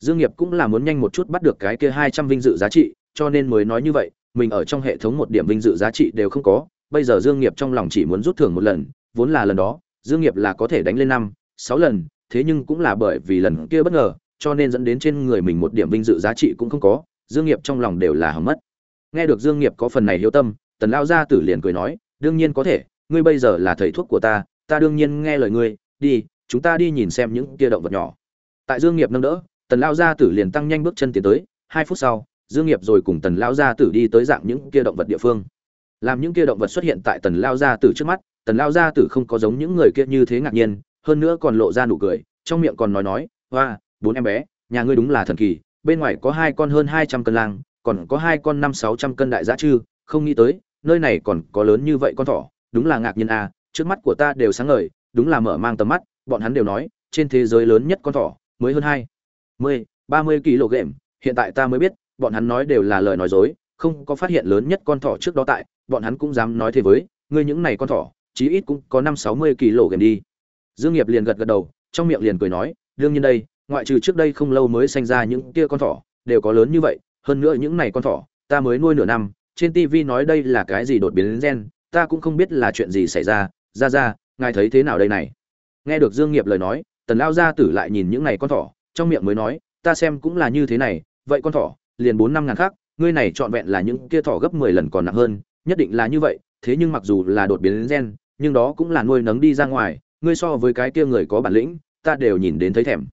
dương nghiệp cũng là muốn nhanh một chút bắt được cái kia hai trăm vinh dự giá trị, cho nên mới nói như vậy, mình ở trong hệ thống một điểm vinh dự giá trị đều không có, bây giờ dương nghiệp trong lòng chỉ muốn rút thưởng một lần, vốn là lần đó, dương nghiệp là có thể đánh lên năm, sáu lần, thế nhưng cũng là bởi vì lần kia bất ngờ, cho nên dẫn đến trên người mình một điểm vinh dự giá trị cũng không có, dương nghiệp trong lòng đều là hỏng mất. Nghe được dương nghiệp có phần này hiếu tâm, tần Lão gia tử liền cười nói, đương nhiên có thể, ngươi bây giờ là thầy thuốc của ta ta đương nhiên nghe lời ngươi, đi, chúng ta đi nhìn xem những kia động vật nhỏ. Tại dương nghiệp nâng đỡ tần lao gia tử liền tăng nhanh bước chân tiến tới, hai phút sau, dương nghiệp rồi cùng tần lao gia tử đi tới dạng những kia động vật địa phương. Làm những kia động vật xuất hiện tại tần lao gia tử trước mắt, tần lao gia tử không có giống những người kia như thế ngạc nhiên, hơn nữa còn lộ ra nụ cười, trong miệng còn nói nói hoa bốn em bé, nhà ngươi đúng là thần kỳ, bên ngoài có hai con hơn hai trăm cân lang, còn có hai con năm sáu trăm cân đại giá chư, không nghĩ tới, nơi này còn có lớn như vậy con thỏ, đúng là ngạc nhiên à trước mắt của ta đều sáng ngời, đúng là mở mang tầm mắt, bọn hắn đều nói, trên thế giới lớn nhất con thỏ, mới hơn hai mươi ba mươi kg, hiện tại ta mới biết, bọn hắn nói đều là lời nói dối, không có phát hiện lớn nhất con thỏ trước đó tại, bọn hắn cũng dám nói thế với, ngươi những này con thỏ, chí ít cũng có năm sáu mươi kg đi. Dương nghiệp liền gật gật đầu, trong miệng liền cười nói, đương nhiên đây, ngoại trừ trước đây không lâu mới sinh ra những kia con thỏ, đều có lớn như vậy, hơn nữa những này con thỏ, ta mới nuôi nửa năm, trên TV nói đây là cái gì đột biến gen, ta cũng không biết là chuyện gì xảy ra ra ra, ngài thấy thế nào đây này? Nghe được dương nghiệp lời nói, tần Lão gia tử lại nhìn những này con thỏ trong miệng mới nói, ta xem cũng là như thế này, vậy con thỏ, liền bốn năm ngàn khác, ngươi này trọn vẹn là những kia thỏ gấp mười lần còn nặng hơn, nhất định là như vậy, thế nhưng mặc dù là đột biến gen, nhưng đó cũng là nuôi nấng đi ra ngoài, ngươi so với cái kia người có bản lĩnh, ta đều nhìn đến thấy thèm.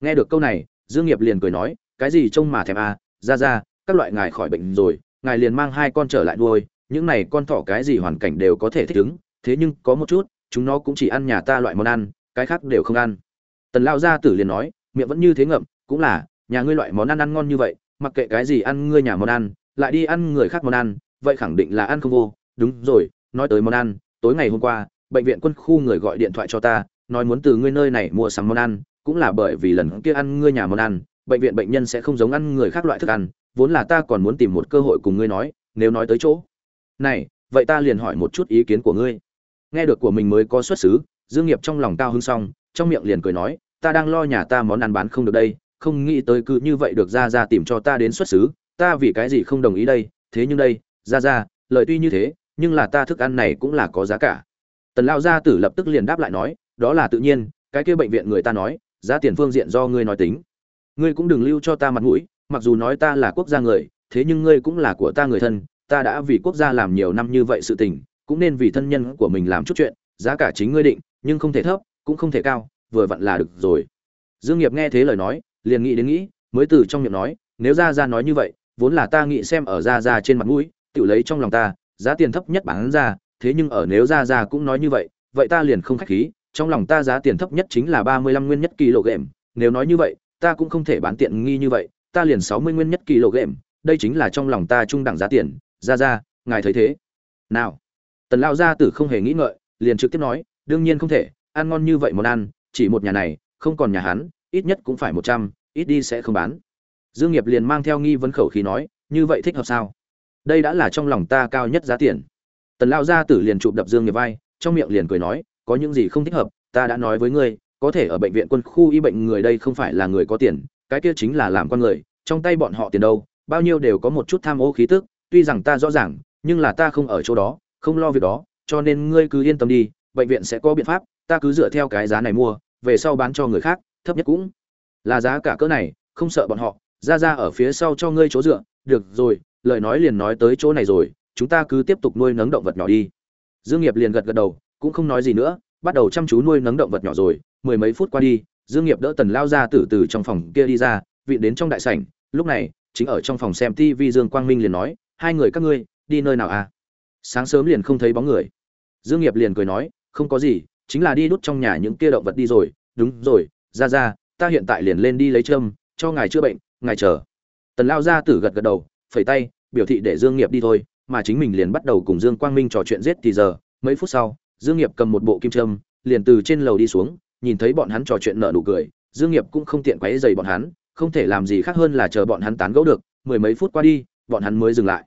Nghe được câu này, dương nghiệp liền cười nói, cái gì trông mà thèm à ra ra, các loại ngài khỏi bệnh rồi, ngài liền mang hai con trở lại nuôi, những này con thỏ cái gì hoàn cảnh đều có thể thích ứng, thế nhưng có một chút, chúng nó cũng chỉ ăn nhà ta loại món ăn, cái khác đều không ăn. Tần lao gia tử liền nói miệng vẫn như thế ngậm, cũng là, nhà ngươi loại món ăn ăn ngon như vậy, mặc kệ cái gì ăn ngươi nhà món ăn, lại đi ăn người khác món ăn, vậy khẳng định là ăn không vô. Đúng rồi, nói tới món ăn, tối ngày hôm qua, bệnh viện quân khu người gọi điện thoại cho ta, nói muốn từ ngươi nơi này mua sắm món ăn, cũng là bởi vì lần kia ăn ngươi nhà món ăn, bệnh viện bệnh nhân sẽ không giống ăn người khác loại thức ăn, vốn là ta còn muốn tìm một cơ hội cùng ngươi nói, nếu nói tới chỗ. Này, vậy ta liền hỏi một chút ý kiến của ngươi. Nghe được của mình mới có xuất xứ, dương nghiệp trong lòng cao hứng xong, trong miệng liền cười nói ta đang lo nhà ta món ăn bán không được đây, không nghĩ tới cứ như vậy được ra ra tìm cho ta đến xuất xứ, ta vì cái gì không đồng ý đây? Thế nhưng đây ra ra lợi tuy như thế, nhưng là ta thức ăn này cũng là có giá cả. Tần lão gia tử lập tức liền đáp lại nói, đó là tự nhiên, cái kia bệnh viện người ta nói, giá tiền phương diện do ngươi nói tính. Ngươi cũng đừng lưu cho ta mặt mũi, mặc dù nói ta là quốc gia người, thế nhưng ngươi cũng là của ta người thân, ta đã vì quốc gia làm nhiều năm như vậy sự tình, cũng nên vì thân nhân của mình làm chút chuyện, giá cả chính ngươi định, nhưng không thể thấp, cũng không thể cao vừa vặn là được rồi. Dương nghiệp nghe thế lời nói liền nghĩ đến nghĩ mới từ trong miệng nói nếu ra ra nói như vậy vốn là ta nghĩ xem ở ra ra trên mặt mũi tự lấy trong lòng ta giá tiền thấp nhất bán ra thế nhưng ở nếu ra ra cũng nói như vậy vậy ta liền không khách khí trong lòng ta giá tiền thấp nhất chính là ba mươi lăm nguyên nhất game, nếu nói như vậy ta cũng không thể bán tiện nghi như vậy ta liền sáu mươi nguyên nhất kỳ lộ game đây chính là trong lòng ta trung đẳng giá tiền ra ra ngài thấy thế. Nào tần lao gia tử không hề nghĩ ngợi liền trực tiếp nói đương nhiên không thể ăn ngon như vậy món ăn chỉ một nhà này, không còn nhà hắn, ít nhất cũng phải một trăm, ít đi sẽ không bán. Dương nghiệp liền mang theo nghi vấn khẩu khí nói, như vậy thích hợp sao? Đây đã là trong lòng ta cao nhất giá tiền. Tần Lão gia tử liền chụp đập dương nghiệp vai, trong miệng liền cười nói, có những gì không thích hợp, ta đã nói với ngươi, có thể ở bệnh viện quân khu y bệnh người đây không phải là người có tiền, cái kia chính là làm con người, trong tay bọn họ tiền đâu, bao nhiêu đều có một chút tham ô khí tức, tuy rằng ta rõ ràng, nhưng là ta không ở chỗ đó, không lo việc đó, cho nên ngươi cứ yên tâm đi, bệnh viện sẽ có biện pháp, ta cứ dựa theo cái giá này mua về sau bán cho người khác, thấp nhất cũng là giá cả cỡ này, không sợ bọn họ. Ra ra ở phía sau cho ngươi chỗ dựa. Được rồi, lời nói liền nói tới chỗ này rồi. Chúng ta cứ tiếp tục nuôi nấng động vật nhỏ đi. Dương nghiệp liền gật gật đầu, cũng không nói gì nữa. Bắt đầu chăm chú nuôi nấng động vật nhỏ rồi. Mười mấy phút qua đi, dương nghiệp đỡ tần lao ra từ từ trong phòng kia đi ra, vị đến trong đại sảnh. Lúc này, chính ở trong phòng xem tv dương quang minh liền nói, hai người các ngươi, đi nơi nào à? Sáng sớm liền không thấy bóng người. Dương nghiệp liền cười nói, không có gì chính là đi đút trong nhà những kia động vật đi rồi. Đúng rồi ra ra ta hiện tại liền lên đi lấy châm, cho ngài chữa bệnh, ngài chờ. Tần lao gia tử gật gật đầu, phẩy tay, biểu thị để dương nghiệp đi thôi. Mà chính mình liền bắt đầu cùng dương quang minh trò chuyện giết thì giờ. Mấy phút sau, dương nghiệp cầm một bộ kim châm, liền từ trên lầu đi xuống, nhìn thấy bọn hắn trò chuyện nở nụ cười. Dương nghiệp cũng không tiện quấy rầy bọn hắn, không thể làm gì khác hơn là chờ bọn hắn tán gẫu được. Mười mấy phút qua đi, bọn hắn mới dừng lại.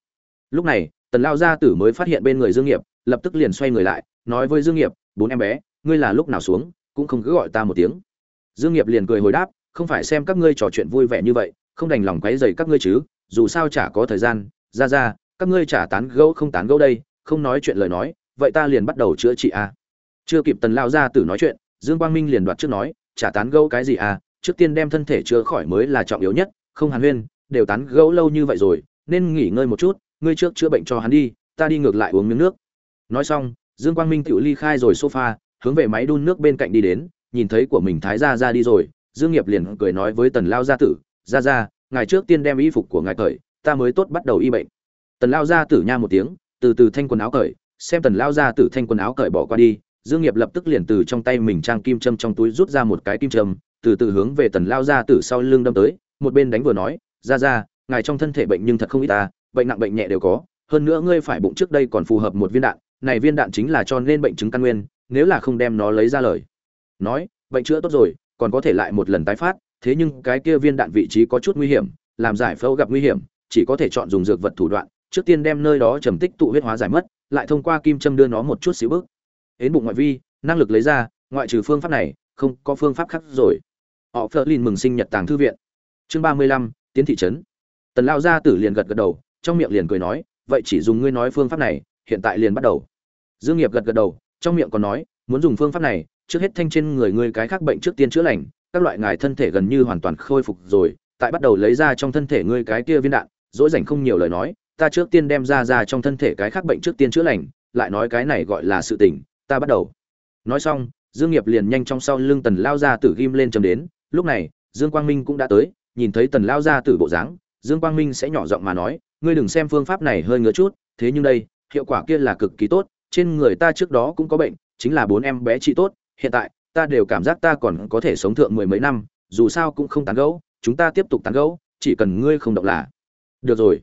Lúc này, tần lao gia tử mới phát hiện bên người dương nghiệp, lập tức liền xoay người lại, nói với dương nghiệp, bốn em bé ngươi là lúc nào xuống, cũng không cứ gọi ta một tiếng dương nghiệp liền cười hồi đáp, không phải xem các ngươi trò chuyện vui vẻ như vậy, không đành lòng quấy rầy các ngươi chứ, dù sao chả có thời gian, ra ra, các ngươi chả tán gẫu không tán gẫu đây, không nói chuyện lời nói, vậy ta liền bắt đầu chữa trị a à. chưa kịp tần lao ra tử nói chuyện, dương quang minh liền đoạt trước nói, chả tán gẫu cái gì à trước tiên đem thân thể chữa khỏi mới là trọng yếu nhất, không hàn huyên, đều tán gẫu lâu như vậy rồi, nên nghỉ ngơi một chút, ngươi trước chữa bệnh cho hắn đi, ta đi ngược lại uống miếng nước nói xong, dương quang minh tự ly khai rồi sofa hướng về máy đun nước bên cạnh đi đến, nhìn thấy của mình thái gia ra đi rồi, dương nghiệp liền cười nói với tần lao gia tử, gia gia, ngài trước tiên đem y phục của ngài cởi, ta mới tốt bắt đầu y bệnh. Tần lao gia tử nha một tiếng, từ từ thanh quần áo cởi, xem tần lao gia tử thanh quần áo cởi bỏ qua đi, dương nghiệp lập tức liền từ trong tay mình trang kim châm trong túi rút ra một cái kim châm, từ từ hướng về tần lao gia tử sau lưng đâm tới, một bên đánh vừa nói, gia gia, ngài trong thân thể bệnh nhưng thật không ít ta bệnh nặng bệnh nhẹ đều có, hơn nữa ngươi phải bụng trước đây còn phù hợp một viên đạn, này viên đạn chính là cho nên bệnh chứng căn nguyên nếu là không đem nó lấy ra lời. Nói bệnh chữa tốt rồi, còn có thể lại một lần tái phát, thế nhưng cái kia viên đạn vị trí có chút nguy hiểm, làm giải phẫu gặp nguy hiểm, chỉ có thể chọn dùng dược vật thủ đoạn, trước tiên đem nơi đó trầm tích tụ huyết hóa giải mất, lại thông qua kim châm đưa nó một chút xíu bước đến bụng ngoại vi, năng lực lấy ra, ngoại trừ phương pháp này, không có phương pháp khác rồi. Họ phớt lên mừng sinh nhật tàng thư viện. Chương ba mươi lăm, tiến thị trấn. Tần lao gia tử liền gật gật đầu, trong miệng liền cười nói, vậy chỉ dùng ngươi nói phương pháp này, hiện tại liền bắt đầu. Dương nghiệp gật gật đầu trong miệng còn nói, muốn dùng phương pháp này, trước hết thanh trên người ngươi cái khác bệnh trước tiên chữa lành, các loại ngài thân thể gần như hoàn toàn khôi phục rồi, tại bắt đầu lấy ra trong thân thể ngươi cái kia viên đạn, dỗi dành không nhiều lời nói, ta trước tiên đem ra ra trong thân thể cái khác bệnh trước tiên chữa lành, lại nói cái này gọi là sự tình, ta bắt đầu. Nói xong, dương nghiệp liền nhanh trong sau lưng tần lao ra tử ghim lên chấm đến, lúc này, dương quang minh cũng đã tới, nhìn thấy tần lao ra tử bộ dáng, dương quang minh sẽ nhỏ giọng mà nói, ngươi đừng xem phương pháp này hơi ngứa chút, thế nhưng đây, hiệu quả kia là cực kỳ tốt trên người ta trước đó cũng có bệnh, chính là bốn em bé trị tốt, hiện tại, ta đều cảm giác ta còn có thể sống thượng mười mấy năm, dù sao cũng không tán gẫu, chúng ta tiếp tục tán gẫu, chỉ cần ngươi không động là được rồi.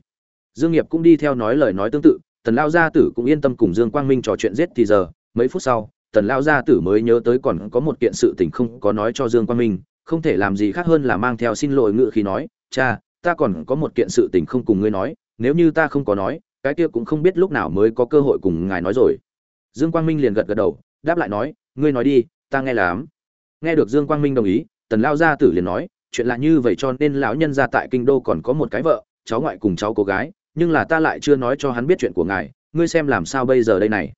Dương nghiệp cũng đi theo nói lời nói tương tự, tần lao gia tử cũng yên tâm cùng dương quang minh trò chuyện giết thì giờ, mấy phút sau, tần lao gia tử mới nhớ tới còn có một kiện sự tình không có nói cho dương quang minh, không thể làm gì khác hơn là mang theo xin lỗi ngự khi nói, cha, ta còn có một kiện sự tình không cùng ngươi nói, nếu như ta không có nói cái kia cũng không biết lúc nào mới có cơ hội cùng ngài nói rồi. Dương quang minh liền gật gật đầu, đáp lại nói, ngươi nói đi, ta nghe lắm. Nghe được dương quang minh đồng ý, tần lao gia tử liền nói, chuyện là như vậy cho nên lão nhân gia tại kinh đô còn có một cái vợ, cháu ngoại cùng cháu cô gái, nhưng là ta lại chưa nói cho hắn biết chuyện của ngài, ngươi xem làm sao bây giờ đây này?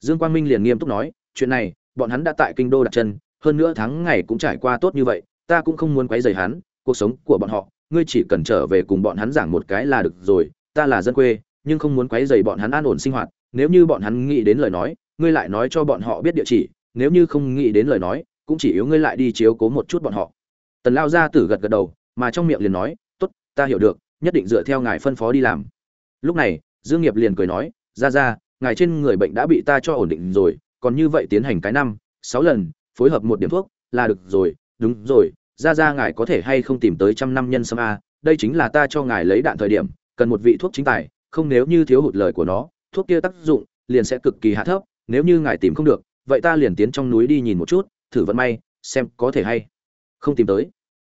Dương quang minh liền nghiêm túc nói, chuyện này, bọn hắn đã tại kinh đô đặt chân, hơn nữa tháng ngày cũng trải qua tốt như vậy, ta cũng không muốn quấy rầy hắn, cuộc sống của bọn họ, ngươi chỉ cần trở về cùng bọn hắn giảng một cái là được rồi, ta là dân quê nhưng không muốn quấy rầy bọn hắn an ổn sinh hoạt nếu như bọn hắn nghĩ đến lời nói ngươi lại nói cho bọn họ biết địa chỉ nếu như không nghĩ đến lời nói cũng chỉ yếu ngươi lại đi chiếu cố một chút bọn họ. Tần lao gia tử gật gật đầu mà trong miệng liền nói tốt ta hiểu được nhất định dựa theo ngài phân phó đi làm. Lúc này dương nghiệp liền cười nói gia gia, ngài trên người bệnh đã bị ta cho ổn định rồi còn như vậy tiến hành cái năm sáu lần phối hợp một điểm thuốc là được rồi đúng rồi gia gia ngài có thể hay không tìm tới trăm năm nhân sâm a đây chính là ta cho ngài lấy đạn thời điểm cần một vị thuốc chính tài không nếu như thiếu hụt lời của nó, thuốc kia tác dụng liền sẽ cực kỳ hạ thấp, nếu như ngài tìm không được, vậy ta liền tiến trong núi đi nhìn một chút, thử vận may, xem có thể hay không tìm tới.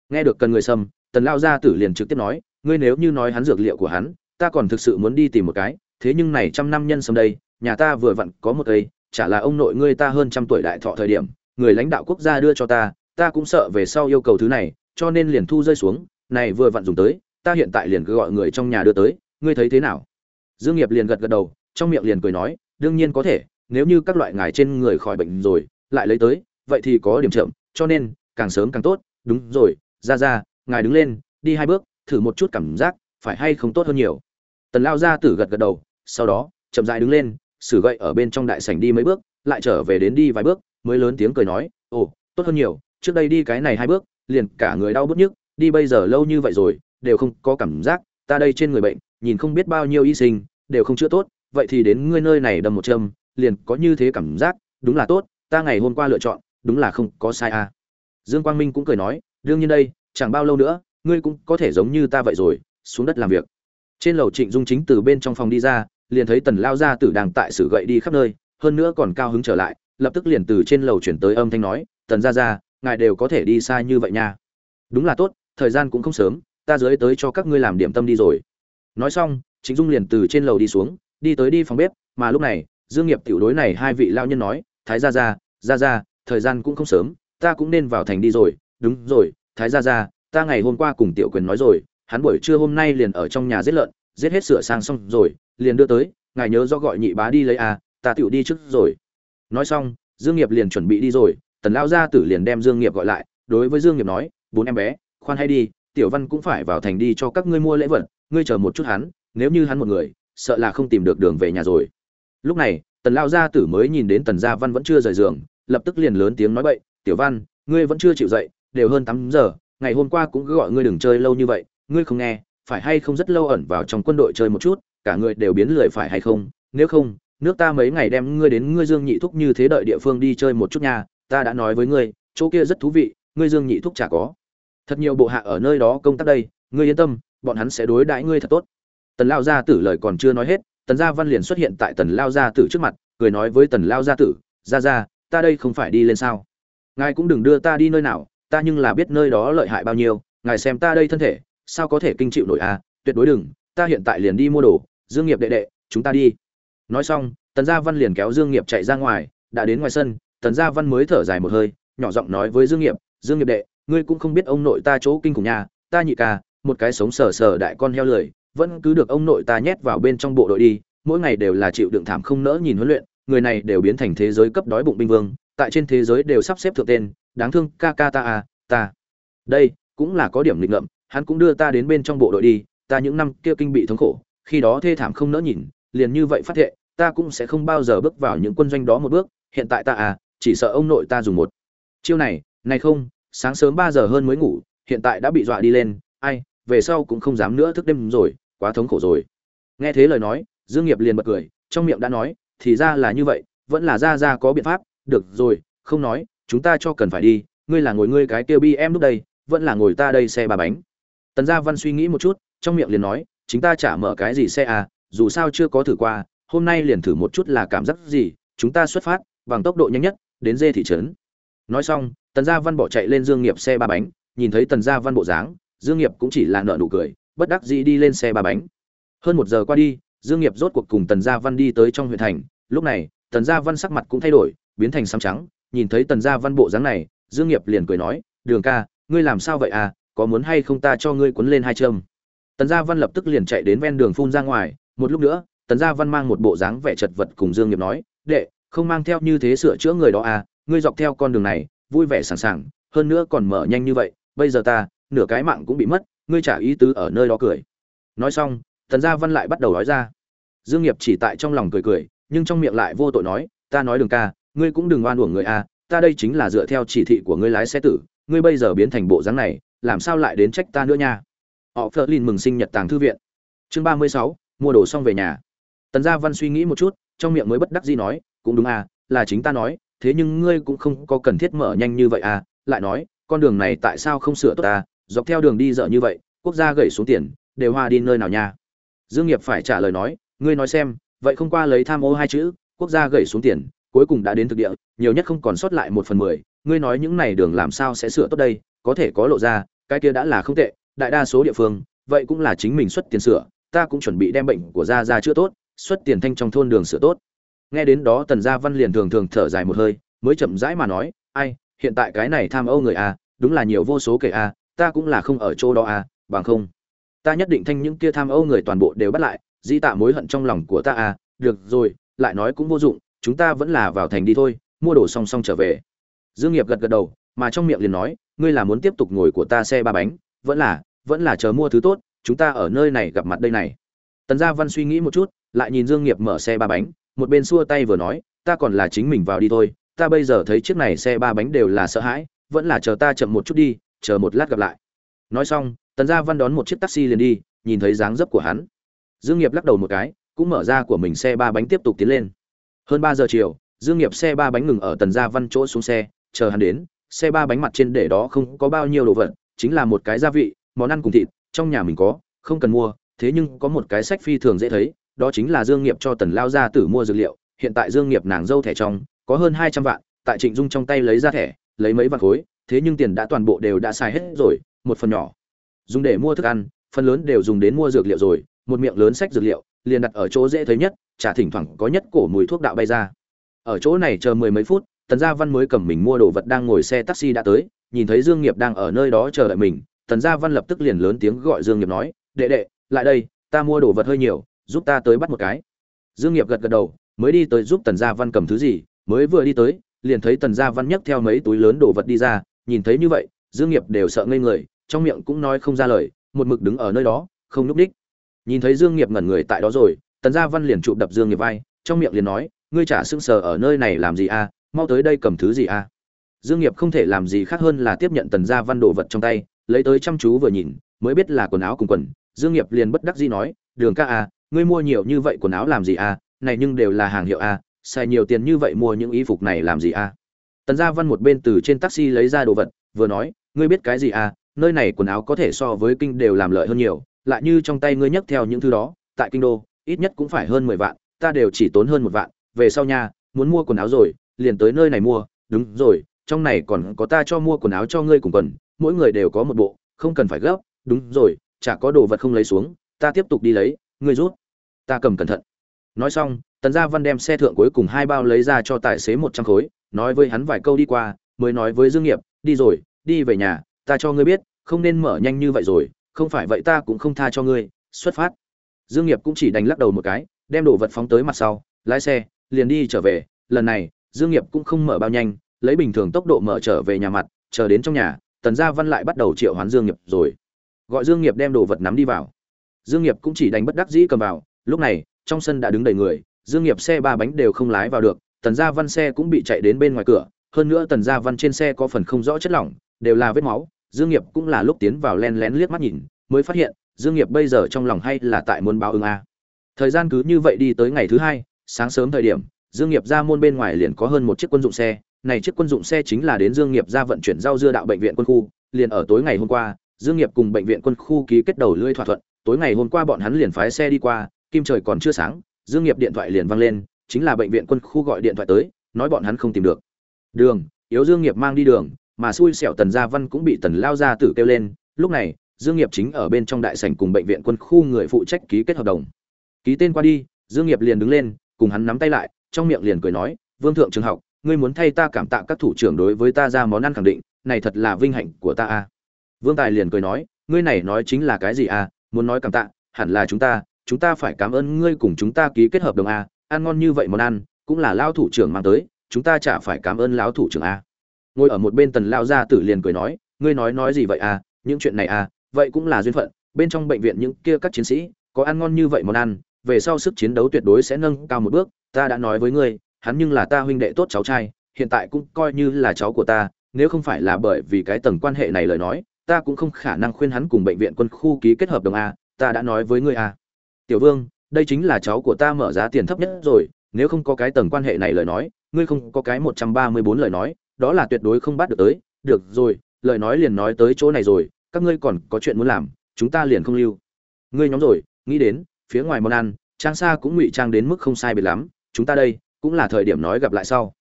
Nghe được cần người sâm, tần lao gia tử liền trực tiếp nói, ngươi nếu như nói hắn dược liệu của hắn, ta còn thực sự muốn đi tìm một cái, thế nhưng này trăm năm nhân sâm đây, nhà ta vừa vặn có một cây, chả là ông nội ngươi ta hơn trăm tuổi đại thọ thời điểm, người lãnh đạo quốc gia đưa cho ta ta cũng sợ về sau yêu cầu thứ này, cho nên liền thu rơi xuống, này vừa vặn dùng tới, ta hiện tại liền cứ gọi người trong nhà đưa tới, ngươi thấy thế nào? Dương nghiệp liền gật gật đầu, trong miệng liền cười nói, đương nhiên có thể, nếu như các loại ngài trên người khỏi bệnh rồi, lại lấy tới, vậy thì có điểm chậm, cho nên, càng sớm càng tốt. Đúng rồi, ra ra, ngài đứng lên, đi hai bước, thử một chút cảm giác, phải hay không tốt hơn nhiều. Tần lao ra tử gật gật đầu, sau đó, chậm rãi đứng lên, sử gậy ở bên trong đại sảnh đi mấy bước, lại trở về đến đi vài bước, mới lớn tiếng cười nói, ồ, tốt hơn nhiều, trước đây đi cái này hai bước, liền cả người đau bứt nhức, đi bây giờ lâu như vậy rồi, đều không có cảm giác, ta đây trên người bệnh nhìn không biết bao nhiêu y sinh, đều không chữa tốt, vậy thì đến ngươi nơi này đâm một châm, liền có như thế cảm giác, đúng là tốt, ta ngày hôm qua lựa chọn, đúng là không có sai à. dương quang minh cũng cười nói, đương nhiên đây, chẳng bao lâu nữa, ngươi cũng có thể giống như ta vậy rồi, xuống đất làm việc. Trên lầu trịnh dung chính từ bên trong phòng đi ra, liền thấy tần lao gia tử đang tại sử gậy đi khắp nơi, hơn nữa còn cao hứng trở lại, lập tức liền từ trên lầu chuyển tới âm thanh nói, tần gia gia, ngài đều có thể đi xa như vậy nha. Đúng là tốt, thời gian cũng không sớm, ta dưới tới cho các ngươi làm điểm tâm đi rồi nói xong chính dung liền từ trên lầu đi xuống, đi tới đi phòng bếp, mà lúc này, dương nghiệp tiểu đối này hai vị lao nhân nói, thái gia gia gia gia, thời gian cũng không sớm, ta cũng nên vào thành đi rồi. Đúng rồi, thái gia gia, ta ngày hôm qua cùng tiểu quyền nói rồi, hắn buổi trưa hôm nay liền ở trong nhà giết lợn, giết hết sửa sang xong rồi, liền đưa tới, ngài nhớ do gọi nhị bá đi lấy à ta tiểu đi trước rồi. Nói xong, dương nghiệp liền chuẩn bị đi rồi, tần lao gia tử liền đem dương nghiệp gọi lại, đối với dương nghiệp nói, bốn em bé, khoan hay đi tiểu văn cũng phải vào thành đi cho các ngươi mua lễ vật, ngươi chờ một chút hắn, nếu như hắn một người, sợ là không tìm được đường về nhà rồi. Lúc này, tần lao gia tử mới nhìn đến tần gia văn vẫn chưa rời giường, lập tức liền lớn tiếng nói bậy, tiểu văn, ngươi vẫn chưa chịu dậy, đều hơn tám giờ, ngày hôm qua cũng cứ gọi ngươi đừng chơi lâu như vậy, ngươi không nghe, phải hay không rất lâu ẩn vào trong quân đội chơi một chút, cả người đều biến lười phải hay không? Nếu không, nước ta mấy ngày đem ngươi đến ngươi dương nhị thúc như thế đợi địa phương đi chơi một chút nha, ta đã nói với ngươi, chỗ kia rất thú vị, ngươi dương nhị thúc chả có thật nhiều bộ hạ ở nơi đó công tác đây, ngươi yên tâm, bọn hắn sẽ đối đãi ngươi thật tốt. Tần lao gia tử lời còn chưa nói hết, tần gia văn liền xuất hiện tại tần lao gia tử trước mặt, cười nói với tần lao gia tử ra ra ta đây không phải đi lên sao? Ngài cũng đừng đưa ta đi nơi nào, ta nhưng là biết nơi đó lợi hại bao nhiêu, ngài xem ta đây thân thể, sao có thể kinh chịu nổi à? Tuyệt đối đừng, ta hiện tại liền đi mua đồ, dương nghiệp đệ đệ, chúng ta đi. Nói xong, tần gia văn liền kéo dương nghiệp chạy ra ngoài, đã đến ngoài sân, tần gia văn mới thở dài một hơi, nhỏ giọng nói với dương nghiệp dương nghiệp đệ ngươi cũng không biết ông nội ta chỗ kinh khủng nhà ta nhị ca, một cái sống sờ sờ đại con heo lười, vẫn cứ được ông nội ta nhét vào bên trong bộ đội đi, mỗi ngày đều là chịu đựng thảm không nỡ nhìn huấn luyện, người này đều biến thành thế giới cấp đói bụng binh vương, tại trên thế giới đều sắp xếp thượng tên, đáng thương ca ca ta à ta. Đây, cũng là có điểm nghịch ngợm, hắn cũng đưa ta đến bên trong bộ đội đi, ta những năm kia kinh bị thống khổ, khi đó thê thảm không nỡ nhìn, liền như vậy phát thệ, ta cũng sẽ không bao giờ bước vào những quân doanh đó một bước, hiện tại ta à chỉ sợ ông nội ta dùng một chiêu này này không sáng sớm ba giờ hơn mới ngủ, hiện tại đã bị dọa đi lên, ai, về sau cũng không dám nữa thức đêm rồi, quá thống khổ rồi. Nghe thế lời nói, dương nghiệp liền bật cười, trong miệng đã nói, thì ra là như vậy, vẫn là ra ra có biện pháp, được rồi, không nói, chúng ta cho cần phải đi, ngươi là ngồi ngươi cái kia bi em lúc đây, vẫn là ngồi ta đây xe ba bánh. Tần gia văn suy nghĩ một chút, trong miệng liền nói chúng ta chả mở cái gì xe à dù sao chưa có thử qua, hôm nay liền thử một chút là cảm giác gì, chúng ta xuất phát, bằng tốc độ nhanh nhất, đến dê thị trấn. Nói xong tần gia văn bỏ chạy lên dương nghiệp xe ba bánh, nhìn thấy tần gia văn bộ dáng, dương nghiệp cũng chỉ là nợ nụ cười, bất đắc dĩ đi lên xe ba bánh. Hơn một giờ qua đi, dương nghiệp rốt cuộc cùng tần gia văn đi tới trong huyện thành. Lúc này, tần gia văn sắc mặt cũng thay đổi, biến thành xám trắng, nhìn thấy tần gia văn bộ dáng này, dương nghiệp liền cười nói, đường ca, ngươi làm sao vậy à? Có muốn hay không ta cho ngươi cuốn lên hai châm? Tần gia văn lập tức liền chạy đến ven đường phun ra ngoài. Một lúc nữa, tần gia văn mang một bộ dáng vẻ chật vật cùng dương nghiệp nói, đệ, không mang theo như thế sửa chữa người đó à ngươi dọc theo con đường này vui vẻ sẵn sàng hơn nữa còn mở nhanh như vậy, bây giờ ta, nửa cái mạng cũng bị mất, ngươi trả ý tứ ở nơi đó cười. Nói xong, tần gia văn lại bắt đầu nói ra. Dương nghiệp chỉ tại trong lòng cười cười, nhưng trong miệng lại vô tội nói, ta nói đường ca, ngươi cũng đừng oan uổng người a, ta đây chính là dựa theo chỉ thị của ngươi lái xe tử, ngươi bây giờ biến thành bộ dáng này, làm sao lại đến trách ta nữa nha? Họ phớt lên mừng sinh nhật tàng thư viện. Chương ba mươi sáu, mua đồ xong về nhà. Tần gia văn suy nghĩ một chút, trong miệng mới bất đắc dĩ nói, cũng đúng à là chính ta nói thế nhưng ngươi cũng không có cần thiết mở nhanh như vậy à lại nói, con đường này tại sao không sửa tốt ta, dọc theo đường đi dở như vậy, quốc gia gầy xuống tiền, đều hoa đi nơi nào nha. Dương nghiệp phải trả lời nói, ngươi nói xem, vậy không qua lấy tham ô hai chữ, quốc gia gầy xuống tiền, cuối cùng đã đến thực địa, nhiều nhất không còn sót lại một phần mười, ngươi nói những này đường làm sao sẽ sửa tốt đây, có thể có lộ ra, cái kia đã là không tệ, đại đa số địa phương, vậy cũng là chính mình xuất tiền sửa, ta cũng chuẩn bị đem bệnh của gia gia chữa tốt, xuất tiền thanh trong thôn đường sửa tốt nghe đến đó tần gia văn liền thường thường thở dài một hơi, mới chậm rãi mà nói, ai, hiện tại cái này tham âu người a đúng là nhiều vô số kể a ta cũng là không ở chỗ đó a bằng không. Ta nhất định thanh những kia tham âu người toàn bộ đều bắt lại, dĩ tạ mối hận trong lòng của ta a được rồi, lại nói cũng vô dụng, chúng ta vẫn là vào thành đi thôi, mua đồ song song trở về. Dương nghiệp gật gật đầu, mà trong miệng liền nói, ngươi là muốn tiếp tục ngồi của ta xe ba bánh, vẫn là vẫn là chờ mua thứ tốt, chúng ta ở nơi này gặp mặt đây này. Tần gia văn suy nghĩ một chút, lại nhìn dương nghiệp mở xe ba bánh một bên xua tay vừa nói, ta còn là chính mình vào đi thôi, ta bây giờ thấy chiếc này xe ba bánh đều là sợ hãi, vẫn là chờ ta chậm một chút đi, chờ một lát gặp lại. Nói xong, tần gia văn đón một chiếc taxi liền đi, nhìn thấy dáng dấp của hắn. Dương nghiệp lắc đầu một cái, cũng mở ra của mình xe ba bánh tiếp tục tiến lên. Hơn ba giờ chiều, dương nghiệp xe ba bánh ngừng ở tần gia văn chỗ xuống xe, chờ hắn đến, xe ba bánh mặt trên để đó không có bao nhiêu đồ vật, chính là một cái gia vị, món ăn cùng thịt, trong nhà mình có, không cần mua, thế nhưng có một cái sách phi thường dễ thấy đó chính là dương nghiệp cho tần lao gia tử mua dược liệu, hiện tại dương nghiệp nàng dâu thẻ trong, có hơn hai trăm vạn, tại trịnh dung trong tay lấy ra thẻ, lấy mấy vạn khối, thế nhưng tiền đã toàn bộ đều đã xài hết rồi, một phần nhỏ. Dùng để mua thức ăn, phần lớn đều dùng đến mua dược liệu rồi, một miệng lớn sách dược liệu, liền đặt ở chỗ dễ thấy nhất, chả thỉnh thoảng có nhất cổ mùi thuốc đạo bay ra. Ở chỗ này chờ mười mấy phút, tần gia văn mới cầm mình mua đồ vật đang ngồi xe taxi đã tới, nhìn thấy dương nghiệp đang ở nơi đó chờ đợi mình, tần gia văn lập tức liền lớn tiếng gọi dương nghiệp nói, đệ đệ, lại đây, ta mua đồ vật hơi nhiều giúp ta tới bắt một cái. Dương nghiệp gật gật đầu, mới đi tới giúp tần gia văn cầm thứ gì, mới vừa đi tới, liền thấy tần gia văn nhấc theo mấy túi lớn đồ vật đi ra, nhìn thấy như vậy, dương nghiệp đều sợ ngây người, trong miệng cũng nói không ra lời, một mực đứng ở nơi đó, không núp đích nhìn thấy dương nghiệp ngẩn người tại đó rồi, tần gia văn liền chụp đập dương nghiệp vai, trong miệng liền nói, ngươi trả sưng sờ ở nơi này làm gì a mau tới đây cầm thứ gì a dương nghiệp không thể làm gì khác hơn là tiếp nhận tần gia văn đồ vật trong tay, lấy tới chăm chú vừa nhìn, mới biết là quần áo cùng quần. Dương nghiệp liền bất đắc dĩ nói, đường ca a ngươi mua nhiều như vậy quần áo làm gì a này nhưng đều là hàng hiệu a xài nhiều tiền như vậy mua những y phục này làm gì a tần gia văn một bên từ trên taxi lấy ra đồ vật, vừa nói, ngươi biết cái gì a nơi này quần áo có thể so với kinh đều làm lợi hơn nhiều, lại như trong tay ngươi nhấc theo những thứ đó, tại kinh đô, ít nhất cũng phải hơn mười vạn, ta đều chỉ tốn hơn một vạn, về sau nha, muốn mua quần áo rồi, liền tới nơi này mua. Đúng rồi, trong này còn có ta cho mua quần áo cho ngươi cùng quần, mỗi người đều có một bộ, không cần phải gấp. Đúng rồi, chả có đồ vật không lấy xuống, ta tiếp tục đi lấy ngươi rút. Ta cầm cẩn thận. Nói xong, tần gia văn đem xe thượng cuối cùng hai bao lấy ra cho tài xế một trăm khối, nói với hắn vài câu đi qua, mới nói với dương nghiệp, đi rồi, đi về nhà, ta cho ngươi biết, không nên mở nhanh như vậy rồi, không phải vậy ta cũng không tha cho ngươi, xuất phát. Dương nghiệp cũng chỉ đành lắc đầu một cái, đem đồ vật phóng tới mặt sau, lái xe, liền đi trở về. Lần này, dương nghiệp cũng không mở bao nhanh, lấy bình thường tốc độ mở trở về nhà mặt, chờ đến trong nhà, tần gia văn lại bắt đầu triệu hoán dương nghiệp rồi. Gọi dương nghiệp đem đồ vật nắm đi vào dương nghiệp cũng chỉ đánh bất đắc dĩ cầm vào. Lúc này, trong sân đã đứng đầy người, dương nghiệp xe ba bánh đều không lái vào được, tần gia văn xe cũng bị chạy đến bên ngoài cửa. Hơn nữa tần gia văn trên xe có phần không rõ chất lỏng, đều là vết máu. Dương nghiệp cũng là lúc tiến vào lén lén liếc mắt nhìn, mới phát hiện, dương nghiệp bây giờ trong lòng hay là tại muốn báo ứng a. Thời gian cứ như vậy đi tới ngày thứ hai, sáng sớm thời điểm, dương nghiệp ra môn bên ngoài liền có hơn một chiếc quân dụng xe. Này chiếc quân dụng xe chính là đến dương nghiệp ra vận chuyển rau dưa đạo bệnh viện quân khu. Liền ở tối ngày hôm qua, dương nghiệp cùng bệnh viện quân khu ký kết đầu lưỡi thỏa thuận tối ngày hôm qua bọn hắn liền phái xe đi qua, kim trời còn chưa sáng, dương nghiệp điện thoại liền vang lên, chính là bệnh viện quân khu gọi điện thoại tới, nói bọn hắn không tìm được. Đường, yếu dương nghiệp mang đi đường, mà xui xẻo tần gia văn cũng bị tần lao gia tử kêu lên. Lúc này, dương nghiệp chính ở bên trong đại sảnh cùng bệnh viện quân khu người phụ trách ký kết hợp đồng. Ký tên qua đi, dương nghiệp liền đứng lên, cùng hắn nắm tay lại, trong miệng liền cười nói, vương thượng trường học, ngươi muốn thay ta cảm tạ các thủ trưởng đối với ta ra món ăn khẳng định, này thật là vinh hạnh của ta a. Vương tài liền cười nói, ngươi này nói chính là cái gì a? Muốn nói cảm tạ, hẳn là chúng ta chúng ta phải cảm ơn ngươi cùng chúng ta ký kết hợp đồng a, ăn ngon như vậy món ăn, cũng là lao thủ trưởng mang tới, chúng ta chả phải cảm ơn lão thủ trưởng a. Ngồi ở một bên tần lao gia tử liền cười nói, ngươi nói nói gì vậy à những chuyện này à vậy cũng là duyên phận, bên trong bệnh viện những kia các chiến sĩ, có ăn ngon như vậy món ăn, về sau sức chiến đấu tuyệt đối sẽ nâng cao một bước, ta đã nói với ngươi, hắn nhưng là ta huynh đệ tốt cháu trai, hiện tại cũng coi như là cháu của ta, nếu không phải là bởi vì cái tầng quan hệ này lời nói ta cũng không khả năng khuyên hắn cùng bệnh viện quân khu ký kết hợp đồng a, ta đã nói với ngươi a. Tiểu vương, đây chính là cháu của ta mở giá tiền thấp nhất rồi, nếu không có cái tầng quan hệ này lời nói, ngươi không có cái một trăm ba mươi bốn lời nói, đó là tuyệt đối không bắt được tới. Được rồi, lời nói liền nói tới chỗ này rồi, các ngươi còn có chuyện muốn làm, chúng ta liền không lưu. Ngươi nhóm rồi, nghĩ đến, phía ngoài món ăn, trang xa cũng ngụy trang đến mức không sai biệt lắm, chúng ta đây, cũng là thời điểm nói gặp lại sau.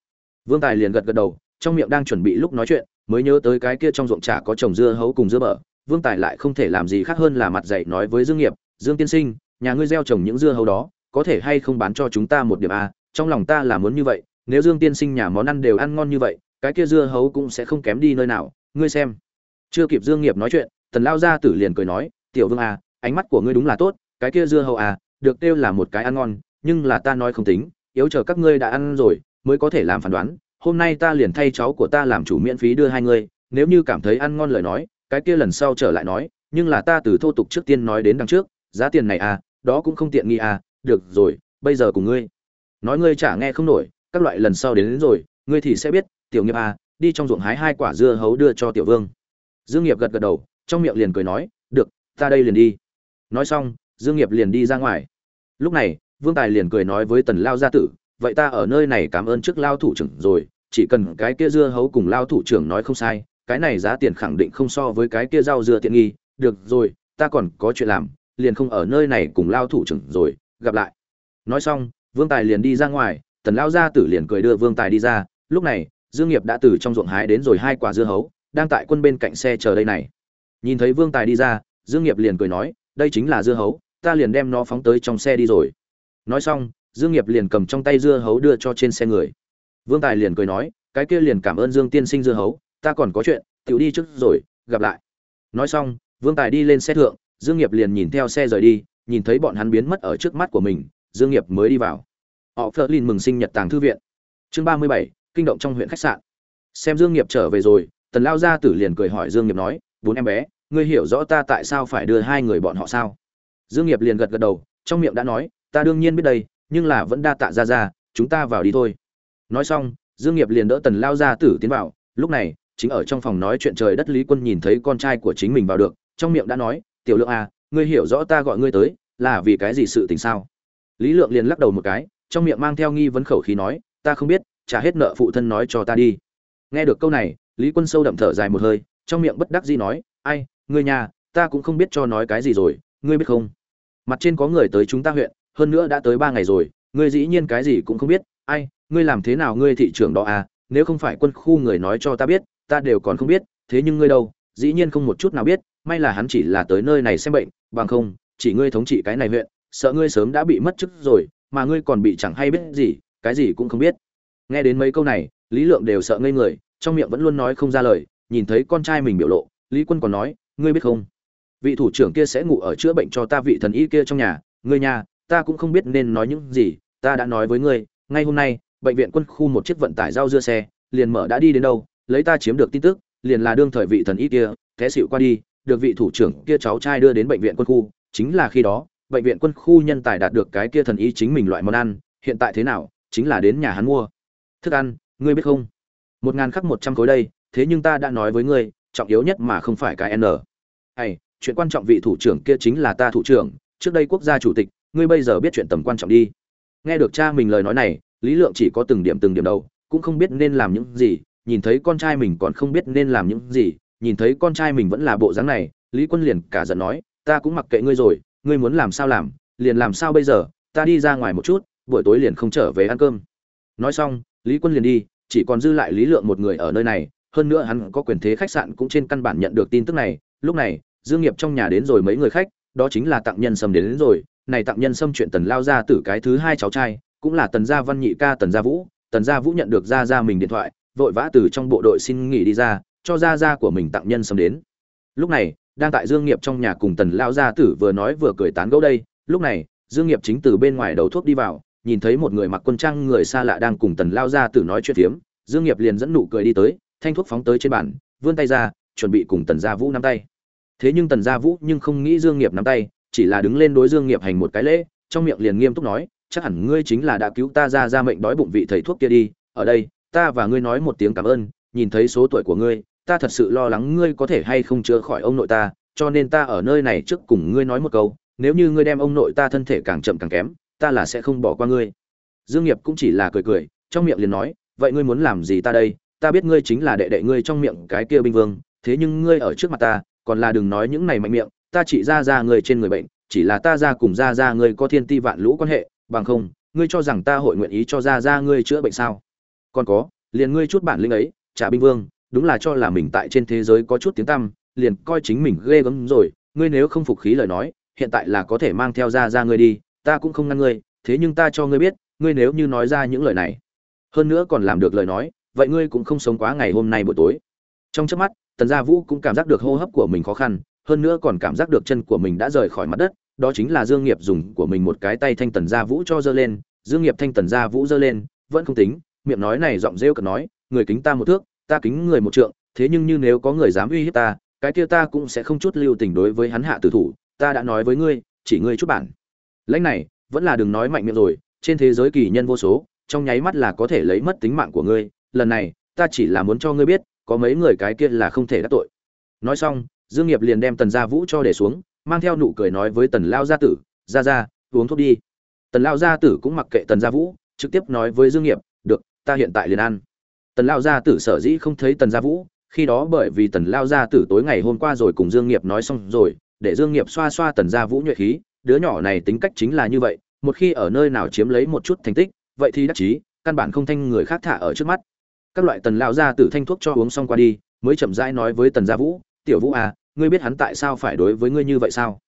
Vương tài liền gật gật đầu, trong miệng đang chuẩn bị lúc nói chuyện mới nhớ tới cái kia trong ruộng trà có trồng dưa hấu cùng dưa bở, vương tài lại không thể làm gì khác hơn là mặt dạy nói với dương nghiệp, dương tiên sinh, nhà ngươi gieo trồng những dưa hấu đó, có thể hay không bán cho chúng ta một điểm a trong lòng ta là muốn như vậy, nếu dương tiên sinh nhà món ăn đều ăn ngon như vậy, cái kia dưa hấu cũng sẽ không kém đi nơi nào, ngươi xem. Chưa kịp dương nghiệp nói chuyện, tần lao gia tử liền cười nói, tiểu vương à ánh mắt của ngươi đúng là tốt, cái kia dưa hấu à được kêu là một cái ăn ngon, nhưng là ta nói không tính, yếu chờ các ngươi đã ăn rồi, mới có thể làm phán đoán hôm nay ta liền thay cháu của ta làm chủ miễn phí đưa hai người. nếu như cảm thấy ăn ngon lời nói cái kia lần sau trở lại nói nhưng là ta từ thô tục trước tiên nói đến đằng trước giá tiền này à đó cũng không tiện nghi à được rồi bây giờ cùng ngươi. Nói ngươi chả nghe không nổi các loại lần sau đến, đến rồi ngươi thì sẽ biết tiểu nghiệp à đi trong ruộng hái hai quả dưa hấu đưa cho tiểu vương. Dương nghiệp gật gật đầu trong miệng liền cười nói được ta đây liền đi. Nói xong dương nghiệp liền đi ra ngoài. Lúc này vương tài liền cười nói với tần lao gia tử vậy ta ở nơi này cảm ơn trước lao thủ trưởng rồi, chỉ cần cái kia dưa hấu cùng lao thủ trưởng nói không sai, cái này giá tiền khẳng định không so với cái kia rau dưa tiện nghi, được rồi, ta còn có chuyện làm, liền không ở nơi này cùng lao thủ trưởng rồi, gặp lại. Nói xong, vương tài liền đi ra ngoài, tần lao gia tử liền cười đưa vương tài đi ra, lúc này, dương nghiệp đã từ trong ruộng hái đến rồi hai quả dưa hấu, đang tại quân bên cạnh xe chờ đây này. Nhìn thấy vương tài đi ra, dương nghiệp liền cười nói, đây chính là dưa hấu, ta liền đem nó phóng tới trong xe đi rồi. Nói xong dương nghiệp liền cầm trong tay dưa hấu đưa cho trên xe người. Vương tài liền cười nói, cái kia liền cảm ơn dương tiên sinh dưa hấu, ta còn có chuyện, tiểu đi trước rồi, gặp lại. Nói xong, vương tài đi lên xe thượng, dương nghiệp liền nhìn theo xe rời đi, nhìn thấy bọn hắn biến mất ở trước mắt của mình, dương nghiệp mới đi vào. Họ phơ lin mừng sinh nhật tàng thư viện. Chương ba mươi bảy, kinh động trong huyện khách sạn. Xem dương nghiệp trở về rồi, tần lao gia tử liền cười hỏi dương nghiệp nói, bốn em bé, ngươi hiểu rõ ta tại sao phải đưa hai người bọn họ sao? Dương nghiệp liền gật gật đầu, trong miệng đã nói, ta đương nhiên biết đây nhưng là vẫn đa tạ ra ra, chúng ta vào đi thôi. Nói xong, dương nghiệp liền đỡ tần lao gia tử tiến vào. Lúc này, chính ở trong phòng nói chuyện trời đất lý quân nhìn thấy con trai của chính mình vào được, trong miệng đã nói, tiểu lượng à ngươi hiểu rõ ta gọi ngươi tới, là vì cái gì sự tình sao? Lý lượng liền lắc đầu một cái, trong miệng mang theo nghi vấn khẩu khí nói, ta không biết, trả hết nợ phụ thân nói cho ta đi. Nghe được câu này, lý quân sâu đậm thở dài một hơi, trong miệng bất đắc dĩ nói, ai, ngươi nhà, ta cũng không biết cho nói cái gì rồi, ngươi biết không? Mặt trên có người tới chúng ta huyện hơn nữa đã tới ba ngày rồi, ngươi dĩ nhiên cái gì cũng không biết. Ai, ngươi làm thế nào ngươi thị trưởng đó à? Nếu không phải quân khu người nói cho ta biết, ta đều còn không biết, thế nhưng ngươi đâu? Dĩ nhiên không một chút nào biết, may là hắn chỉ là tới nơi này xem bệnh, bằng không, chỉ ngươi thống trị cái này huyện, sợ ngươi sớm đã bị mất chức rồi, mà ngươi còn bị chẳng hay biết gì, cái gì cũng không biết. Nghe đến mấy câu này, lý lượng đều sợ ngây người, trong miệng vẫn luôn nói không ra lời, nhìn thấy con trai mình biểu lộ, lý quân còn nói, ngươi biết không? Vị thủ trưởng kia sẽ ngủ ở chữa bệnh cho ta vị thần y kia trong nhà, ngươi nhà ta cũng không biết nên nói những gì, ta đã nói với ngươi, ngay hôm nay, bệnh viện quân khu một chiếc vận tải rau dưa xe, liền mở đã đi đến đâu, lấy ta chiếm được tin tức, liền là đương thời vị thần y kia, té xỉu qua đi, được vị thủ trưởng kia cháu trai đưa đến bệnh viện quân khu, chính là khi đó, bệnh viện quân khu nhân tài đạt được cái kia thần y chính mình loại món ăn, hiện tại thế nào, chính là đến nhà hắn mua. Thức ăn, ngươi biết không? Một ngàn khắc một trăm khối đây, thế nhưng ta đã nói với ngươi, trọng yếu nhất mà không phải cái n. Hay chuyện quan trọng vị thủ trưởng kia chính là ta thủ trưởng, trước đây quốc gia chủ tịch ngươi bây giờ biết chuyện tầm quan trọng đi. Nghe được cha mình lời nói này lý lượng chỉ có từng điểm từng điểm đầu cũng không biết nên làm những gì nhìn thấy con trai mình còn không biết nên làm những gì nhìn thấy con trai mình vẫn là bộ dáng này lý quân liền cả giận nói ta cũng mặc kệ ngươi rồi ngươi muốn làm sao làm liền làm sao bây giờ ta đi ra ngoài một chút buổi tối liền không trở về ăn cơm. Nói xong lý quân liền đi chỉ còn dư lại lý lượng một người ở nơi này hơn nữa hắn có quyền thế khách sạn cũng trên căn bản nhận được tin tức này lúc này dương nghiệp trong nhà đến rồi mấy người khách đó chính là tặng nhân sầm đến, đến rồi này tặng nhân xâm chuyện tần lao ra từ cái thứ hai cháu trai, cũng là tần gia văn nhị ca tần gia vũ, tần gia vũ nhận được gia gia mình điện thoại, vội vã từ trong bộ đội xin nghỉ đi ra, cho gia gia của mình tặng nhân xâm đến. Lúc này, đang tại dương nghiệp trong nhà cùng tần lao gia tử vừa nói vừa cười tán gẫu đây, lúc này, dương nghiệp chính từ bên ngoài đầu thuốc đi vào, nhìn thấy một người mặc quân trang người xa lạ đang cùng tần lao gia tử nói chuyện tiếm dương nghiệp liền dẫn nụ cười đi tới, thanh thuốc phóng tới trên bàn, vươn tay ra, chuẩn bị cùng tần gia vũ nắm tay. Thế nhưng tần gia vũ nhưng không nghĩ dương nghiệp nắm tay chỉ là đứng lên đối dương nghiệp hành một cái lễ, trong miệng liền nghiêm túc nói, chắc hẳn ngươi chính là đã cứu ta ra ra mệnh đói bụng vị thầy thuốc kia đi, ở đây, ta và ngươi nói một tiếng cảm ơn, nhìn thấy số tuổi của ngươi, ta thật sự lo lắng ngươi có thể hay không chữa khỏi ông nội ta, cho nên ta ở nơi này trước cùng ngươi nói một câu, nếu như ngươi đem ông nội ta thân thể càng chậm càng kém, ta là sẽ không bỏ qua ngươi. Dương nghiệp cũng chỉ là cười cười, trong miệng liền nói, vậy ngươi muốn làm gì ta đây? Ta biết ngươi chính là đệ đệ ngươi trong miệng cái kia binh vương, thế nhưng ngươi ở trước mặt ta, còn là đừng nói những này mạnh miệng ta chỉ ra ra ngươi trên người bệnh, chỉ là ta ra cùng ra ra ngươi có thiên ti vạn lũ quan hệ, bằng không, ngươi cho rằng ta hội nguyện ý cho ra ra ngươi chữa bệnh sao? Còn có, liền ngươi chút bản lĩnh ấy trả binh vương, đúng là cho là mình tại trên thế giới có chút tiếng tăm, liền coi chính mình ghê gớm rồi, ngươi nếu không phục khí lời nói, hiện tại là có thể mang theo ra ra ngươi đi, ta cũng không ngăn ngươi, thế nhưng ta cho ngươi biết, ngươi nếu như nói ra những lời này, hơn nữa còn làm được lời nói, vậy ngươi cũng không sống quá ngày hôm nay buổi tối. Trong chớp mắt, tần gia vũ cũng cảm giác được hô hấp của mình khó khăn hơn nữa còn cảm giác được chân của mình đã rời khỏi mặt đất, đó chính là dương nghiệp dùng của mình một cái tay thanh tần gia vũ cho giơ lên. Dương nghiệp thanh tần gia vũ giơ lên, vẫn không tính, miệng nói này giọng rêu cợt nói, người kính ta một thước, ta kính người một trượng, thế nhưng như nếu có người dám uy hiếp ta, cái kia ta cũng sẽ không chút lưu tình đối với hắn hạ tử thủ, ta đã nói với ngươi, chỉ ngươi chút bản. Lãnh này, vẫn là đừng nói mạnh miệng rồi, trên thế giới kỳ nhân vô số, trong nháy mắt là có thể lấy mất tính mạng của ngươi. Lần này, ta chỉ là muốn cho ngươi biết, có mấy người cái kia là không thể đắc tội. Nói xong dương nghiệp liền đem tần gia vũ cho để xuống, mang theo nụ cười nói với tần lao gia tử ra ra uống thuốc đi. Tần lao gia tử cũng mặc kệ tần gia vũ, trực tiếp nói với dương nghiệp, được, ta hiện tại liền ăn. Tần lao gia tử sở dĩ không thấy tần gia vũ, khi đó bởi vì tần lao gia tử tối ngày hôm qua rồi cùng dương nghiệp nói xong rồi, để dương nghiệp xoa xoa tần gia vũ nhuệ khí, đứa nhỏ này tính cách chính là như vậy, một khi ở nơi nào chiếm lấy một chút thành tích, vậy thì đắc chí, căn bản không thanh người khác thả ở trước mắt. Các loại tần lao gia tử thanh thuốc cho uống xong qua đi, mới chậm rãi nói với tần gia vũ tiểu vũ à ngươi biết hắn tại sao phải đối với ngươi như vậy sao?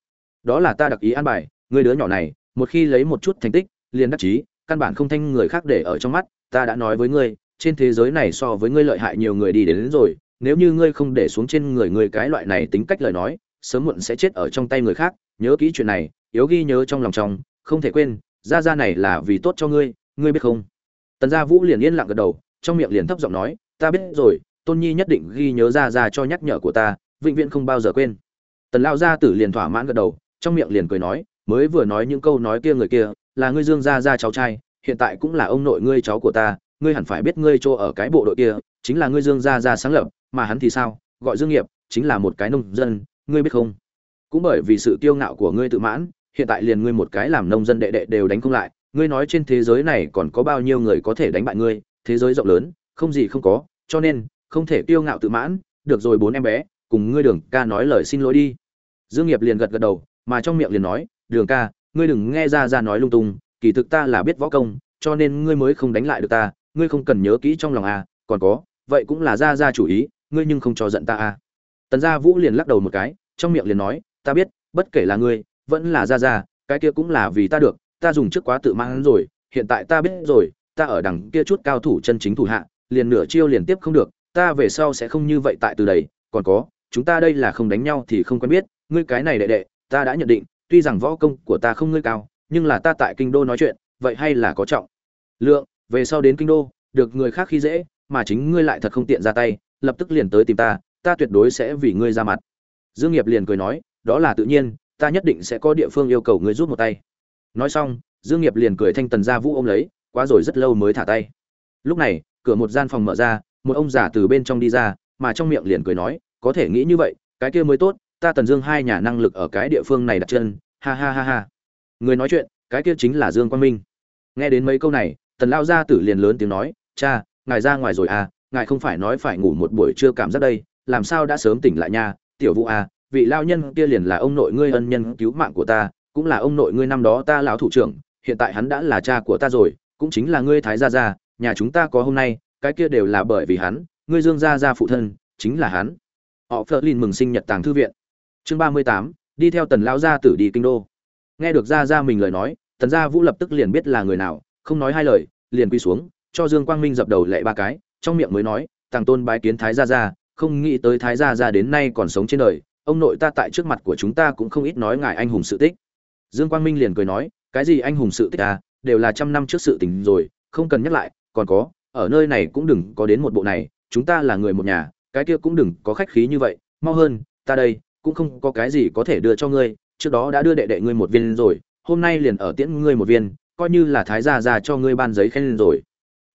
Đó là ta đặc ý an bài ngươi đứa nhỏ này một khi lấy một chút thành tích liền đắc chí căn bản không thanh người khác để ở trong mắt ta đã nói với ngươi trên thế giới này so với ngươi lợi hại nhiều người đi đến, đến rồi nếu như ngươi không để xuống trên người người cái loại này tính cách lời nói sớm muộn sẽ chết ở trong tay người khác nhớ kỹ chuyện này yếu ghi nhớ trong lòng trong không thể quên ra ra này là vì tốt cho ngươi ngươi biết không? Tần gia vũ liền yên lặng gật đầu trong miệng liền thấp giọng nói ta biết rồi tôn nhi nhất định ghi nhớ ra ra cho nhắc nhở của ta vĩnh viễn không bao giờ quên. Tần lao gia tử liền thỏa mãn gật đầu, trong miệng liền cười nói, mới vừa nói những câu nói kia người kia, là ngươi dương gia gia cháu trai, hiện tại cũng là ông nội ngươi cháu của ta, ngươi hẳn phải biết ngươi chỗ ở cái bộ đội kia, chính là ngươi dương gia gia sáng lập, mà hắn thì sao, gọi dương nghiệp, chính là một cái nông dân, ngươi biết không? Cũng bởi vì sự kiêu ngạo của ngươi tự mãn, hiện tại liền ngươi một cái làm nông dân đệ đệ đều đánh không lại, ngươi nói trên thế giới này còn có bao nhiêu người có thể đánh bại ngươi, thế giới rộng lớn, không gì không có, cho nên, không thể kiêu ngạo tự mãn, được rồi bốn em bé cùng ngươi đường ca nói lời xin lỗi đi. Dương nghiệp liền gật gật đầu, mà trong miệng liền nói, đường ca, ngươi đừng nghe ra ra nói lung tung, kỳ thực ta là biết võ công, cho nên ngươi mới không đánh lại được ta, ngươi không cần nhớ kỹ trong lòng à còn có, vậy cũng là ra ra chủ ý, ngươi nhưng không cho giận ta à. Tần gia vũ liền lắc đầu một cái, trong miệng liền nói, ta biết, bất kể là ngươi, vẫn là ra ra, cái kia cũng là vì ta được, ta dùng trước quá tự mang rồi, hiện tại ta biết rồi, ta ở đằng kia chút cao thủ chân chính thủ hạ, liền nửa chiêu liền tiếp không được, ta về sau sẽ không như vậy tại từ đấy còn có chúng ta đây là không đánh nhau thì không quen biết, ngươi cái này đệ đệ, ta đã nhận định, tuy rằng võ công của ta không ngươi cao, nhưng là ta tại kinh đô nói chuyện, vậy hay là có trọng. Lượng, về sau đến kinh đô, được người khác khi dễ, mà chính ngươi lại thật không tiện ra tay, lập tức liền tới tìm ta ta tuyệt đối sẽ vì ngươi ra mặt. Dương nghiệp liền cười nói, đó là tự nhiên, ta nhất định sẽ có địa phương yêu cầu ngươi giúp một tay. Nói xong, dương nghiệp liền cười thanh tần gia vũ ôm lấy, quá rồi rất lâu mới thả tay. Lúc này, cửa một gian phòng mở ra, một ông già từ bên trong đi ra, mà trong miệng liền cười nói có thể nghĩ như vậy, cái kia mới tốt, ta tần dương hai nhà năng lực ở cái địa phương này đặt chân, ha ha ha ha. Người nói chuyện, cái kia chính là dương quang minh. Nghe đến mấy câu này, tần lao gia tử liền lớn tiếng nói, cha, ngài ra ngoài rồi à ngài không phải nói phải ngủ một buổi trưa cảm giác đây, làm sao đã sớm tỉnh lại nha, tiểu vũ à vị lao nhân kia liền là ông nội ngươi ân nhân cứu mạng của ta, cũng là ông nội ngươi năm đó ta lão thủ trưởng, hiện tại hắn đã là cha của ta rồi, cũng chính là ngươi thái gia gia, nhà chúng ta có hôm nay, cái kia đều là bởi vì hắn, ngươi dương gia gia phụ thân, chính là hắn họ phớt lên mừng sinh nhật tàng thư viện. Chương ba mươi tám, đi theo tần lão gia tử đi kinh đô. Nghe được gia gia mình lời nói, tần gia vũ lập tức liền biết là người nào, không nói hai lời, liền quy xuống, cho dương quang minh dập đầu lệ ba cái, trong miệng mới nói, tàng tôn bái kiến thái gia gia, không nghĩ tới thái gia gia đến nay còn sống trên đời, ông nội ta tại trước mặt của chúng ta cũng không ít nói ngài anh hùng sự tích. Dương quang minh liền cười nói, cái gì anh hùng sự tích à đều là trăm năm trước sự tình rồi, không cần nhắc lại, còn có, ở nơi này cũng đừng có đến một bộ này, chúng ta là người một nhà cái kia cũng đừng có khách khí như vậy, mau hơn, ta đây, cũng không có cái gì có thể đưa cho ngươi, trước đó đã đưa đệ đệ ngươi một viên rồi, hôm nay liền ở tiễn ngươi một viên, coi như là thái gia ra cho ngươi ban giấy khen rồi.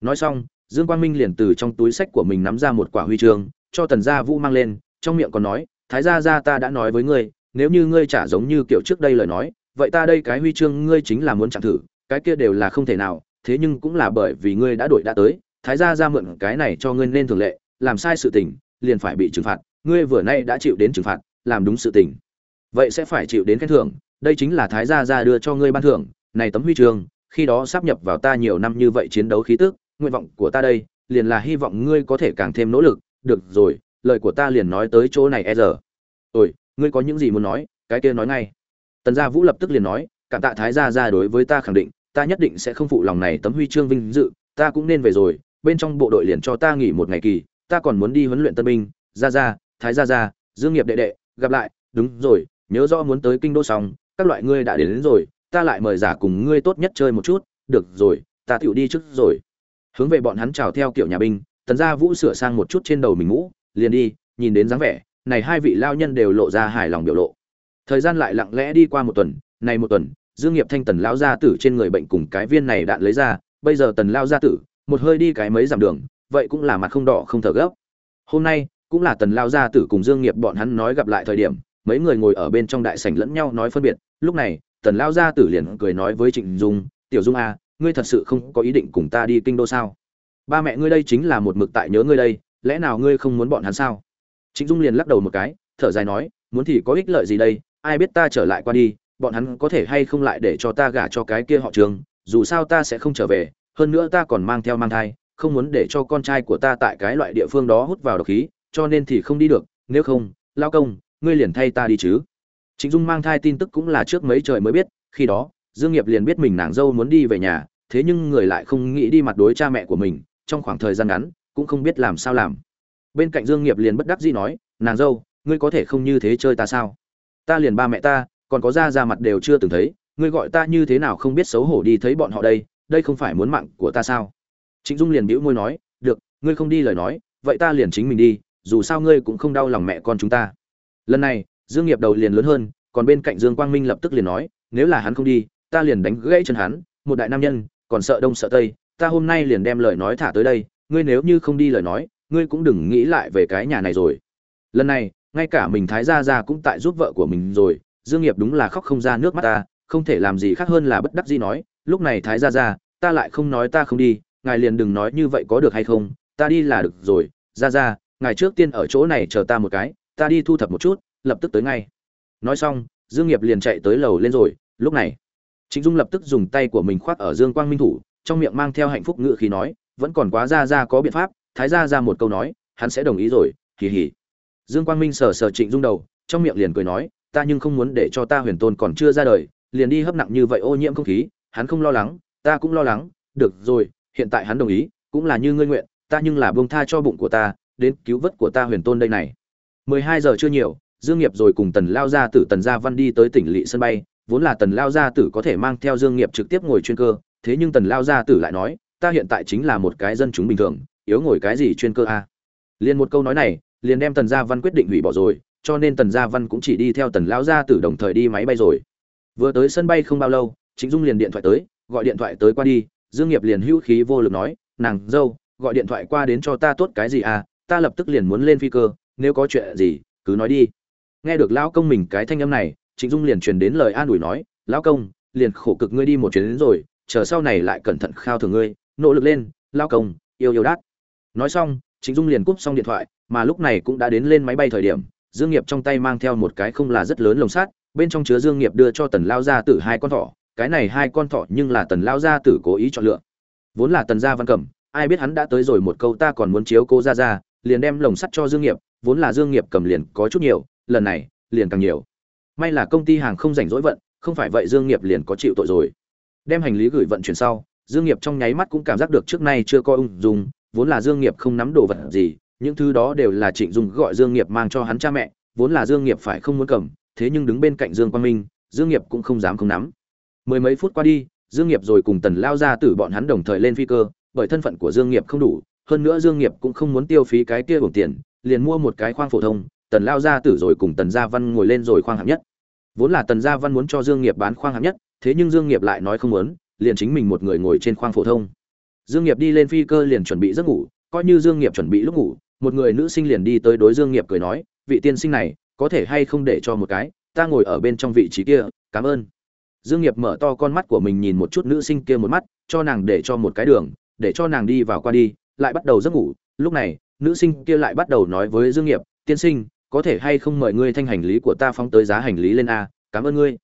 Nói xong, dương quang minh liền từ trong túi sách của mình nắm ra một quả huy chương, cho tần gia vũ mang lên, trong miệng còn nói, thái gia gia ta đã nói với ngươi, nếu như ngươi trả giống như kiểu trước đây lời nói, vậy ta đây cái huy chương ngươi chính là muốn chẳng thử, cái kia đều là không thể nào, thế nhưng cũng là bởi vì ngươi đã đổi đã tới, thái gia ra mượn cái này cho ngươi nên thường lệ, làm sai sự tình liền phải bị trừng phạt, ngươi vừa nay đã chịu đến trừng phạt, làm đúng sự tình. Vậy sẽ phải chịu đến khen thưởng, đây chính là thái gia ra đưa cho ngươi ban thưởng, này tấm huy chương, khi đó sắp nhập vào ta nhiều năm như vậy chiến đấu khí tức, nguyện vọng của ta đây, liền là hy vọng ngươi có thể càng thêm nỗ lực, được rồi, lời của ta liền nói tới chỗ này e giờ. Ôi, ngươi có những gì muốn nói, cái kia nói ngay. Tần gia vũ lập tức liền nói, cảm tạ thái gia ra đối với ta khẳng định, ta nhất định sẽ không phụ lòng này tấm huy chương vinh dự, ta cũng nên về rồi, bên trong bộ đội liền cho ta nghỉ một ngày kỳ ta còn muốn đi huấn luyện tân binh ra ra thái gia ra dương nghiệp đệ đệ gặp lại đúng rồi nhớ rõ muốn tới kinh đô xong các loại ngươi đã đến, đến rồi ta lại mời giả cùng ngươi tốt nhất chơi một chút được rồi ta tựu đi trước rồi. Hướng về bọn hắn chào theo kiểu nhà binh tần gia vũ sửa sang một chút trên đầu mình ngũ liền đi nhìn đến dáng vẻ này hai vị lao nhân đều lộ ra hài lòng biểu lộ. Thời gian lại lặng lẽ đi qua một tuần này một tuần dương nghiệp thanh tần lao gia tử trên người bệnh cùng cái viên này đạn lấy ra bây giờ tần lao gia tử một hơi đi cái mấy dặm đường vậy cũng là mặt không đỏ không thở gấp. Hôm nay cũng là tần lao gia tử cùng dương nghiệp bọn hắn nói gặp lại thời điểm mấy người ngồi ở bên trong đại sảnh lẫn nhau nói phân biệt. Lúc này tần lao gia tử liền cười nói với trịnh dung tiểu dung a à, ngươi thật sự không có ý định cùng ta đi kinh đô sao? Ba mẹ ngươi đây chính là một mực tại nhớ ngươi đây lẽ nào ngươi không muốn bọn hắn sao? Trịnh dung liền lắc đầu một cái thở dài nói muốn thì có ích lợi gì đây? Ai biết ta trở lại qua đi bọn hắn có thể hay không lại để cho ta gả cho cái kia họ trường dù sao ta sẽ không trở về hơn nữa ta còn mang theo mang thai không muốn để cho con trai của ta tại cái loại địa phương đó hút vào độc khí, cho nên thì không đi được, nếu không, lao công, ngươi liền thay ta đi chứ. Trịnh dung mang thai tin tức cũng là trước mấy trời mới biết, khi đó, dương nghiệp liền biết mình nàng dâu muốn đi về nhà, thế nhưng người lại không nghĩ đi mặt đối cha mẹ của mình, trong khoảng thời gian ngắn, cũng không biết làm sao làm. Bên cạnh dương nghiệp liền bất đắc dĩ nói, nàng dâu, ngươi có thể không như thế chơi ta sao? Ta liền ba mẹ ta, còn có ra ra mặt đều chưa từng thấy, ngươi gọi ta như thế nào không biết xấu hổ đi thấy bọn họ đây đây không phải muốn mạng của ta sao? Trịnh dung liền bĩu môi nói, được, ngươi không đi lời nói, vậy ta liền chính mình đi, dù sao ngươi cũng không đau lòng mẹ con chúng ta. Lần này, dương nghiệp đầu liền lớn hơn, còn bên cạnh dương quang minh lập tức liền nói, nếu là hắn không đi, ta liền đánh gãy chân hắn, một đại nam nhân, còn sợ đông sợ tây, ta hôm nay liền đem lời nói thả tới đây, ngươi nếu như không đi lời nói, ngươi cũng đừng nghĩ lại về cái nhà này rồi. Lần này, ngay cả mình thái gia gia cũng tại giúp vợ của mình rồi, dương nghiệp đúng là khóc không ra nước mắt ta, không thể làm gì khác hơn là bất đắc dĩ nói, lúc này thái gia gia, ta lại không nói ta không đi ngài liền đừng nói như vậy có được hay không ta đi là được rồi Ra ra, ngài trước tiên ở chỗ này chờ ta một cái ta đi thu thập một chút lập tức tới ngay. Nói xong dương nghiệp liền chạy tới lầu lên rồi lúc này trịnh dung lập tức dùng tay của mình khoác ở dương quang minh thủ trong miệng mang theo hạnh phúc ngự khí nói vẫn còn quá Ra Ra có biện pháp thái Ra ra một câu nói hắn sẽ đồng ý rồi hì hì. Dương quang minh sờ sờ trịnh dung đầu trong miệng liền cười nói ta nhưng không muốn để cho ta huyền tôn còn chưa ra đời liền đi hấp nặng như vậy ô nhiễm không khí hắn không lo lắng ta cũng lo lắng được rồi hiện tại hắn đồng ý, cũng là như ngươi nguyện, ta nhưng là buông tha cho bụng của ta, đến cứu vớt của ta huyền tôn đây này. 12 giờ chưa nhiều, dương nghiệp rồi cùng tần lao gia tử tần gia văn đi tới tỉnh lỵ sân bay, vốn là tần lao gia tử có thể mang theo dương nghiệp trực tiếp ngồi chuyên cơ, thế nhưng tần lao gia tử lại nói, ta hiện tại chính là một cái dân chúng bình thường, yếu ngồi cái gì chuyên cơ a? Liền một câu nói này, liền đem tần gia văn quyết định hủy bỏ rồi, cho nên tần gia văn cũng chỉ đi theo tần lão gia tử đồng thời đi máy bay rồi. Vừa tới sân bay không bao lâu chính dung liền điện thoại tới, gọi điện thoại tới qua đi dương nghiệp liền hữu khí vô lực nói, nàng dâu, gọi điện thoại qua đến cho ta tốt cái gì à? Ta lập tức liền muốn lên phi cơ, nếu có chuyện gì, cứ nói đi. Nghe được lão công mình cái thanh âm này, trịnh dung liền truyền đến lời an ủi nói, lão công, liền khổ cực ngươi đi một chuyến đến rồi, chờ sau này lại cẩn thận khao thưởng ngươi, nỗ lực lên, lão công, yêu yêu đát. Nói xong, trịnh dung liền cúp xong điện thoại, mà lúc này cũng đã đến lên máy bay thời điểm, dương nghiệp trong tay mang theo một cái không là rất lớn lồng sắt, bên trong chứa dương nghiệp đưa cho tần lao gia tử hai con thỏ cái này hai con thỏ nhưng là tần lao gia tử cố ý chọn lựa. Vốn là tần gia văn cẩm, ai biết hắn đã tới rồi một câu ta còn muốn chiếu cô ra ra liền đem lồng sắt cho dương nghiệp, vốn là dương nghiệp cầm liền có chút nhiều, lần này, liền càng nhiều. May là công ty hàng không rảnh rỗi vận, không phải vậy dương nghiệp liền có chịu tội rồi. Đem hành lý gửi vận chuyển sau, dương nghiệp trong nháy mắt cũng cảm giác được trước nay chưa coi ung dung, vốn là dương nghiệp không nắm đồ vật gì, những thứ đó đều là trịnh dung gọi dương nghiệp mang cho hắn cha mẹ, vốn là dương nghiệp phải không muốn cầm, thế nhưng đứng bên cạnh dương quang minh, dương nghiệp cũng không dám không nắm mười mấy phút qua đi, dương nghiệp rồi cùng tần lao ra tử bọn hắn đồng thời lên phi cơ, bởi thân phận của dương nghiệp không đủ, hơn nữa dương nghiệp cũng không muốn tiêu phí cái kia bổng tiền, liền mua một cái khoang phổ thông, tần lao ra tử rồi cùng tần gia văn ngồi lên rồi khoang hạng nhất. Vốn là tần gia văn muốn cho dương nghiệp bán khoang hạng nhất, thế nhưng dương nghiệp lại nói không muốn, liền chính mình một người ngồi trên khoang phổ thông. Dương nghiệp đi lên phi cơ liền chuẩn bị giấc ngủ, coi như dương nghiệp chuẩn bị lúc ngủ, một người nữ sinh liền đi tới đối dương nghiệp cười nói, vị tiên sinh này, có thể hay không để cho một cái, ta ngồi ở bên trong vị trí kia, cảm ơn dương nghiệp mở to con mắt của mình nhìn một chút nữ sinh kia một mắt, cho nàng để cho một cái đường, để cho nàng đi vào qua đi, lại bắt đầu giấc ngủ. Lúc này, nữ sinh kia lại bắt đầu nói với dương nghiệp, tiên sinh, có thể hay không mời ngươi thanh hành lý của ta phóng tới giá hành lý lên a, cảm ơn ngươi.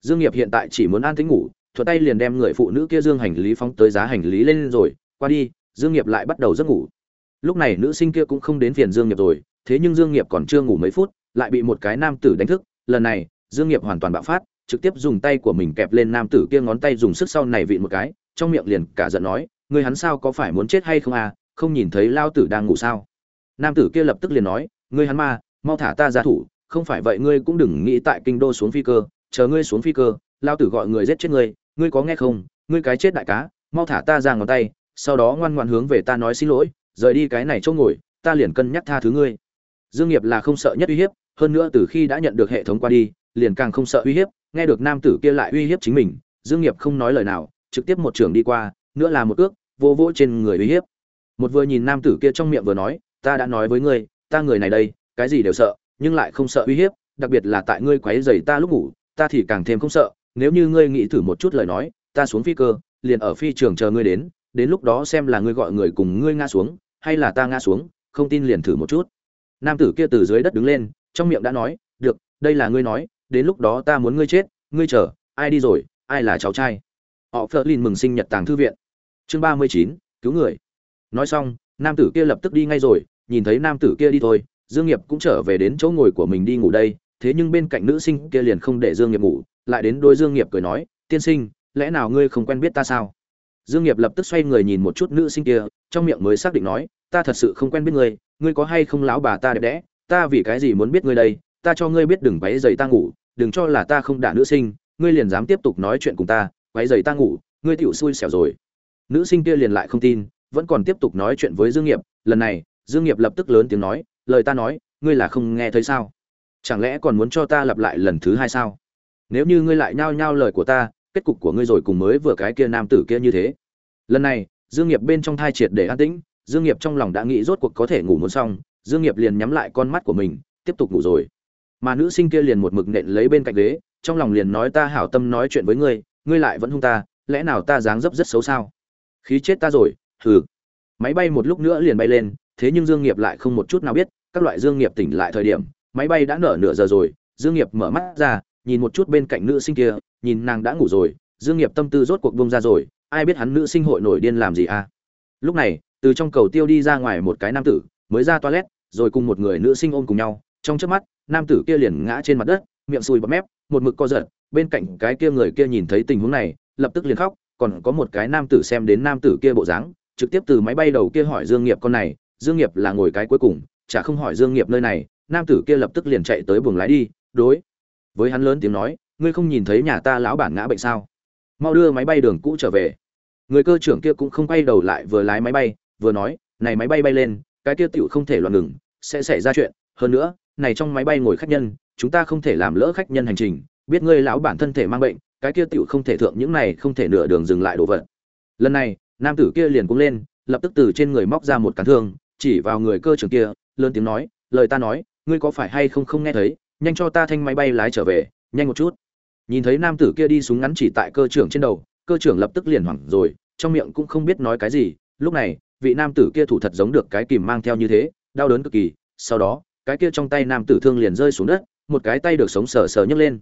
Dương nghiệp hiện tại chỉ muốn an tĩnh ngủ, thuận tay liền đem người phụ nữ kia dương hành lý phóng tới giá hành lý lên rồi, qua đi, dương nghiệp lại bắt đầu giấc ngủ. Lúc này nữ sinh kia cũng không đến phiền dương nghiệp rồi, thế nhưng dương nghiệp còn chưa ngủ mấy phút, lại bị một cái nam tử đánh thức. Lần này, dương nghiệp hoàn toàn bạo phát trực tiếp dùng tay của mình kẹp lên nam tử kia ngón tay dùng sức sau này vịn một cái, trong miệng liền cả giận nói, ngươi hắn sao có phải muốn chết hay không à không nhìn thấy lao tử đang ngủ sao? Nam tử kia lập tức liền nói, ngươi hắn ma, mau thả ta ra thủ, không phải vậy ngươi cũng đừng nghĩ tại kinh đô xuống phi cơ, chờ ngươi xuống phi cơ, lao tử gọi người giết chết ngươi ngươi có nghe không? Ngươi cái chết đại cá, mau thả ta ra ngón tay, sau đó ngoan ngoan hướng về ta nói xin lỗi, rời đi cái này chỗ ngồi, ta liền cân nhắc tha thứ ngươi. Dương nghiệp là không sợ nhất uy hiếp, hơn nữa từ khi đã nhận được hệ thống qua đi, liền càng không sợ uy hiếp nghe được nam tử kia lại uy hiếp chính mình, dương nghiệp không nói lời nào, trực tiếp một trường đi qua, nữa là một ước vô vỗ trên người uy hiếp. Một vừa nhìn nam tử kia trong miệng vừa nói, ta đã nói với ngươi, ta người này đây, cái gì đều sợ, nhưng lại không sợ uy hiếp, đặc biệt là tại ngươi quấy rầy ta lúc ngủ, ta thì càng thêm không sợ, nếu như ngươi nghĩ thử một chút lời nói, ta xuống phi cơ, liền ở phi trường chờ ngươi đến đến lúc đó xem là ngươi gọi người cùng ngươi ngã xuống, hay là ta ngã xuống, không tin liền thử một chút. Nam tử kia từ dưới đất đứng lên, trong miệng đã nói, được, đây là ngươi nói, đến lúc đó ta muốn ngươi chết ngươi chờ, ai đi rồi, ai là cháu trai? Họ phớt lên mừng sinh nhật tàng thư viện. Chương ba mươi chín, cứu người. Nói xong, nam tử kia lập tức đi ngay rồi, nhìn thấy nam tử kia đi thôi, dương nghiệp cũng trở về đến chỗ ngồi của mình đi ngủ đây, thế nhưng bên cạnh nữ sinh kia liền không để dương nghiệp ngủ, lại đến đôi dương nghiệp cười nói, tiên sinh, lẽ nào ngươi không quen biết ta sao? Dương nghiệp lập tức xoay người nhìn một chút nữ sinh kia, trong miệng mới xác định nói, ta thật sự không quen biết ngươi ngươi có hay không lão bà ta đẹp đẽ? Ta vì cái gì muốn biết ngươi đây? Ta cho ngươi biết đừng váy giày ta ngủ đừng cho là ta không đả nữ sinh, ngươi liền dám tiếp tục nói chuyện cùng ta váy giày ta ngủ, ngươi tựu xui xẻo rồi. Nữ sinh kia liền lại không tin, vẫn còn tiếp tục nói chuyện với dương nghiệp, lần này, dương nghiệp lập tức lớn tiếng nói, lời ta nói, ngươi là không nghe thấy sao? Chẳng lẽ còn muốn cho ta lặp lại lần thứ hai sao? Nếu như ngươi lại nhao nhao lời của ta, kết cục của ngươi rồi cùng mới vừa cái kia nam tử kia như thế. Lần này, dương nghiệp bên trong thai triệt để an tĩnh, dương nghiệp trong lòng đã nghĩ rốt cuộc có thể ngủ muốn xong, dương nghiệp liền nhắm lại con mắt của mình, tiếp tục ngủ rồi mà nữ sinh kia liền một mực nện lấy bên cạnh ghế, trong lòng liền nói ta hảo tâm nói chuyện với ngươi ngươi lại vẫn hung ta, lẽ nào ta dáng dấp rất xấu sao? Khí chết ta rồi, hừ. Máy bay một lúc nữa liền bay lên, thế nhưng dương nghiệp lại không một chút nào biết, các loại dương nghiệp tỉnh lại thời điểm, máy bay đã nở nửa giờ rồi, dương nghiệp mở mắt ra, nhìn một chút bên cạnh nữ sinh kia, nhìn nàng đã ngủ rồi, dương nghiệp tâm tư rốt cuộc bung ra rồi, ai biết hắn nữ sinh hội nổi điên làm gì à? Lúc này, từ trong cầu tiêu đi ra ngoài một cái nam tử, mới ra toilet, rồi cùng một người nữ sinh ôm cùng nhau, trong chớp mắt nam tử kia liền ngã trên mặt đất, miệng sùi bọt mép, một mực co giật, bên cạnh cái kia người kia nhìn thấy tình huống này, lập tức liền khóc, còn có một cái nam tử xem đến nam tử kia bộ dáng, trực tiếp từ máy bay đầu kia hỏi dương nghiệp con này, dương nghiệp là ngồi cái cuối cùng, chả không hỏi dương nghiệp nơi này, nam tử kia lập tức liền chạy tới buồng lái đi, đối. Với hắn lớn tiếng nói, ngươi không nhìn thấy nhà ta lão bản ngã bệnh sao? Mau đưa máy bay đường cũ trở về. Người cơ trưởng kia cũng không quay đầu lại vừa lái máy bay, vừa nói, này máy bay bay lên, cái kia tiểu không thể loạn ngừng, sẽ xảy ra chuyện, hơn nữa này trong máy bay ngồi khách nhân, chúng ta không thể làm lỡ khách nhân hành trình, biết ngươi lão bản thân thể mang bệnh, cái kia tiểu không thể thượng những này không thể nửa đường dừng lại đổ vật. Lần này, nam tử kia liền cũng lên, lập tức từ trên người móc ra một cán thương, chỉ vào người cơ trưởng kia, lớn tiếng nói, lời ta nói, ngươi có phải hay không không nghe thấy, nhanh cho ta thanh máy bay lái trở về, nhanh một chút. Nhìn thấy nam tử kia đi súng ngắn chỉ tại cơ trưởng trên đầu, cơ trưởng lập tức liền hoảng rồi, trong miệng cũng không biết nói cái gì. Lúc này, vị nam tử kia thủ thật giống được cái kìm mang theo như thế, đau đớn cực kỳ, sau đó cái kia trong tay nam tử thương liền rơi xuống đất, một cái tay được sống sờ sờ nhấc lên.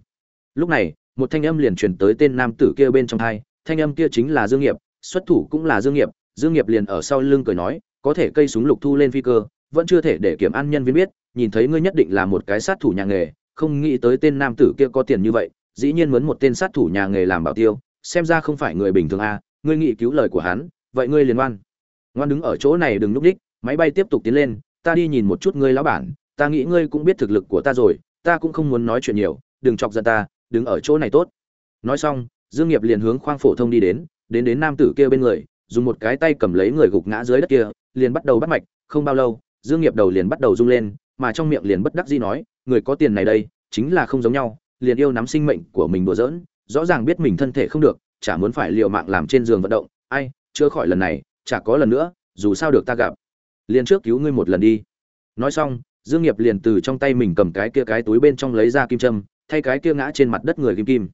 Lúc này, một thanh âm liền truyền tới tên nam tử kia bên trong thai thanh âm kia chính là dương nghiệp, xuất thủ cũng là dương nghiệp. Dương nghiệp liền ở sau lưng cười nói, có thể cây súng lục thu lên phi cơ, vẫn chưa thể để kiểm an nhân viên biết, nhìn thấy ngươi nhất định là một cái sát thủ nhà nghề, không nghĩ tới tên nam tử kia có tiền như vậy, dĩ nhiên muốn một tên sát thủ nhà nghề làm bảo tiêu, xem ra không phải người bình thường à ngươi nghĩ cứu lời của hắn, vậy ngươi liền ngoan. Ngoan đứng ở chỗ này đừng núp đích máy bay tiếp tục tiến lên, ta đi nhìn một chút ngươi lão bản ta nghĩ ngươi cũng biết thực lực của ta rồi, ta cũng không muốn nói chuyện nhiều, đừng chọc giận ta, đứng ở chỗ này tốt. Nói xong, dương nghiệp liền hướng khoang phổ thông đi đến đến đến nam tử kia bên người, dùng một cái tay cầm lấy người gục ngã dưới đất kia, liền bắt đầu bắt mạch, không bao lâu, dương nghiệp đầu liền bắt đầu rung lên, mà trong miệng liền bất đắc dĩ nói, người có tiền này đây, chính là không giống nhau, liền yêu nắm sinh mệnh của mình đùa giỡn, rõ ràng biết mình thân thể không được, chả muốn phải liều mạng làm trên giường vận động, ai, chưa khỏi lần này, chả có lần nữa, dù sao được ta gặp. Liền trước cứu ngươi một lần đi. Nói xong dương nghiệp liền từ trong tay mình cầm cái kia cái túi bên trong lấy ra kim châm, thay cái kia ngã trên mặt đất người kim kim.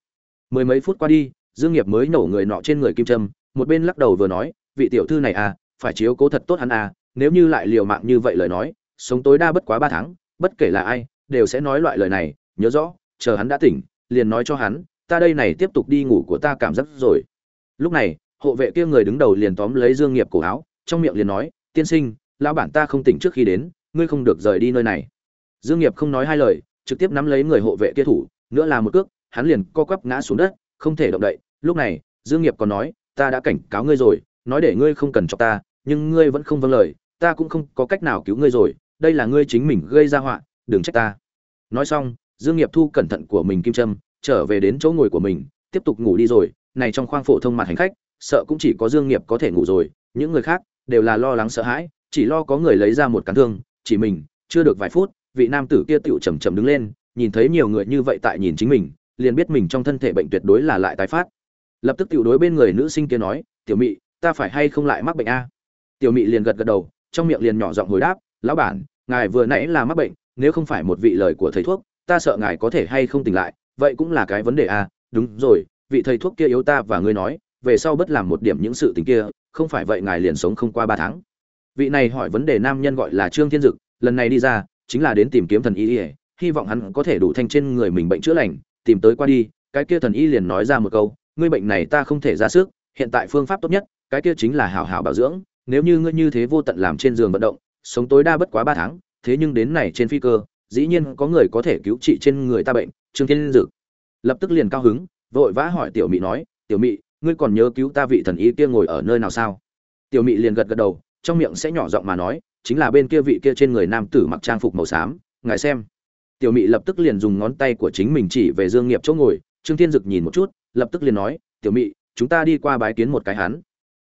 Mười mấy phút qua đi, dương nghiệp mới nổ người nọ trên người kim châm, một bên lắc đầu vừa nói, vị tiểu thư này à phải chiếu cố thật tốt hắn à nếu như lại liều mạng như vậy lời nói, sống tối đa bất quá ba tháng, bất kể là ai, đều sẽ nói loại lời này, nhớ rõ, chờ hắn đã tỉnh, liền nói cho hắn, ta đây này tiếp tục đi ngủ của ta cảm giác rồi. Lúc này, hộ vệ kia người đứng đầu liền tóm lấy dương nghiệp cổ áo, trong miệng liền nói, tiên sinh, lão bản ta không tỉnh trước khi đến ngươi không được rời đi nơi này. Dương nghiệp không nói hai lời, trực tiếp nắm lấy người hộ vệ kia thủ, nữa là một cước, hắn liền co quắp ngã xuống đất, không thể động đậy. Lúc này, dương nghiệp còn nói, ta đã cảnh cáo ngươi rồi, nói để ngươi không cần cho ta, nhưng ngươi vẫn không vâng lời, ta cũng không có cách nào cứu ngươi rồi, đây là ngươi chính mình gây ra họa, đừng trách ta. Nói xong, dương nghiệp thu cẩn thận của mình kim trâm trở về đến chỗ ngồi của mình, tiếp tục ngủ đi rồi. Này trong khoang phổ thông mặt hành khách, sợ cũng chỉ có dương nghiệp có thể ngủ rồi, những người khác đều là lo lắng sợ hãi, chỉ lo có người lấy ra một cán thương chỉ mình, chưa được vài phút, vị nam tử kia tựu chầm chầm đứng lên, nhìn thấy nhiều người như vậy tại nhìn chính mình, liền biết mình trong thân thể bệnh tuyệt đối là lại tái phát. Lập tức tiểu đối bên người nữ sinh kia nói, tiểu mị, ta phải hay không lại mắc bệnh a? Tiểu mị liền gật gật đầu, trong miệng liền nhỏ giọng hồi đáp, lão bản, ngài vừa nãy là mắc bệnh, nếu không phải một vị lời của thầy thuốc, ta sợ ngài có thể hay không tỉnh lại, vậy cũng là cái vấn đề a. Đúng rồi, vị thầy thuốc kia yếu ta và ngươi nói, về sau bất làm một điểm những sự tình kia, không phải vậy ngài liền sống không qua ba tháng vị này hỏi vấn đề nam nhân gọi là trương thiên dực, lần này đi ra, chính là đến tìm kiếm thần y ỉa hy vọng hắn có thể đủ thanh trên người mình bệnh chữa lành, tìm tới qua đi, cái kia thần y liền nói ra một câu, ngươi bệnh này ta không thể ra sức, hiện tại phương pháp tốt nhất, cái kia chính là hảo hảo bảo dưỡng, nếu như ngươi như thế vô tận làm trên giường vận động, sống tối đa bất quá ba tháng, thế nhưng đến này trên phi cơ, dĩ nhiên có người có thể cứu trị trên người ta bệnh. Trương thiên dực lập tức liền cao hứng, vội vã hỏi tiểu mị nói, tiểu mị, ngươi còn nhớ cứu ta vị thần y kia ngồi ở nơi nào sao? Tiểu mị liền gật gật đầu trong miệng sẽ nhỏ giọng mà nói, chính là bên kia vị kia trên người nam tử mặc trang phục màu xám, ngài xem. Tiểu mị lập tức liền dùng ngón tay của chính mình chỉ về dương nghiệp chỗ ngồi, trương thiên dực nhìn một chút, lập tức liền nói, tiểu mị, chúng ta đi qua bái kiến một cái hắn.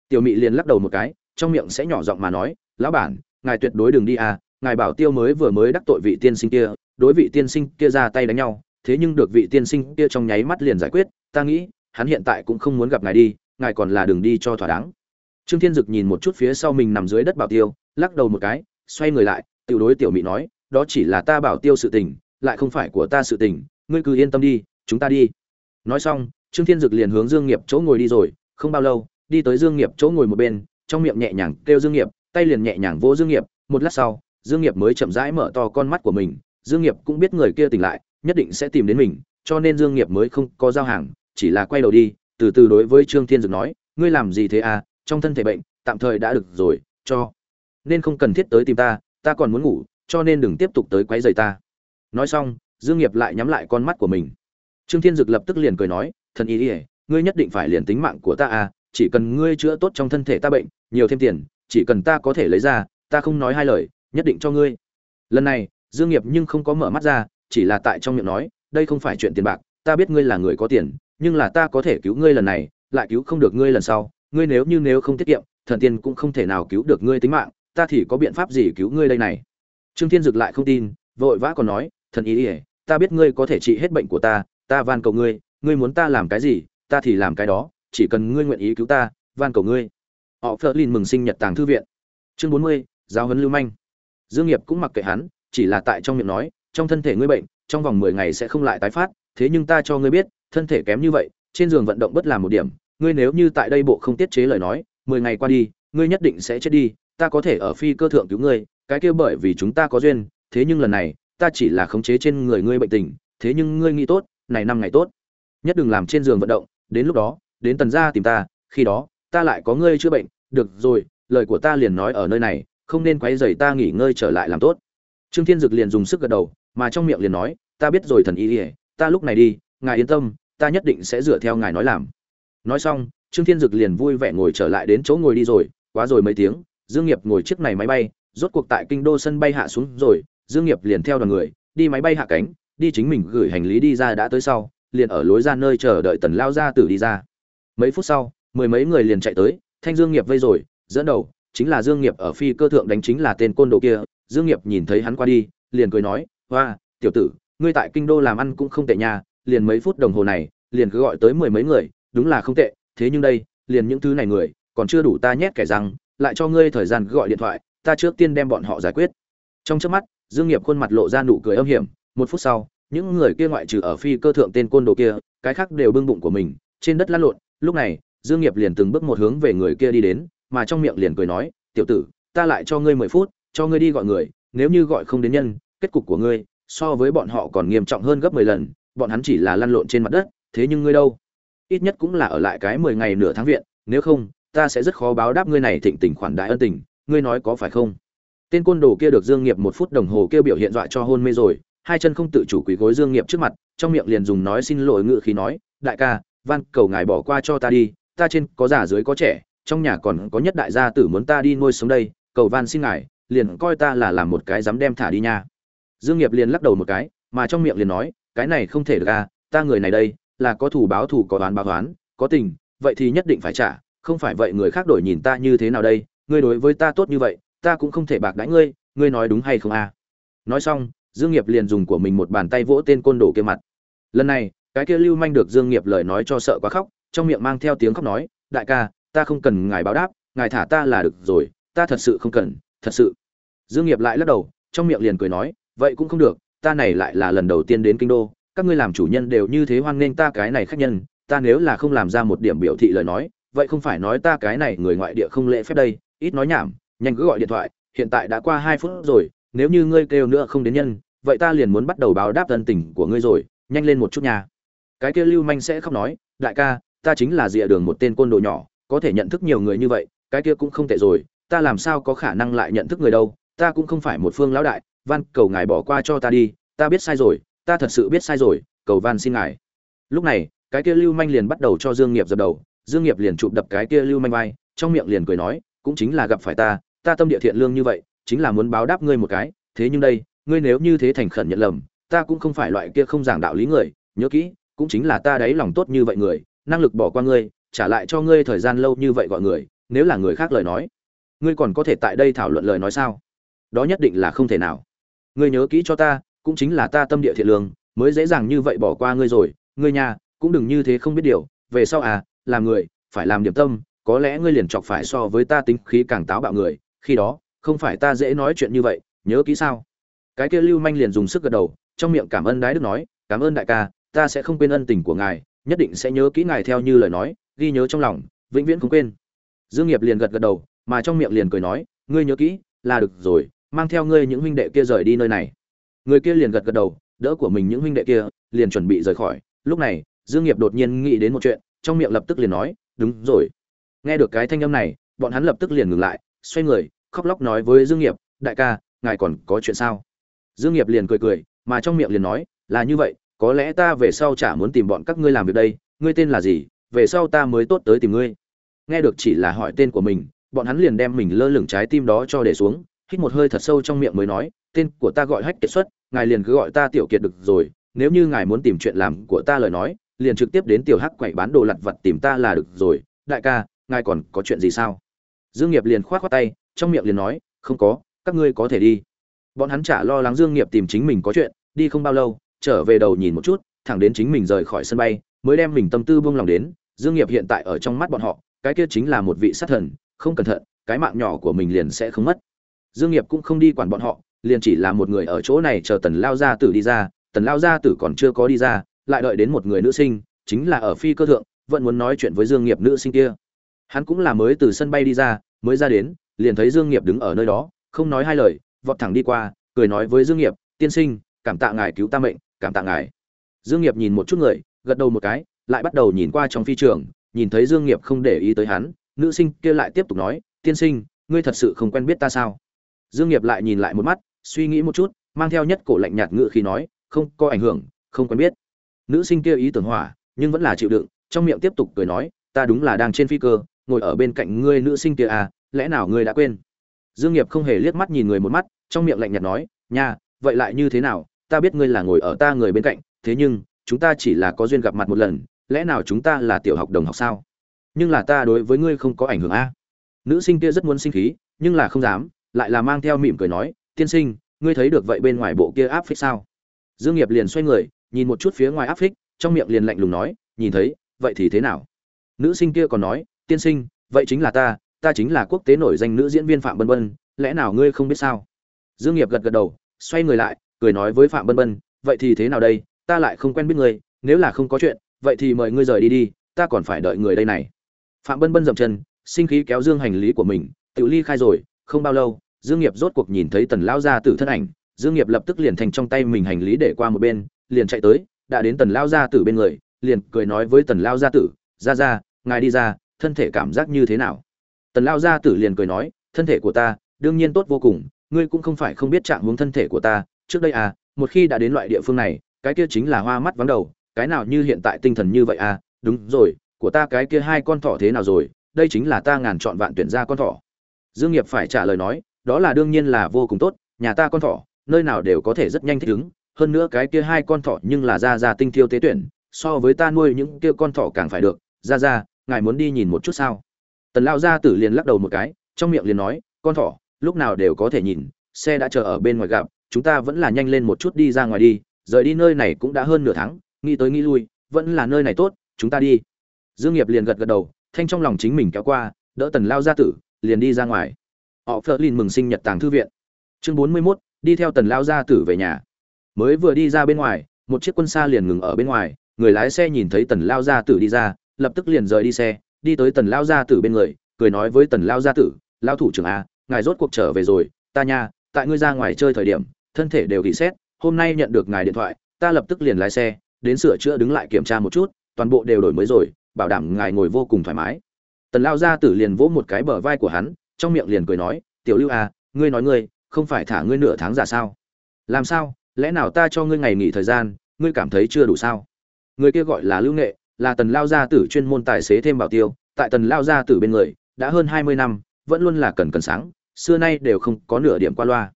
Tiểu mị liền lắc đầu một cái, trong miệng sẽ nhỏ giọng mà nói, lão bản, ngài tuyệt đối đừng đi à ngài bảo tiêu mới vừa mới đắc tội vị tiên sinh kia, đối vị tiên sinh kia ra tay đánh nhau, thế nhưng được vị tiên sinh kia trong nháy mắt liền giải quyết, ta nghĩ, hắn hiện tại cũng không muốn gặp ngài đi, ngài còn là đường đi cho thỏa đáng trương thiên dực nhìn một chút phía sau mình nằm dưới đất bảo tiêu, lắc đầu một cái, xoay người lại, tiểu đối tiểu mị nói, đó chỉ là ta bảo tiêu sự tình, lại không phải của ta sự tình, ngươi cứ yên tâm đi, chúng ta đi. Nói xong, trương thiên dực liền hướng dương nghiệp chỗ ngồi đi rồi, không bao lâu, đi tới dương nghiệp chỗ ngồi một bên, trong miệng nhẹ nhàng kêu dương nghiệp, tay liền nhẹ nhàng vỗ dương nghiệp, một lát sau, dương nghiệp mới chậm rãi mở to con mắt của mình, dương nghiệp cũng biết người kia tỉnh lại, nhất định sẽ tìm đến mình, cho nên dương nghiệp mới không có giao hàng, chỉ là quay đầu đi, từ từ đối với trương thiên dực nói, ngươi làm gì thế à trong thân thể bệnh, tạm thời đã được rồi, cho. Nên không cần thiết tới tìm ta ta còn muốn ngủ, cho nên đừng tiếp tục tới quấy rầy ta. Nói xong, dương nghiệp lại nhắm lại con mắt của mình. Trương thiên dực lập tức liền cười nói, thần ý ỉa ngươi nhất định phải liền tính mạng của ta à chỉ cần ngươi chữa tốt trong thân thể ta bệnh, nhiều thêm tiền, chỉ cần ta có thể lấy ra, ta không nói hai lời, nhất định cho ngươi. Lần này, dương nghiệp nhưng không có mở mắt ra, chỉ là tại trong miệng nói, đây không phải chuyện tiền bạc, ta biết ngươi là người có tiền, nhưng là ta có thể cứu ngươi lần này, lại cứu không được ngươi lần sau ngươi nếu như nếu không tiết kiệm, thần tiên cũng không thể nào cứu được ngươi tính mạng, ta thì có biện pháp gì cứu ngươi đây này? Trương thiên dực lại không tin, vội vã còn nói, thần ý ỉa ta biết ngươi có thể trị hết bệnh của ta ta van cầu ngươi ngươi muốn ta làm cái gì, ta thì làm cái đó, chỉ cần ngươi nguyện ý cứu ta, van cầu ngươi. Họ phớt lên mừng sinh nhật tàng thư viện. Chương bốn mươi, giáo huấn lưu manh. Dương nghiệp cũng mặc kệ hắn, chỉ là tại trong miệng nói, trong thân thể ngươi bệnh, trong vòng mười ngày sẽ không lại tái phát, thế nhưng ta cho ngươi biết, thân thể kém như vậy, trên giường vận động bất làm một điểm ngươi nếu như tại đây bộ không tiết chế lời nói, mười ngày qua đi, ngươi nhất định sẽ chết đi, ta có thể ở phi cơ thượng cứu ngươi, cái kia bởi vì chúng ta có duyên, thế nhưng lần này, ta chỉ là khống chế trên người ngươi bệnh tình, thế nhưng ngươi nghĩ tốt, này năm ngày tốt. Nhất đừng làm trên giường vận động, đến lúc đó, đến tần gia tìm ta, khi đó, ta lại có ngươi chữa bệnh, được rồi, lời của ta liền nói ở nơi này, không nên quấy rầy ta nghỉ ngơi trở lại làm tốt. Trương thiên dực liền dùng sức gật đầu, mà trong miệng liền nói, ta biết rồi thần y ỉa ta lúc này đi, ngài yên tâm, ta nhất định sẽ dựa theo ngài nói làm nói xong, trương thiên dực liền vui vẻ ngồi trở lại đến chỗ ngồi đi rồi, quá rồi mấy tiếng, dương nghiệp ngồi chiếc này máy bay, rốt cuộc tại kinh đô sân bay hạ xuống rồi, dương nghiệp liền theo đoàn người, đi máy bay hạ cánh, đi chính mình gửi hành lý đi ra đã tới sau, liền ở lối ra nơi chờ đợi tần lao gia tử đi ra. Mấy phút sau, mười mấy người liền chạy tới, thanh dương nghiệp vây rồi, dẫn đầu chính là dương nghiệp ở phi cơ thượng đánh chính là tên côn đồ kia, dương nghiệp nhìn thấy hắn qua đi, liền cười nói, hoa, tiểu tử, ngươi tại kinh đô làm ăn cũng không tệ nha, liền mấy phút đồng hồ này, liền cứ gọi tới mười mấy người đúng là không tệ, thế nhưng đây, liền những thứ này người, còn chưa đủ ta nhét kẻ răng, lại cho ngươi thời gian gọi điện thoại, ta trước tiên đem bọn họ giải quyết. Trong chớp mắt, dương nghiệp khuôn mặt lộ ra nụ cười âm hiểm, một phút sau, những người kia ngoại trừ ở phi cơ thượng tên côn đồ kia, cái khác đều bưng bụng của mình, trên đất lăn lộn, lúc này, dương nghiệp liền từng bước một hướng về người kia đi đến, mà trong miệng liền cười nói, tiểu tử, ta lại cho ngươi mười phút, cho ngươi đi gọi người, nếu như gọi không đến nhân, kết cục của ngươi so với bọn họ còn nghiêm trọng hơn gấp mười lần, bọn hắn chỉ là lăn lộn trên mặt đất, thế nhưng ngươi đâu? Ít nhất cũng là ở lại cái mười ngày nửa tháng viện, nếu không, ta sẽ rất khó báo đáp ngươi này thịnh tình khoản đại ân tình, ngươi nói có phải không? Tên côn đồ kia được dương nghiệp một phút đồng hồ kêu biểu hiện dọa cho hôn mê rồi, hai chân không tự chủ quỳ gối dương nghiệp trước mặt, trong miệng liền dùng nói xin lỗi ngự khí nói, đại ca, van, cầu ngài bỏ qua cho ta đi, ta trên có già dưới có trẻ, trong nhà còn có nhất đại gia tử muốn ta đi nuôi sống đây, cầu van xin ngài, liền coi ta là làm một cái dám đem thả đi nha. Dương nghiệp liền lắc đầu một cái, mà trong miệng liền nói, cái này không thể được à ta người này đây là có thủ báo thủ có đoán báo đoán có tình, vậy thì nhất định phải trả, không phải vậy người khác đổi nhìn ta như thế nào đây, ngươi đối với ta tốt như vậy, ta cũng không thể bạc đãi ngươi ngươi nói đúng hay không à nói xong, dương nghiệp liền dùng của mình một bàn tay vỗ tên côn đồ kia mặt. Lần này, cái kia lưu manh được dương nghiệp lời nói cho sợ quá khóc, trong miệng mang theo tiếng khóc nói, đại ca, ta không cần ngài báo đáp, ngài thả ta là được rồi, ta thật sự không cần, thật sự. Dương nghiệp lại lắc đầu, trong miệng liền cười nói, vậy cũng không được, ta này lại là lần đầu tiên đến kinh đô các ngươi làm chủ nhân đều như thế hoan nghênh ta cái này khách nhân, ta nếu là không làm ra một điểm biểu thị lời nói, vậy không phải nói ta cái này người ngoại địa không lễ phép đây, ít nói nhảm, nhanh cứ gọi điện thoại, hiện tại đã qua hai phút rồi, nếu như ngươi kêu nữa không đến nhân, vậy ta liền muốn bắt đầu báo đáp ân tình của ngươi rồi, nhanh lên một chút nha. Cái kia lưu manh sẽ không nói, đại ca, ta chính là dịa đường một tên côn đồ nhỏ, có thể nhận thức nhiều người như vậy, cái kia cũng không tệ rồi, ta làm sao có khả năng lại nhận thức người đâu, ta cũng không phải một phương lão đại, van cầu ngài bỏ qua cho ta đi, ta biết sai rồi ta thật sự biết sai rồi, cầu van xin ngài. Lúc này, cái kia lưu manh liền bắt đầu cho dương nghiệp dập đầu. Dương nghiệp liền chụp đập cái kia lưu manh vai, trong miệng liền cười nói, cũng chính là gặp phải ta ta tâm địa thiện lương như vậy, chính là muốn báo đáp ngươi một cái. Thế nhưng đây, ngươi nếu như thế thành khẩn nhận lầm, ta cũng không phải loại kia không giảng đạo lý người. Nhớ kỹ, cũng chính là ta đấy lòng tốt như vậy người, năng lực bỏ qua ngươi, trả lại cho ngươi thời gian lâu như vậy gọi người, nếu là người khác lời nói, ngươi còn có thể tại đây thảo luận lời nói sao? Đó nhất định là không thể nào. Ngươi nhớ kỹ cho ta cũng chính là ta tâm địa thiện lương, mới dễ dàng như vậy bỏ qua ngươi rồi. Ngươi nhà cũng đừng như thế không biết điều. Về sau à làm người, phải làm điểm tâm, có lẽ ngươi liền chọc phải so với ta tính khí càng táo bạo người. Khi đó, không phải ta dễ nói chuyện như vậy, nhớ kỹ sao? Cái kia lưu manh liền dùng sức gật đầu, trong miệng cảm ơn đái đức nói, cảm ơn đại ca, ta sẽ không quên ân tình của ngài, nhất định sẽ nhớ kỹ ngài theo như lời nói, ghi nhớ trong lòng, vĩnh viễn không quên. Dương nghiệp liền gật gật đầu, mà trong miệng liền cười nói, ngươi nhớ kỹ, là được rồi, mang theo ngươi những huynh đệ kia rời đi nơi này người kia liền gật gật đầu, đỡ của mình những huynh đệ kia, liền chuẩn bị rời khỏi. Lúc này, dương nghiệp đột nhiên nghĩ đến một chuyện, trong miệng lập tức liền nói, đúng rồi. Nghe được cái thanh âm này, bọn hắn lập tức liền ngừng lại, xoay người, khóc lóc nói với dương nghiệp, đại ca, ngài còn có chuyện sao? Dương nghiệp liền cười cười, mà trong miệng liền nói, là như vậy, có lẽ ta về sau chả muốn tìm bọn các ngươi làm việc đây, ngươi tên là gì, về sau ta mới tốt tới tìm ngươi. Nghe được chỉ là hỏi tên của mình, bọn hắn liền đem mình lơ lửng trái tim đó cho để xuống, hít một hơi thật sâu trong miệng mới nói tên của ta gọi hách kiệt xuất, ngài liền cứ gọi ta tiểu kiệt được rồi, nếu như ngài muốn tìm chuyện làm của ta lời nói, liền trực tiếp đến tiểu hắc quậy bán đồ lặt vặt tìm ta là được rồi. Đại ca, ngài còn có chuyện gì sao? Dương nghiệp liền khoát khoát tay, trong miệng liền nói, không có, các ngươi có thể đi. Bọn hắn chả lo lắng dương nghiệp tìm chính mình có chuyện, đi không bao lâu, trở về đầu nhìn một chút, thẳng đến chính mình rời khỏi sân bay, mới đem mình tâm tư buông lòng đến. Dương nghiệp hiện tại ở trong mắt bọn họ, cái kia chính là một vị sát thần, không cẩn thận, cái mạng nhỏ của mình liền sẽ không mất. Dương nghiệp cũng không đi quản bọn họ liền chỉ là một người ở chỗ này chờ tần lao gia tử đi ra, tần lao gia tử còn chưa có đi ra, lại đợi đến một người nữ sinh, chính là ở phi cơ thượng, vẫn muốn nói chuyện với dương nghiệp nữ sinh kia. Hắn cũng là mới từ sân bay đi ra, mới ra đến, liền thấy dương nghiệp đứng ở nơi đó, không nói hai lời, vọt thẳng đi qua, cười nói với dương nghiệp, tiên sinh, cảm tạ ngài cứu ta mệnh, cảm tạ ngài. Dương nghiệp nhìn một chút người, gật đầu một cái, lại bắt đầu nhìn qua trong phi trường, nhìn thấy dương nghiệp không để ý tới hắn, nữ sinh kia lại tiếp tục nói, tiên sinh, ngươi thật sự không quen biết ta sao? Dương nghiệp lại nhìn lại một mắt suy nghĩ một chút, mang theo nhất cổ lạnh nhạt ngựa khi nói, không có ảnh hưởng, không quen biết. Nữ sinh kia ý tưởng hỏa nhưng vẫn là chịu đựng, trong miệng tiếp tục cười nói, ta đúng là đang trên phi cơ, ngồi ở bên cạnh ngươi nữ sinh kia à lẽ nào ngươi đã quên? Dương nghiệp không hề liếc mắt nhìn người một mắt, trong miệng lạnh nhạt nói, nha, vậy lại như thế nào? Ta biết ngươi là ngồi ở ta người bên cạnh, thế nhưng, chúng ta chỉ là có duyên gặp mặt một lần, lẽ nào chúng ta là tiểu học đồng học sao? Nhưng là ta đối với ngươi không có ảnh hưởng a nữ sinh kia rất muốn sinh khí, nhưng là không dám, lại là mang theo mỉm cười nói tiên sinh, ngươi thấy được vậy bên ngoài bộ kia áp phích sao? Dương nghiệp liền xoay người, nhìn một chút phía ngoài áp phích, trong miệng liền lạnh lùng nói, nhìn thấy, vậy thì thế nào? Nữ sinh kia còn nói, tiên sinh, vậy chính là ta ta chính là quốc tế nổi danh nữ diễn viên phạm bân bân, lẽ nào ngươi không biết sao? Dương nghiệp gật gật đầu, xoay người lại, cười nói với phạm bân bân, vậy thì thế nào đây? Ta lại không quen biết ngươi, nếu là không có chuyện, vậy thì mời ngươi rời đi đi, ta còn phải đợi người đây này. Phạm bân bân dậm chân, sinh khí kéo dương hành lý của mình tự ly khai rồi, không bao lâu dương nghiệp rốt cuộc nhìn thấy tần lão gia tử thân ảnh, dương nghiệp lập tức liền thành trong tay mình hành lý để qua một bên, liền chạy tới, đã đến tần lão gia tử bên người, liền cười nói với tần lão gia tử ra ra ngài đi ra, thân thể cảm giác như thế nào? Tần lão gia tử liền cười nói, thân thể của ta, đương nhiên tốt vô cùng, ngươi cũng không phải không biết trạng huống thân thể của ta, trước đây à một khi đã đến loại địa phương này, cái kia chính là hoa mắt vắng đầu, cái nào như hiện tại tinh thần như vậy à đúng rồi, của ta cái kia hai con thỏ thế nào rồi, đây chính là ta ngàn chọn vạn tuyển ra con thỏ. Dương nghiệp phải trả lời nói đó là đương nhiên là vô cùng tốt, nhà ta con thỏ, nơi nào đều có thể rất nhanh thích ứng, hơn nữa cái kia hai con thỏ nhưng là ra ra tinh thiêu tế tuyển, so với ta nuôi những kia con thỏ càng phải được. Ra ra, ngài muốn đi nhìn một chút sao? Tần lão gia tử liền lắc đầu một cái, trong miệng liền nói, con thỏ, lúc nào đều có thể nhìn, xe đã chờ ở bên ngoài gặp, chúng ta vẫn là nhanh lên một chút đi ra ngoài đi, rời đi nơi này cũng đã hơn nửa tháng, nghĩ tới nghĩ lui, vẫn là nơi này tốt, chúng ta đi. Dương nghiệp liền gật gật đầu, thanh trong lòng chính mình kéo qua, đỡ tần lao gia tử, liền đi ra ngoài họ phớt lên mừng sinh nhật tàng thư viện. Chương bốn mươi 41, đi theo tần lao gia tử về nhà. Mới vừa đi ra bên ngoài một chiếc quân xa liền ngừng ở bên ngoài người lái xe nhìn thấy tần lao gia tử đi ra lập tức liền rời đi xe đi tới tần lao gia tử bên người cười nói với tần lao gia tử lao thủ trưởng a ngài rốt cuộc trở về rồi ta nha tại ngươi ra ngoài chơi thời điểm thân thể đều ghi xét hôm nay nhận được ngài điện thoại ta lập tức liền lái xe đến sửa chữa đứng lại kiểm tra một chút toàn bộ đều đổi mới rồi bảo đảm ngài ngồi vô cùng thoải mái. Tần lao gia tử liền vỗ một cái bờ vai của hắn trong miệng liền cười nói, tiểu lưu à ngươi nói ngươi, không phải thả ngươi nửa tháng giả sao? Làm sao? Lẽ nào ta cho ngươi ngày nghỉ thời gian, ngươi cảm thấy chưa đủ sao? Người kia gọi là lưu nghệ, là tần lao gia tử chuyên môn tài xế thêm bảo tiêu, tại tần lao gia tử bên người, đã hơn hai mươi năm, vẫn luôn là cần cần sáng, xưa nay đều không có nửa điểm qua loa.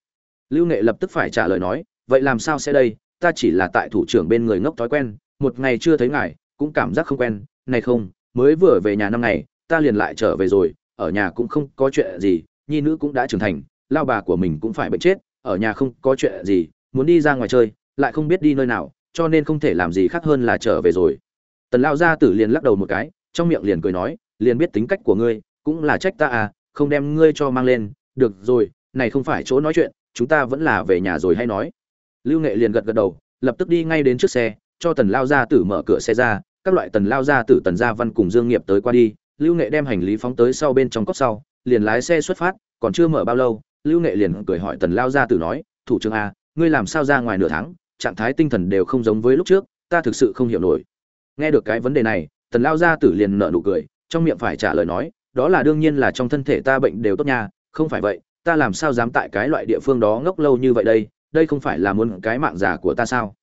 Lưu nghệ lập tức phải trả lời nói, vậy làm sao sẽ đây? Ta chỉ là tại thủ trưởng bên người ngốc thói quen, một ngày chưa thấy ngài, cũng cảm giác không quen. Này không, mới vừa về nhà năm ngày, ta liền lại trở về rồi ở nhà cũng không có chuyện gì, nhi nữ cũng đã trưởng thành, lao bà của mình cũng phải bệnh chết, ở nhà không có chuyện gì, muốn đi ra ngoài chơi, lại không biết đi nơi nào, cho nên không thể làm gì khác hơn là trở về rồi. Tần lao gia tử liền lắc đầu một cái, trong miệng liền cười nói, liền biết tính cách của ngươi, cũng là trách ta à không đem ngươi cho mang lên, được rồi, này không phải chỗ nói chuyện, chúng ta vẫn là về nhà rồi hay nói. Lưu nghệ liền gật gật đầu, lập tức đi ngay đến trước xe, cho tần lao gia tử mở cửa xe ra, các loại tần lao gia tử, tần gia văn cùng dương nghiệp tới qua đi lưu nghệ đem hành lý phóng tới sau bên trong cốc sau liền lái xe xuất phát còn chưa mở bao lâu lưu nghệ liền cười hỏi tần lao gia tử nói thủ trưởng a à, ngươi làm sao ra ngoài nửa tháng trạng thái tinh thần đều không giống với lúc trước ta thực sự không hiểu nổi. Nghe được cái vấn đề này tần lao gia tử liền nở nụ cười trong miệng phải trả lời nói đó là đương nhiên là trong thân thể ta bệnh đều tốt nha không phải vậy ta làm sao dám tại cái loại địa phương đó ngốc lâu như vậy đây đây không phải là muốn cái mạng già của ta sao?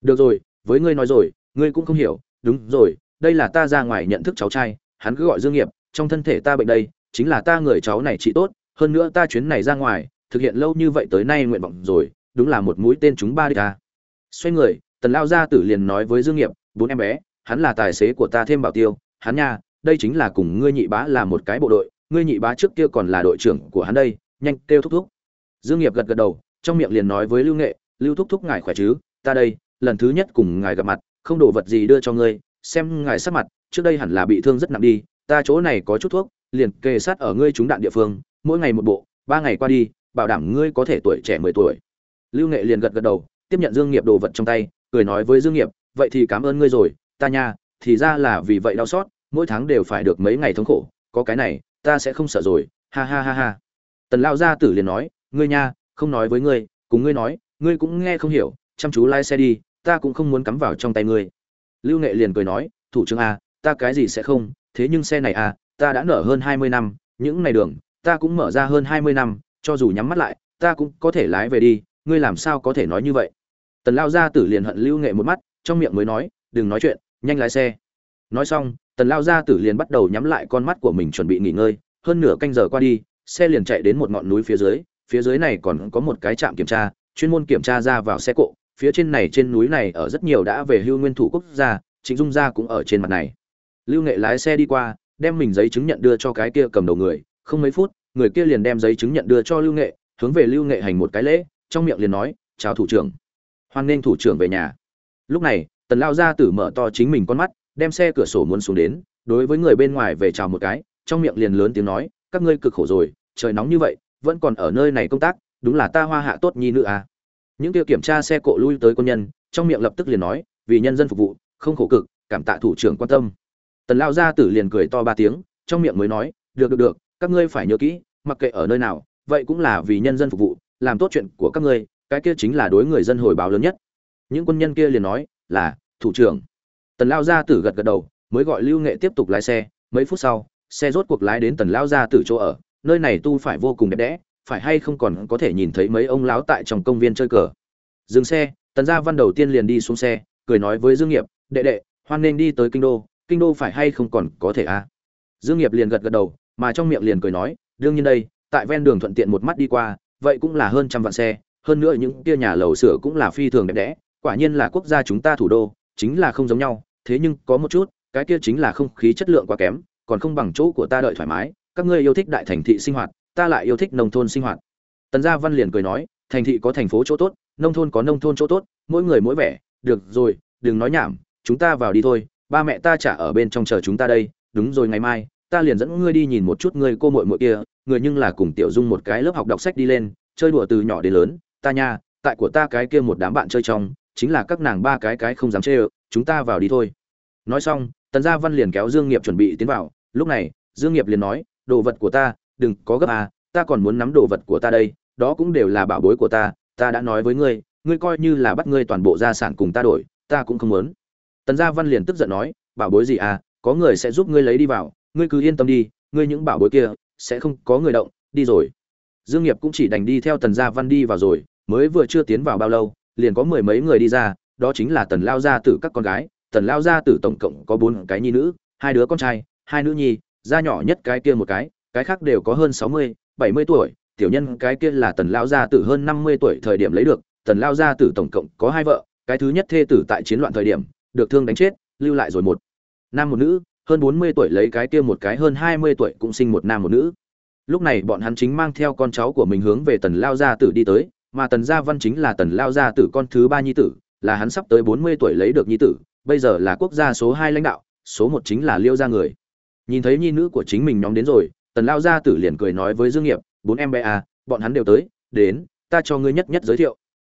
Được rồi với ngươi nói rồi ngươi cũng không hiểu đúng rồi đây là ta ra ngoài nhận thức cháu trai hắn cứ gọi dương nghiệp, trong thân thể ta bệnh đây, chính là ta người cháu này trị tốt, hơn nữa ta chuyến này ra ngoài, thực hiện lâu như vậy tới nay nguyện vọng rồi, đúng là một mũi tên chúng ba đi ta. Xoay người, tần lao gia tử liền nói với dương nghiệp, bốn em bé, hắn là tài xế của ta thêm bảo tiêu, hắn nha, đây chính là cùng ngươi nhị bá là một cái bộ đội, ngươi nhị bá trước kia còn là đội trưởng của hắn đây, nhanh kêu thúc thúc. Dương nghiệp gật gật đầu, trong miệng liền nói với lưu nghệ, lưu thúc thúc ngài khỏe chứ? Ta đây, lần thứ nhất cùng ngài gặp mặt, không đổ vật gì đưa cho ngươi, xem ngài sắc mặt trước đây hẳn là bị thương rất nặng đi, ta chỗ này có chút thuốc, liền kề sát ở ngươi trúng đạn địa phương, mỗi ngày một bộ, ba ngày qua đi, bảo đảm ngươi có thể tuổi trẻ mười tuổi. Lưu nghệ liền gật gật đầu, tiếp nhận dương nghiệp đồ vật trong tay, cười nói với dương nghiệp, vậy thì cảm ơn ngươi rồi, ta nha, thì ra là vì vậy đau xót, mỗi tháng đều phải được mấy ngày thống khổ, có cái này, ta sẽ không sợ rồi. Ha ha ha ha. Tần lao gia tử liền nói, ngươi nha, không nói với ngươi, cùng ngươi nói, ngươi cũng nghe không hiểu, chăm chú lái xe đi, ta cũng không muốn cắm vào trong tay ngươi. Lưu nghệ liền cười nói, thủ trưởng a ta cái gì sẽ không thế nhưng xe này à, ta đã nở hơn hai mươi năm những ngày đường ta cũng mở ra hơn hai mươi năm cho dù nhắm mắt lại ta cũng có thể lái về đi ngươi làm sao có thể nói như vậy? Tần lao gia tử liền hận lưu nghệ một mắt trong miệng mới nói đừng nói chuyện nhanh lái xe. Nói xong tần lao gia tử liền bắt đầu nhắm lại con mắt của mình chuẩn bị nghỉ ngơi hơn nửa canh giờ qua đi xe liền chạy đến một ngọn núi phía dưới phía dưới này còn có một cái trạm kiểm tra chuyên môn kiểm tra ra vào xe cộ phía trên này trên núi này ở rất nhiều đã về hưu nguyên thủ quốc gia trịnh dung gia cũng ở trên mặt này lưu nghệ lái xe đi qua, đem mình giấy chứng nhận đưa cho cái kia cầm đầu người. Không mấy phút, người kia liền đem giấy chứng nhận đưa cho lưu nghệ, hướng về lưu nghệ hành một cái lễ, trong miệng liền nói, chào thủ trưởng. Hoan nghênh thủ trưởng về nhà. Lúc này, tần lao gia tử mở to chính mình con mắt, đem xe cửa sổ muốn xuống đến, đối với người bên ngoài về chào một cái, trong miệng liền lớn tiếng nói, các ngươi cực khổ rồi, trời nóng như vậy, vẫn còn ở nơi này công tác, đúng là ta hoa hạ tốt nhi nữ à. những kia kiểm tra xe cộ lui tới quân nhân, trong miệng lập tức liền nói, vì nhân dân phục vụ, không khổ cực, cảm tạ thủ trưởng quan tâm tần lao gia tử liền cười to ba tiếng, trong miệng mới nói, được được được, các ngươi phải nhớ kỹ, mặc kệ ở nơi nào, vậy cũng là vì nhân dân phục vụ, làm tốt chuyện của các ngươi, cái kia chính là đối người dân hồi báo lớn nhất. Những quân nhân kia liền nói, là, thủ trưởng. Tần lao gia tử gật gật đầu, mới gọi lưu nghệ tiếp tục lái xe. Mấy phút sau, xe rốt cuộc lái đến tần lao gia tử chỗ ở. Nơi này tu phải vô cùng đẹp đẽ, phải hay không còn có thể nhìn thấy mấy ông lão tại trong công viên chơi cờ. Dừng xe, tần gia văn đầu tiên liền đi xuống xe, cười nói với dương nghiệp, đệ đệ, hoan nên đi tới kinh đô kinh đô phải hay không còn có thể à? Dương nghiệp liền gật gật đầu, mà trong miệng liền cười nói, đương nhiên đây, tại ven đường thuận tiện một mắt đi qua, vậy cũng là hơn trăm vạn xe, hơn nữa những kia nhà lầu sửa cũng là phi thường đẹp đẽ, quả nhiên là quốc gia chúng ta thủ đô, chính là không giống nhau, thế nhưng có một chút, cái kia chính là không khí chất lượng quá kém, còn không bằng chỗ của ta đợi thoải mái, các ngươi yêu thích đại thành thị sinh hoạt, ta lại yêu thích nông thôn sinh hoạt. Tần gia văn liền cười nói, thành thị có thành phố chỗ tốt, nông thôn có nông thôn chỗ tốt, mỗi người mỗi vẻ, được rồi, đừng nói nhảm, chúng ta vào đi thôi ba mẹ ta trả ở bên trong chờ chúng ta đây, đúng rồi ngày mai, ta liền dẫn ngươi đi nhìn một chút ngươi cô muội muội kia, người nhưng là cùng tiểu dung một cái lớp học đọc sách đi lên, chơi đùa từ nhỏ đến lớn, ta nha, tại của ta cái kia một đám bạn chơi trong, chính là các nàng ba cái cái không dám chê ơ, chúng ta vào đi thôi. Nói xong, tần gia văn liền kéo dương nghiệp chuẩn bị tiến vào, lúc này, dương nghiệp liền nói, đồ vật của ta, đừng có gấp à ta còn muốn nắm đồ vật của ta đây, đó cũng đều là bảo bối của ta ta đã nói với ngươi ngươi coi như là bắt ngươi toàn bộ gia sản cùng ta đổi, ta cũng không muốn tần gia văn liền tức giận nói, bảo bối gì à có người sẽ giúp ngươi lấy đi vào, ngươi cứ yên tâm đi, ngươi những bảo bối kia sẽ không có người động, đi rồi. Dương nghiệp cũng chỉ đành đi theo tần gia văn đi vào rồi, mới vừa chưa tiến vào bao lâu, liền có mười mấy người đi ra, đó chính là tần lao gia tử các con gái. Tần lao gia tử tổng cộng có bốn cái nhi nữ, hai đứa con trai, hai nữ nhi, gia nhỏ nhất cái kia một cái cái khác đều có hơn sáu mươi, bảy mươi tuổi, tiểu nhân cái kia là tần lao gia tử hơn năm mươi tuổi thời điểm lấy được. Tần lao gia tử tổng cộng có hai vợ, cái thứ nhất thê tử tại chiến loạn thời điểm được thương đánh chết, lưu lại rồi một nam một nữ, hơn bốn mươi tuổi lấy cái kia một cái, hơn hai mươi tuổi cũng sinh một nam một nữ. Lúc này bọn hắn chính mang theo con cháu của mình hướng về tần lao gia tử đi tới, mà tần gia văn chính là tần lao gia tử con thứ ba nhi tử, là hắn sắp tới bốn mươi tuổi lấy được nhi tử, bây giờ là quốc gia số hai lãnh đạo, số một chính là liêu gia người. Nhìn thấy nhi nữ của chính mình nhóm đến rồi, tần lao gia tử liền cười nói với dương nghiệp, bốn em bé à bọn hắn đều tới, đến, ta cho ngươi nhất nhất giới thiệu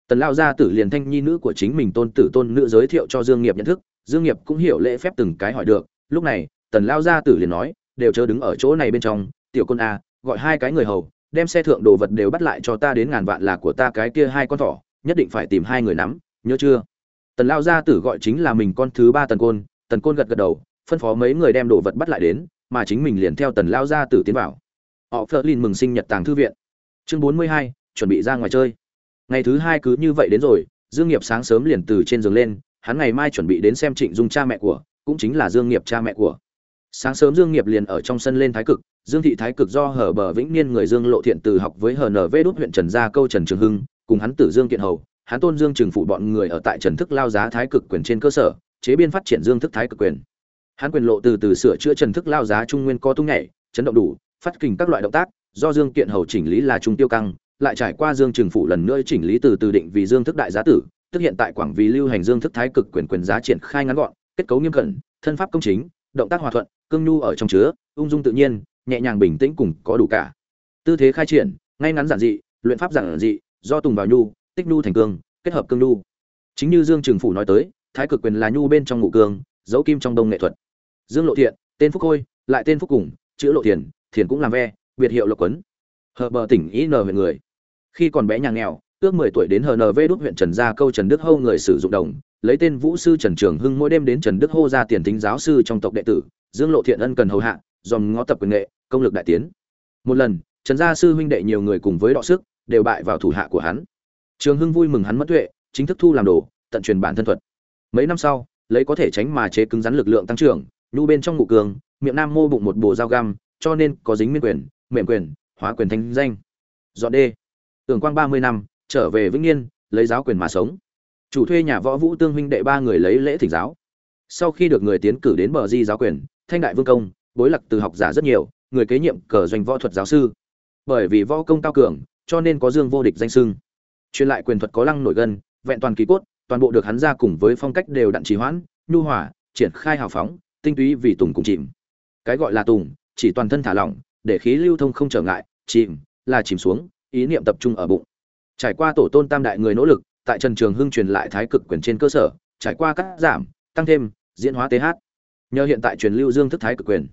tần lao gia tử liền thanh nhi nữ của chính mình tôn tử tôn nữ giới thiệu cho dương nghiệp nhận thức, dương nghiệp cũng hiểu lễ phép từng cái hỏi được. Lúc này, tần lao gia tử liền nói, đều chờ đứng ở chỗ này bên trong, tiểu côn a, gọi hai cái người hầu, đem xe thượng đồ vật đều bắt lại cho ta đến ngàn vạn là của ta cái kia hai con thỏ, nhất định phải tìm hai người nắm, nhớ chưa? Tần lao gia tử gọi chính là mình con thứ ba tần côn tần côn gật gật đầu, phân phó mấy người đem đồ vật bắt lại đến, mà chính mình liền theo tần lao gia tử tiến vào. Họ phớt lên mừng sinh nhật tàng thư viện. Chương bốn mươi hai, chuẩn bị ra ngoài chơi ngày thứ hai cứ như vậy đến rồi, dương nghiệp sáng sớm liền từ trên giường lên, hắn ngày mai chuẩn bị đến xem trịnh dung cha mẹ của, cũng chính là dương nghiệp cha mẹ của. Sáng sớm dương nghiệp liền ở trong sân lên thái cực, dương thị thái cực do hở bờ vĩnh niên người dương lộ thiện từ học với hờ nv đốt huyện trần gia câu trần trường hưng, cùng hắn tử dương kiện hầu, hắn tôn dương trường phụ bọn người ở tại trần thức lao giá thái cực quyền trên cơ sở, chế biên phát triển dương thức thái cực quyền. Hắn quyền lộ từ từ sửa chữa trần thức lao giá trung nguyên co tung nhảy, chấn động đủ, phát kình các loại động tác, do dương kiện hầu chỉnh lý là trung tiêu căng lại trải qua dương trường Phủ lần nữa chỉnh lý từ từ định vì dương thức đại giá tử, tức hiện tại quảng vì lưu hành dương thức thái cực quyền quyền giá triển khai ngắn gọn, kết cấu nghiêm cẩn, thân pháp công chính, động tác hòa thuận, cương nhu ở trong chứa, ung dung tự nhiên, nhẹ nhàng bình tĩnh cùng có đủ cả. Tư thế khai triển, ngay ngắn giản dị, luyện pháp giản dị, do tùng vào nhu, tích nhu thành cương, kết hợp cương nhu. Chính như dương trường phủ nói tới, thái cực quyền là nhu bên trong ngũ cương, dấu kim trong đông nghệ thuật. Dương lộ thiện, tên phúc khôi, lại tên phúc cùng, chữ lộ thiền thiền cũng làm ve, biệt hiệu lộc quấn. Hợp bờ tỉnh ý nở về người khi còn bé nhà nghèo ước mười tuổi đến HNV đúc huyện Trần Gia câu Trần Đức Hô người sử dụng đồng, lấy tên Vũ sư Trần Trường Hưng mỗi đêm đến Trần Đức Hô ra tiền tính giáo sư trong tộc đệ tử, Dương Lộ Thiện ân cần hầu hạ, dòm ngó tập quyền nghệ, công lực đại tiến. Một lần, Trần gia sư huynh đệ nhiều người cùng với đọ sức, đều bại vào thủ hạ của hắn. Trường Hưng vui mừng hắn mất tuệ, chính thức thu làm đồ, tận truyền bản thân thuật. Mấy năm sau, lấy có thể tránh mà chế cứng rắn lực lượng tăng trưởng, nhu bên trong ngụ cường, miệng nam mô bụng một bộ dao găm, cho nên có dính miên quyền, mềm quyền, hóa quyền thanh danh. Dọn đê. Tưởng quang ba mươi năm, trở về Vĩnh Yên, lấy giáo quyền mà sống. Chủ thuê nhà võ vũ tương huynh đệ ba người lấy lễ thỉnh giáo. Sau khi được người tiến cử đến bờ di giáo quyền, thanh đại vương công, bối lạc từ học giả rất nhiều, người kế nhiệm cờ doanh võ thuật giáo sư. Bởi vì võ công cao cường, cho nên có dương vô địch danh xưng. Truyền lại quyền thuật có lăng nổi gần vẹn toàn kỳ cốt, toàn bộ được hắn ra cùng với phong cách đều đặn trì hoãn, nhu hòa, triển khai hào phóng, tinh túy vì tùng cùng chìm. Cái gọi là tùng, chỉ toàn thân thả lỏng, để khí lưu thông không trở ngại, chìm là chìm xuống, ý niệm tập trung ở bụng. Trải qua tổ tôn tam đại người nỗ lực, tại Trần Trường Hưng truyền lại thái cực quyền trên cơ sở, trải qua cắt giảm, tăng thêm, diễn hóa TH. Nhờ hiện tại truyền lưu Dương thức thái cực quyền.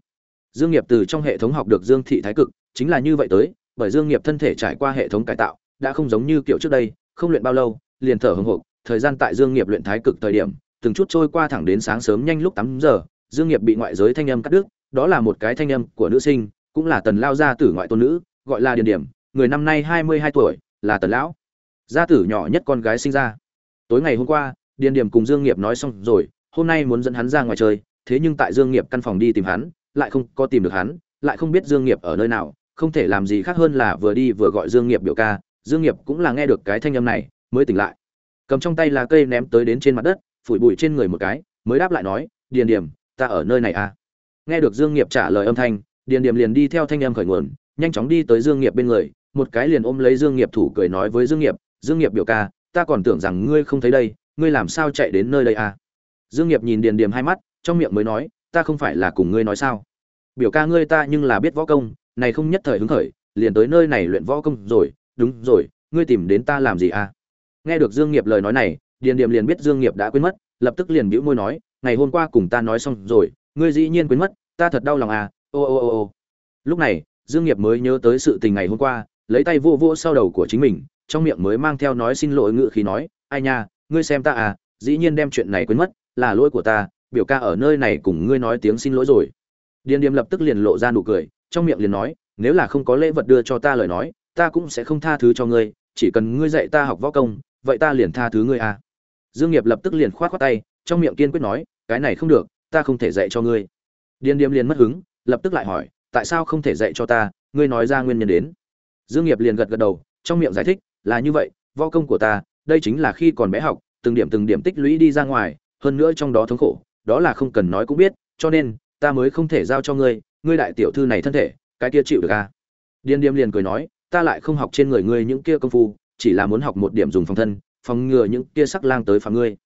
Dương Nghiệp từ trong hệ thống học được Dương thị thái cực, chính là như vậy tới, bởi Dương Nghiệp thân thể trải qua hệ thống cải tạo, đã không giống như kiểu trước đây, không luyện bao lâu, liền thở hổn hộc, thời gian tại Dương Nghiệp luyện thái cực thời điểm, từng chút trôi qua thẳng đến sáng sớm nhanh lúc 8 giờ, Dương Nghiệp bị ngoại giới thanh âm cắt đứt, đó là một cái thanh âm của nữ sinh, cũng là Tần lao gia tử ngoại tôn nữ, gọi là Điền Điểm, người năm nay 22 tuổi, là Tần lão. Gia tử nhỏ nhất con gái sinh ra. Tối ngày hôm qua điền điểm cùng dương nghiệp nói xong rồi hôm nay muốn dẫn hắn ra ngoài chơi thế nhưng tại dương nghiệp căn phòng đi tìm hắn lại không có tìm được hắn lại không biết dương nghiệp ở nơi nào không thể làm gì khác hơn là vừa đi vừa gọi dương nghiệp biểu ca. Dương nghiệp cũng là nghe được cái thanh âm này mới tỉnh lại. Cầm trong tay là cây ném tới đến trên mặt đất phủi bụi trên người một cái mới đáp lại nói điền điểm ta ở nơi này à? Nghe được dương nghiệp trả lời âm thanh điền điểm liền đi theo thanh âm khởi nguồn nhanh chóng đi tới dương nghiệp bên người một cái liền ôm lấy dương nghiệp thủ cười nói với dương nghiệp dương nghiệp biểu ca, ta còn tưởng rằng ngươi không thấy đây, ngươi làm sao chạy đến nơi đây à? Dương nghiệp nhìn điền điềm hai mắt, trong miệng mới nói, ta không phải là cùng ngươi nói sao? Biểu ca ngươi ta nhưng là biết võ công, này không nhất thời hứng khởi, liền tới nơi này luyện võ công rồi, đúng rồi, ngươi tìm đến ta làm gì à? Nghe được dương nghiệp lời nói này, điền điềm liền biết dương nghiệp đã quên mất, lập tức liền bĩu môi nói, ngày hôm qua cùng ta nói xong rồi, ngươi dĩ nhiên quên mất, ta thật đau lòng à ô ô ô ô. Lúc này, dương nghiệp mới nhớ tới sự tình ngày hôm qua lấy tay vô vô sau đầu của chính mình, trong miệng mới mang theo nói xin lỗi ngự khí nói, ai nha, ngươi xem ta à dĩ nhiên đem chuyện này quên mất, là lỗi của ta, biểu ca ở nơi này cùng ngươi nói tiếng xin lỗi rồi. Điền điềm lập tức liền lộ ra nụ cười, trong miệng liền nói, nếu là không có lễ vật đưa cho ta lời nói, ta cũng sẽ không tha thứ cho ngươi, chỉ cần ngươi dạy ta học võ công, vậy ta liền tha thứ ngươi à. Dương nghiệp lập tức liền khoát khoát tay, trong miệng kiên quyết nói, cái này không được, ta không thể dạy cho ngươi. Điền điềm liền mất hứng, lập tức lại hỏi, tại sao không thể dạy cho ta? Ngươi nói ra nguyên nhân đến dương nghiệp liền gật gật đầu trong miệng giải thích là như vậy võ công của ta đây chính là khi còn bé học từng điểm từng điểm tích lũy đi ra ngoài hơn nữa trong đó thống khổ đó là không cần nói cũng biết cho nên ta mới không thể giao cho ngươi ngươi đại tiểu thư này thân thể cái kia chịu được à? Điên điềm liền cười nói ta lại không học trên người ngươi những kia công phu chỉ là muốn học một điểm dùng phòng thân phòng ngừa những kia sắc lang tới phòng ngươi.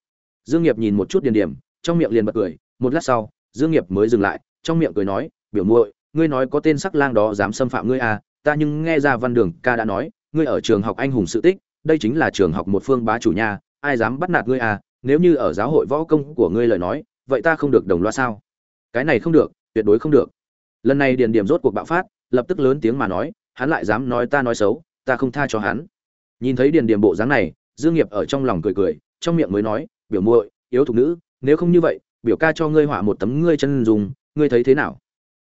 Dương nghiệp nhìn một chút điền Điềm, trong miệng liền bật cười một lát sau dương nghiệp mới dừng lại trong miệng cười nói biểu muội ngươi nói có tên sắc lang đó dám xâm phạm ngươi à ta nhưng nghe ra văn đường ca đã nói, ngươi ở trường học anh hùng sự tích, đây chính là trường học một phương bá chủ nhà ai dám bắt nạt ngươi à nếu như ở giáo hội võ công của ngươi lời nói, vậy ta không được đồng loa sao? Cái này không được, tuyệt đối không được. Lần này điền điểm rốt cuộc bạo phát, lập tức lớn tiếng mà nói, hắn lại dám nói ta nói xấu, ta không tha cho hắn. Nhìn thấy điền điểm bộ dáng này, dương nghiệp ở trong lòng cười cười, trong miệng mới nói, biểu muội, yếu thục nữ, nếu không như vậy, biểu ca cho ngươi họa một tấm ngươi chân dùng ngươi thấy thế nào?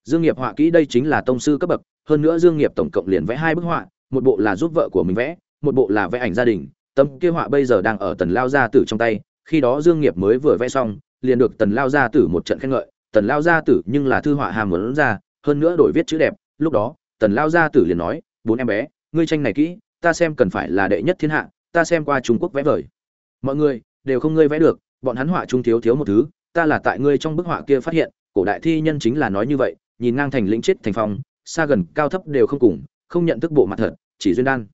Dương nghiệp họa kỹ đây chính là tông sư cấp bậc hơn nữa dương nghiệp tổng cộng liền vẽ hai bức họa, một bộ là giúp vợ của mình vẽ, một bộ là vẽ ảnh gia đình. Tấm kia họa bây giờ đang ở tần lao gia tử trong tay, khi đó dương nghiệp mới vừa vẽ xong, liền được tần lao gia tử một trận khen ngợi. Tần lao gia tử nhưng là thư họa hàm muốn ra, hơn nữa đổi viết chữ đẹp. Lúc đó, tần lao gia tử liền nói, bốn em bé, ngươi tranh này kỹ, ta xem cần phải là đệ nhất thiên hạ, ta xem qua trung quốc vẽ vời. Mọi người, đều không ngươi vẽ được, bọn hắn họa trung thiếu thiếu một thứ, ta là tại ngươi trong bức họa kia phát hiện, cổ đại thi nhân chính là nói như vậy, nhìn ngang thành lĩnh chết thành phong xa gần, cao thấp đều không cùng, không nhận thức bộ mặt thật, chỉ duyên đan.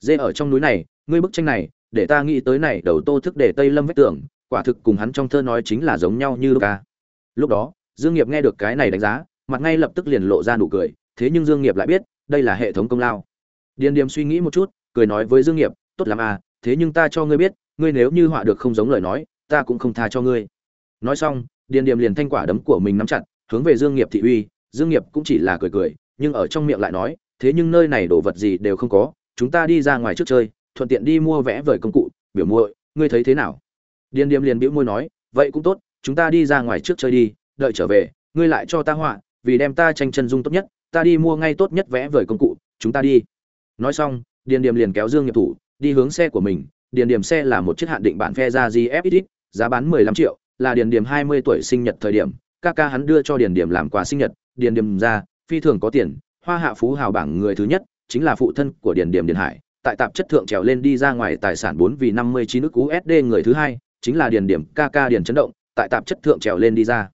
Dê ở trong núi này, ngươi bức tranh này, để ta nghĩ tới này, đầu tô thức để tây lâm vách tưởng quả thực cùng hắn trong thơ nói chính là giống nhau như ca. Lúc đó, dương nghiệp nghe được cái này đánh giá, mặt ngay lập tức liền lộ ra nụ cười, thế nhưng dương nghiệp lại biết, đây là hệ thống công lao. Điền điềm suy nghĩ một chút, cười nói với dương nghiệp, tốt lắm à thế nhưng ta cho ngươi biết, ngươi nếu như họa được không giống lời nói, ta cũng không tha cho ngươi. Nói xong, điền điềm liền thanh quả đấm của mình nắm chặt, hướng về dương nghiệp thị uy, dương nghiệp cũng chỉ là cười cười nhưng ở trong miệng lại nói, thế nhưng nơi này đồ vật gì đều không có, chúng ta đi ra ngoài trước chơi, thuận tiện đi mua vẽ vời công cụ, biểu muội, ngươi thấy thế nào? Điền điềm liền bĩu môi nói, vậy cũng tốt, chúng ta đi ra ngoài trước chơi đi, đợi trở về, ngươi lại cho ta họa, vì đem ta tranh chân dung tốt nhất, ta đi mua ngay tốt nhất vẽ vời công cụ, chúng ta đi. Nói xong, điền điềm liền kéo dương nghiệp thủ, đi hướng xe của mình, điền điềm xe là một chiếc hạn định bản phe ra gfx giá bán 15 triệu, là điền điểm 20 tuổi sinh nhật thời điểm, ca ca hắn đưa cho điền điềm làm quà sinh nhật, điền điềm ra phi thường có tiền, hoa hạ phú hào bảng người thứ nhất, chính là phụ thân của điền điểm điền hải. Tại tạp chất thượng trèo lên đi ra ngoài tài sản 4 vì 59 nước USD người thứ hai, chính là điền điểm kk điền chấn động, tại tạp chất thượng trèo lên đi ra.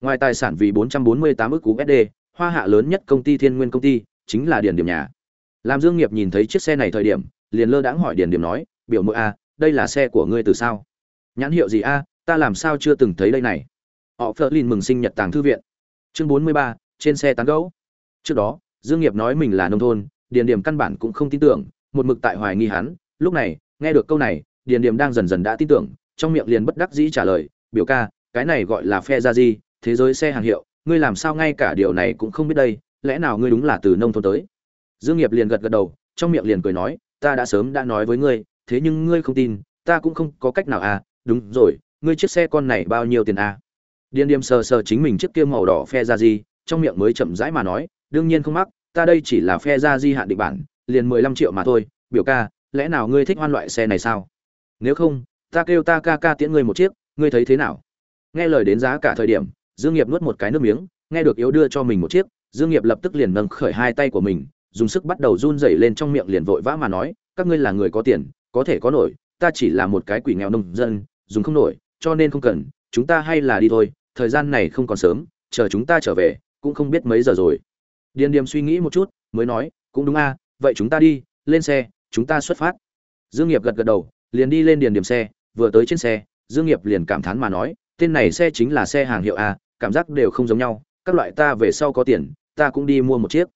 Ngoài tài sản vì 448 ức USD hoa hạ lớn nhất công ty thiên nguyên công ty, chính là điền điểm nhà. Làm dương nghiệp nhìn thấy chiếc xe này thời điểm, liền lơ đãng hỏi điền điểm nói, biểu mội a đây là xe của ngươi từ sao? Nhãn hiệu gì a, ta làm sao chưa từng thấy đây này. Họ phớt lên mừng sinh nhật tàng thư viện. Chương bốn mươi ba trên xe tán gấu trước đó, dương nghiệp nói mình là nông thôn, điền điểm căn bản cũng không tin tưởng, một mực tại hoài nghi hắn. Lúc này, nghe được câu này, điền điểm đang dần dần đã tin tưởng, trong miệng liền bất đắc dĩ trả lời, biểu ca, cái này gọi là phe gia di, thế giới xe hàng hiệu, ngươi làm sao ngay cả điều này cũng không biết đây, lẽ nào ngươi đúng là từ nông thôn tới? Dương nghiệp liền gật gật đầu, trong miệng liền cười nói, ta đã sớm đã nói với ngươi, thế nhưng ngươi không tin, ta cũng không có cách nào à đúng rồi, ngươi chiếc xe con này bao nhiêu tiền à? Điền điềm sờ sờ chính mình chiếc kia màu đỏ phe ra gì trong miệng mới chậm rãi mà nói, đương nhiên không mắc, ta đây chỉ là phe ra di hạn định bản, liền mười lăm triệu mà thôi, biểu ca, lẽ nào ngươi thích hoan loại xe này sao? Nếu không, ta kêu ta ca ca tiễn ngươi một chiếc, ngươi thấy thế nào? Nghe lời đến giá cả thời điểm, dương nghiệp nuốt một cái nước miếng, nghe được yếu đưa cho mình một chiếc, dương nghiệp lập tức liền nâng khởi hai tay của mình, dùng sức bắt đầu run rẩy lên trong miệng liền vội vã mà nói, các ngươi là người có tiền, có thể có nổi, ta chỉ là một cái quỷ nghèo nông dân, dùng không nổi, cho nên không cần, chúng ta hay là đi thôi, thời gian này không còn sớm, chờ chúng ta trở về cũng không biết mấy giờ rồi. Điền điềm suy nghĩ một chút, mới nói, cũng đúng a, vậy chúng ta đi, lên xe, chúng ta xuất phát. Dương nghiệp gật gật đầu, liền đi lên điền điểm xe, vừa tới trên xe, dương nghiệp liền cảm thán mà nói, tên này xe chính là xe hàng hiệu a, cảm giác đều không giống nhau, các loại ta về sau có tiền, ta cũng đi mua một chiếc.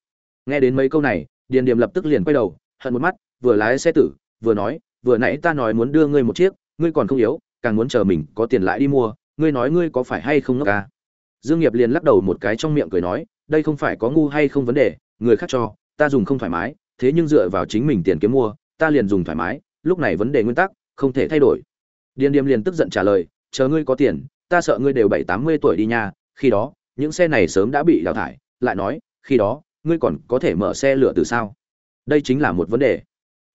Nghe đến mấy câu này, điền điểm lập tức liền quay đầu, hận một mắt, vừa lái xe tử, vừa nói, vừa nãy ta nói muốn đưa ngươi một chiếc, ngươi còn không yếu, càng muốn chờ mình có tiền lại đi mua, ngươi nói ngươi có phải hay không ngốc à? Dương nghiệp liền lắc đầu một cái trong miệng cười nói, đây không phải có ngu hay không vấn đề, người khác cho, ta dùng không thoải mái, thế nhưng dựa vào chính mình tiền kiếm mua, ta liền dùng thoải mái, lúc này vấn đề nguyên tắc, không thể thay đổi. Điền điềm liền tức giận trả lời, chờ ngươi có tiền, ta sợ ngươi đều bảy tám mươi tuổi đi nha, khi đó, những xe này sớm đã bị đào thải, lại nói, khi đó, ngươi còn có thể mở xe lửa từ sao? Đây chính là một vấn đề.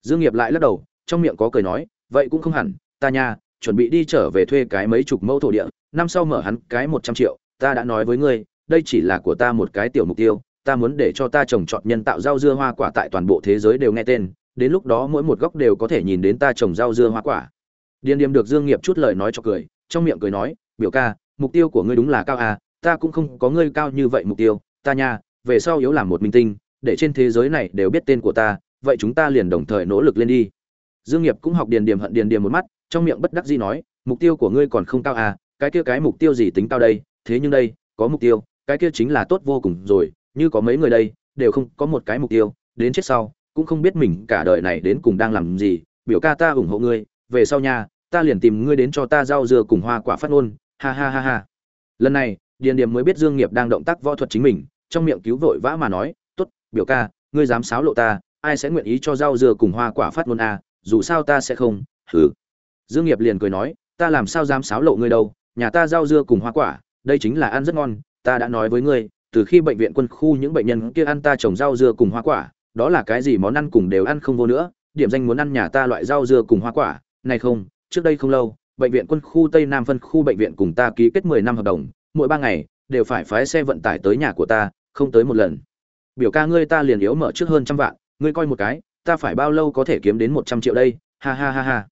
Dương nghiệp lại lắc đầu, trong miệng có cười nói, vậy cũng không hẳn, ta nha, chuẩn bị đi trở về thuê cái mấy chục mẫu thổ địa, năm sau mở hắn cái một trăm triệu ta đã nói với ngươi, đây chỉ là của ta một cái tiểu mục tiêu, ta muốn để cho ta trồng trọt nhân tạo rau dưa hoa quả tại toàn bộ thế giới đều nghe tên, đến lúc đó mỗi một góc đều có thể nhìn đến ta trồng rau dưa hoa quả. Điền điềm được dương nghiệp chút lời nói cho cười, trong miệng cười nói, biểu ca, mục tiêu của ngươi đúng là cao à ta cũng không có ngươi cao như vậy mục tiêu, ta nha, về sau yếu làm một minh tinh, để trên thế giới này đều biết tên của ta, vậy chúng ta liền đồng thời nỗ lực lên đi. Dương nghiệp cũng học điền điềm hận điền điềm một mắt, trong miệng bất đắc dĩ nói, mục tiêu của ngươi còn không cao à cái kia cái mục tiêu gì tính cao đây thế nhưng đây có mục tiêu cái kia chính là tốt vô cùng rồi như có mấy người đây đều không có một cái mục tiêu đến chết sau cũng không biết mình cả đời này đến cùng đang làm gì biểu ca ta ủng hộ ngươi về sau nha ta liền tìm ngươi đến cho ta rau dưa cùng hoa quả phát ngôn ha ha ha ha. Lần này điền điềm mới biết dương nghiệp đang động tác võ thuật chính mình trong miệng cứu vội vã mà nói tốt biểu ca ngươi dám sáo lộ ta ai sẽ nguyện ý cho rau dưa cùng hoa quả phát ngôn a à, dù sao ta sẽ không hừ. Dương nghiệp liền cười nói ta làm sao dám sáo lộ ngươi đâu nhà ta rau dưa cùng hoa quả đây chính là ăn rất ngon, ta đã nói với ngươi, từ khi bệnh viện quân khu những bệnh nhân kia ăn ta trồng rau dưa cùng hoa quả, đó là cái gì món ăn cùng đều ăn không vô nữa, điểm danh muốn ăn nhà ta loại rau dưa cùng hoa quả, này không, trước đây không lâu, bệnh viện quân khu tây nam phân khu bệnh viện cùng ta ký kết 10 năm hợp đồng, mỗi ba ngày, đều phải phái xe vận tải tới nhà của ta, không tới một lần. Biểu ca ngươi ta liền yếu mở trước hơn trăm vạn, ngươi coi một cái, ta phải bao lâu có thể kiếm đến một trăm triệu đây? Ha ha ha ha.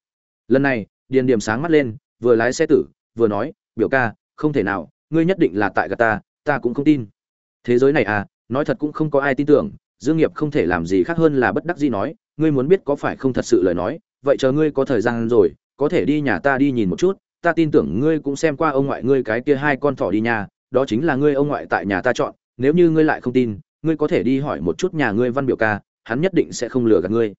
Lần này, điền điểm sáng mắt lên, vừa lái xe tử, vừa nói, biểu ca, không thể nào ngươi nhất định là tại gà ta ta cũng không tin. Thế giới này à nói thật cũng không có ai tin tưởng, dương nghiệp không thể làm gì khác hơn là bất đắc dĩ nói, ngươi muốn biết có phải không thật sự lời nói, vậy chờ ngươi có thời gian rồi, có thể đi nhà ta đi nhìn một chút, ta tin tưởng ngươi cũng xem qua ông ngoại ngươi cái kia hai con thỏ đi nhà, đó chính là ngươi ông ngoại tại nhà ta chọn, nếu như ngươi lại không tin, ngươi có thể đi hỏi một chút nhà ngươi văn biểu ca, hắn nhất định sẽ không lừa gạt ngươi.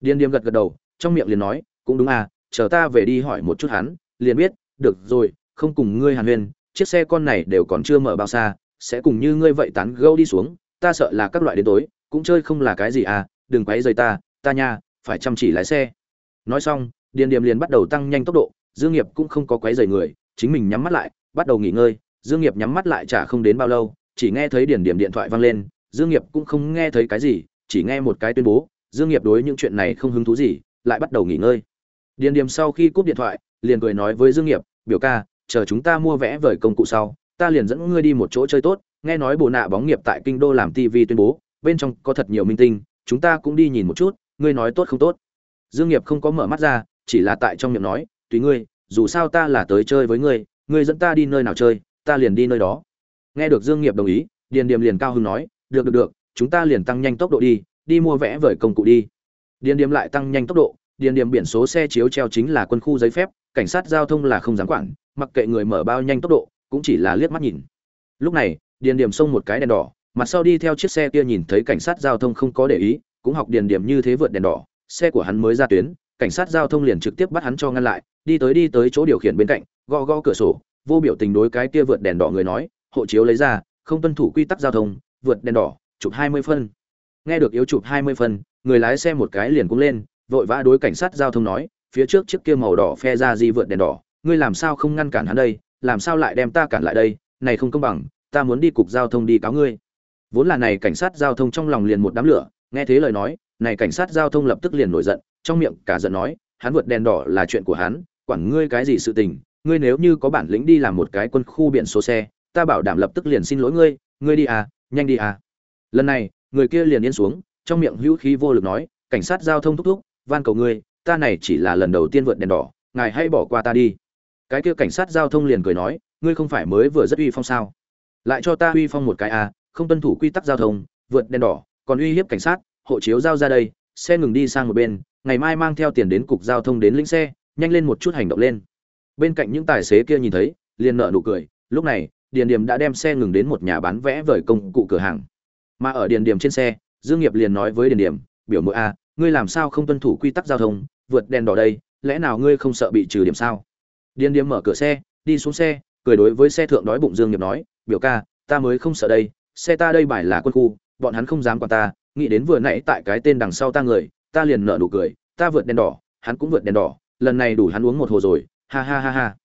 Điên điềm gật gật đầu, trong miệng liền nói, cũng đúng à chờ ta về đi hỏi một chút hắn, liền biết, được rồi, không cùng ngươi hàn huyên chiếc xe con này đều còn chưa mở bao xa, sẽ cùng như ngươi vậy tán gâu đi xuống, ta sợ là các loại đến tối, cũng chơi không là cái gì à đừng quấy rầy ta ta nha, phải chăm chỉ lái xe. Nói xong, điền điềm liền bắt đầu tăng nhanh tốc độ, dương nghiệp cũng không có quấy rầy người, chính mình nhắm mắt lại, bắt đầu nghỉ ngơi, dương nghiệp nhắm mắt lại chả không đến bao lâu, chỉ nghe thấy điền điềm điện thoại vang lên, dương nghiệp cũng không nghe thấy cái gì, chỉ nghe một cái tuyên bố, dương nghiệp đối những chuyện này không hứng thú gì, lại bắt đầu nghỉ ngơi. Điền điềm sau khi cúp điện thoại, liền cười nói với dương nghiệp, biểu ca chờ chúng ta mua vẽ vời công cụ sau, ta liền dẫn ngươi đi một chỗ chơi tốt. Nghe nói bộ nạ bóng nghiệp tại kinh đô làm tv tuyên bố, bên trong có thật nhiều minh tinh, chúng ta cũng đi nhìn một chút, ngươi nói tốt không tốt? Dương nghiệp không có mở mắt ra, chỉ là tại trong miệng nói, tùy ngươi, dù sao ta là tới chơi với ngươi ngươi dẫn ta đi nơi nào chơi, ta liền đi nơi đó. Nghe được dương nghiệp đồng ý, điền điềm liền cao hứng nói, được được được, chúng ta liền tăng nhanh tốc độ đi đi mua vẽ vời công cụ đi. Điền điềm lại tăng nhanh tốc độ, điền điềm biển số xe chiếu treo chính là quân khu giấy phép, cảnh sát giao thông là không dám quản mặc kệ người mở bao nhanh tốc độ, cũng chỉ là liếc mắt nhìn. Lúc này, điền điềm xông một cái đèn đỏ, mặt sau đi theo chiếc xe kia nhìn thấy cảnh sát giao thông không có để ý, cũng học điền điểm như thế vượt đèn đỏ, xe của hắn mới ra tuyến, cảnh sát giao thông liền trực tiếp bắt hắn cho ngăn lại, đi tới đi tới chỗ điều khiển bên cạnh, gõ gõ cửa sổ, vô biểu tình đối cái kia vượt đèn đỏ người nói, hộ chiếu lấy ra, không tuân thủ quy tắc giao thông, vượt đèn đỏ, chụp hai mươi phân. Nghe được yếu chụp hai mươi phân, người lái xe một cái liền cũng lên, vội vã đối cảnh sát giao thông nói, phía trước chiếc kia màu đỏ phe ra di vượt đèn đỏ ngươi làm sao không ngăn cản hắn đây, làm sao lại đem ta cản lại đây, này không công bằng, ta muốn đi cục giao thông đi cáo ngươi. Vốn là này cảnh sát giao thông trong lòng liền một đám lửa, nghe thế lời nói, này cảnh sát giao thông lập tức liền nổi giận, trong miệng cả giận nói, hắn vượt đèn đỏ là chuyện của hắn, quản ngươi cái gì sự tình, ngươi nếu như có bản lĩnh đi làm một cái quân khu biển số xe, ta bảo đảm lập tức liền xin lỗi ngươi ngươi đi à nhanh đi à. Lần này, người kia liền yên xuống, trong miệng hữu khí vô lực nói, cảnh sát giao thông thúc thúc, van cầu ngươi, ta này chỉ là lần đầu tiên vượt đèn đỏ, ngài hãy bỏ qua ta đi cái kia cảnh sát giao thông liền cười nói, ngươi không phải mới vừa rất uy phong sao? Lại cho ta uy phong một cái à không tuân thủ quy tắc giao thông, vượt đèn đỏ, còn uy hiếp cảnh sát, hộ chiếu giao ra đây, xe ngừng đi sang một bên, ngày mai mang theo tiền đến cục giao thông đến lĩnh xe, nhanh lên một chút hành động lên. Bên cạnh những tài xế kia nhìn thấy, liền nợ nụ cười, lúc này, điền điểm đã đem xe ngừng đến một nhà bán vẽ vời công cụ cửa hàng. Mà ở điền điểm trên xe, dương nghiệp liền nói với điền điểm biểu mũi a à, ngươi làm sao không tuân thủ quy tắc giao thông, vượt đèn đỏ đây, lẽ nào ngươi không sợ bị trừ điểm sao? Điền Điềm mở cửa xe, đi xuống xe, cười đối với xe thượng đói bụng dương nghiệp nói, biểu ca, ta mới không sợ đây, xe ta đây bài là quân khu, bọn hắn không dám quản ta, nghĩ đến vừa nãy tại cái tên đằng sau ta người, ta liền nở nụ cười, ta vượt đèn đỏ, hắn cũng vượt đèn đỏ, lần này đủ hắn uống một hồ rồi, ha ha ha ha.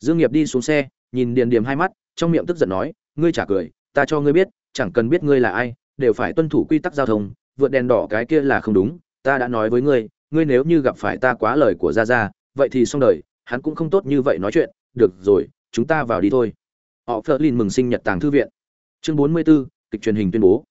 Dương nghiệp đi xuống xe, nhìn điền điềm hai mắt, trong miệng tức giận nói, ngươi trả cười, ta cho ngươi biết, chẳng cần biết ngươi là ai, đều phải tuân thủ quy tắc giao thông, vượt đèn đỏ cái kia là không đúng, ta đã nói với ngươi ngươi nếu như gặp phải ta quá lời của gia gia, vậy thì xong đời hắn cũng không tốt như vậy nói chuyện được rồi chúng ta vào đi thôi. Họ phớt lên mừng sinh nhật tàng thư viện. Chương bốn mươi 44, kịch truyền hình tuyên bố.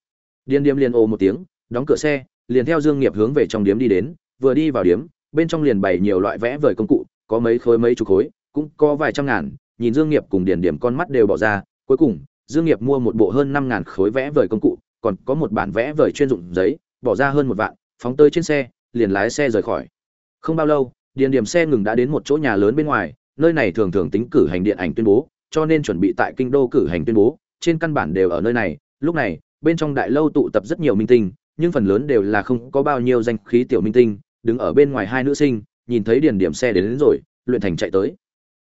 Điền điếm liền ồ một tiếng đóng cửa xe liền theo dương nghiệp hướng về trong điếm đi đến vừa đi vào điếm bên trong liền bày nhiều loại vẽ vời công cụ có mấy khối mấy chục khối cũng có vài trăm ngàn nhìn dương nghiệp cùng điền điểm con mắt đều bỏ ra cuối cùng dương nghiệp mua một bộ hơn năm ngàn khối vẽ vời công cụ còn có một bản vẽ vời chuyên dụng giấy bỏ ra hơn một vạn phóng tới trên xe liền lái xe rời khỏi. Không bao lâu điền điểm xe ngừng đã đến một chỗ nhà lớn bên ngoài nơi này thường thường tính cử hành điện ảnh tuyên bố cho nên chuẩn bị tại kinh đô cử hành tuyên bố trên căn bản đều ở nơi này. Lúc này bên trong đại lâu tụ tập rất nhiều minh tinh nhưng phần lớn đều là không có bao nhiêu danh khí tiểu minh tinh đứng ở bên ngoài hai nữ sinh nhìn thấy điền điểm xe đến, đến rồi luyện thành chạy tới.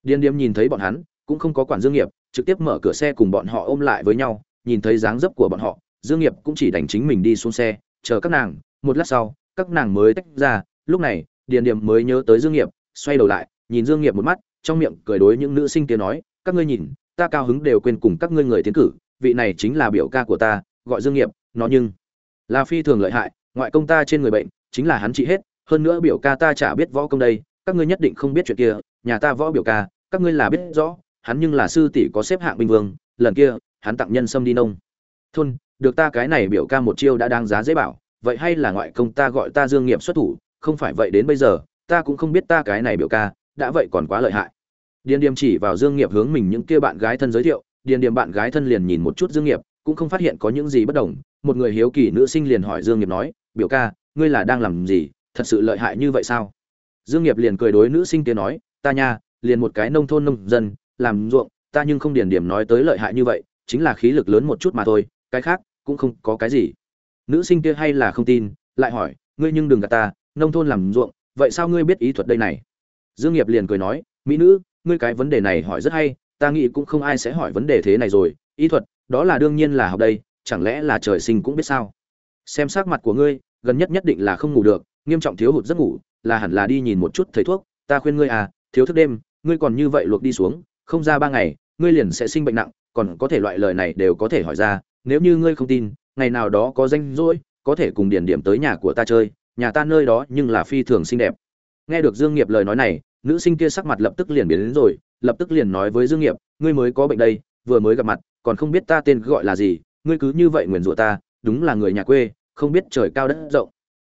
Điền điểm nhìn thấy bọn hắn cũng không có quản dương nghiệp trực tiếp mở cửa xe cùng bọn họ ôm lại với nhau nhìn thấy dáng dấp của bọn họ dương nghiệp cũng chỉ đành chính mình đi xuống xe chờ các nàng một lát sau các nàng mới tách ra. Lúc này điền điểm mới nhớ tới dương nghiệp, xoay đầu lại, nhìn dương nghiệp một mắt, trong miệng cười đối những nữ sinh kia nói, các ngươi nhìn, ta cao hứng đều quên cùng các ngươi người tiến cử, vị này chính là biểu ca của ta, gọi dương nghiệp, nó nhưng là phi thường lợi hại, ngoại công ta trên người bệnh, chính là hắn trị hết, hơn nữa biểu ca ta chả biết võ công đây, các ngươi nhất định không biết chuyện kia, nhà ta võ biểu ca, các ngươi là biết rõ, hắn nhưng là sư tỷ có xếp hạng bình vương, lần kia, hắn tặng nhân sâm đi nông. Thôn, được ta cái này biểu ca một chiêu đã đáng giá dễ bảo, vậy hay là ngoại công ta gọi ta dương nghiệp xuất thủ không phải vậy đến bây giờ, ta cũng không biết ta cái này biểu ca, đã vậy còn quá lợi hại. Điền điềm chỉ vào dương nghiệp hướng mình những kia bạn gái thân giới thiệu, điền điềm bạn gái thân liền nhìn một chút dương nghiệp, cũng không phát hiện có những gì bất đồng. Một người hiếu kỳ nữ sinh liền hỏi dương nghiệp nói, biểu ca, ngươi là đang làm gì? Thật sự lợi hại như vậy sao? Dương nghiệp liền cười đối nữ sinh kia nói, ta nha, liền một cái nông thôn nông dân, làm ruộng, ta nhưng không điền điểm nói tới lợi hại như vậy, chính là khí lực lớn một chút mà thôi, cái khác cũng không có cái gì. Nữ sinh kia hay là không tin, lại hỏi, ngươi nhưng đừng gạt ta nông thôn làm ruộng, vậy sao ngươi biết ý thuật đây này? Dương nghiệp liền cười nói, mỹ nữ, ngươi cái vấn đề này hỏi rất hay, ta nghĩ cũng không ai sẽ hỏi vấn đề thế này rồi. Ý thuật, đó là đương nhiên là học đây, chẳng lẽ là trời sinh cũng biết sao? Xem sắc mặt của ngươi, gần nhất nhất định là không ngủ được, nghiêm trọng thiếu hụt giấc ngủ, là hẳn là đi nhìn một chút thầy thuốc, ta khuyên ngươi à thiếu thức đêm, ngươi còn như vậy luộc đi xuống, không ra ba ngày, ngươi liền sẽ sinh bệnh nặng, còn có thể loại lời này đều có thể hỏi ra, nếu như ngươi không tin, ngày nào đó có danh rỗi, có thể cùng điển điểm tới nhà của ta chơi nhà ta nơi đó nhưng là phi thường xinh đẹp. Nghe được dương nghiệp lời nói này, nữ sinh kia sắc mặt lập tức liền biến đến rồi, lập tức liền nói với dương nghiệp, ngươi mới có bệnh đây, vừa mới gặp mặt, còn không biết ta tên gọi là gì, ngươi cứ như vậy nguyền rủa ta, đúng là người nhà quê, không biết trời cao đất rộng.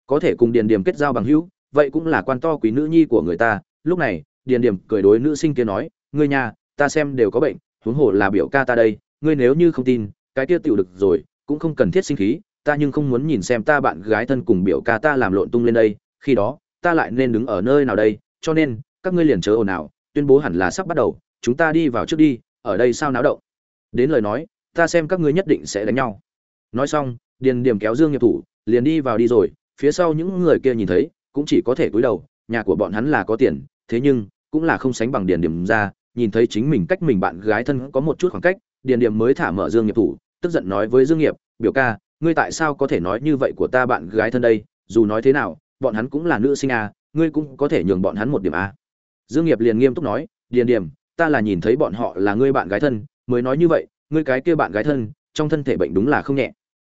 Có thể cùng điền điểm kết giao bằng hữu, vậy cũng là quan to quý nữ nhi của người ta. Lúc này, điền điểm cười đối nữ sinh kia nói, ngươi nhà, ta xem đều có bệnh, huống hồ là biểu ca ta đây, ngươi nếu như không tin, cái kia tiểu được rồi, cũng không cần thiết sinh khí ta nhưng không muốn nhìn xem ta bạn gái thân cùng biểu ca ta làm lộn tung lên đây, khi đó, ta lại nên đứng ở nơi nào đây? Cho nên, các ngươi liền chớ ồn ào, tuyên bố hẳn là sắp bắt đầu, chúng ta đi vào trước đi, ở đây sao náo động? Đến lời nói, ta xem các ngươi nhất định sẽ đánh nhau. Nói xong, điền điểm kéo dương nghiệp thủ, liền đi vào đi rồi, phía sau những người kia nhìn thấy, cũng chỉ có thể cúi đầu, nhà của bọn hắn là có tiền, thế nhưng, cũng là không sánh bằng điền điểm ra, nhìn thấy chính mình cách mình bạn gái thân có một chút khoảng cách, điền điểm mới thả mở dương nghiệp thủ, tức giận nói với dương nghiệp, biểu ca ngươi tại sao có thể nói như vậy của ta bạn gái thân đây, dù nói thế nào, bọn hắn cũng là nữ sinh a, ngươi cũng có thể nhường bọn hắn một điểm a. Dương nghiệp liền nghiêm túc nói, điền điểm, ta là nhìn thấy bọn họ là ngươi bạn gái thân, mới nói như vậy, ngươi cái kia bạn gái thân, trong thân thể bệnh đúng là không nhẹ.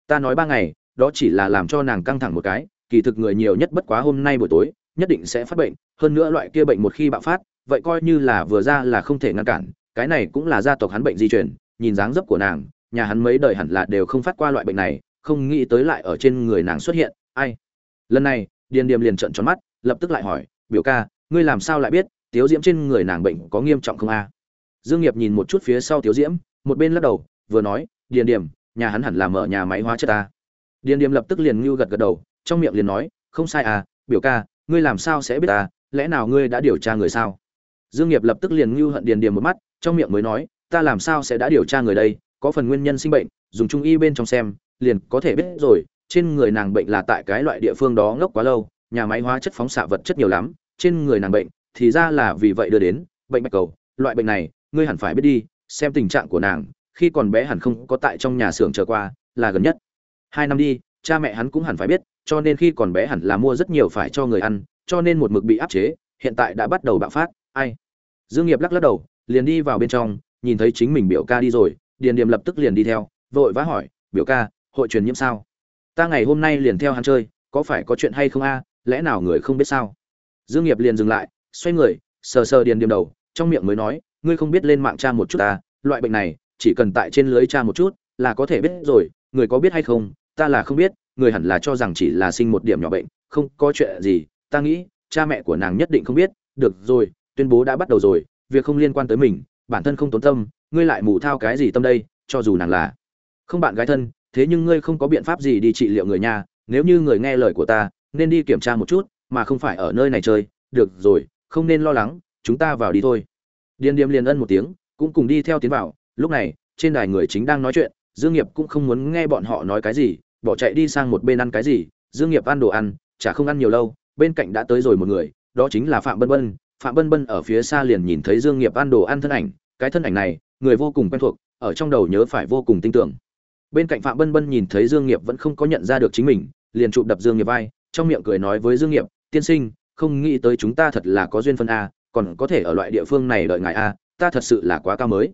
Ta nói ba ngày, đó chỉ là làm cho nàng căng thẳng một cái, kỳ thực người nhiều nhất bất quá hôm nay buổi tối, nhất định sẽ phát bệnh, hơn nữa loại kia bệnh một khi bạo phát, vậy coi như là vừa ra là không thể ngăn cản, cái này cũng là gia tộc hắn bệnh di truyền, nhìn dáng dấp của nàng, nhà hắn mấy đời hẳn là đều không phát qua loại bệnh này không nghĩ tới lại ở trên người nàng xuất hiện. Ai? Lần này, điền điềm liền trợn tròn mắt, lập tức lại hỏi, biểu ca, ngươi làm sao lại biết tiếu diễm trên người nàng bệnh có nghiêm trọng không a? Dương nghiệp nhìn một chút phía sau tiếu diễm, một bên lắc đầu, vừa nói, điền điềm, nhà hắn hẳn là mở nhà máy hóa chất ta. Điền điềm lập tức liền ngưu gật gật đầu, trong miệng liền nói, không sai à biểu ca, ngươi làm sao sẽ biết ta? Lẽ nào ngươi đã điều tra người sao? Dương nghiệp lập tức liền ngưu hận điền điềm một mắt, trong miệng mới nói, ta làm sao sẽ đã điều tra người đây? Có phần nguyên nhân sinh bệnh, dùng trung y bên trong xem liền có thể biết rồi, trên người nàng bệnh là tại cái loại địa phương đó ngốc quá lâu, nhà máy hóa chất phóng xạ vật chất nhiều lắm, trên người nàng bệnh thì ra là vì vậy đưa đến, bệnh bạch cầu, loại bệnh này, ngươi hẳn phải biết đi, xem tình trạng của nàng, khi còn bé hẳn không có tại trong nhà xưởng trở qua, là gần nhất. Hai năm đi, cha mẹ hắn cũng hẳn phải biết, cho nên khi còn bé hẳn là mua rất nhiều phải cho người ăn, cho nên một mực bị áp chế, hiện tại đã bắt đầu bạo phát, ai? Dương nghiệp lắc lắc đầu, liền đi vào bên trong, nhìn thấy chính mình biểu ca đi rồi, điền điềm lập tức liền đi theo, vội vã hỏi, biểu ca hội truyền nhiễm sao? Ta ngày hôm nay liền theo hắn chơi, có phải có chuyện hay không a? Lẽ nào người không biết sao? Dương nghiệp liền dừng lại, xoay người, sờ sờ điền điềm đầu, trong miệng mới nói, ngươi không biết lên mạng tra một chút ta, loại bệnh này, chỉ cần tại trên lưới tra một chút, là có thể biết rồi, người có biết hay không, ta là không biết, người hẳn là cho rằng chỉ là sinh một điểm nhỏ bệnh, không có chuyện gì, ta nghĩ, cha mẹ của nàng nhất định không biết, được rồi, tuyên bố đã bắt đầu rồi, việc không liên quan tới mình, bản thân không tốn tâm, ngươi lại mù thao cái gì tâm đây, cho dù nàng là không bạn gái thân thế nhưng ngươi không có biện pháp gì đi trị liệu người nhà, nếu như người nghe lời của ta, nên đi kiểm tra một chút, mà không phải ở nơi này chơi. Được rồi, không nên lo lắng, chúng ta vào đi thôi. Điền điềm liền ân một tiếng, cũng cùng đi theo tiến vào. Lúc này, trên đài người chính đang nói chuyện, dương nghiệp cũng không muốn nghe bọn họ nói cái gì, bỏ chạy đi sang một bên ăn cái gì. Dương nghiệp ăn đồ ăn, chả không ăn nhiều lâu, bên cạnh đã tới rồi một người, đó chính là phạm bân bân. Phạm bân bân ở phía xa liền nhìn thấy dương nghiệp ăn đồ ăn thân ảnh. Cái thân ảnh này, người vô cùng quen thuộc, ở trong đầu nhớ phải vô cùng tin tưởng bên cạnh phạm bân bân nhìn thấy dương nghiệp vẫn không có nhận ra được chính mình, liền chụp đập dương nghiệp vai, trong miệng cười nói với dương nghiệp, tiên sinh, không nghĩ tới chúng ta thật là có duyên phân a, còn có thể ở loại địa phương này đợi ngài a, ta thật sự là quá cao mới.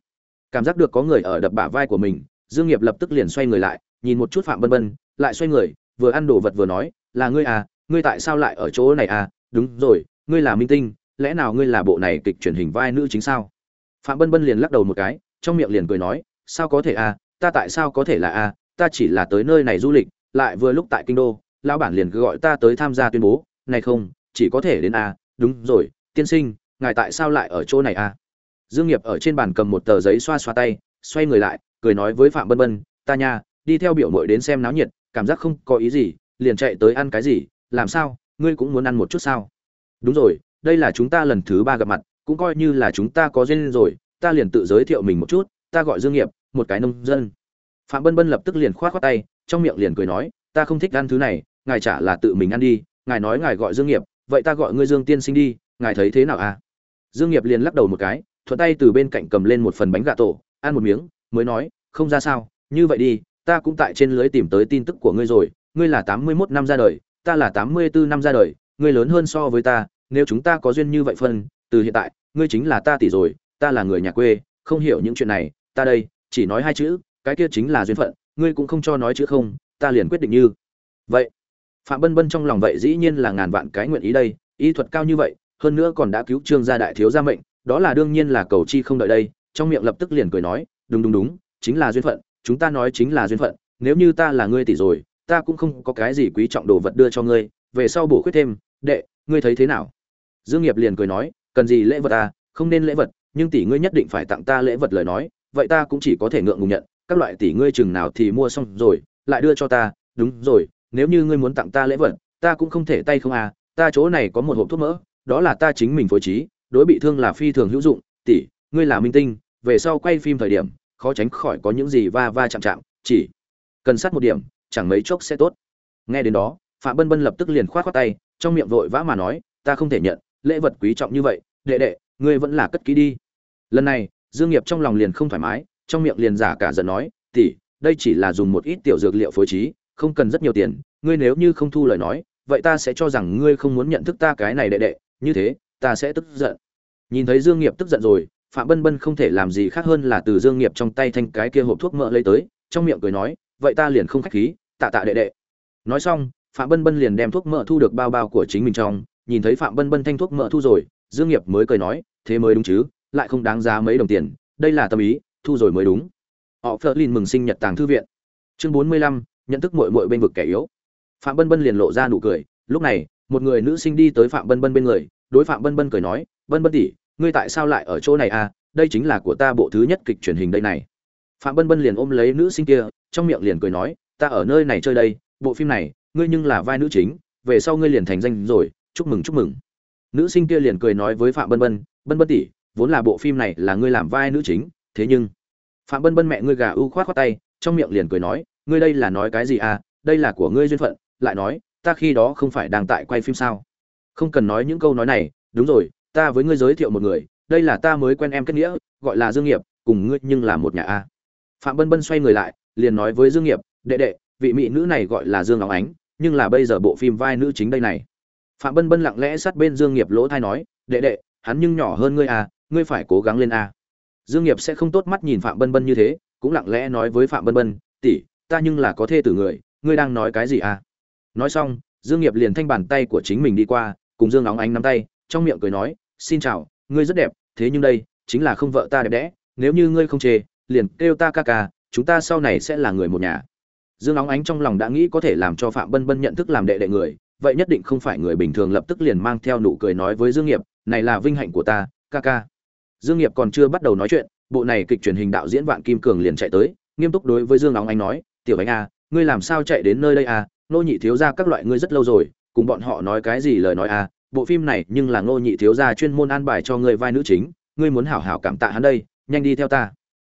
Cảm giác được có người ở đập bả vai của mình, dương nghiệp lập tức liền xoay người lại, nhìn một chút phạm bân bân, lại xoay người, vừa ăn đồ vật vừa nói, là ngươi à ngươi tại sao lại ở chỗ này à? Đúng rồi, ngươi là minh tinh, lẽ nào ngươi là bộ này kịch truyền hình vai nữ chính sao? Phạm bân bân liền lắc đầu một cái, trong miệng liền cười nói, sao có thể à ta tại sao có thể là à ta chỉ là tới nơi này du lịch, lại vừa lúc tại kinh đô, lão bản liền cứ gọi ta tới tham gia tuyên bố, này không, chỉ có thể đến à đúng rồi, tiên sinh, ngài tại sao lại ở chỗ này à dương nghiệp ở trên bàn cầm một tờ giấy xoa xoa tay, xoay người lại, cười nói với phạm bân bân, ta nha, đi theo biểu muội đến xem náo nhiệt, cảm giác không có ý gì, liền chạy tới ăn cái gì, làm sao, ngươi cũng muốn ăn một chút sao? Đúng rồi, đây là chúng ta lần thứ ba gặp mặt, cũng coi như là chúng ta có duyên rồi, ta liền tự giới thiệu mình một chút, ta gọi dương nghiệp một cái nông dân. Phạm bân bân lập tức liền khoát khoát tay, trong miệng liền cười nói, ta không thích ăn thứ này, ngài trả là tự mình ăn đi, ngài nói ngài gọi dương nghiệp, vậy ta gọi ngươi dương tiên sinh đi, ngài thấy thế nào à? Dương nghiệp liền lắc đầu một cái, thuận tay từ bên cạnh cầm lên một phần bánh gà tổ, ăn một miếng, mới nói, không ra sao, như vậy đi, ta cũng tại trên lưới tìm tới tin tức của ngươi rồi, ngươi là tám mươi 81 năm ra đời, ta là tám mươi 84 năm ra đời, ngươi lớn hơn so với ta, nếu chúng ta có duyên như vậy phân, từ hiện tại, ngươi chính là ta tỷ rồi, ta là người nhà quê, không hiểu những chuyện này, ta đây chỉ nói hai chữ, cái kia chính là duyên phận, ngươi cũng không cho nói chữ không, ta liền quyết định như. Vậy, phạm bân bân trong lòng vậy dĩ nhiên là ngàn vạn cái nguyện ý đây, y thuật cao như vậy, hơn nữa còn đã cứu trương gia đại thiếu gia mệnh, đó là đương nhiên là cầu chi không đợi đây, trong miệng lập tức liền cười nói, đúng đúng đúng, chính là duyên phận, chúng ta nói chính là duyên phận, nếu như ta là ngươi tỷ rồi, ta cũng không có cái gì quý trọng đồ vật đưa cho ngươi, về sau bổ khuyết thêm, đệ, ngươi thấy thế nào? Dương nghiệp liền cười nói, cần gì lễ vật à không nên lễ vật, nhưng tỷ ngươi nhất định phải tặng ta lễ vật lời nói vậy ta cũng chỉ có thể ngượng ngùng nhận, các loại tỷ ngươi chừng nào thì mua xong rồi, lại đưa cho ta, đúng rồi, nếu như ngươi muốn tặng ta lễ vật, ta cũng không thể tay không à ta chỗ này có một hộp thuốc mỡ, đó là ta chính mình phối trí, đối bị thương là phi thường hữu dụng, tỷ, ngươi là minh tinh, về sau quay phim thời điểm, khó tránh khỏi có những gì va va chạm chạm, chỉ cần sát một điểm, chẳng mấy chốc sẽ tốt. Nghe đến đó, phạm bân bân lập tức liền khoát khoát tay, trong miệng vội vã mà nói, ta không thể nhận, lễ vật quý trọng như vậy, đệ đệ, ngươi vẫn là cất kỹ đi. Lần này dương nghiệp trong lòng liền không thoải mái, trong miệng liền giả cả giận nói, tỷ, đây chỉ là dùng một ít tiểu dược liệu phối trí, không cần rất nhiều tiền, ngươi nếu như không thu lời nói, vậy ta sẽ cho rằng ngươi không muốn nhận thức ta cái này đệ đệ, như thế, ta sẽ tức giận. Nhìn thấy dương nghiệp tức giận rồi, phạm bân bân không thể làm gì khác hơn là từ dương nghiệp trong tay thanh cái kia hộp thuốc mỡ lấy tới, trong miệng cười nói, vậy ta liền không khách khí, tạ tạ đệ đệ. Nói xong, phạm bân bân liền đem thuốc mỡ thu được bao bao của chính mình trong, nhìn thấy phạm bân bân thanh thuốc mỡ thu rồi, dương nghiệp mới cười nói, thế mới đúng chứ lại không đáng giá mấy đồng tiền, đây là tâm ý, thu rồi mới đúng. Họ phớt lên mừng sinh nhật tàng thư viện. Chương bốn mươi lăm, nhận thức muội muội bên vực kẻ yếu. Phạm bân bân liền lộ ra nụ cười, lúc này, một người nữ sinh đi tới phạm bân bân bên người, đối phạm bân bân cười nói, bân bân tỷ, ngươi tại sao lại ở chỗ này à? Đây chính là của ta bộ thứ nhất kịch truyền hình đây này. Phạm bân bân liền ôm lấy nữ sinh kia, trong miệng liền cười nói, ta ở nơi này chơi đây, bộ phim này, ngươi nhưng là vai nữ chính, về sau ngươi liền thành danh rồi, chúc mừng chúc mừng. Nữ sinh kia liền cười nói với phạm bân bân bân bân tỷ vốn là bộ phim này là ngươi làm vai nữ chính, thế nhưng, phạm bân bân mẹ ngươi gà ưu khoát khoát tay, trong miệng liền cười nói, ngươi đây là nói cái gì à đây là của ngươi duyên phận, lại nói, ta khi đó không phải đang tại quay phim sao? Không cần nói những câu nói này, đúng rồi, ta với ngươi giới thiệu một người, đây là ta mới quen em kết nghĩa, gọi là dương nghiệp, cùng ngươi nhưng là một nhà a. Phạm bân bân xoay người lại, liền nói với dương nghiệp, đệ đệ, vị mỹ nữ này gọi là dương ngọc ánh, nhưng là bây giờ bộ phim vai nữ chính đây này. Phạm bân bân lặng lẽ sát bên dương nghiệp lỗ thai nói, đệ đệ, hắn nhưng nhỏ hơn ngươi à ngươi phải cố gắng lên a. Dương nghiệp sẽ không tốt mắt nhìn phạm bân bân như thế, cũng lặng lẽ nói với phạm bân bân, tỷ, ta nhưng là có thê tử người, ngươi đang nói cái gì à nói xong, dương nghiệp liền thanh bàn tay của chính mình đi qua, cùng dương óng ánh nắm tay, trong miệng cười nói, xin chào, ngươi rất đẹp, thế nhưng đây chính là không vợ ta đẹp đẽ, nếu như ngươi không chê, liền kêu ta ca ca, chúng ta sau này sẽ là người một nhà. Dương óng ánh trong lòng đã nghĩ có thể làm cho phạm bân bân nhận thức làm đệ đệ người, vậy nhất định không phải người bình thường lập tức liền mang theo nụ cười nói với dương nghiệp, này là vinh hạnh của ta, ca ca dương nghiệp còn chưa bắt đầu nói chuyện, bộ này kịch truyền hình đạo diễn vạn kim cường liền chạy tới, nghiêm túc đối với dương nóng anh nói, tiểu ánh à ngươi làm sao chạy đến nơi đây à? nô nhị thiếu gia các loại ngươi rất lâu rồi, cùng bọn họ nói cái gì lời nói à? bộ phim này nhưng là nô nhị thiếu gia chuyên môn an bài cho ngươi vai nữ chính, ngươi muốn hảo hảo cảm tạ hắn đây, nhanh đi theo ta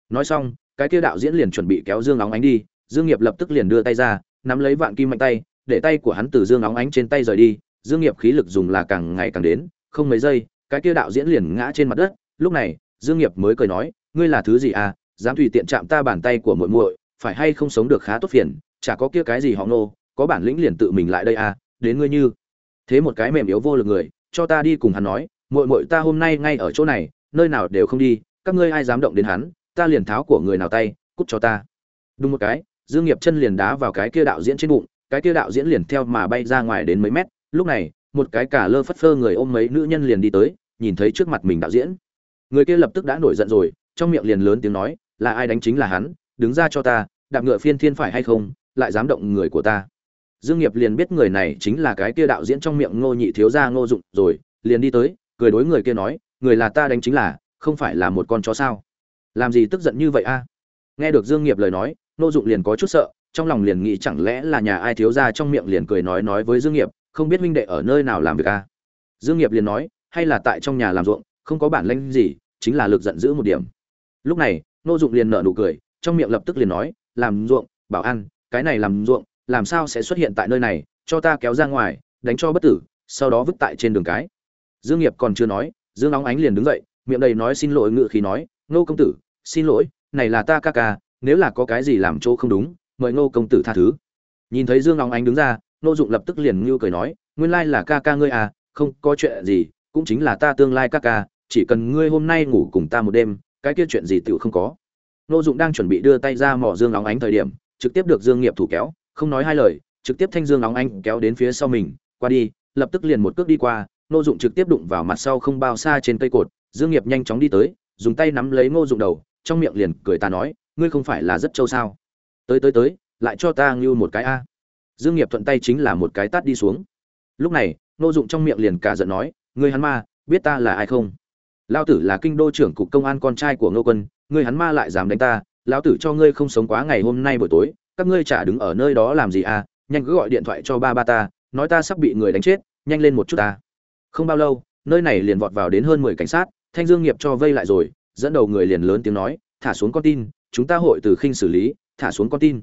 nói xong, cái kia đạo diễn liền chuẩn bị kéo dương nóng ánh đi, dương nghiệp lập tức liền đưa tay ra, nắm lấy vạn kim mạnh tay, để tay của hắn từ dương nóng ánh trên tay rời đi dương nghiệp khí lực dùng là càng ngày càng đến, không mấy giây, cái kia đạo diễn liền ngã trên mặt đất lúc này, dương nghiệp mới cười nói, ngươi là thứ gì à? Dám tùy tiện chạm ta bàn tay của muội muội, phải hay không sống được khá tốt phiền? Chả có kia cái gì họ nô có bản lĩnh liền tự mình lại đây à? Đến ngươi như. Thế một cái mềm yếu vô lực người, cho ta đi cùng hắn nói, muội muội ta hôm nay ngay ở chỗ này, nơi nào đều không đi, các ngươi ai dám động đến hắn, ta liền tháo của người nào tay, cút cho ta. Đúng một cái, dương nghiệp chân liền đá vào cái kia đạo diễn trên bụng, cái kia đạo diễn liền theo mà bay ra ngoài đến mấy mét. Lúc này, một cái cả lơ phất phơ người ôm mấy nữ nhân liền đi tới, nhìn thấy trước mặt mình đạo diễn người kia lập tức đã nổi giận rồi, trong miệng liền lớn tiếng nói, là ai đánh chính là hắn, đứng ra cho ta, đạp ngựa phiên thiên phải hay không, lại dám động người của ta? Dương nghiệp liền biết người này chính là cái kia đạo diễn trong miệng ngô nhị thiếu gia ngô dụng rồi, liền đi tới, cười đối người kia nói, người là ta đánh chính là, không phải là một con chó sao? Làm gì tức giận như vậy a? Nghe được dương nghiệp lời nói, ngô dụng liền có chút sợ, trong lòng liền nghĩ chẳng lẽ là nhà ai thiếu gia trong miệng liền cười nói nói với dương nghiệp, không biết huynh đệ ở nơi nào làm việc a? Dương nghiệp liền nói, hay là tại trong nhà làm ruộng, không có bản lĩnh gì chính là lực giận dữ một điểm. Lúc này ngô dụng liền nở nụ cười trong miệng lập tức liền nói làm ruộng bảo ăn, cái này làm ruộng làm sao sẽ xuất hiện tại nơi này cho ta kéo ra ngoài đánh cho bất tử sau đó vứt tại trên đường cái. Dương nghiệp còn chưa nói dương nóng ánh liền đứng dậy miệng đầy nói xin lỗi ngựa khí nói ngô công tử xin lỗi này là ta ca ca nếu là có cái gì làm chỗ không đúng mời ngô công tử tha thứ. Nhìn thấy dương nóng ánh đứng ra ngô dụng lập tức liền ngưu cười nói nguyên lai là ca ca ngươi à không có chuyện gì cũng chính là ta tương lai ca ca chỉ cần ngươi hôm nay ngủ cùng ta một đêm, cái kia chuyện gì tựu không có. Ngô dụng đang chuẩn bị đưa tay ra mò dương nóng ánh thời điểm, trực tiếp được dương nghiệp thủ kéo, không nói hai lời, trực tiếp thanh dương nóng ánh kéo đến phía sau mình, qua đi, lập tức liền một cước đi qua ngô dụng trực tiếp đụng vào mặt sau không bao xa trên cây cột, dương nghiệp nhanh chóng đi tới, dùng tay nắm lấy ngô dụng đầu, trong miệng liền cười ta nói, ngươi không phải là rất trâu sao? Tới tới tới, lại cho ta ngưu một cái a. Dương nghiệp thuận tay chính là một cái tát đi xuống. Lúc này, ngô dụng trong miệng liền cả giận nói, ngươi hắn ma, biết ta là ai không? Lao tử là kinh đô trưởng cục công an con trai của ngô quân, ngươi hắn ma lại dám đánh ta, lão tử cho ngươi không sống quá ngày hôm nay buổi tối, các ngươi chả đứng ở nơi đó làm gì à nhanh cứ gọi điện thoại cho ba ba ta, nói ta sắp bị người đánh chết, nhanh lên một chút ta. Không bao lâu, nơi này liền vọt vào đến hơn mười cảnh sát, thanh dương nghiệp cho vây lại rồi, dẫn đầu người liền lớn tiếng nói, thả xuống con tin, chúng ta hội từ khinh xử lý, thả xuống con tin.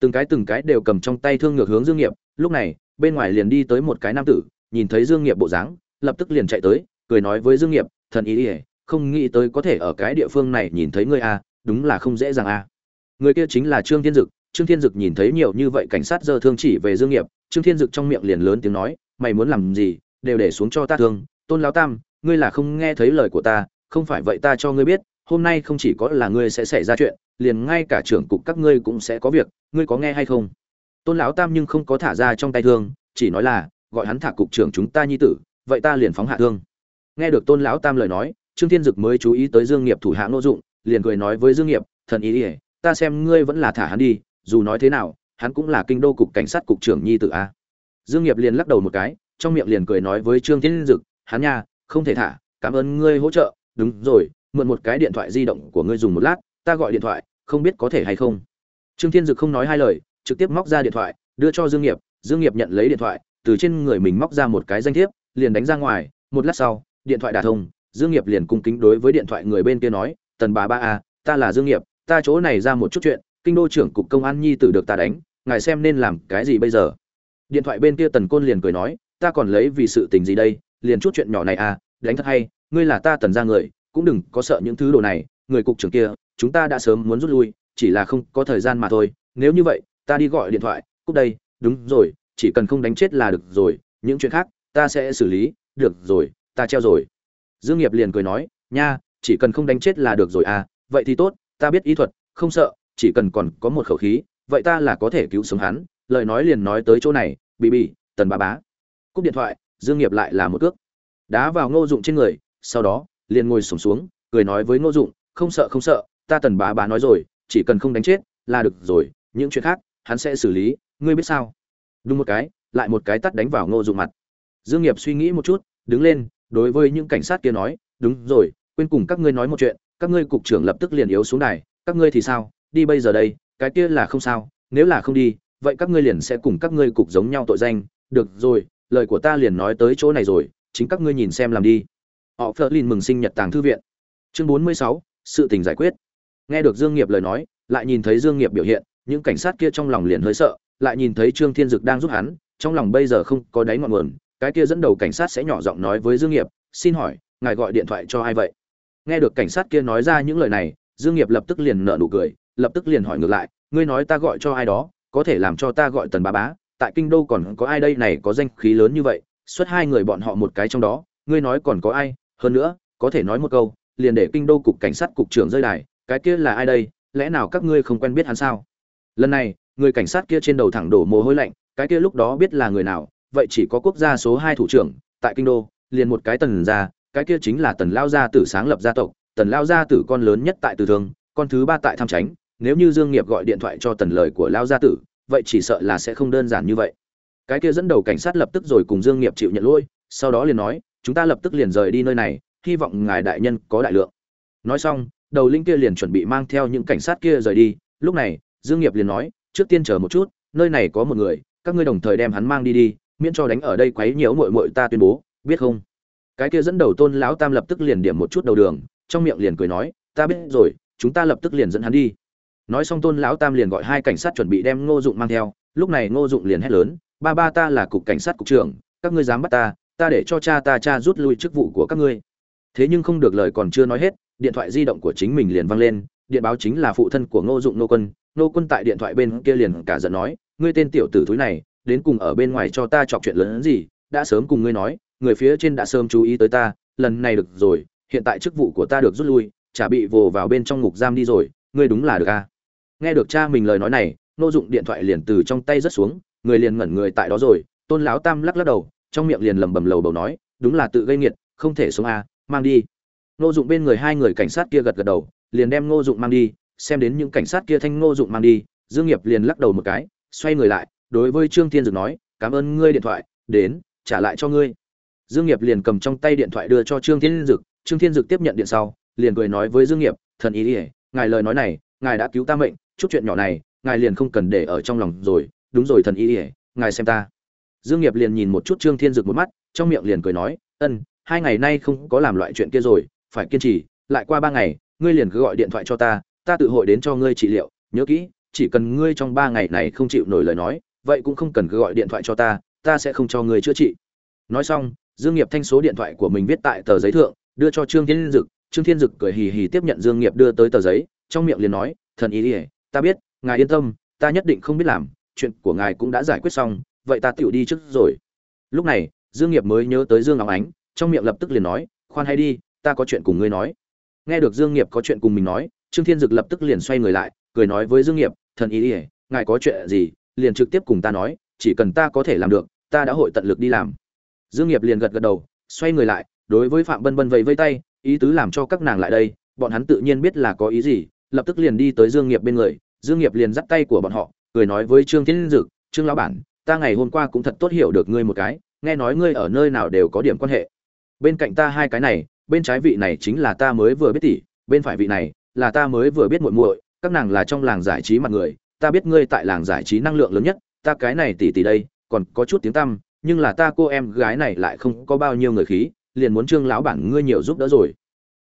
Từng cái từng cái đều cầm trong tay thương ngược hướng dương nghiệp, lúc này, bên ngoài liền đi tới một cái nam tử, nhìn thấy dương nghiệp bộ dáng, lập tức liền chạy tới, cười nói với dương nghiệp thần ý ỉa không nghĩ tới có thể ở cái địa phương này nhìn thấy ngươi a đúng là không dễ dàng a người kia chính là trương thiên dực, trương thiên dực nhìn thấy nhiều như vậy cảnh sát giờ thương chỉ về dương nghiệp, trương thiên dực trong miệng liền lớn tiếng nói, mày muốn làm gì, đều để xuống cho ta thương, tôn lão tam, ngươi là không nghe thấy lời của ta, không phải vậy ta cho ngươi biết, hôm nay không chỉ có là ngươi sẽ xảy ra chuyện, liền ngay cả trưởng cục các ngươi cũng sẽ có việc, ngươi có nghe hay không? Tôn lão tam nhưng không có thả ra trong tay thương, chỉ nói là, gọi hắn thả cục trưởng chúng ta nhi tử, vậy ta liền phóng hạ thương nghe được tôn lão tam lời nói, trương thiên dực mới chú ý tới dương nghiệp thủ hạ nô dụng, liền cười nói với dương nghiệp, thần ý ỉa ta xem ngươi vẫn là thả hắn đi, dù nói thế nào, hắn cũng là kinh đô cục cảnh sát cục trưởng nhi tử a. Dương nghiệp liền lắc đầu một cái, trong miệng liền cười nói với trương thiên dực, hắn nha, không thể thả, cảm ơn ngươi hỗ trợ, đúng rồi, mượn một cái điện thoại di động của ngươi dùng một lát, ta gọi điện thoại, không biết có thể hay không. Trương thiên dực không nói hai lời, trực tiếp móc ra điện thoại, đưa cho dương nghiệp dương nghiệp nhận lấy điện thoại, từ trên người mình móc ra một cái danh thiếp, liền đánh ra ngoài, một lát sau điện thoại Đà thông, dương nghiệp liền cung kính đối với điện thoại người bên kia nói, tần bà ba a, ta là dương nghiệp, ta chỗ này ra một chút chuyện, kinh đô trưởng cục công an nhi tử được ta đánh, ngài xem nên làm cái gì bây giờ? Điện thoại bên kia tần côn liền cười nói, ta còn lấy vì sự tình gì đây, liền chút chuyện nhỏ này à đánh thật hay, ngươi là ta tần ra người, cũng đừng có sợ những thứ đồ này, người cục trưởng kia, chúng ta đã sớm muốn rút lui, chỉ là không có thời gian mà thôi, nếu như vậy, ta đi gọi điện thoại cúc đây, đúng rồi, chỉ cần không đánh chết là được rồi, những chuyện khác, ta sẽ xử lý, được rồi ta treo rồi. Dương nghiệp liền cười nói, nha, chỉ cần không đánh chết là được rồi à vậy thì tốt, ta biết ý thuật, không sợ, chỉ cần còn có một khẩu khí, vậy ta là có thể cứu sống hắn. Lời nói liền nói tới chỗ này bị bị tần bà bá. Cúp điện thoại, dương nghiệp lại là một cước. Đá vào ngô dụng trên người, sau đó, liền ngồi sụp xuống, cười nói với ngô dụng, không sợ không sợ, ta tần bá bá nói rồi, chỉ cần không đánh chết là được rồi, những chuyện khác, hắn sẽ xử lý, ngươi biết sao? Đúng một cái, lại một cái tắt đánh vào ngô dụng mặt. Dương nghiệp suy nghĩ một chút, đứng lên đối với những cảnh sát kia nói, đúng rồi, quên cùng các ngươi nói một chuyện, các ngươi cục trưởng lập tức liền yếu xuống đài, các ngươi thì sao? Đi bây giờ đây, cái kia là không sao, nếu là không đi, vậy các ngươi liền sẽ cùng các ngươi cục giống nhau tội danh. Được rồi, lời của ta liền nói tới chỗ này rồi, chính các ngươi nhìn xem làm đi. Họ phớt lên mừng sinh nhật tàng thư viện. Chương bốn mươi sáu, sự tình giải quyết. Nghe được dương nghiệp lời nói, lại nhìn thấy dương nghiệp biểu hiện, những cảnh sát kia trong lòng liền hơi sợ, lại nhìn thấy trương thiên dực đang giúp hắn, trong lòng bây giờ không có đáy ngọn nguồn cái kia dẫn đầu cảnh sát sẽ nhỏ giọng nói với dương nghiệp, xin hỏi, ngài gọi điện thoại cho ai vậy? Nghe được cảnh sát kia nói ra những lời này, dương nghiệp lập tức liền nở nụ cười, lập tức liền hỏi ngược lại, ngươi nói ta gọi cho ai đó, có thể làm cho ta gọi tần bá bá, tại kinh đô còn có ai đây này có danh khí lớn như vậy, xuất hai người bọn họ một cái trong đó, ngươi nói còn có ai, hơn nữa, có thể nói một câu, liền để kinh đô cục cảnh sát cục trưởng rơi đài, cái kia là ai đây, lẽ nào các ngươi không quen biết hắn sao? Lần này, người cảnh sát kia trên đầu thẳng đổ mồ hôi lạnh, cái kia lúc đó biết là người nào vậy chỉ có quốc gia số hai thủ trưởng, tại kinh đô, liền một cái tần gia, cái kia chính là tần lao gia tử sáng lập gia tộc, tần lao gia tử con lớn nhất tại từ thương, con thứ ba tại tham chánh, nếu như dương nghiệp gọi điện thoại cho tần lời của lao gia tử, vậy chỉ sợ là sẽ không đơn giản như vậy. Cái kia dẫn đầu cảnh sát lập tức rồi cùng dương nghiệp chịu nhận lỗi, sau đó liền nói, chúng ta lập tức liền rời đi nơi này, hy vọng ngài đại nhân có đại lượng. Nói xong, đầu linh kia liền chuẩn bị mang theo những cảnh sát kia rời đi. Lúc này, dương nghiệp liền nói, trước tiên chờ một chút, nơi này có một người, các ngươi đồng thời đem hắn mang đi đi miễn cho đánh ở đây quấy nhiễu muội muội ta tuyên bố, biết không? Cái kia dẫn đầu tôn lão tam lập tức liền điểm một chút đầu đường, trong miệng liền cười nói, ta biết rồi, chúng ta lập tức liền dẫn hắn đi. Nói xong tôn lão tam liền gọi hai cảnh sát chuẩn bị đem ngô dụng mang theo, lúc này ngô dụng liền hét lớn, ba ba ta là cục cảnh sát cục trưởng, các ngươi dám bắt ta ta để cho cha ta cha rút lui chức vụ của các ngươi. Thế nhưng không được lời còn chưa nói hết, điện thoại di động của chính mình liền vang lên, điện báo chính là phụ thân của ngô dụng nô quân. Nô quân tại điện thoại bên kia liền cả giận nói, ngươi tên tiểu tử thúi này đến cùng ở bên ngoài cho ta chọc chuyện lớn hơn gì đã sớm cùng ngươi nói người phía trên đã sớm chú ý tới ta lần này được rồi hiện tại chức vụ của ta được rút lui chả bị vồ vào bên trong ngục giam đi rồi ngươi đúng là được a à? nghe được cha mình lời nói này nô dụng điện thoại liền từ trong tay rớt xuống người liền ngẩn người tại đó rồi tôn lão tam lắc lắc đầu trong miệng liền lầm bầm lầu bầu nói đúng là tự gây nghiệt không thể sống a à, mang đi nô dụng bên người hai người cảnh sát kia gật gật đầu liền đem nô dụng mang đi xem đến những cảnh sát kia thanh nô dụng mang đi dương nghiệp liền lắc đầu một cái xoay người lại đối với trương thiên dực nói, cảm ơn ngươi điện thoại, đến, trả lại cho ngươi. Dương nghiệp liền cầm trong tay điện thoại đưa cho trương thiên dực, trương thiên dực tiếp nhận điện sau, liền cười nói với dương nghiệp, thần ý ỉa ngài lời nói này, ngài đã cứu ta mệnh, chút chuyện nhỏ này, ngài liền không cần để ở trong lòng rồi, đúng rồi thần ý ỉa ngài xem ta. Dương nghiệp liền nhìn một chút trương thiên dực một mắt, trong miệng liền cười nói, ân, hai ngày nay không có làm loại chuyện kia rồi, phải kiên trì, lại qua ba ngày, ngươi liền cứ gọi điện thoại cho ta ta tự hội đến cho ngươi trị liệu, nhớ kỹ, chỉ cần ngươi trong ba ngày này không chịu nổi lời nói vậy cũng không cần cứ gọi điện thoại cho ta ta sẽ không cho người chữa trị. Nói xong, dương nghiệp thanh số điện thoại của mình viết tại tờ giấy thượng, đưa cho trương thiên dực. Trương thiên dực cười hì hì tiếp nhận dương nghiệp đưa tới tờ giấy, trong miệng liền nói, thần ý ỉa ta biết, ngài yên tâm, ta nhất định không biết làm, chuyện của ngài cũng đã giải quyết xong, vậy ta tựu đi trước rồi. Lúc này, dương nghiệp mới nhớ tới dương ngọc ánh, trong miệng lập tức liền nói, khoan hay đi, ta có chuyện cùng ngươi nói. Nghe được dương nghiệp có chuyện cùng mình nói, trương thiên dực lập tức liền xoay người lại, cười nói với dương nghiệp, thần ý ỉa ngài có chuyện gì liền trực tiếp cùng ta nói, chỉ cần ta có thể làm được, ta đã hội tận lực đi làm. Dương nghiệp liền gật gật đầu, xoay người lại, đối với phạm bân bân vẫy vẫy tay, ý tứ làm cho các nàng lại đây, bọn hắn tự nhiên biết là có ý gì, lập tức liền đi tới dương nghiệp bên người, dương nghiệp liền dắt tay của bọn họ, cười nói với trương thiên dực, trương lão bản, ta ngày hôm qua cũng thật tốt hiểu được ngươi một cái, nghe nói ngươi ở nơi nào đều có điểm quan hệ. Bên cạnh ta hai cái này, bên trái vị này chính là ta mới vừa biết tỷ bên phải vị này là ta mới vừa biết muội muội, các nàng là trong làng giải trí mặt người ta biết ngươi tại làng giải trí năng lượng lớn nhất, ta cái này tỷ tỷ đây, còn có chút tiếng tăm, nhưng là ta cô em gái này lại không có bao nhiêu người khí, liền muốn trương lão bản ngươi nhiều giúp đỡ rồi.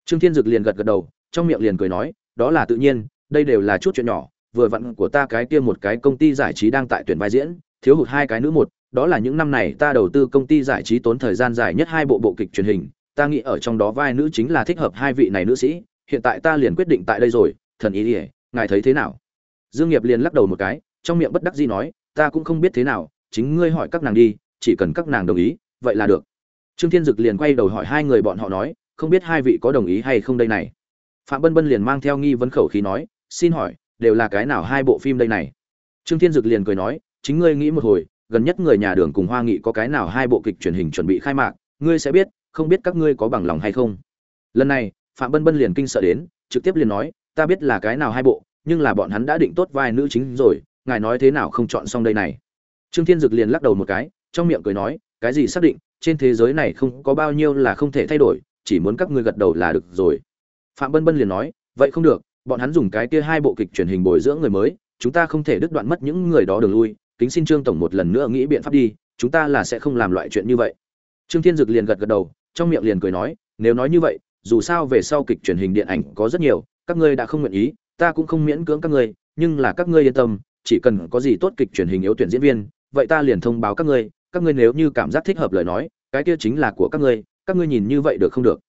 Trương thiên dực liền gật gật đầu, trong miệng liền cười nói, đó là tự nhiên, đây đều là chút chuyện nhỏ, vừa vặn của ta cái kia một cái công ty giải trí đang tại tuyển vai diễn, thiếu hụt hai cái nữ một, đó là những năm này ta đầu tư công ty giải trí tốn thời gian dài nhất hai bộ bộ kịch truyền hình, ta nghĩ ở trong đó vai nữ chính là thích hợp hai vị này nữ sĩ, hiện tại ta liền quyết định tại đây rồi, thần ý ỉa ngài thấy thế nào? Dương nghiệp liền lắc đầu một cái, trong miệng bất đắc dĩ nói, ta cũng không biết thế nào, chính ngươi hỏi các nàng đi, chỉ cần các nàng đồng ý, vậy là được. Trương thiên dực liền quay đầu hỏi hai người bọn họ nói, không biết hai vị có đồng ý hay không đây này? Phạm bân bân liền mang theo nghi vấn khẩu khí nói, xin hỏi, đều là cái nào hai bộ phim đây này? Trương thiên dực liền cười nói, chính ngươi nghĩ một hồi, gần nhất người nhà đường cùng hoa nghị có cái nào hai bộ kịch truyền hình chuẩn bị khai mạc, ngươi sẽ biết, không biết các ngươi có bằng lòng hay không? Lần này, phạm bân bân liền kinh sợ đến, trực tiếp liền nói, ta biết là cái nào hai bộ nhưng là bọn hắn đã định tốt vai nữ chính rồi, ngài nói thế nào không chọn xong đây này? Trương thiên dực liền lắc đầu một cái, trong miệng cười nói, cái gì xác định, trên thế giới này không có bao nhiêu là không thể thay đổi, chỉ muốn các ngươi gật đầu là được rồi. Phạm bân bân liền nói, vậy không được, bọn hắn dùng cái kia hai bộ kịch truyền hình bồi dưỡng người mới, chúng ta không thể đứt đoạn mất những người đó đường lui, kính xin trương tổng một lần nữa nghĩ biện pháp đi, chúng ta là sẽ không làm loại chuyện như vậy. Trương thiên dực liền gật gật đầu, trong miệng liền cười nói, nếu nói như vậy, dù sao về sau kịch truyền hình điện ảnh có rất nhiều, các ngươi đã không nguyện ý ta cũng không miễn cưỡng các ngươi, nhưng là các ngươi yên tâm, chỉ cần có gì tốt kịch truyền hình yếu tuyển diễn viên, vậy ta liền thông báo các ngươi các ngươi nếu như cảm giác thích hợp lời nói, cái kia chính là của các ngươi các ngươi nhìn như vậy được không được?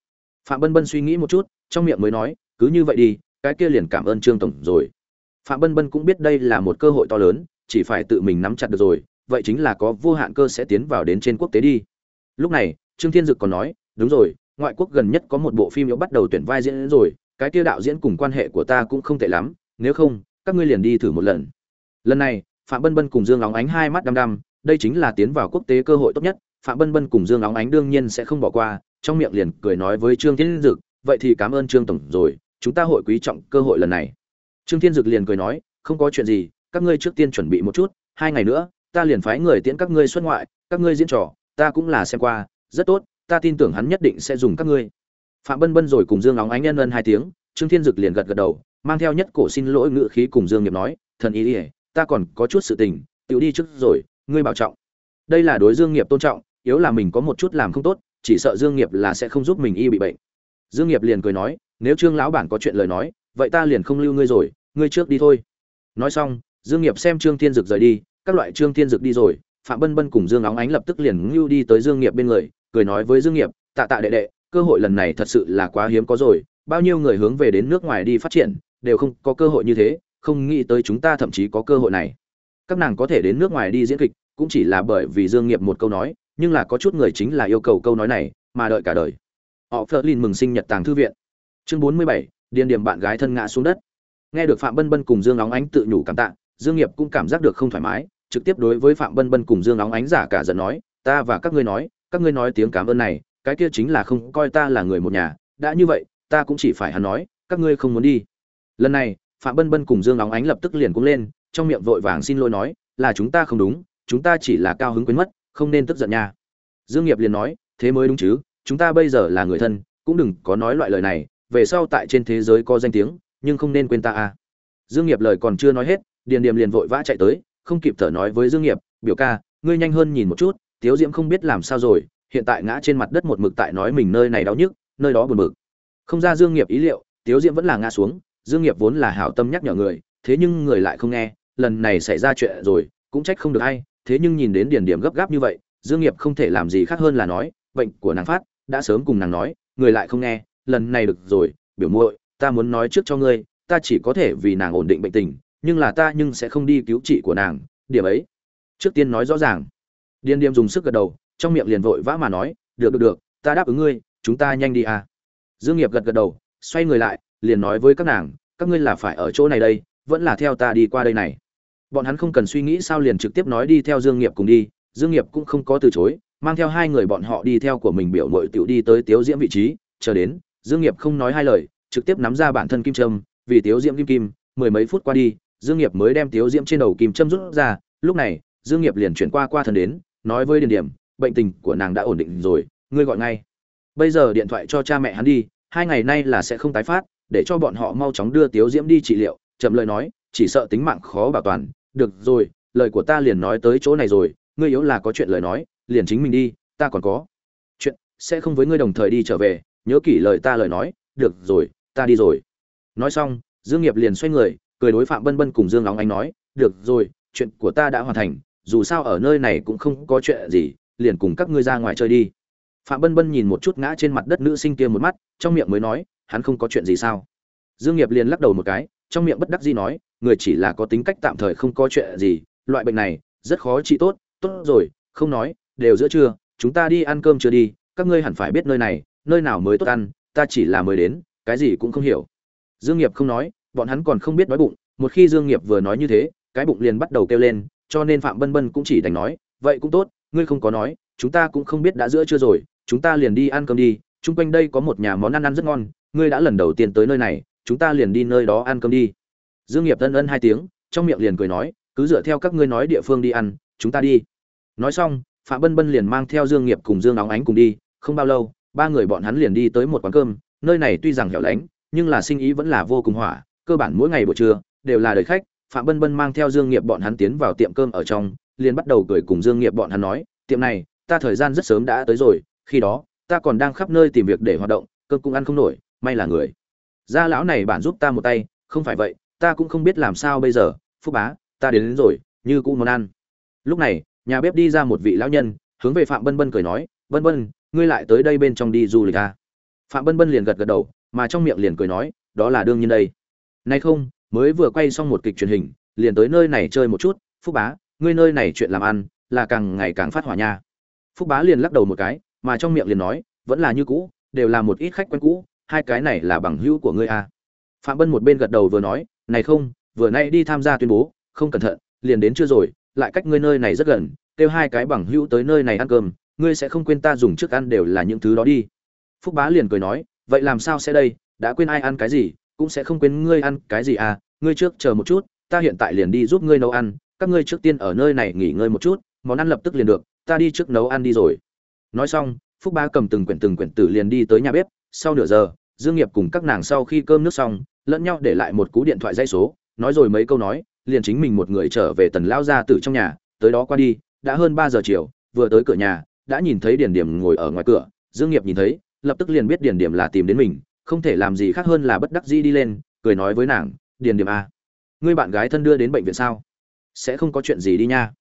Phạm bân bân suy nghĩ một chút, trong miệng mới nói, cứ như vậy đi, cái kia liền cảm ơn trương tổng rồi. Phạm bân bân cũng biết đây là một cơ hội to lớn, chỉ phải tự mình nắm chặt được rồi, vậy chính là có vô hạn cơ sẽ tiến vào đến trên quốc tế đi. Lúc này, trương thiên dực còn nói, đúng rồi, ngoại quốc gần nhất có một bộ phim yếu bắt đầu tuyển vai diễn rồi cái kia đạo diễn cùng quan hệ của ta cũng không tệ lắm, nếu không, các ngươi liền đi thử một lần. Lần này, phạm bân bân cùng dương óng ánh hai mắt đăm đăm, đây chính là tiến vào quốc tế cơ hội tốt nhất, phạm bân bân cùng dương óng ánh đương nhiên sẽ không bỏ qua, trong miệng liền cười nói với trương thiên dực, vậy thì cảm ơn trương tổng rồi, chúng ta hội quý trọng cơ hội lần này. Trương thiên dực liền cười nói, không có chuyện gì, các ngươi trước tiên chuẩn bị một chút, hai ngày nữa, ta liền phái người tiễn các ngươi xuất ngoại, các ngươi diễn trò, ta cũng là xem qua, rất tốt, ta tin tưởng hắn nhất định sẽ dùng các ngươi phạm bân bân rồi cùng dương óng ánh nhân ân hai tiếng, trương thiên dực liền gật gật đầu, mang theo nhất cổ xin lỗi ngự khí cùng dương nghiệp nói, thần ý ỉa ta còn có chút sự tình tự đi trước rồi, ngươi bảo trọng. Đây là đối dương nghiệp tôn trọng, yếu là mình có một chút làm không tốt, chỉ sợ dương nghiệp là sẽ không giúp mình y bị bệnh. Dương nghiệp liền cười nói, nếu trương lão bản có chuyện lời nói, vậy ta liền không lưu ngươi rồi, ngươi trước đi thôi. Nói xong, dương nghiệp xem trương thiên dực rời đi, các loại trương thiên dực đi rồi, phạm bân bân cùng dương óng ánh lập tức liền ngưu đi tới dương nghiệp bên người, cười nói với dương nghiệp, tạ tạ đệ đệ cơ hội lần này thật sự là quá hiếm có rồi, bao nhiêu người hướng về đến nước ngoài đi phát triển, đều không có cơ hội như thế, không nghĩ tới chúng ta thậm chí có cơ hội này. Các nàng có thể đến nước ngoài đi diễn kịch, cũng chỉ là bởi vì dương nghiệp một câu nói, nhưng là có chút người chính là yêu cầu câu nói này, mà đợi cả đời. Họ phớt lên mừng sinh nhật tàng thư viện. Chương bốn mươi bảy, điên điểm bạn gái thân ngã xuống đất. Nghe được phạm bân bân cùng dương óng ánh tự nhủ cảm tạ, dương nghiệp cũng cảm giác được không thoải mái, trực tiếp đối với phạm bân bân cùng dương óng ánh giả cả giận nói, ta và các ngươi nói, các ngươi nói tiếng cảm ơn này cái kia chính là không coi ta là người một nhà, đã như vậy, ta cũng chỉ phải hắn nói, các ngươi không muốn đi. Lần này, phạm bân bân cùng dương óng ánh lập tức liền cũng lên, trong miệng vội vàng xin lỗi nói, là chúng ta không đúng, chúng ta chỉ là cao hứng quên mất, không nên tức giận nha. Dương nghiệp liền nói, thế mới đúng chứ, chúng ta bây giờ là người thân, cũng đừng có nói loại lời này, về sau tại trên thế giới có danh tiếng, nhưng không nên quên ta à. Dương nghiệp lời còn chưa nói hết, điền điềm liền vội vã chạy tới, không kịp thở nói với dương nghiệp, biểu ca, ngươi nhanh hơn nhìn một chút, tiếu diễm không biết làm sao rồi hiện tại ngã trên mặt đất một mực tại nói mình nơi này đau nhức, nơi đó buồn bực. Không ra dương nghiệp ý liệu, tiếu diễm vẫn là ngã xuống, dương nghiệp vốn là hảo tâm nhắc nhở người, thế nhưng người lại không nghe, lần này xảy ra chuyện rồi, cũng trách không được ai, thế nhưng nhìn đến điển điểm gấp gáp như vậy, dương nghiệp không thể làm gì khác hơn là nói, bệnh của nàng phát, đã sớm cùng nàng nói, người lại không nghe, lần này được rồi, biểu muội, ta muốn nói trước cho ngươi, ta chỉ có thể vì nàng ổn định bệnh tình, nhưng là ta nhưng sẽ không đi cứu trị của nàng, điểm ấy. Trước tiên nói rõ ràng. Điên điềm dùng sức gật đầu trong miệng liền vội vã mà nói, được được được, ta đáp ứng ngươi, chúng ta nhanh đi à. Dương nghiệp gật gật đầu, xoay người lại, liền nói với các nàng, các ngươi là phải ở chỗ này đây, vẫn là theo ta đi qua đây này. Bọn hắn không cần suy nghĩ sao liền trực tiếp nói đi theo dương nghiệp cùng đi, dương nghiệp cũng không có từ chối, mang theo hai người bọn họ đi theo của mình biểu muội tiểu đi tới tiếu diễm vị trí, chờ đến, dương nghiệp không nói hai lời, trực tiếp nắm ra bản thân kim trâm vì tiếu diễm kim kim, mười mấy phút qua đi, dương nghiệp mới đem tiếu diễm trên đầu kim trâm rút ra, lúc này, dương nghiệp liền chuyển qua qua thần đến, nói với điền điểm bệnh tình của nàng đã ổn định rồi, ngươi gọi ngay. Bây giờ điện thoại cho cha mẹ hắn đi, hai ngày nay là sẽ không tái phát, để cho bọn họ mau chóng đưa tiếu diễm đi trị liệu, chậm lời nói, chỉ sợ tính mạng khó bảo toàn. Được rồi, lời của ta liền nói tới chỗ này rồi, ngươi yếu là có chuyện lời nói, liền chính mình đi, ta còn có chuyện, sẽ không với ngươi đồng thời đi trở về, nhớ kỹ lời ta lời nói, được rồi, ta đi rồi. Nói xong, dương nghiệp liền xoay người, cười đối phạm bân bân cùng dương óng anh nói, được rồi, chuyện của ta đã hoàn thành, dù sao ở nơi này cũng không có chuyện gì liền cùng các ngươi ra ngoài chơi đi. Phạm bân bân nhìn một chút ngã trên mặt đất nữ sinh kia một mắt, trong miệng mới nói, hắn không có chuyện gì sao? Dương nghiệp liền lắc đầu một cái, trong miệng bất đắc dĩ nói, người chỉ là có tính cách tạm thời không có chuyện gì, loại bệnh này, rất khó trị tốt tốt rồi, không nói, đều giữa trưa, chúng ta đi ăn cơm chưa đi, các ngươi hẳn phải biết nơi này, nơi nào mới tốt ăn, ta chỉ là mới đến, cái gì cũng không hiểu. Dương nghiệp không nói, bọn hắn còn không biết đói bụng, một khi dương nghiệp vừa nói như thế, cái bụng liền bắt đầu kêu lên, cho nên phạm bân bân cũng chỉ đành nói, vậy cũng tốt ngươi không có nói, chúng ta cũng không biết đã giữa chưa rồi, chúng ta liền đi ăn cơm đi, chung quanh đây có một nhà món ăn ăn rất ngon, ngươi đã lần đầu tiên tới nơi này, chúng ta liền đi nơi đó ăn cơm đi. Dương nghiệp ân ân hai tiếng, trong miệng liền cười nói, cứ dựa theo các ngươi nói địa phương đi ăn, chúng ta đi. Nói xong, phạm bân bân liền mang theo dương nghiệp cùng dương óng ánh cùng đi, không bao lâu, ba người bọn hắn liền đi tới một quán cơm, nơi này tuy rằng hẻo lánh, nhưng là sinh ý vẫn là vô cùng hỏa cơ bản mỗi ngày buổi trưa đều là đời khách, phạm bân bân mang theo dương nghiệp bọn hắn tiến vào tiệm cơm ở trong liền bắt đầu cười cùng dương nghiệp bọn hắn nói tiệm này ta thời gian rất sớm đã tới rồi khi đó ta còn đang khắp nơi tìm việc để hoạt động cơm cũng ăn không nổi may là người. Gia lão này bản giúp ta một tay không phải vậy ta cũng không biết làm sao bây giờ phúc bá ta đến, đến rồi như cũng muốn ăn. Lúc này nhà bếp đi ra một vị lão nhân hướng về phạm bân bân cười nói bân bân ngươi lại tới đây bên trong đi du lịch à? phạm bân bân liền gật gật đầu mà trong miệng liền cười nói đó là đương nhiên đây. Nay không mới vừa quay xong một kịch truyền hình liền tới nơi này chơi một chút phúc bá ngươi nơi này chuyện làm ăn, là càng ngày càng phát hỏa nha phúc bá liền lắc đầu một cái, mà trong miệng liền nói, vẫn là như cũ, đều là một ít khách quen cũ, hai cái này là bằng hữu của ngươi à. phạm bân một bên gật đầu vừa nói, này không, vừa nay đi tham gia tuyên bố, không cẩn thận, liền đến chưa rồi, lại cách ngươi nơi này rất gần, kêu hai cái bằng hữu tới nơi này ăn cơm, ngươi sẽ không quên ta dùng trước ăn đều là những thứ đó đi phúc bá liền cười nói, vậy làm sao sẽ đây, đã quên ai ăn cái gì, cũng sẽ không quên ngươi ăn cái gì à ngươi trước chờ một chút, ta hiện tại liền đi giúp ngươi nấu ăn các ngươi trước tiên ở nơi này nghỉ ngơi một chút, món ăn lập tức liền được, ta đi trước nấu ăn đi rồi. Nói xong, phúc ba cầm từng quyển từng quyển tử liền đi tới nhà bếp, sau nửa giờ, dương nghiệp cùng các nàng sau khi cơm nước xong, lẫn nhau để lại một cú điện thoại dây số, nói rồi mấy câu nói, liền chính mình một người trở về tần lao ra từ trong nhà, tới đó qua đi, đã hơn ba giờ chiều, vừa tới cửa nhà, đã nhìn thấy điển điểm ngồi ở ngoài cửa, dương nghiệp nhìn thấy, lập tức liền biết điển điểm là tìm đến mình, không thể làm gì khác hơn là bất đắc dĩ đi lên, cười nói với nàng, điền điểm a ngươi bạn gái thân đưa đến bệnh viện sao? Sẽ không có chuyện gì đi nha.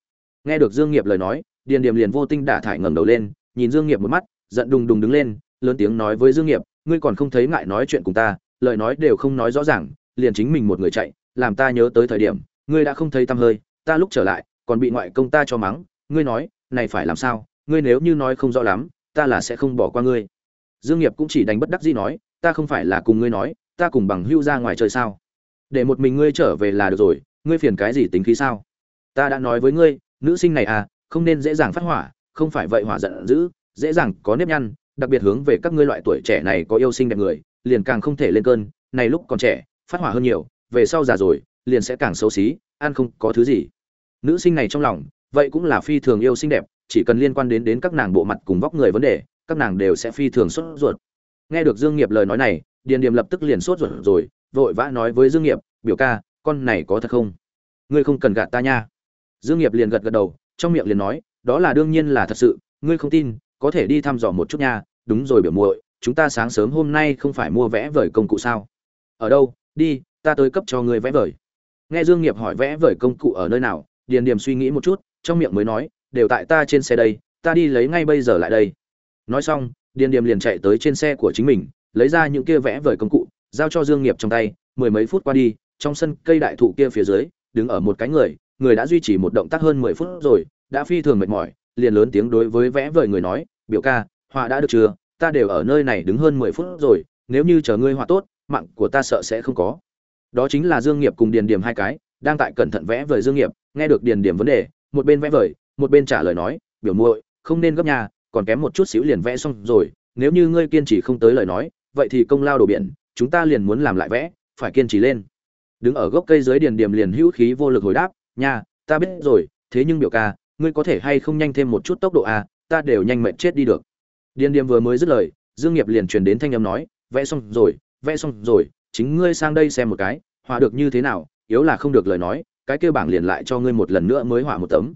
Nghe được dương nghiệp lời nói, điền Điềm liền vô tinh đả thải ngẩng đầu lên, nhìn dương nghiệp một mắt, giận đùng đùng đứng lên, lớn tiếng nói với dương nghiệp, ngươi còn không thấy ngại nói chuyện cùng ta, lời nói đều không nói rõ ràng, liền chính mình một người chạy, làm ta nhớ tới thời điểm, ngươi đã không thấy tâm hơi, ta lúc trở lại, còn bị ngoại công ta cho mắng, ngươi nói, này phải làm sao, ngươi nếu như nói không rõ lắm, ta là sẽ không bỏ qua ngươi. Dương nghiệp cũng chỉ đánh bất đắc dĩ nói, ta không phải là cùng ngươi nói, ta cùng bằng hưu ra ngoài chơi sao? Để một mình ngươi trở về là được rồi ngươi phiền cái gì tính khí sao? Ta đã nói với ngươi, nữ sinh này à không nên dễ dàng phát hỏa, không phải vậy hỏa giận dữ, dễ dàng có nếp nhăn, đặc biệt hướng về các ngươi loại tuổi trẻ này có yêu sinh đẹp người, liền càng không thể lên cơn, này lúc còn trẻ, phát hỏa hơn nhiều, về sau già rồi, liền sẽ càng xấu xí, ăn không có thứ gì. Nữ sinh này trong lòng, vậy cũng là phi thường yêu xinh đẹp, chỉ cần liên quan đến đến các nàng bộ mặt cùng vóc người vấn đề, các nàng đều sẽ phi thường sốt ruột. Nghe được dương nghiệp lời nói này, điền điềm lập tức liền sốt ruột rồi, vội vã nói với dương nghiệp, biểu ca con này có thật không? Ngươi không cần gạt ta nha. Dương nghiệp liền gật gật đầu, trong miệng liền nói, đó là đương nhiên là thật sự, ngươi không tin, có thể đi thăm dò một chút nha. Đúng rồi biểu muội, chúng ta sáng sớm hôm nay không phải mua vẽ vời công cụ sao? Ở đâu? Đi, ta tới cấp cho ngươi vẽ vời. Nghe dương nghiệp hỏi vẽ vời công cụ ở nơi nào, điền điềm suy nghĩ một chút, trong miệng mới nói, đều tại ta trên xe đây, ta đi lấy ngay bây giờ lại đây. Nói xong, điền điềm liền chạy tới trên xe của chính mình, lấy ra những kia vẽ vời công cụ, giao cho dương nghiệp trong tay, mười mấy phút qua đi trong sân cây đại thụ kia phía dưới, đứng ở một cái người người đã duy trì một động tác hơn mười phút rồi, đã phi thường mệt mỏi, liền lớn tiếng đối với vẽ vời người nói, biểu ca, họa đã được chưa? Ta đều ở nơi này đứng hơn mười phút rồi, nếu như chờ ngươi họa tốt, mạng của ta sợ sẽ không có. Đó chính là dương nghiệp cùng điền điểm hai cái, đang tại cẩn thận vẽ vời dương nghiệp, nghe được điền điểm vấn đề, một bên vẽ vời, một bên trả lời nói, biểu muội, không nên gấp nhà, còn kém một chút xíu liền vẽ xong rồi, nếu như ngươi kiên trì không tới lời nói, vậy thì công lao đổ biển, chúng ta liền muốn làm lại vẽ, phải kiên trì lên đứng ở gốc cây dưới điền điểm liền hữu khí vô lực hồi đáp, nha, ta biết rồi, thế nhưng biểu ca, ngươi có thể hay không nhanh thêm một chút tốc độ à ta đều nhanh mệt chết đi được. Điền điểm vừa mới dứt lời, dương nghiệp liền truyền đến thanh âm nói, vẽ xong rồi, vẽ xong rồi, chính ngươi sang đây xem một cái, họa được như thế nào, yếu là không được lời nói, cái kia bảng liền lại cho ngươi một lần nữa mới họa một tấm.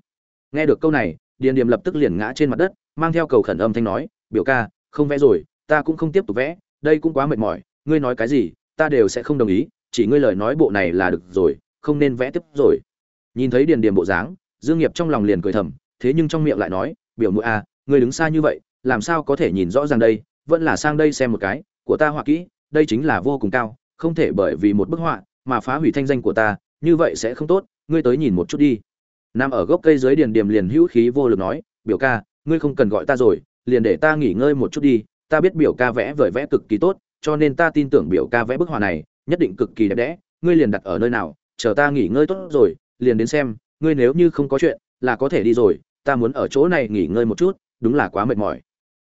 Nghe được câu này, điền điềm lập tức liền ngã trên mặt đất, mang theo cầu khẩn âm thanh nói, biểu ca, không vẽ rồi, ta cũng không tiếp tục vẽ, đây cũng quá mệt mỏi, ngươi nói cái gì, ta đều sẽ không đồng ý chỉ ngươi lời nói bộ này là được rồi, không nên vẽ tiếp rồi. Nhìn thấy điền điềm bộ dáng, dương nghiệp trong lòng liền cười thầm, thế nhưng trong miệng lại nói, biểu mũi a à, ngươi đứng xa như vậy, làm sao có thể nhìn rõ ràng đây, vẫn là sang đây xem một cái, của ta họa kỹ, đây chính là vô cùng cao, không thể bởi vì một bức họa mà phá hủy thanh danh của ta, như vậy sẽ không tốt, ngươi tới nhìn một chút đi. Nằm ở gốc cây dưới điền điềm liền hữu khí vô lực nói, biểu ca, ngươi không cần gọi ta rồi, liền để ta nghỉ ngơi một chút đi, ta biết biểu ca vẽ vời vẽ cực kỳ tốt, cho nên ta tin tưởng biểu ca vẽ bức họa này nhất định cực kỳ đẹp đẽ, ngươi liền đặt ở nơi nào, chờ ta nghỉ ngơi tốt rồi, liền đến xem, ngươi nếu như không có chuyện, là có thể đi rồi, ta muốn ở chỗ này nghỉ ngơi một chút, đúng là quá mệt mỏi.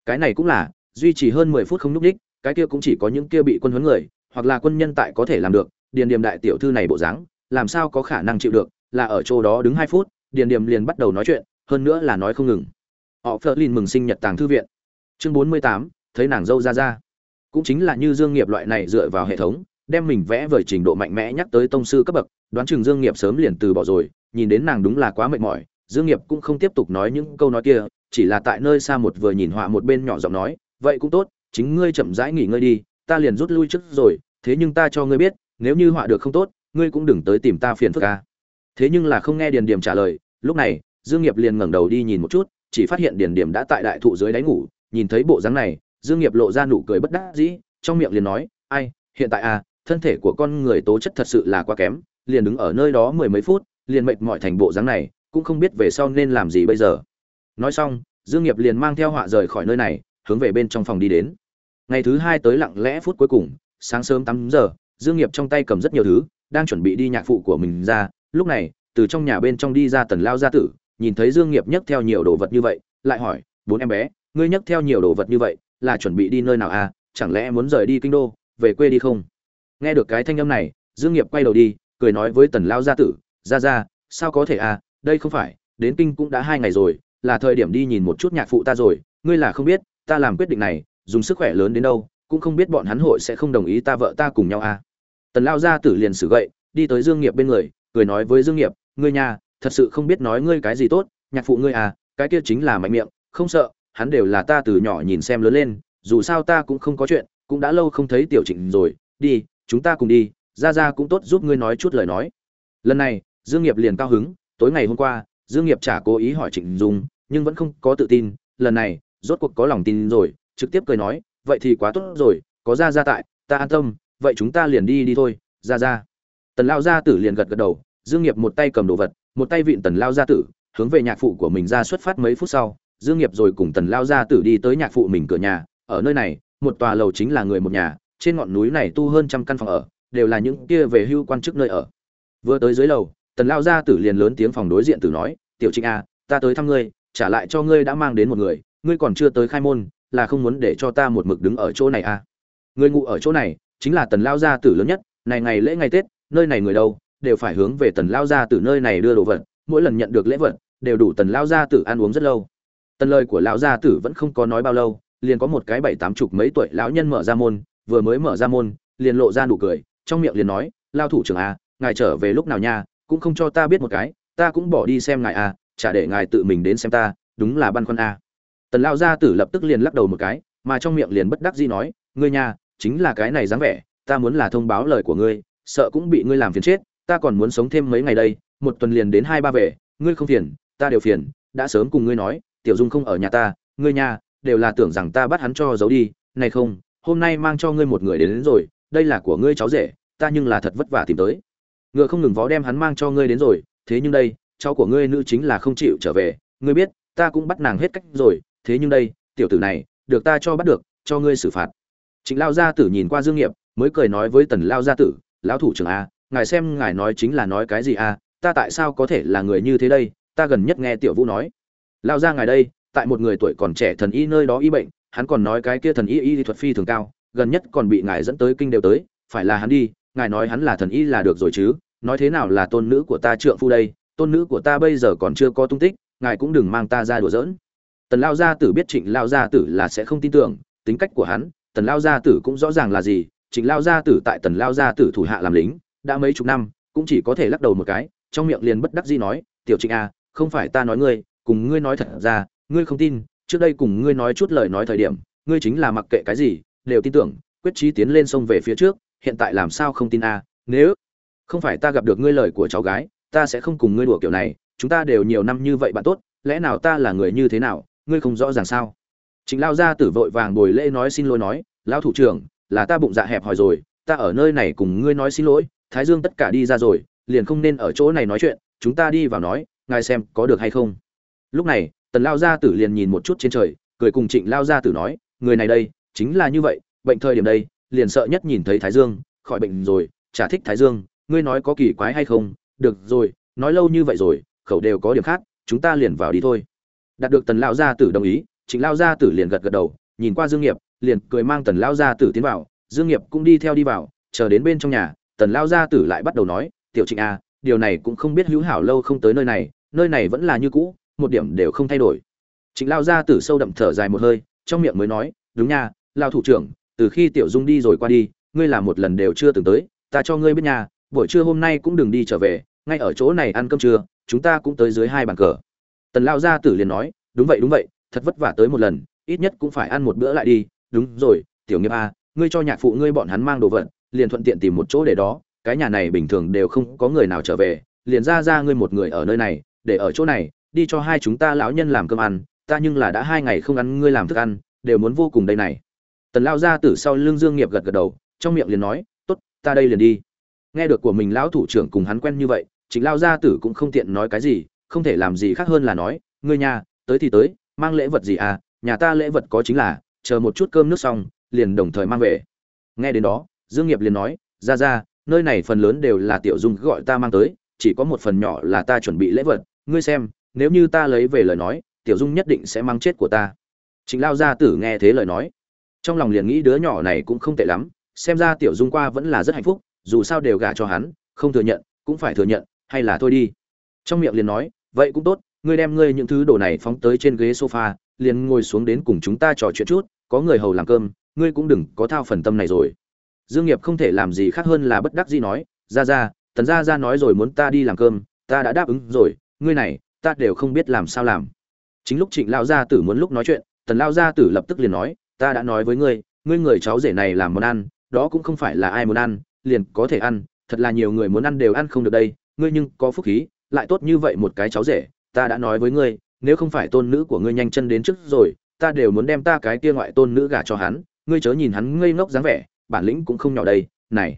Cái này cũng là, duy trì hơn mười phút không nhúc đích cái kia cũng chỉ có những kia bị quân huấn người, hoặc là quân nhân tại có thể làm được, điền điềm đại tiểu thư này bộ dáng, làm sao có khả năng chịu được, là ở chỗ đó đứng hai phút, điền Điềm liền bắt đầu nói chuyện, hơn nữa là nói không ngừng. Họ phớt lên mừng sinh nhật tàng thư viện. Chương bốn mươi tám, thấy nàng dâu ra ra. Cũng chính là như dương nghiệp loại này dựa vào hệ thống đem mình vẽ vời trình độ mạnh mẽ nhắc tới tông sư cấp bậc, đoán chừng dương nghiệp sớm liền từ bỏ rồi, nhìn đến nàng đúng là quá mệt mỏi, dương nghiệp cũng không tiếp tục nói những câu nói kia, chỉ là tại nơi xa một vừa nhìn họa một bên nhỏ giọng nói, vậy cũng tốt, chính ngươi chậm rãi nghỉ ngơi đi, ta liền rút lui trước rồi, thế nhưng ta cho ngươi biết, nếu như họa được không tốt, ngươi cũng đừng tới tìm ta phiền phức ca thế nhưng là không nghe điền điểm trả lời, lúc này, dương nghiệp liền ngẩng đầu đi nhìn một chút, chỉ phát hiện điền điểm đã tại đại thụ dưới đáy ngủ, nhìn thấy bộ dáng này, dương nghiệp lộ ra nụ cười bất đắc dĩ, trong miệng liền nói, ai, hiện tại à thân thể của con người tố chất thật sự là quá kém, liền đứng ở nơi đó mười mấy phút, liền mệt mỏi thành bộ dáng này, cũng không biết về sau nên làm gì bây giờ. Nói xong, dương nghiệp liền mang theo họa rời khỏi nơi này, hướng về bên trong phòng đi đến. Ngày thứ hai tới lặng lẽ phút cuối cùng, sáng sớm tám giờ, dương nghiệp trong tay cầm rất nhiều thứ, đang chuẩn bị đi nhạc phụ của mình ra, lúc này, từ trong nhà bên trong đi ra tần lao gia tử, nhìn thấy dương nghiệp nhấc theo nhiều đồ vật như vậy, lại hỏi, bốn em bé, ngươi nhấc theo nhiều đồ vật như vậy, là chuẩn bị đi nơi nào à? Chẳng lẽ muốn rời đi kinh đô, về quê đi không? Nghe được cái thanh âm này, dương nghiệp quay đầu đi, cười nói với tần lao gia tử ra ra sao có thể à đây không phải, đến kinh cũng đã hai ngày rồi, là thời điểm đi nhìn một chút nhạc phụ ta rồi, ngươi là không biết, ta làm quyết định này, dùng sức khỏe lớn đến đâu, cũng không biết bọn hắn hội sẽ không đồng ý ta vợ ta cùng nhau à. Tần lao gia tử liền sử gậy, đi tới dương nghiệp bên người, cười nói với dương nghiệp, ngươi nhà thật sự không biết nói ngươi cái gì tốt, nhạc phụ ngươi à cái kia chính là mạnh miệng, không sợ, hắn đều là ta từ nhỏ nhìn xem lớn lên, dù sao ta cũng không có chuyện, cũng đã lâu không thấy tiểu trịnh rồi, đi chúng ta cùng đi ra ra cũng tốt giúp ngươi nói chút lời nói. Lần này, dương nghiệp liền cao hứng, tối ngày hôm qua, dương nghiệp chả cố ý hỏi trịnh dung, nhưng vẫn không có tự tin. Lần này, rốt cuộc có lòng tin rồi, trực tiếp cười nói, vậy thì quá tốt rồi, có ra ra tại, ta an tâm, vậy chúng ta liền đi đi thôi ra ra tần lao gia tử liền gật gật đầu, dương nghiệp một tay cầm đồ vật, một tay vịn tần lao gia tử, hướng về nhạc phụ của mình ra xuất phát mấy phút sau, dương nghiệp rồi cùng tần lao gia tử đi tới nhạc phụ mình cửa nhà. Ở nơi này, một tòa lầu chính là người một nhà trên ngọn núi này tu hơn trăm căn phòng ở, đều là những kia về hưu quan chức nơi ở. Vừa tới dưới lầu, tần lao gia tử liền lớn tiếng phòng đối diện tử nói, tiểu trịnh a ta tới thăm ngươi, trả lại cho ngươi đã mang đến một người, ngươi còn chưa tới khai môn, là không muốn để cho ta một mực đứng ở chỗ này à? Ngươi ngủ ở chỗ này, chính là tần lao gia tử lớn nhất, này ngày lễ ngày tết, nơi này người đâu, đều phải hướng về tần lao gia tử nơi này đưa đồ vật, mỗi lần nhận được lễ vật, đều đủ tần lao gia tử ăn uống rất lâu. Tần lời của lão gia tử vẫn không có nói bao lâu, liền có một cái bảy tám chục mấy tuổi lão nhân mở ra môn vừa mới mở ra môn, liền lộ ra nụ cười, trong miệng liền nói, lao thủ trưởng à ngài trở về lúc nào nha, cũng không cho ta biết một cái, ta cũng bỏ đi xem ngài à chả để ngài tự mình đến xem ta, đúng là băn khoăn à. tần lao gia tử lập tức liền lắc đầu một cái, mà trong miệng liền bất đắc dĩ nói, ngươi nha, chính là cái này dáng vẻ, ta muốn là thông báo lời của ngươi, sợ cũng bị ngươi làm phiền chết, ta còn muốn sống thêm mấy ngày đây, một tuần liền đến hai ba về, ngươi không phiền, ta đều phiền, đã sớm cùng ngươi nói, tiểu dung không ở nhà ta, ngươi nha, đều là tưởng rằng ta bắt hắn cho giấu đi, này không hôm nay mang cho ngươi một người đến, đến rồi đây là của ngươi cháu rể ta nhưng là thật vất vả tìm tới. Ngựa không ngừng vó đem hắn mang cho ngươi đến rồi thế nhưng đây cháu của ngươi nữ chính là không chịu trở về. Ngươi biết ta cũng bắt nàng hết cách rồi thế nhưng đây tiểu tử này được ta cho bắt được cho ngươi xử phạt. Chính lao gia tử nhìn qua dương nghiệp mới cười nói với tần lao gia tử lão thủ trưởng a ngài xem ngài nói chính là nói cái gì a ta tại sao có thể là người như thế đây? Ta gần nhất nghe tiểu vũ nói. Lao ra ngài đây tại một người tuổi còn trẻ thần y nơi đó y bệnh hắn còn nói cái kia thần y y thuật phi thường cao gần nhất còn bị ngài dẫn tới kinh đều tới phải là hắn đi ngài nói hắn là thần y là được rồi chứ nói thế nào là tôn nữ của ta trượng phu đây tôn nữ của ta bây giờ còn chưa có tung tích ngài cũng đừng mang ta ra đùa giỡn. Tần lao gia tử biết trịnh lao gia tử là sẽ không tin tưởng tính cách của hắn tần lao gia tử cũng rõ ràng là gì trịnh lao gia tử tại tần lao gia tử thủ hạ làm lính đã mấy chục năm cũng chỉ có thể lắc đầu một cái trong miệng liền bất đắc dĩ nói tiểu trịnh a à, không phải ta nói ngươi cùng ngươi nói thật ra ngươi không tin trước đây cùng ngươi nói chút lời nói thời điểm, ngươi chính là mặc kệ cái gì, đều tin tưởng, quyết chí tiến lên sông về phía trước, hiện tại làm sao không tin a? Nếu không phải ta gặp được ngươi lời của cháu gái, ta sẽ không cùng ngươi đùa kiểu này, chúng ta đều nhiều năm như vậy bạn tốt, lẽ nào ta là người như thế nào, ngươi không rõ ràng sao? Chính lao ra tử vội vàng bồi lễ nói xin lỗi nói, lão thủ trưởng, là ta bụng dạ hẹp hòi rồi, ta ở nơi này cùng ngươi nói xin lỗi, thái dương tất cả đi ra rồi, liền không nên ở chỗ này nói chuyện, chúng ta đi vào nói, ngài xem có được hay không? Lúc này tần lao gia tử liền nhìn một chút trên trời, cười cùng trịnh lao gia tử nói, người này đây, chính là như vậy, bệnh thời điểm đây, liền sợ nhất nhìn thấy thái dương, khỏi bệnh rồi, chả thích thái dương, ngươi nói có kỳ quái hay không? Được rồi, nói lâu như vậy rồi, khẩu đều có điểm khác, chúng ta liền vào đi thôi. Đạt được tần lao gia tử đồng ý, trịnh lao gia tử liền gật gật đầu, nhìn qua dương nghiệp, liền cười mang tần lao gia tử tiến vào, dương nghiệp cũng đi theo đi vào, chờ đến bên trong nhà, tần lao gia tử lại bắt đầu nói, tiểu trịnh a điều này cũng không biết hữu hảo lâu không tới nơi này nơi này vẫn là như cũ một điểm đều không thay đổi. Trịnh lao ra tử sâu đậm thở dài một hơi, trong miệng mới nói, đúng nha, lao thủ trưởng, từ khi tiểu dung đi rồi qua đi, ngươi làm một lần đều chưa từng tới, ta cho ngươi biết nhà buổi trưa hôm nay cũng đừng đi trở về, ngay ở chỗ này ăn cơm trưa, chúng ta cũng tới dưới hai bàn cờ. Tần lao gia tử liền nói, đúng vậy đúng vậy, thật vất vả tới một lần, ít nhất cũng phải ăn một bữa lại đi. Đúng rồi, tiểu nghiệp a ngươi cho nhạc phụ ngươi bọn hắn mang đồ vật, liền thuận tiện tìm một chỗ để đó, cái nhà này bình thường đều không có người nào trở về, liền ra ra ngươi một người ở nơi này, để ở chỗ này đi cho hai chúng ta lão nhân làm cơm ăn, ta nhưng là đã hai ngày không ăn, ngươi làm thức ăn, đều muốn vô cùng đây này. Tần lao ra từ sau lưng dương nghiệp gật gật đầu, trong miệng liền nói, tốt, ta đây liền đi. Nghe được của mình lão thủ trưởng cùng hắn quen như vậy chính lao gia tử cũng không tiện nói cái gì, không thể làm gì khác hơn là nói, ngươi nhà, tới thì tới, mang lễ vật gì à? Nhà ta lễ vật có chính là, chờ một chút cơm nước xong, liền đồng thời mang về. Nghe đến đó, dương nghiệp liền nói, ra ra, nơi này phần lớn đều là tiểu dung gọi ta mang tới, chỉ có một phần nhỏ là ta chuẩn bị lễ vật, ngươi xem nếu như ta lấy về lời nói, tiểu dung nhất định sẽ mang chết của ta. Chính lao gia tử nghe thế lời nói, trong lòng liền nghĩ đứa nhỏ này cũng không tệ lắm, xem ra tiểu dung qua vẫn là rất hạnh phúc, dù sao đều gả cho hắn, không thừa nhận, cũng phải thừa nhận, hay là thôi đi. Trong miệng liền nói, vậy cũng tốt, ngươi đem ngươi những thứ đồ này phóng tới trên ghế sofa, liền ngồi xuống đến cùng chúng ta trò chuyện chút, có người hầu làm cơm, ngươi cũng đừng có thao phần tâm này rồi. Dương nghiệp không thể làm gì khác hơn là bất đắc dĩ nói ra ra tần gia gia nói rồi muốn ta đi làm cơm, ta đã đáp ứng rồi, ngươi này ta đều không biết làm sao làm. Chính lúc trịnh lão gia tử muốn lúc nói chuyện, tần lão gia tử lập tức liền nói, ta đã nói với ngươi ngươi người cháu rể này làm món ăn, đó cũng không phải là ai muốn ăn, liền có thể ăn, thật là nhiều người muốn ăn đều ăn không được đây, ngươi nhưng có phúc khí, lại tốt như vậy một cái cháu rể, ta đã nói với ngươi, nếu không phải tôn nữ của ngươi nhanh chân đến trước rồi, ta đều muốn đem ta cái kia ngoại tôn nữ gả cho hắn, ngươi chớ nhìn hắn ngây ngốc dáng vẻ, bản lĩnh cũng không nhỏ đây, này.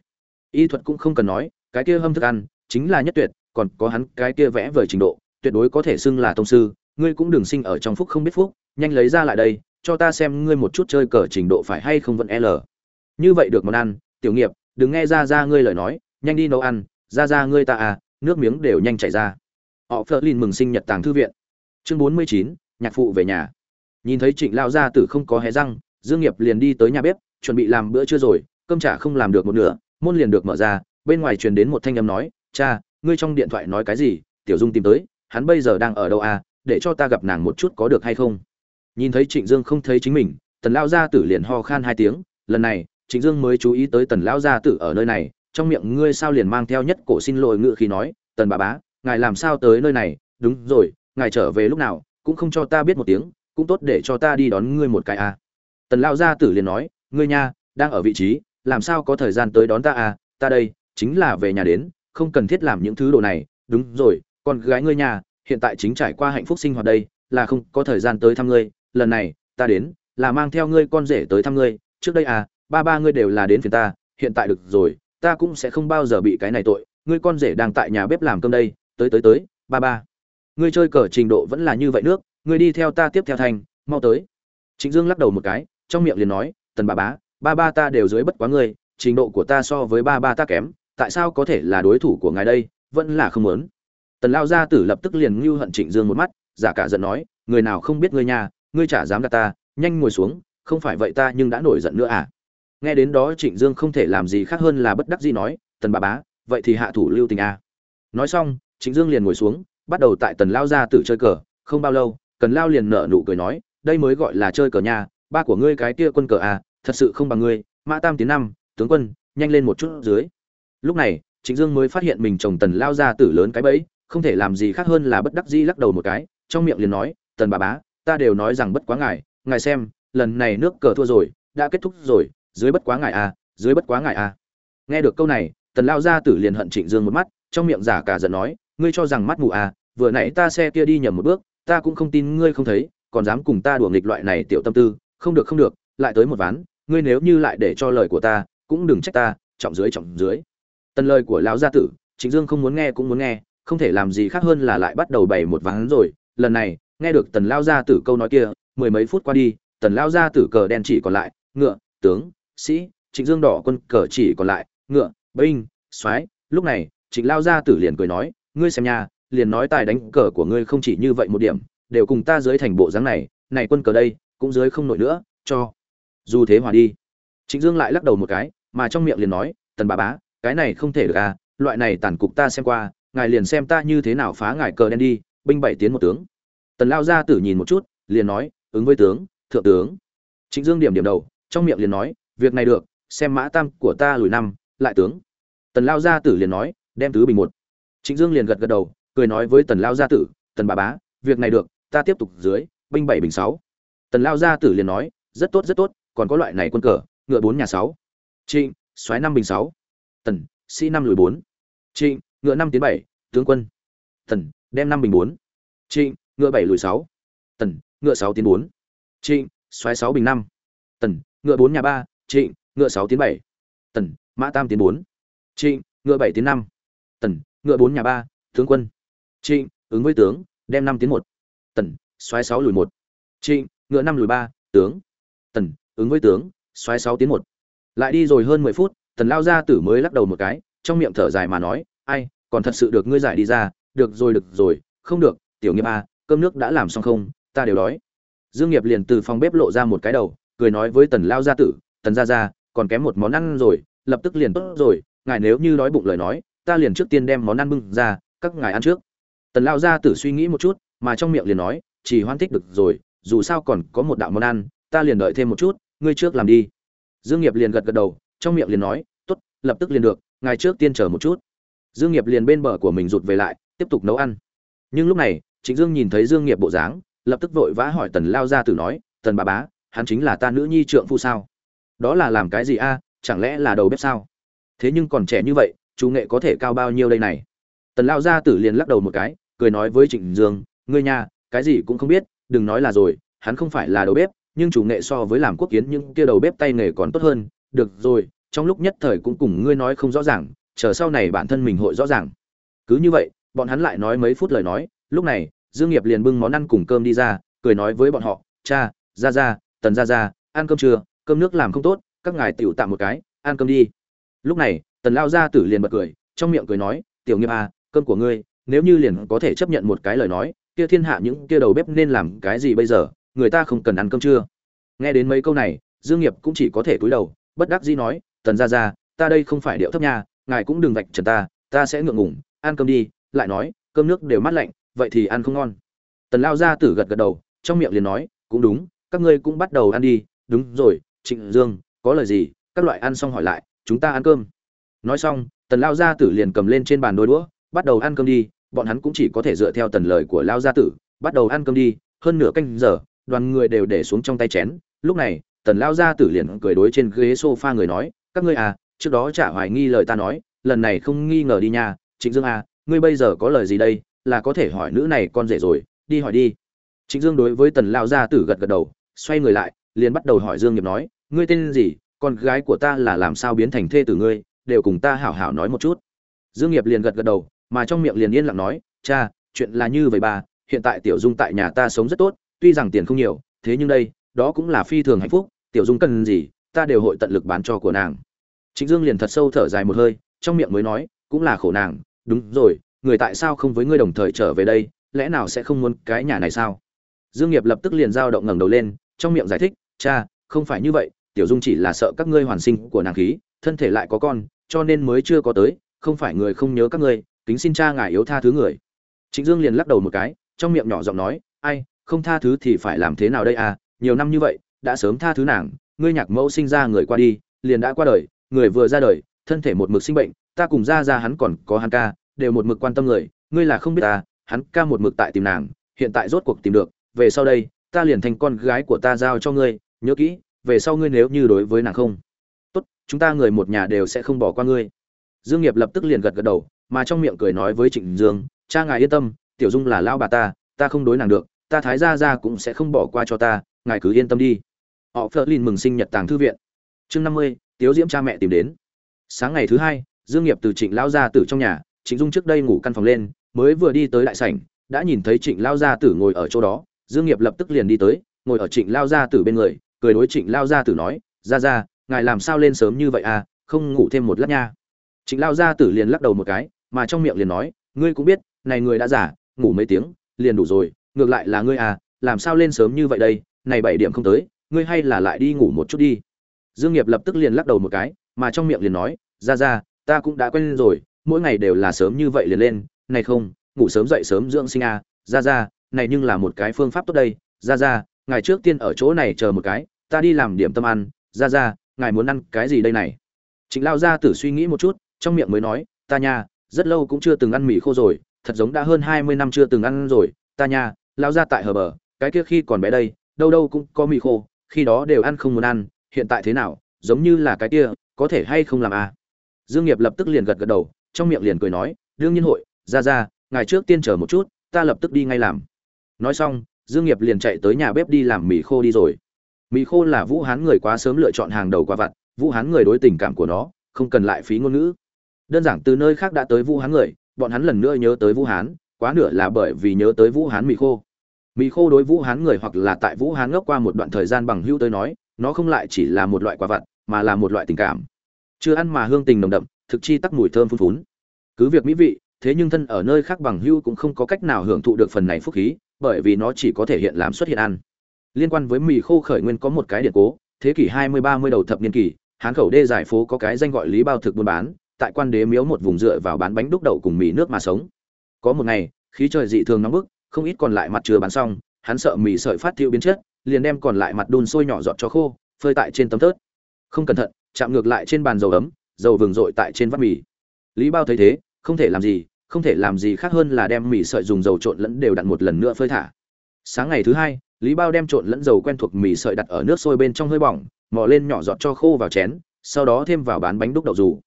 Y thuật cũng không cần nói, cái kia hâm thức ăn, chính là nhất tuyệt, còn có hắn cái kia vẽ vời trình độ tuyệt đối có thể xưng là tông sư, ngươi cũng đừng sinh ở trong phúc không biết phúc, nhanh lấy ra lại đây, cho ta xem ngươi một chút chơi cờ trình độ phải hay không vẫn l. Như vậy được món ăn, tiểu nghiệp, đừng nghe ra ra ngươi lời nói, nhanh đi nấu ăn, ra ra ngươi ta à nước miếng đều nhanh chảy ra. Họ phớt lên mừng sinh nhật tàng thư viện. Chương bốn mươi chín, nhạc phụ về nhà. Nhìn thấy trịnh lao gia tử không có hé răng, dương nghiệp liền đi tới nhà bếp, chuẩn bị làm bữa trưa rồi, cơm chả không làm được một nửa, môn liền được mở ra, bên ngoài truyền đến một thanh âm nói, cha, ngươi trong điện thoại nói cái gì? Tiểu dung tìm tới hắn bây giờ đang ở đâu à để cho ta gặp nàng một chút có được hay không? Nhìn thấy trịnh dương không thấy chính mình, tần lao gia tử liền ho khan hai tiếng, lần này, trịnh dương mới chú ý tới tần lao gia tử ở nơi này, trong miệng ngươi sao liền mang theo nhất cổ xin lỗi ngự khi nói, tần bà bá, ngài làm sao tới nơi này? Đúng rồi, ngài trở về lúc nào, cũng không cho ta biết một tiếng, cũng tốt để cho ta đi đón ngươi một cái à. tần lao gia tử liền nói, ngươi nha, đang ở vị trí, làm sao có thời gian tới đón ta à? Ta đây, chính là về nhà đến, không cần thiết làm những thứ đồ này. Đúng rồi con gái ngươi nhà, hiện tại chính trải qua hạnh phúc sinh hoạt đây, là không có thời gian tới thăm ngươi, lần này, ta đến, là mang theo ngươi con rể tới thăm ngươi, trước đây à ba ba ngươi đều là đến phiền ta, hiện tại được rồi, ta cũng sẽ không bao giờ bị cái này tội, ngươi con rể đang tại nhà bếp làm cơm đây, tới tới tới, ba ba. Ngươi chơi cờ trình độ vẫn là như vậy nước, ngươi đi theo ta tiếp theo thành, mau tới. Trịnh dương lắc đầu một cái, trong miệng liền nói, tần bà bá, ba ba ta đều dưới bất quá ngươi, trình độ của ta so với ba ba ta kém, tại sao có thể là đối thủ của ngài đây, vẫn là không muốn tần lao gia tử lập tức liền ngưu hận trịnh dương một mắt, giả cả giận nói, người nào không biết ngươi nhà ngươi chả dám gạt ta, nhanh ngồi xuống, không phải vậy ta nhưng đã nổi giận nữa à nghe đến đó trịnh dương không thể làm gì khác hơn là bất đắc dĩ nói, tần bà bá, vậy thì hạ thủ lưu tình à. nói xong, trịnh dương liền ngồi xuống, bắt đầu tại tần lao gia tử chơi cờ, không bao lâu cần lao liền nở nụ cười nói, đây mới gọi là chơi cờ nha, ba của ngươi cái kia quân cờ à thật sự không bằng ngươi, mã tam tiến năm, tướng quân, nhanh lên một chút dưới lúc này, trịnh dương mới phát hiện mình chồng tần lao gia tử lớn cái bẫy không thể làm gì khác hơn là bất đắc dĩ lắc đầu một cái, trong miệng liền nói, tần bà bá, ta đều nói rằng bất quá ngài ngài xem, lần này nước cờ thua rồi, đã kết thúc rồi, dưới bất quá ngài à dưới bất quá ngài à. Nghe được câu này, tần lao gia tử liền hận trịnh dương một mắt, trong miệng giả cả giận nói, ngươi cho rằng mắt mù à vừa nãy ta xe kia đi nhầm một bước, ta cũng không tin ngươi không thấy, còn dám cùng ta đùa nghịch loại này tiểu tâm tư, không được không được, lại tới một ván, ngươi nếu như lại để cho lời của ta, cũng đừng trách ta, trọng dưới trọng dưới. Tần lời của lão gia tử, trịnh dương không muốn nghe cũng muốn nghe không thể làm gì khác hơn là lại bắt đầu bày một ván rồi. Lần này, nghe được tần lao gia tử câu nói kia, mười mấy phút qua đi, tần lao gia tử cờ đen chỉ còn lại, ngựa, tướng, sĩ, trịnh dương đỏ quân cờ chỉ còn lại, ngựa, binh, soái. Lúc này, trịnh lao gia tử liền cười nói, ngươi xem nha, liền nói tài đánh cờ của ngươi không chỉ như vậy một điểm, đều cùng ta dưới thành bộ dáng này này quân cờ đây, cũng dưới không nổi nữa, cho dù thế hòa đi. Trịnh dương lại lắc đầu một cái, mà trong miệng liền nói, tần bà bá, cái này không thể được à loại này tàn cục ta xem qua ngài liền xem ta như thế nào phá ngài cờ đen đi, binh bảy tiến một tướng. Tần lao gia tử nhìn một chút, liền nói, ứng với tướng, thượng tướng. Trịnh dương điểm điểm đầu, trong miệng liền nói, việc này được, xem mã tam của ta lùi năm, lại tướng. Tần lao gia tử liền nói, đem tứ bình một. Trịnh dương liền gật gật đầu, cười nói với tần lao gia tử, tần bà bá, việc này được, ta tiếp tục dưới, binh bảy bình sáu. Tần lao gia tử liền nói, rất tốt rất tốt, còn có loại này quân cờ, ngựa bốn nhà sáu. Trịnh xoáy năm bình sáu. Tần, sĩ năm lùi bốn. Trịnh ngựa năm tiến bảy, tướng quân. Tần đem năm bình bốn. Trịnh, ngựa bảy lùi sáu. Tần ngựa sáu tiến bốn. Trịnh xoáy sáu bình năm. Tần ngựa bốn nhà ba. Trịnh, ngựa sáu tiến bảy. Tần mã tam tiến bốn. Trịnh, ngựa bảy tiến năm. Tần ngựa bốn nhà ba. Tướng quân. Trịnh, ứng với tướng, đem năm tiến một. Tần xoáy sáu lùi một. Trịnh, ngựa năm lùi ba. Tướng. Tần ứng với tướng xoáy sáu tiến một. Lại đi rồi hơn mười phút tần lao gia tử mới lắc đầu một cái, trong miệng thở dài mà nói ai, còn thật sự được ngươi giải đi ra, được rồi được rồi, không được, tiểu nghiệp a cơm nước đã làm xong không, ta đều đói. Dương nghiệp liền từ phòng bếp lộ ra một cái đầu, cười nói với tần lao gia tử, tần gia gia, còn kém một món ăn rồi, lập tức liền tốt rồi, ngài nếu như đói bụng lời nói, ta liền trước tiên đem món ăn bưng ra, các ngài ăn trước. Tần lao gia tử suy nghĩ một chút, mà trong miệng liền nói, chỉ hoan thích được rồi, dù sao còn có một đạo món ăn, ta liền đợi thêm một chút, ngươi trước làm đi. Dương nghiệp liền gật gật đầu, trong miệng liền nói, tốt, lập tức liền được, ngài trước tiên chờ một chút dương nghiệp liền bên bờ của mình rụt về lại, tiếp tục nấu ăn. Nhưng lúc này, trịnh dương nhìn thấy dương nghiệp bộ dáng, lập tức vội vã hỏi tần lao gia tử nói, tần bà bá, hắn chính là ta nữ nhi trượng phu sao? Đó là làm cái gì a? Chẳng lẽ là đầu bếp sao? Thế nhưng còn trẻ như vậy, chú nghệ có thể cao bao nhiêu đây này? Tần lao gia tử liền lắc đầu một cái, cười nói với trịnh dương, ngươi nhà, cái gì cũng không biết, đừng nói là rồi, hắn không phải là đầu bếp, nhưng chủ nghệ so với làm quốc kiến những kia đầu bếp tay nghề còn tốt hơn. Được rồi, trong lúc nhất thời cũng cùng ngươi nói không rõ ràng chờ sau này bản thân mình hội rõ ràng. Cứ như vậy, bọn hắn lại nói mấy phút lời nói, lúc này, dương nghiệp liền bưng món ăn cùng cơm đi ra, cười nói với bọn họ, cha, ra ra, tần ra ra, ăn cơm chưa? Cơm nước làm không tốt, các ngài tiểu tạm một cái, ăn cơm đi. Lúc này, tần lao gia tử liền bật cười, trong miệng cười nói, tiểu nghiệp à cơm của ngươi, nếu như liền có thể chấp nhận một cái lời nói, kia thiên hạ những kia đầu bếp nên làm cái gì bây giờ? Người ta không cần ăn cơm chưa? Nghe đến mấy câu này, dương nghiệp cũng chỉ có thể cúi đầu, bất đắc dĩ nói, tần gia gia ta đây không phải điệu thấp nha ngài cũng đừng vạch trần ta ta sẽ ngượng ngùng, ăn cơm đi. Lại nói, cơm nước đều mát lạnh, vậy thì ăn không ngon. Tần lao gia tử gật gật đầu, trong miệng liền nói, cũng đúng, các ngươi cũng bắt đầu ăn đi. Đúng rồi, trịnh dương, có lời gì? Các loại ăn xong hỏi lại, chúng ta ăn cơm. Nói xong, tần lao gia tử liền cầm lên trên bàn đôi đũa, bắt đầu ăn cơm đi. Bọn hắn cũng chỉ có thể dựa theo tần lời của lao gia tử, bắt đầu ăn cơm đi, hơn nửa canh giờ, đoàn người đều để xuống trong tay chén. Lúc này, tần lao gia tử liền cười đối trên ghế sofa người nói, các ngươi à trước đó chả hoài nghi lời ta nói, lần này không nghi ngờ đi nha, trịnh dương à ngươi bây giờ có lời gì đây, là có thể hỏi nữ này con rể rồi, đi hỏi đi. Trịnh dương đối với tần lao gia tử gật gật đầu, xoay người lại, liền bắt đầu hỏi dương nghiệp nói, ngươi tên gì, con gái của ta là làm sao biến thành thê tử ngươi, đều cùng ta hảo hảo nói một chút. Dương nghiệp liền gật gật đầu, mà trong miệng liền yên lặng nói, cha, chuyện là như vậy bà, hiện tại tiểu dung tại nhà ta sống rất tốt, tuy rằng tiền không nhiều, thế nhưng đây, đó cũng là phi thường hạnh phúc, tiểu dung cần gì, ta đều hội tận lực bán cho của nàng trịnh dương liền thật sâu thở dài một hơi, trong miệng mới nói, cũng là khổ nàng, đúng rồi, người tại sao không với ngươi đồng thời trở về đây, lẽ nào sẽ không muốn cái nhà này sao? Dương nghiệp lập tức liền dao động ngẩng đầu lên, trong miệng giải thích, cha, không phải như vậy, tiểu dung chỉ là sợ các ngươi hoàn sinh của nàng khí, thân thể lại có con, cho nên mới chưa có tới, không phải người không nhớ các ngươi, kính xin cha ngài yếu tha thứ người. Trịnh dương liền lắc đầu một cái, trong miệng nhỏ giọng nói, ai, không tha thứ thì phải làm thế nào đây à nhiều năm như vậy, đã sớm tha thứ nàng, ngươi nhạc mẫu sinh ra người qua đi, liền đã qua đời người vừa ra đời, thân thể một mực sinh bệnh, ta cùng ra ra hắn còn có hắn ca, đều một mực quan tâm người, ngươi là không biết ta, hắn ca một mực tại tìm nàng, hiện tại rốt cuộc tìm được, về sau đây, ta liền thành con gái của ta giao cho ngươi, nhớ kỹ, về sau ngươi nếu như đối với nàng không tốt, chúng ta người một nhà đều sẽ không bỏ qua ngươi. Dương nghiệp lập tức liền gật gật đầu, mà trong miệng cười nói với trịnh dương, cha ngài yên tâm, tiểu dung là lão bà ta ta không đối nàng được, ta thái gia gia cũng sẽ không bỏ qua cho ta, ngài cứ yên tâm đi. Họ phớt linh mừng sinh nhật tàng thư viện. Chương năm mươi tiếu diễm cha mẹ tìm đến. Sáng ngày thứ hai, dương nghiệp từ trịnh lao gia tử trong nhà, trịnh dung trước đây ngủ căn phòng lên, mới vừa đi tới đại sảnh, đã nhìn thấy trịnh lao gia tử ngồi ở chỗ đó. Dương nghiệp lập tức liền đi tới, ngồi ở trịnh lao gia tử bên người, cười đối trịnh lao gia tử nói ra ra ngài làm sao lên sớm như vậy à? Không ngủ thêm một lát nha. Trịnh lao gia tử liền lắc đầu một cái, mà trong miệng liền nói, ngươi cũng biết, này người đã giả ngủ mấy tiếng, liền đủ rồi, ngược lại là ngươi à làm sao lên sớm như vậy đây? Này bảy điểm không tới, ngươi hay là lại đi ngủ một chút đi dương nghiệp lập tức liền lắc đầu một cái, mà trong miệng liền nói, ra ra, ta cũng đã quen rồi, mỗi ngày đều là sớm như vậy liền lên, này không, ngủ sớm dậy sớm dưỡng sinh a ra ra, này nhưng là một cái phương pháp tốt đây, ra ra, ngài trước tiên ở chỗ này chờ một cái, ta đi làm điểm tâm ăn, ra ra, ngài muốn ăn cái gì đây này? Trịnh lao gia tử suy nghĩ một chút, trong miệng mới nói, ta nha, rất lâu cũng chưa từng ăn mì khô rồi, thật giống đã hơn hai mươi năm chưa từng ăn rồi, ta nha, lao ra tại hờ bờ, cái kia khi còn bé đây, đâu đâu cũng có mì khô, khi đó đều ăn không muốn ăn hiện tại thế nào, giống như là cái kia, có thể hay không làm à? Dương nghiệp lập tức liền gật gật đầu, trong miệng liền cười nói, đương nhiên hội, ra ra, ngài trước tiên chờ một chút, ta lập tức đi ngay làm. Nói xong, dương nghiệp liền chạy tới nhà bếp đi làm mì khô đi rồi. Mì khô là vũ hán người quá sớm lựa chọn hàng đầu qua vặt, vũ hán người đối tình cảm của nó, không cần lại phí ngôn ngữ. Đơn giản từ nơi khác đã tới vũ hán người, bọn hắn lần nữa nhớ tới vũ hán, quá nửa là bởi vì nhớ tới vũ hán mì khô. Mì khô đối vũ hán người hoặc là tại vũ hán ngốc qua một đoạn thời gian bằng hữu tới nói nó không lại chỉ là một loại quả vặt, mà là một loại tình cảm. Chưa ăn mà hương tình nồng đậm, thực chi tắc mùi thơm phun phún. Cứ việc mỹ vị, thế nhưng thân ở nơi khác bằng hữu cũng không có cách nào hưởng thụ được phần này phúc khí, bởi vì nó chỉ có thể hiện làm xuất hiện ăn. Liên quan với mì khô khởi nguyên có một cái điện cố, thế kỷ hai mươi ba mươi đầu thập niên kỷ, hán khẩu đê giải phố có cái danh gọi lý bao thực buôn bán, tại quan đế miếu một vùng dựa vào bán bánh đúc đậu cùng mì nước mà sống. Có một ngày, khí trời dị thường nóng bức, không ít còn lại mặt chưa bán xong, hắn sợ mì sợi phát tiêu biến chất liền đem còn lại mặt đun sôi nhỏ giọt cho khô, phơi tại trên tấm tớt không cẩn thận, chạm ngược lại trên bàn dầu ấm, dầu vừng rội tại trên vắt mì. Lý bao thấy thế, không thể làm gì, không thể làm gì khác hơn là đem mì sợi dùng dầu trộn lẫn đều đặn một lần nữa phơi thả. Sáng ngày thứ hai, lý bao đem trộn lẫn dầu quen thuộc mì sợi đặt ở nước sôi bên trong hơi bỏng, mò lên nhỏ giọt cho khô vào chén, sau đó thêm vào bán bánh đúc đậu dù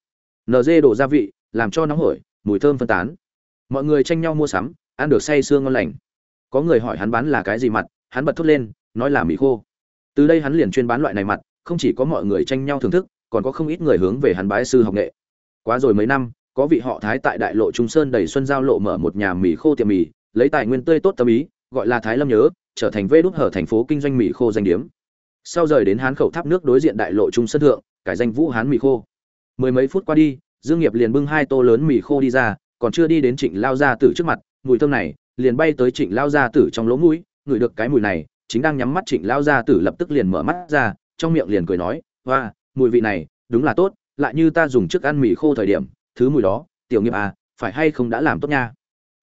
nd đổ gia vị, làm cho nóng hổi, mùi thơm phân tán. Mọi người tranh nhau mua sắm, ăn được say sương ngon lành. Có người hỏi hắn bán là cái gì mặt, hắn bật thốt lên nói là mì khô. Từ đây hắn liền chuyên bán loại này mặt, không chỉ có mọi người tranh nhau thưởng thức, còn có không ít người hướng về hắn bái sư học nghệ. Quá rồi mấy năm, có vị họ thái tại đại lộ trung sơn đầy xuân giao lộ mở một nhà mì khô tiệm mì, lấy tài nguyên tươi tốt tâm ý, gọi là thái lâm nhớ, trở thành vê đúc hở thành phố kinh doanh mì khô danh điếm. Sau rời đến hán khẩu tháp nước đối diện đại lộ trung sơn thượng, cải danh vũ hán mì khô. Mười mấy phút qua đi, dương nghiệp liền bưng hai tô lớn mì khô đi ra, còn chưa đi đến trịnh lao gia tử trước mặt, mùi thơm này liền bay tới trịnh lao gia tử trong lỗ mũi, ngửi được cái mùi này chính đang nhắm mắt trịnh lao gia tử lập tức liền mở mắt ra, trong miệng liền cười nói, hoa, mùi vị này, đúng là tốt, lại như ta dùng trước ăn mì khô thời điểm, thứ mùi đó, tiểu nghiệp à phải hay không đã làm tốt nha?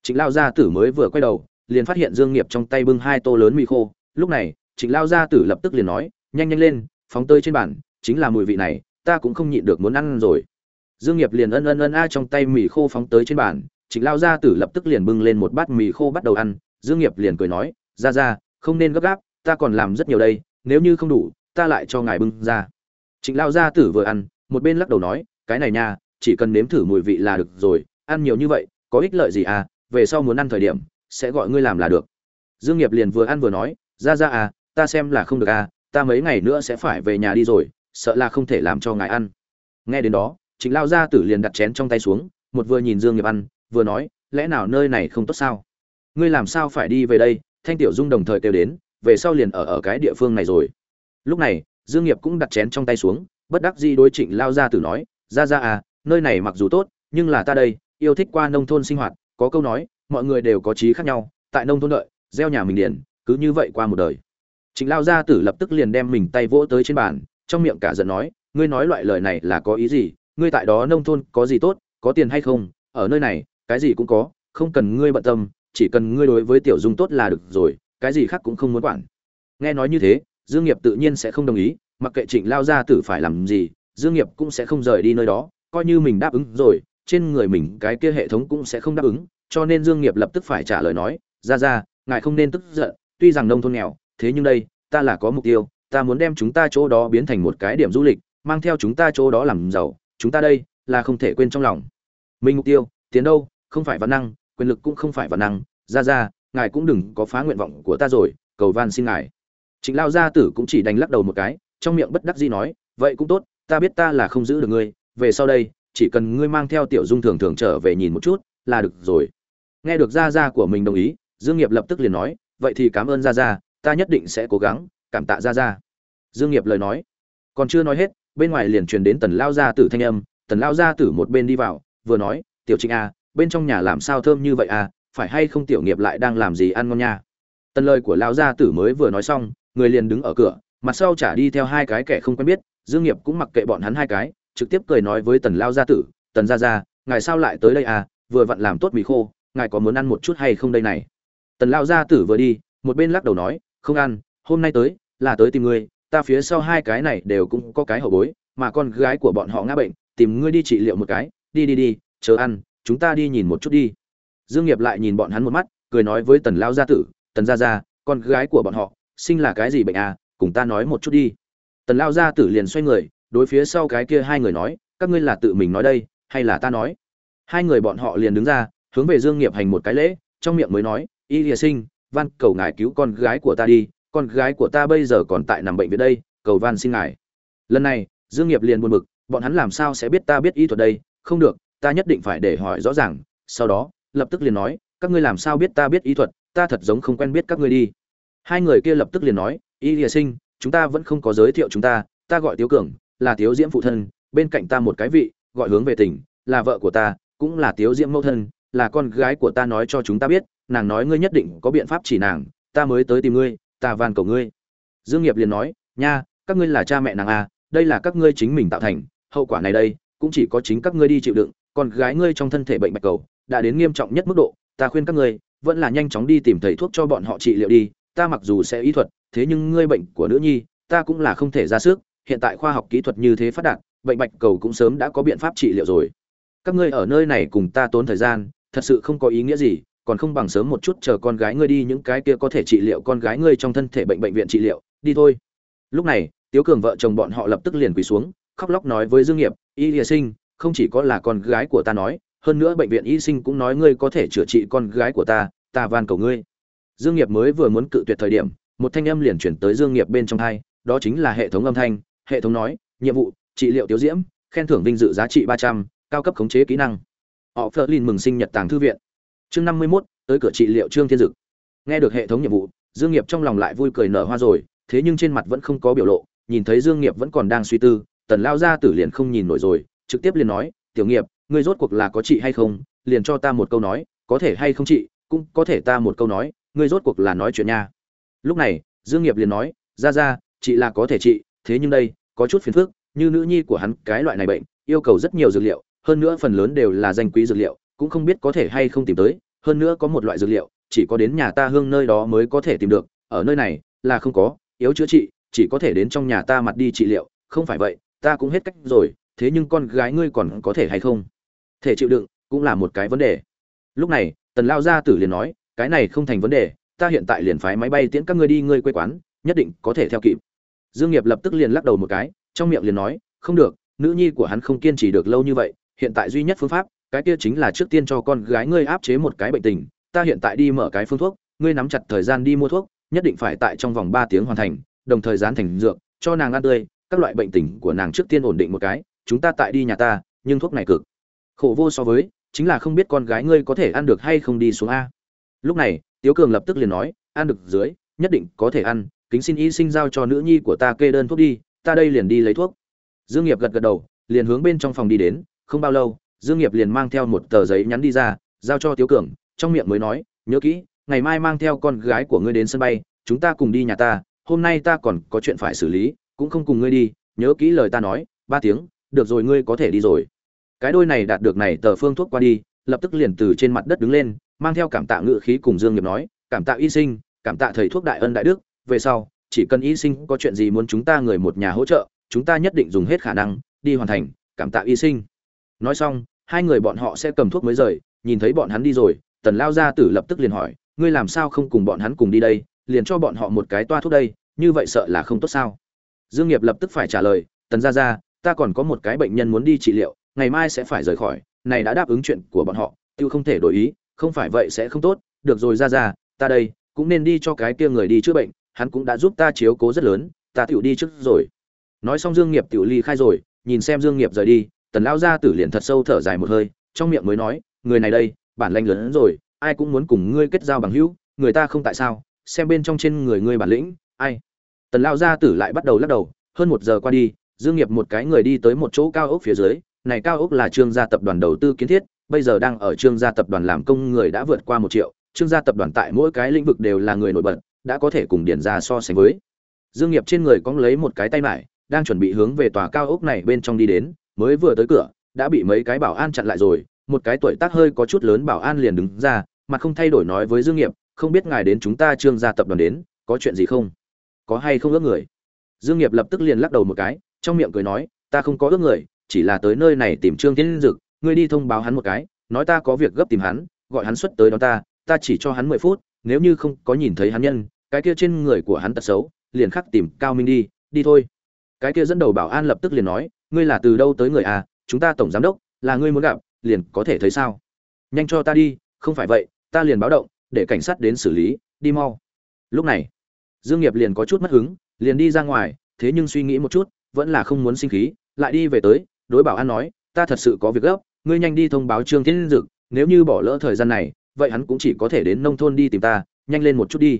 Trịnh lao gia tử mới vừa quay đầu, liền phát hiện dương nghiệp trong tay bưng hai tô lớn mì khô, lúc này, trịnh lao gia tử lập tức liền nói, nhanh nhanh lên, phóng tơi trên bàn, chính là mùi vị này, ta cũng không nhịn được muốn ăn rồi. Dương nghiệp liền ân ân ân a trong tay mì khô phóng tới trên bàn, trịnh lao gia tử lập tức liền bưng lên một bát mì khô bắt đầu ăn, dương nghiệp liền cười nói ra ra không nên gấp gáp, ta còn làm rất nhiều đây, nếu như không đủ, ta lại cho ngài bưng ra. Trịnh lao gia tử vừa ăn, một bên lắc đầu nói, cái này nha, chỉ cần nếm thử mùi vị là được rồi, ăn nhiều như vậy, có ích lợi gì à về sau muốn ăn thời điểm, sẽ gọi ngươi làm là được. Dương nghiệp liền vừa ăn vừa nói ra ra à ta xem là không được à ta mấy ngày nữa sẽ phải về nhà đi rồi, sợ là không thể làm cho ngài ăn. Nghe đến đó, trịnh lao gia tử liền đặt chén trong tay xuống, một vừa nhìn dương nghiệp ăn, vừa nói, lẽ nào nơi này không tốt sao? Ngươi làm sao phải đi về đây? Thanh tiểu dung đồng thời kêu đến, về sau liền ở ở cái địa phương này rồi. Lúc này, dương nghiệp cũng đặt chén trong tay xuống, bất đắc dĩ đối trịnh lao gia tử nói ra ra à nơi này mặc dù tốt, nhưng là ta đây, yêu thích qua nông thôn sinh hoạt, có câu nói, mọi người đều có trí khác nhau, tại nông thôn đợi, gieo nhà mình điền cứ như vậy qua một đời. Trịnh lao gia tử lập tức liền đem mình tay vỗ tới trên bàn, trong miệng cả giận nói, ngươi nói loại lời này là có ý gì? Ngươi tại đó nông thôn có gì tốt, có tiền hay không? Ở nơi này, cái gì cũng có, không cần ngươi bận tâm chỉ cần ngươi đối với tiểu dung tốt là được rồi, cái gì khác cũng không muốn quản. Nghe nói như thế, dương nghiệp tự nhiên sẽ không đồng ý, mặc kệ trịnh lao gia tử phải làm gì, dương nghiệp cũng sẽ không rời đi nơi đó, coi như mình đáp ứng rồi, trên người mình cái kia hệ thống cũng sẽ không đáp ứng, cho nên dương nghiệp lập tức phải trả lời nói ra ra ngài không nên tức giận, tuy rằng nông thôn nghèo, thế nhưng đây, ta là có mục tiêu, ta muốn đem chúng ta chỗ đó biến thành một cái điểm du lịch, mang theo chúng ta chỗ đó làm giàu, chúng ta đây là không thể quên trong lòng. Mình mục tiêu tiến đâu, không phải văn năng quyền lực cũng không phải vạn năng, ra ra, ngài cũng đừng có phá nguyện vọng của ta rồi, cầu van xin ngài. Trịnh lao gia tử cũng chỉ đành lắc đầu một cái, trong miệng bất đắc dĩ nói, vậy cũng tốt, ta biết ta là không giữ được ngươi, về sau đây, chỉ cần ngươi mang theo tiểu dung thường thường trở về nhìn một chút, là được rồi. Nghe được gia gia của mình đồng ý, dương nghiệp lập tức liền nói, vậy thì cảm ơn gia gia, ta nhất định sẽ cố gắng, cảm tạ gia gia. Dương nghiệp lời nói. Còn chưa nói hết, bên ngoài liền truyền đến tần lao gia tử thanh âm, tần lao gia tử một bên đi vào, vừa nói, tiểu trịnh a bên trong nhà làm sao thơm như vậy à? phải hay không tiểu nghiệp lại đang làm gì ăn ngon nha tần lời của lao gia tử mới vừa nói xong, người liền đứng ở cửa, mặt sau trả đi theo hai cái kẻ không quen biết, dương nghiệp cũng mặc kệ bọn hắn hai cái, trực tiếp cười nói với tần lao gia tử, tần gia gia, ngài sao lại tới đây à vừa vặn làm tốt mì khô, ngài có muốn ăn một chút hay không đây này tần lao gia tử vừa đi, một bên lắc đầu nói, không ăn, hôm nay tới, là tới tìm ngươi, ta phía sau hai cái này đều cũng có cái hậu bối, mà con gái của bọn họ ngã bệnh, tìm ngươi đi trị liệu một cái, đi đi đi, chờ ăn chúng ta đi nhìn một chút đi. Dương nghiệp lại nhìn bọn hắn một mắt, cười nói với tần lao gia tử, tần gia gia, con gái của bọn họ, sinh là cái gì bệnh à? Cùng ta nói một chút đi. Tần lao gia tử liền xoay người, đối phía sau cái kia hai người nói, các ngươi là tự mình nói đây, hay là ta nói? Hai người bọn họ liền đứng ra, hướng về dương nghiệp hành một cái lễ, trong miệng mới nói, y lìa sinh, van cầu ngài cứu con gái của ta đi, con gái của ta bây giờ còn tại nằm bệnh viện đây, cầu van xin ngài. Lần này, dương nghiệp liền buồn bực, bọn hắn làm sao sẽ biết ta biết y thuật đây? Không được ta nhất định phải để hỏi rõ ràng, sau đó, lập tức liền nói, các ngươi làm sao biết ta biết y thuật, ta thật giống không quen biết các ngươi đi. Hai người kia lập tức liền nói, y lìa sinh, chúng ta vẫn không có giới thiệu chúng ta ta gọi tiếu cường, là tiếu diễm phụ thân, bên cạnh ta một cái vị, gọi hướng về tỉnh, là vợ của ta, cũng là tiếu diễm mẫu thân, là con gái của ta nói cho chúng ta biết, nàng nói ngươi nhất định có biện pháp chỉ nàng, ta mới tới tìm ngươi, ta van cầu ngươi. Dương nghiệp liền nói, nha, các ngươi là cha mẹ nàng à đây là các ngươi chính mình tạo thành, hậu quả này đây, cũng chỉ có chính các ngươi đi chịu đựng con gái ngươi trong thân thể bệnh bạch cầu, đã đến nghiêm trọng nhất mức độ, ta khuyên các ngươi, vẫn là nhanh chóng đi tìm thầy thuốc cho bọn họ trị liệu đi, ta mặc dù sẽ y thuật, thế nhưng ngươi bệnh của nữ nhi, ta cũng là không thể ra sức, hiện tại khoa học kỹ thuật như thế phát đạt, bệnh bạch cầu cũng sớm đã có biện pháp trị liệu rồi. Các ngươi ở nơi này cùng ta tốn thời gian, thật sự không có ý nghĩa gì, còn không bằng sớm một chút chờ con gái ngươi đi, những cái kia có thể trị liệu con gái ngươi trong thân thể bệnh bệnh viện trị liệu, đi thôi. Lúc này, tiếu cường vợ chồng bọn họ lập tức liền quỳ xuống, khóc lóc nói với dương nghiệp, y lìa sinh không chỉ có là con gái của ta nói hơn nữa bệnh viện y sinh cũng nói ngươi có thể chữa trị con gái của ta ta van cầu ngươi. Dương nghiệp mới vừa muốn cự tuyệt thời điểm một thanh âm liền chuyển tới dương nghiệp bên trong hai đó chính là hệ thống âm thanh hệ thống nói nhiệm vụ trị liệu tiểu diễm khen thưởng vinh dự giá trị ba trăm cao cấp khống chế kỹ năng. Họ phớt lên mừng sinh nhật tàng thư viện. Chương năm mươi 51, tới cửa trị liệu trương thiên dực. Nghe được hệ thống nhiệm vụ dương nghiệp trong lòng lại vui cười nở hoa rồi thế nhưng trên mặt vẫn không có biểu lộ nhìn thấy dương nghiệp vẫn còn đang suy tư tần lao gia tử liền không nhìn nổi rồi trực tiếp liền nói, tiểu nghiệp, ngươi rốt cuộc là có trị hay không? Liền cho ta một câu nói, có thể hay không trị cũng có thể ta một câu nói, ngươi rốt cuộc là nói chuyện nha. Lúc này, dương nghiệp liền nói, ra ra, chị là có thể trị thế nhưng đây, có chút phiền phức, như nữ nhi của hắn, cái loại này bệnh, yêu cầu rất nhiều dược liệu, hơn nữa phần lớn đều là danh quý dược liệu, cũng không biết có thể hay không tìm tới, hơn nữa có một loại dược liệu, chỉ có đến nhà ta hương nơi đó mới có thể tìm được, ở nơi này, là không có, yếu chữa trị, chỉ có thể đến trong nhà ta mặt đi trị liệu, không phải vậy, ta cũng hết cách rồi thế nhưng con gái ngươi còn có thể hay không? Thể chịu đựng cũng là một cái vấn đề. Lúc này, tần lao gia tử liền nói, cái này không thành vấn đề, ta hiện tại liền phái máy bay tiễn các ngươi đi ngươi quê quán, nhất định có thể theo kịp. Dương nghiệp lập tức liền lắc đầu một cái, trong miệng liền nói, không được, nữ nhi của hắn không kiên trì được lâu như vậy, hiện tại duy nhất phương pháp, cái kia chính là trước tiên cho con gái ngươi áp chế một cái bệnh tình, ta hiện tại đi mở cái phương thuốc, ngươi nắm chặt thời gian đi mua thuốc, nhất định phải tại trong vòng ba tiếng hoàn thành, đồng thời dán thành dược, cho nàng ăn tươi, các loại bệnh tình của nàng trước tiên ổn định một cái chúng ta tại đi nhà ta, nhưng thuốc này cực. Khổ vô so với, chính là không biết con gái ngươi có thể ăn được hay không đi xuống a. Lúc này, tiếu cường lập tức liền nói, ăn được dưới, nhất định có thể ăn, kính xin y sinh giao cho nữ nhi của ta kê đơn thuốc đi, ta đây liền đi lấy thuốc. Dương nghiệp gật gật đầu, liền hướng bên trong phòng đi đến, không bao lâu, dương nghiệp liền mang theo một tờ giấy nhắn đi ra, giao cho tiếu cường, trong miệng mới nói, nhớ kỹ, ngày mai mang theo con gái của ngươi đến sân bay, chúng ta cùng đi nhà ta, hôm nay ta còn có chuyện phải xử lý, cũng không cùng ngươi đi, nhớ kỹ lời ta nói, ba tiếng được rồi, ngươi có thể đi rồi. Cái đôi này đạt được này tờ phương thuốc qua đi, lập tức liền từ trên mặt đất đứng lên, mang theo cảm tạ ngự khí cùng dương nghiệp nói, cảm tạ y sinh, cảm tạ thầy thuốc đại ân đại đức. Về sau, chỉ cần y sinh có chuyện gì muốn chúng ta người một nhà hỗ trợ, chúng ta nhất định dùng hết khả năng, đi hoàn thành. Cảm tạ y sinh. Nói xong, hai người bọn họ sẽ cầm thuốc mới rời, nhìn thấy bọn hắn đi rồi, tần lao gia tử lập tức liền hỏi, ngươi làm sao không cùng bọn hắn cùng đi đây? Liền cho bọn họ một cái toa thuốc đây, như vậy sợ là không tốt sao? Dương nghiệp lập tức phải trả lời, tần gia gia ta còn có một cái bệnh nhân muốn đi trị liệu ngày mai sẽ phải rời khỏi này đã đáp ứng chuyện của bọn họ tiêu không thể đổi ý không phải vậy sẽ không tốt được rồi Ra Ra, ta đây cũng nên đi cho cái kia người đi chữa bệnh hắn cũng đã giúp ta chiếu cố rất lớn ta tiểu đi trước rồi. Nói xong dương nghiệp tiểu ly khai rồi nhìn xem dương nghiệp rời đi tần lão gia tử liền thật sâu thở dài một hơi trong miệng mới nói người này đây bản lĩnh lớn hơn rồi ai cũng muốn cùng ngươi kết giao bằng hữu người ta không tại sao xem bên trong trên người ngươi bản lĩnh ai. Tần lão gia tử lại bắt đầu lắc đầu hơn một giờ qua đi dương nghiệp một cái người đi tới một chỗ cao ốc phía dưới, này cao ốc là trương gia tập đoàn đầu tư kiến thiết, bây giờ đang ở trương gia tập đoàn làm công người đã vượt qua một triệu, trương gia tập đoàn tại mỗi cái lĩnh vực đều là người nổi bật, đã có thể cùng điển ra so sánh với. Dương nghiệp trên người có lấy một cái tay mải, đang chuẩn bị hướng về tòa cao ốc này bên trong đi đến, mới vừa tới cửa, đã bị mấy cái bảo an chặn lại rồi, một cái tuổi tác hơi có chút lớn bảo an liền đứng ra, mặt không thay đổi nói với dương nghiệp, không biết ngài đến chúng ta trương gia tập đoàn đến, có chuyện gì không? Có hay không ước người? Dương nghiệp lập tức liền lắc đầu một cái trong miệng cười nói, ta không có ước người, chỉ là tới nơi này tìm trương thiên dực, ngươi đi thông báo hắn một cái, nói ta có việc gấp tìm hắn, gọi hắn xuất tới đó ta ta chỉ cho hắn mười phút, nếu như không có nhìn thấy hắn nhân, cái kia trên người của hắn tật xấu, liền khắc tìm cao minh đi đi thôi. Cái kia dẫn đầu bảo an lập tức liền nói, ngươi là từ đâu tới người à chúng ta tổng giám đốc, là ngươi muốn gặp, liền có thể thấy sao? Nhanh cho ta đi, không phải vậy, ta liền báo động, để cảnh sát đến xử lý, đi mau. Lúc này, dương nghiệp liền có chút mất hứng, liền đi ra ngoài, thế nhưng suy nghĩ một chút vẫn là không muốn sinh khí, lại đi về tới, đối bảo an nói, ta thật sự có việc gấp, ngươi nhanh đi thông báo trương thiên dực, nếu như bỏ lỡ thời gian này, vậy hắn cũng chỉ có thể đến nông thôn đi tìm ta, nhanh lên một chút đi.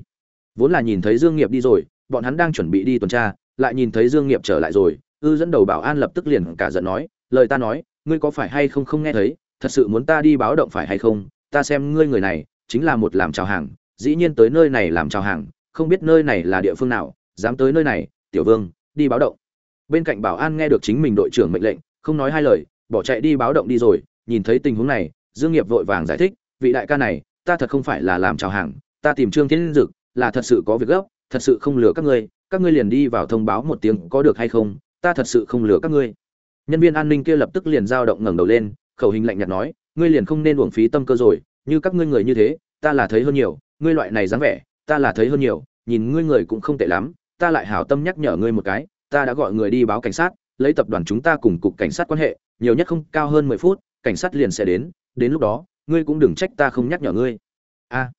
Vốn là nhìn thấy dương nghiệp đi rồi, bọn hắn đang chuẩn bị đi tuần tra, lại nhìn thấy dương nghiệp trở lại rồi, ư dẫn đầu bảo an lập tức liền cả giận nói, lời ta nói, ngươi có phải hay không không nghe thấy, thật sự muốn ta đi báo động phải hay không? Ta xem ngươi người này, chính là một làm chào hàng, dĩ nhiên tới nơi này làm chào hàng, không biết nơi này là địa phương nào, dám tới nơi này, tiểu vương, đi báo động bên cạnh bảo an nghe được chính mình đội trưởng mệnh lệnh, không nói hai lời, bỏ chạy đi báo động đi rồi, nhìn thấy tình huống này, dương nghiệp vội vàng giải thích, vị đại ca này, ta thật không phải là làm chào hàng, ta tìm trương thiên dực, là thật sự có việc gấp, thật sự không lừa các ngươi các ngươi liền đi vào thông báo một tiếng có được hay không, ta thật sự không lừa các ngươi. Nhân viên an ninh kia lập tức liền giao động ngẩng đầu lên, khẩu hình lạnh nhạt nói, ngươi liền không nên uổng phí tâm cơ rồi, như các ngươi người như thế, ta là thấy hơn nhiều, ngươi loại này dáng vẻ, ta là thấy hơn nhiều, nhìn ngươi người cũng không tệ lắm, ta lại hảo tâm nhắc nhở ngươi một cái ta đã gọi người đi báo cảnh sát, lấy tập đoàn chúng ta cùng cục cảnh sát quan hệ, nhiều nhất không cao hơn mười phút, cảnh sát liền sẽ đến đến lúc đó, ngươi cũng đừng trách ta không nhắc nhở ngươi. A.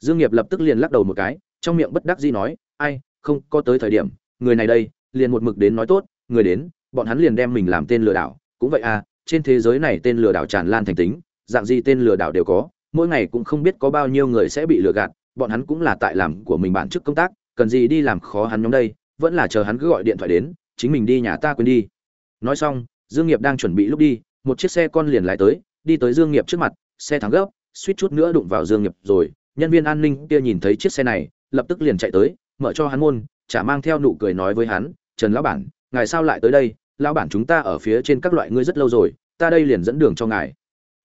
Dương nghiệp lập tức liền lắc đầu một cái, trong miệng bất đắc dĩ nói, ai, không, có tới thời điểm, người này đây, liền một mực đến nói tốt, người đến, bọn hắn liền đem mình làm tên lừa đảo, cũng vậy à trên thế giới này tên lừa đảo tràn lan thành tính, dạng gì tên lừa đảo đều có, mỗi ngày cũng không biết có bao nhiêu người sẽ bị lừa gạt, bọn hắn cũng là tại làm của mình bản chức công tác, cần gì đi làm khó hắn nhóm đây vẫn là chờ hắn cứ gọi điện thoại đến, chính mình đi nhà ta quên đi. Nói xong, dương nghiệp đang chuẩn bị lúc đi, một chiếc xe con liền lái tới, đi tới dương nghiệp trước mặt, xe thắng gấp, suýt chút nữa đụng vào dương nghiệp rồi, nhân viên an ninh kia nhìn thấy chiếc xe này, lập tức liền chạy tới, mở cho hắn môn, chả mang theo nụ cười nói với hắn, trần lão bản, ngài sao lại tới đây? Lão bản chúng ta ở phía trên các loại ngươi rất lâu rồi, ta đây liền dẫn đường cho ngài.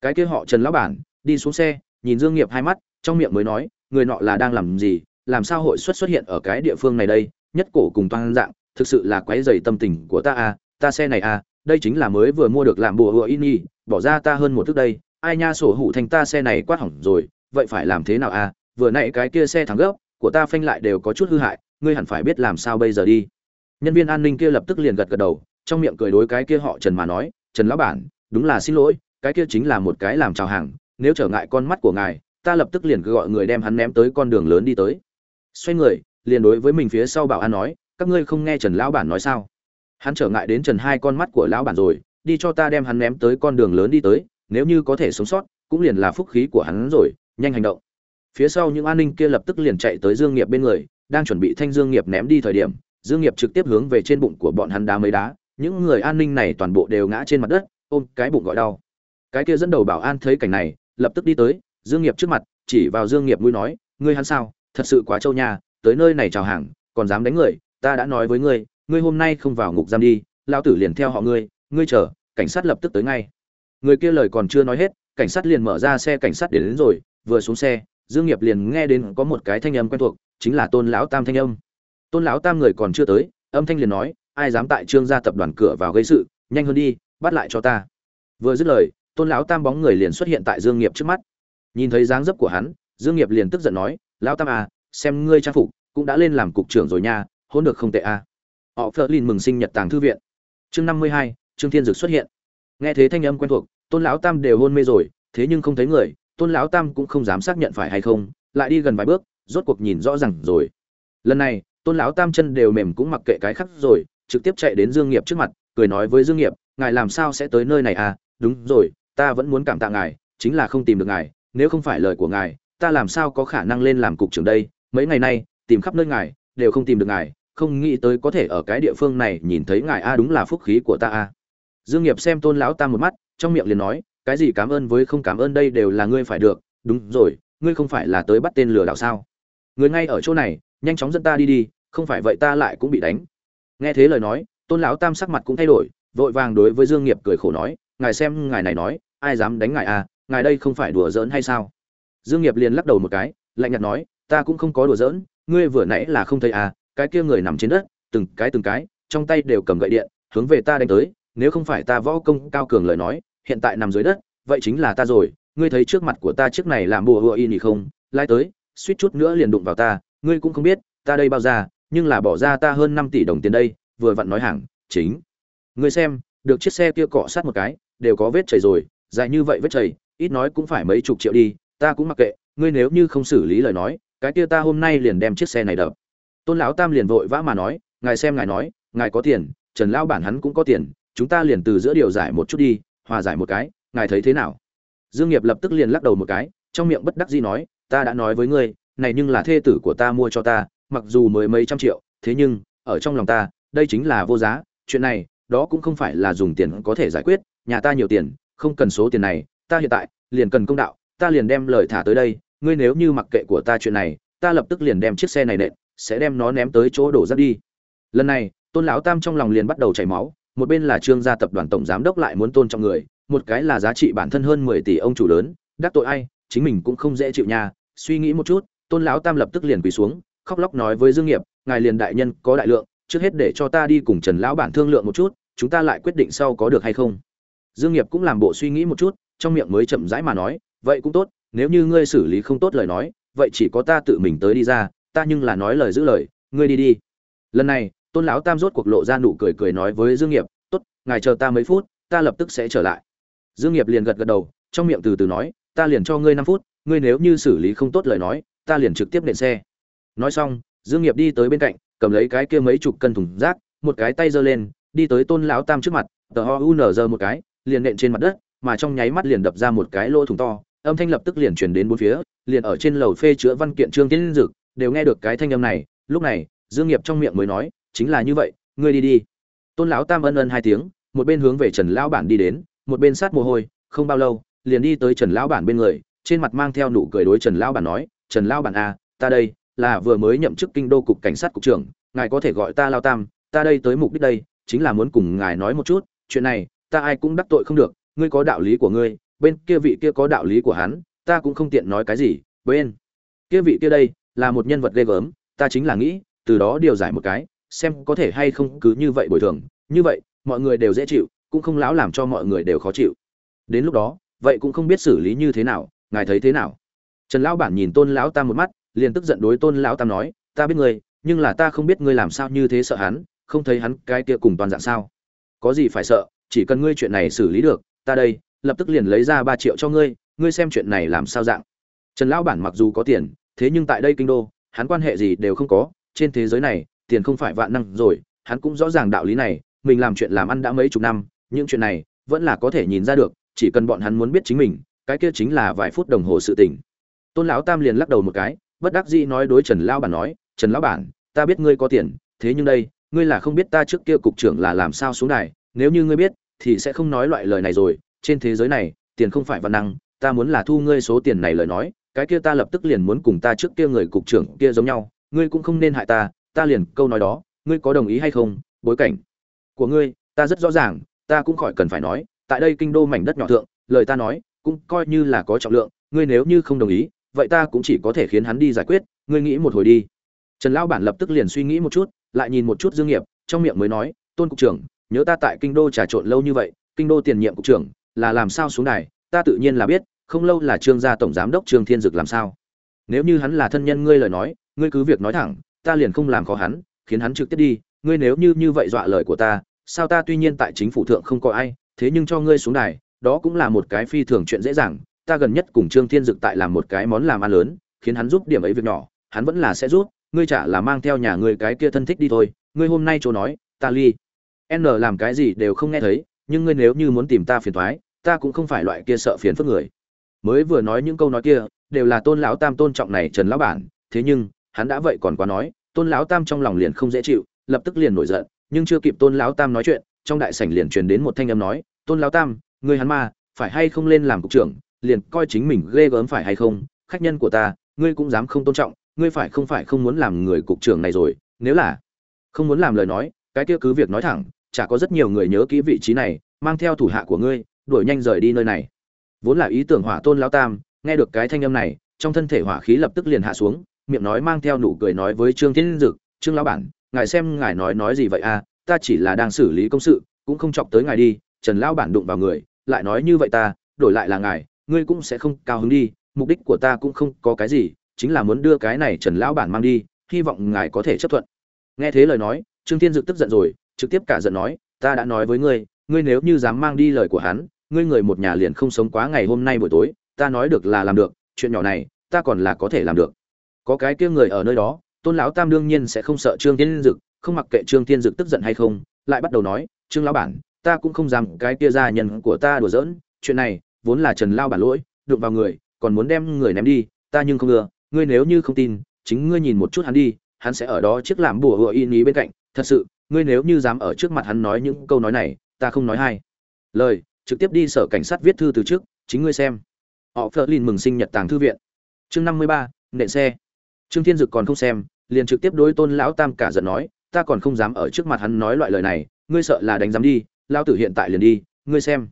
Cái kia họ trần lão bản, đi xuống xe, nhìn dương nghiệp hai mắt, trong miệng mới nói, người nọ là đang làm gì? Làm sao hội xuất xuất hiện ở cái địa phương này đây? Nhất cổ cùng toan dạng, thực sự là quấy rầy tâm tình của ta à ta xe này à đây chính là mới vừa mua được làm bùa hựa in y bỏ ra ta hơn một thước đây, ai nha sổ hủ thành ta xe này quát hỏng rồi, vậy phải làm thế nào à vừa nãy cái kia xe thắng gấp, của ta phanh lại đều có chút hư hại, ngươi hẳn phải biết làm sao bây giờ đi. Nhân viên an ninh kia lập tức liền gật gật đầu, trong miệng cười đối cái kia họ trần mà nói, trần lão bản, đúng là xin lỗi, cái kia chính là một cái làm chào hàng, nếu trở ngại con mắt của ngài, ta lập tức liền cứ gọi người đem hắn ném tới con đường lớn đi tới. Xoay người liền đối với mình phía sau bảo an nói, các ngươi không nghe trần lão bản nói sao? Hắn trở ngại đến trần hai con mắt của lão bản rồi, đi cho ta đem hắn ném tới con đường lớn đi tới, nếu như có thể sống sót, cũng liền là phúc khí của hắn rồi, nhanh hành động. Phía sau những an ninh kia lập tức liền chạy tới dương nghiệp bên người, đang chuẩn bị thanh dương nghiệp ném đi thời điểm, dương nghiệp trực tiếp hướng về trên bụng của bọn hắn đá mấy đá, những người an ninh này toàn bộ đều ngã trên mặt đất, ôm cái bụng gọi đau. Cái kia dẫn đầu bảo an thấy cảnh này, lập tức đi tới, dương nghiệp trước mặt, chỉ vào dương nghiệp mũi nói, ngươi hắn sao? Thật sự quá trâu nha tới nơi này chào hàng, còn dám đánh người, ta đã nói với ngươi ngươi hôm nay không vào ngục giam đi, lão tử liền theo họ ngươi ngươi chờ, cảnh sát lập tức tới ngay. Người kia lời còn chưa nói hết, cảnh sát liền mở ra xe cảnh sát để đến rồi, vừa xuống xe, dương nghiệp liền nghe đến có một cái thanh âm quen thuộc, chính là tôn lão tam thanh âm. Tôn lão tam người còn chưa tới, âm thanh liền nói, ai dám tại trương gia tập đoàn cửa vào gây sự, nhanh hơn đi, bắt lại cho ta. Vừa dứt lời, tôn lão tam bóng người liền xuất hiện tại dương nghiệp trước mắt. Nhìn thấy dáng dấp của hắn, dương nghiệp liền tức giận nói, lão tam à xem ngươi trang phục, cũng đã lên làm cục trưởng rồi nha hôn được không tệ à. Họ phớt lên mừng sinh nhật tàng thư viện. Chương năm mươi hai, trương thiên dực xuất hiện. Nghe thế thanh âm quen thuộc, tôn lão tam đều hôn mê rồi, thế nhưng không thấy người, tôn lão tam cũng không dám xác nhận phải hay không, lại đi gần vài bước, rốt cuộc nhìn rõ ràng rồi. Lần này, tôn lão tam chân đều mềm cũng mặc kệ cái khắc rồi, trực tiếp chạy đến dương nghiệp trước mặt, cười nói với dương nghiệp, ngài làm sao sẽ tới nơi này à? Đúng rồi, ta vẫn muốn cảm tạ ngài, chính là không tìm được ngài, nếu không phải lời của ngài, ta làm sao có khả năng lên làm cục trưởng đây? Mấy ngày nay, tìm khắp nơi ngài, đều không tìm được ngài, không nghĩ tới có thể ở cái địa phương này nhìn thấy ngài a, đúng là phúc khí của ta a. Dương nghiệp xem tôn lão tam một mắt, trong miệng liền nói, cái gì cảm ơn với không cảm ơn đây đều là ngươi phải được, đúng rồi, ngươi không phải là tới bắt tên lừa đảo sao? Người ngay ở chỗ này, nhanh chóng dẫn ta đi đi, không phải vậy ta lại cũng bị đánh. Nghe thế lời nói, tôn lão tam sắc mặt cũng thay đổi, vội vàng đối với dương nghiệp cười khổ nói, ngài xem ngài này nói, ai dám đánh ngài à ngài đây không phải đùa giỡn hay sao? Dương nghiệp liền lắc đầu một cái, lạnh nhạt nói ta cũng không có đùa giỡn, ngươi vừa nãy là không thấy à cái kia người nằm trên đất, từng cái từng cái, trong tay đều cầm gậy điện, hướng về ta đánh tới, nếu không phải ta võ công cao cường lời nói, hiện tại nằm dưới đất, vậy chính là ta rồi, ngươi thấy trước mặt của ta chiếc này làm bùa hựa y không? Lai tới, suýt chút nữa liền đụng vào ta, ngươi cũng không biết, ta đây bao ra, nhưng là bỏ ra ta hơn năm tỷ đồng tiền đây, vừa vặn nói hàng, chính. Ngươi xem, được chiếc xe kia cọ sát một cái, đều có vết chảy rồi, dài như vậy vết chảy, ít nói cũng phải mấy chục triệu đi, ta cũng mặc kệ, ngươi nếu như không xử lý lời nói cái kia ta hôm nay liền đem chiếc xe này đập. Tôn lão tam liền vội vã mà nói, ngài xem ngài nói, ngài có tiền, trần lão bản hắn cũng có tiền, chúng ta liền từ giữa điều giải một chút đi, hòa giải một cái, ngài thấy thế nào? Dương nghiệp lập tức liền lắc đầu một cái, trong miệng bất đắc dĩ nói, ta đã nói với ngươi, này nhưng là thê tử của ta mua cho ta, mặc dù mới mấy trăm triệu, thế nhưng, ở trong lòng ta, đây chính là vô giá, chuyện này, đó cũng không phải là dùng tiền có thể giải quyết, nhà ta nhiều tiền, không cần số tiền này, ta hiện tại liền cần công đạo, ta liền đem lời thả tới đây ngươi nếu như mặc kệ của ta chuyện này, ta lập tức liền đem chiếc xe này nện, sẽ đem nó ném tới chỗ đổ rác đi. Lần này, tôn lão tam trong lòng liền bắt đầu chảy máu, một bên là trương gia tập đoàn tổng giám đốc lại muốn tôn trọng người, một cái là giá trị bản thân hơn mười tỷ ông chủ lớn, đắc tội ai, chính mình cũng không dễ chịu nha. Suy nghĩ một chút, tôn lão tam lập tức liền quỳ xuống, khóc lóc nói với dương nghiệp, ngài liền đại nhân có đại lượng, trước hết để cho ta đi cùng trần lão bản thương lượng một chút, chúng ta lại quyết định sau có được hay không. Dương nghiệp cũng làm bộ suy nghĩ một chút, trong miệng mới chậm rãi mà nói, vậy cũng tốt nếu như ngươi xử lý không tốt lời nói, vậy chỉ có ta tự mình tới đi ra, ta nhưng là nói lời giữ lời, ngươi đi đi. Lần này, tôn lão tam rốt cuộc lộ ra nụ cười cười nói với dương nghiệp, tốt, ngài chờ ta mấy phút, ta lập tức sẽ trở lại. Dương nghiệp liền gật gật đầu, trong miệng từ từ nói, ta liền cho ngươi năm phút, ngươi nếu như xử lý không tốt lời nói, ta liền trực tiếp nện xe. Nói xong, dương nghiệp đi tới bên cạnh, cầm lấy cái kia mấy chục cân thùng rác, một cái tay giơ lên, đi tới tôn lão tam trước mặt, tờ ho u nở giơ một cái, liền nện trên mặt đất, mà trong nháy mắt liền đập ra một cái lỗ thủng to âm thanh lập tức liền truyền đến bốn phía liền ở trên lầu phê chữa văn kiện trương tiến dực đều nghe được cái thanh âm này lúc này dương nghiệp trong miệng mới nói chính là như vậy ngươi đi đi. Tôn lão tam ân ân hai tiếng một bên hướng về trần lão bản đi đến một bên sát mồ hôi không bao lâu liền đi tới trần lão bản bên người trên mặt mang theo nụ cười đối trần lão bản nói trần lão bản a à, ta đây là vừa mới nhậm chức kinh đô cục cảnh sát cục trưởng ngài có thể gọi ta lao tam ta đây tới mục đích đây chính là muốn cùng ngài nói một chút chuyện này ta ai cũng đắc tội không được ngươi có đạo lý của ngươi bên kia vị kia có đạo lý của hắn, ta cũng không tiện nói cái gì, bên kia vị kia đây là một nhân vật ghê gớm, ta chính là nghĩ, từ đó điều giải một cái, xem có thể hay không cứ như vậy bồi thường. Như vậy, mọi người đều dễ chịu, cũng không lão làm cho mọi người đều khó chịu. Đến lúc đó, vậy cũng không biết xử lý như thế nào, ngài thấy thế nào? Trần lão bản nhìn tôn lão tam một mắt, liền tức giận đối tôn lão tam nói, ta biết ngươi, nhưng là ta không biết ngươi làm sao như thế sợ hắn, không thấy hắn cái kia cùng toàn dạng sao? Có gì phải sợ, chỉ cần ngươi chuyện này xử lý được, ta đây lập tức liền lấy ra ba triệu cho ngươi ngươi xem chuyện này làm sao dạng. Trần lão bản mặc dù có tiền, thế nhưng tại đây kinh đô, hắn quan hệ gì đều không có, trên thế giới này, tiền không phải vạn năng rồi, hắn cũng rõ ràng đạo lý này, mình làm chuyện làm ăn đã mấy chục năm, những chuyện này, vẫn là có thể nhìn ra được, chỉ cần bọn hắn muốn biết chính mình, cái kia chính là vài phút đồng hồ sự tình. Tôn lão tam liền lắc đầu một cái, bất đắc dĩ nói đối trần lão bản nói, trần lão bản, ta biết ngươi có tiền, thế nhưng đây, ngươi là không biết ta trước kia cục trưởng là làm sao xuống này nếu như ngươi biết, thì sẽ không nói loại lời này rồi trên thế giới này, tiền không phải văn năng, ta muốn là thu ngươi số tiền này lời nói, cái kia ta lập tức liền muốn cùng ta trước kia người cục trưởng kia giống nhau, ngươi cũng không nên hại ta ta liền, câu nói đó, ngươi có đồng ý hay không, bối cảnh của ngươi, ta rất rõ ràng, ta cũng khỏi cần phải nói, tại đây kinh đô mảnh đất nhỏ thượng, lời ta nói, cũng coi như là có trọng lượng, ngươi nếu như không đồng ý, vậy ta cũng chỉ có thể khiến hắn đi giải quyết, ngươi nghĩ một hồi đi. Trần lão bản lập tức liền suy nghĩ một chút, lại nhìn một chút dương nghiệp, trong miệng mới nói, tôn cục trưởng, nhớ ta tại kinh đô trà trộn lâu như vậy, kinh đô tiền nhiệm cục trưởng là làm sao xuống đài, ta tự nhiên là biết, không lâu là trương gia tổng giám đốc trương thiên dực làm sao. Nếu như hắn là thân nhân ngươi lời nói, ngươi cứ việc nói thẳng, ta liền không làm khó hắn, khiến hắn trực tiếp đi, ngươi nếu như như vậy dọa lời của ta, sao ta tuy nhiên tại chính phủ thượng không có ai, thế nhưng cho ngươi xuống đài, đó cũng là một cái phi thường chuyện dễ dàng, ta gần nhất cùng trương thiên dực tại làm một cái món làm ăn lớn, khiến hắn giúp điểm ấy việc nhỏ, hắn vẫn là sẽ giúp, ngươi chả là mang theo nhà ngươi cái kia thân thích đi thôi, ngươi hôm nay chỗ nói, ta ly, n làm cái gì đều không nghe thấy, nhưng ngươi nếu như muốn tìm ta phiền thoái ta cũng không phải loại kia sợ phiền phức người. Mới vừa nói những câu nói kia, đều là tôn lão tam tôn trọng này trần lão bản, thế nhưng, hắn đã vậy còn quá nói, tôn lão tam trong lòng liền không dễ chịu, lập tức liền nổi giận, nhưng chưa kịp tôn lão tam nói chuyện, trong đại sảnh liền truyền đến một thanh âm nói, tôn lão tam ngươi hắn ma, phải hay không lên làm cục trưởng, liền coi chính mình ghê gớm phải hay không, khách nhân của ta, ngươi cũng dám không tôn trọng, ngươi phải không phải không muốn làm người cục trưởng này rồi, nếu là không muốn làm lời nói, cái kia cứ việc nói thẳng, chả có rất nhiều người nhớ kỹ vị trí này, mang theo thủ hạ của ngươi đuổi nhanh rời đi nơi này. Vốn là ý tưởng hỏa tôn lão tam, nghe được cái thanh âm này, trong thân thể hỏa khí lập tức liền hạ xuống, miệng nói mang theo nụ cười nói với trương thiên dực, trương lão bản, ngài xem ngài nói nói gì vậy à? Ta chỉ là đang xử lý công sự, cũng không chọc tới ngài đi. Trần lão bản đụng vào người, lại nói như vậy ta, đổi lại là ngài, ngươi cũng sẽ không cao hứng đi, mục đích của ta cũng không có cái gì, chính là muốn đưa cái này trần lão bản mang đi, hy vọng ngài có thể chấp thuận. Nghe thế lời nói, trương thiên dực tức giận rồi, trực tiếp cả giận nói, ta đã nói với ngươi ngươi nếu như dám mang đi lời của hắn ngươi người một nhà liền không sống quá ngày hôm nay buổi tối ta nói được là làm được chuyện nhỏ này ta còn là có thể làm được. Có cái kia người ở nơi đó tôn lão tam đương nhiên sẽ không sợ trương thiên dực không mặc kệ trương thiên dực tức giận hay không lại bắt đầu nói trương lão bản ta cũng không dám cái kia gia nhân của ta đùa giỡn chuyện này vốn là trần lao bản lỗi đụng vào người còn muốn đem người ném đi ta nhưng không ngờ, ngươi nếu như không tin chính ngươi nhìn một chút hắn đi hắn sẽ ở đó chiếc làm bùa hựa y ý bên cạnh thật sự ngươi nếu như dám ở trước mặt hắn nói những câu nói này ta không nói hai. Lời trực tiếp đi sở cảnh sát viết thư từ trước, chính ngươi xem. Họ phớt lên mừng sinh nhật tàng thư viện. Chương năm mươi ba, nện xe. Trương thiên dực còn không xem, liền trực tiếp đối tôn lão tam cả giận nói, ta còn không dám ở trước mặt hắn nói loại lời này, ngươi sợ là đánh giám đi lao tử hiện tại liền đi, ngươi xem.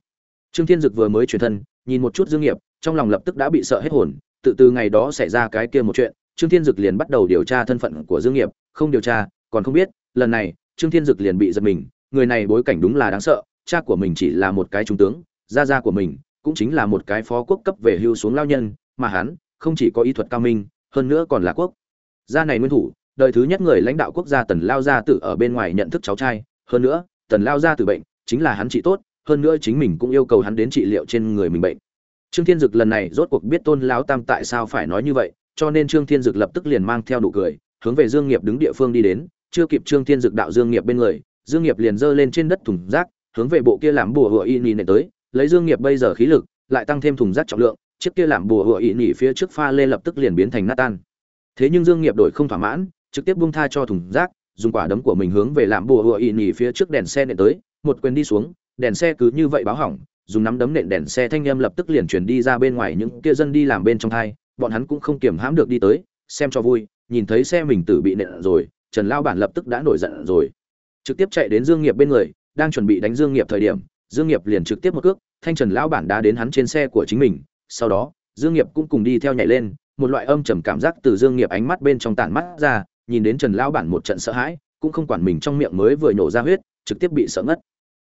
Trương thiên dực vừa mới chuyển thân, nhìn một chút dương nghiệp, trong lòng lập tức đã bị sợ hết hồn, tự từ ngày đó xảy ra cái kia một chuyện, trương thiên dực liền bắt đầu điều tra thân phận của dương nghiệp, không điều tra, còn không biết, lần này, trương thiên dực liền bị giật mình, người này bối cảnh đúng là đáng sợ cha của mình chỉ là một cái trung tướng, gia gia của mình cũng chính là một cái phó quốc cấp về hưu xuống lao nhân, mà hắn không chỉ có ý thuật cao minh, hơn nữa còn là quốc. Gia này nguyên thủ, đời thứ nhất người lãnh đạo quốc gia tần lao gia tử ở bên ngoài nhận thức cháu trai, hơn nữa, tần lao gia tử bệnh, chính là hắn trị tốt, hơn nữa chính mình cũng yêu cầu hắn đến trị liệu trên người mình bệnh. Trương thiên dực lần này rốt cuộc biết tôn lão tam tại sao phải nói như vậy, cho nên trương thiên dực lập tức liền mang theo nụ cười, hướng về dương nghiệp đứng địa phương đi đến, chưa kịp trương thiên dực đạo dương nghiệp bên người, dương nghiệp liền giơ lên trên đất thùng rác hướng về bộ kia làm bùa hựa y nỉ tới, lấy dương nghiệp bây giờ khí lực, lại tăng thêm thùng rác trọng lượng, chiếc kia làm bùa hựa y nỉ phía trước pha lê lập tức liền biến thành nát tan. Thế nhưng dương nghiệp đổi không thỏa mãn, trực tiếp buông tha cho thùng rác, dùng quả đấm của mình hướng về làm bùa hựa y nỉ phía trước đèn xe nện tới, một quyền đi xuống, đèn xe cứ như vậy báo hỏng, dùng nắm đấm nện đèn xe thanh âm lập tức liền truyền đi ra bên ngoài những kia dân đi làm bên trong thai, bọn hắn cũng không kiềm hãm được đi tới, xem cho vui, nhìn thấy xe mình tử bị nện rồi, trần lao bản lập tức đã nổi giận rồi. Trực tiếp chạy đến dương nghiệp bên người đang chuẩn bị đánh dương nghiệp thời điểm dương nghiệp liền trực tiếp một cước thanh trần lão bản đá đến hắn trên xe của chính mình. Sau đó dương nghiệp cũng cùng đi theo nhảy lên một loại âm trầm cảm giác từ dương nghiệp ánh mắt bên trong tản mắt ra nhìn đến trần lão bản một trận sợ hãi cũng không quản mình trong miệng mới vừa nhổ ra huyết trực tiếp bị sợ ngất.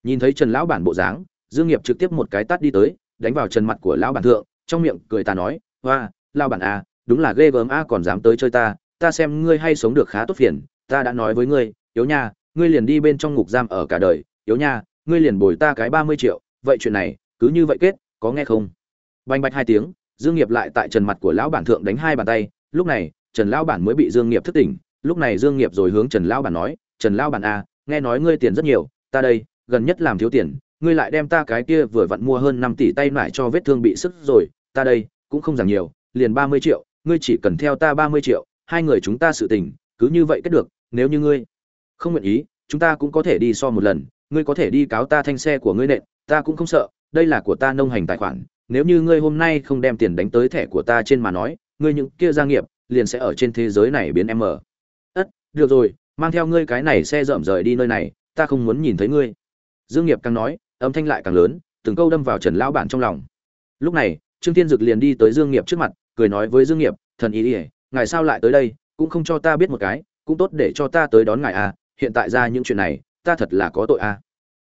Nhìn thấy trần lão bản bộ dáng dương nghiệp trực tiếp một cái tát đi tới đánh vào trần mặt của lão bản thượng trong miệng cười ta nói hoa lão bản a à, đúng là ghê gớm a còn dám tới chơi ta ta xem ngươi hay sống được khá tốt phiền ta đã nói với ngươi yếu nha ngươi liền đi bên trong ngục giam ở cả đời yếu nha, ngươi liền bồi ta cái ba mươi triệu, vậy chuyện này, cứ như vậy kết, có nghe không? Banh bạch hai tiếng, dương nghiệp lại tại trần mặt của lão bản thượng đánh hai bàn tay, lúc này, trần lão bản mới bị dương nghiệp thức tỉnh, lúc này dương nghiệp rồi hướng trần lão bản nói, trần lão bản a nghe nói ngươi tiền rất nhiều, ta đây, gần nhất làm thiếu tiền, ngươi lại đem ta cái kia vừa vặn mua hơn năm tỷ tay lại cho vết thương bị sức rồi, ta đây, cũng không giảm nhiều, liền ba mươi triệu, ngươi chỉ cần theo ta ba mươi triệu, hai người chúng ta sự tình, cứ như vậy kết được, nếu như ngươi không nguyện ý, chúng ta cũng có thể đi so một lần ngươi có thể đi cáo ta thanh xe của ngươi nện, ta cũng không sợ, đây là của ta nông hành tài khoản, nếu như ngươi hôm nay không đem tiền đánh tới thẻ của ta trên mà nói, ngươi những kia gia nghiệp liền sẽ ở trên thế giới này biến em mở ất, được rồi, mang theo ngươi cái này xe rậm rời đi nơi này, ta không muốn nhìn thấy ngươi. Dương nghiệp càng nói, âm thanh lại càng lớn, từng câu đâm vào trần lão bản trong lòng. Lúc này, trương thiên dực liền đi tới dương nghiệp trước mặt, cười nói với dương nghiệp, thần ý ỉa ngài sao lại tới đây, cũng không cho ta biết một cái, cũng tốt để cho ta tới đón ngài à hiện tại ra những chuyện này ta thật là có tội à.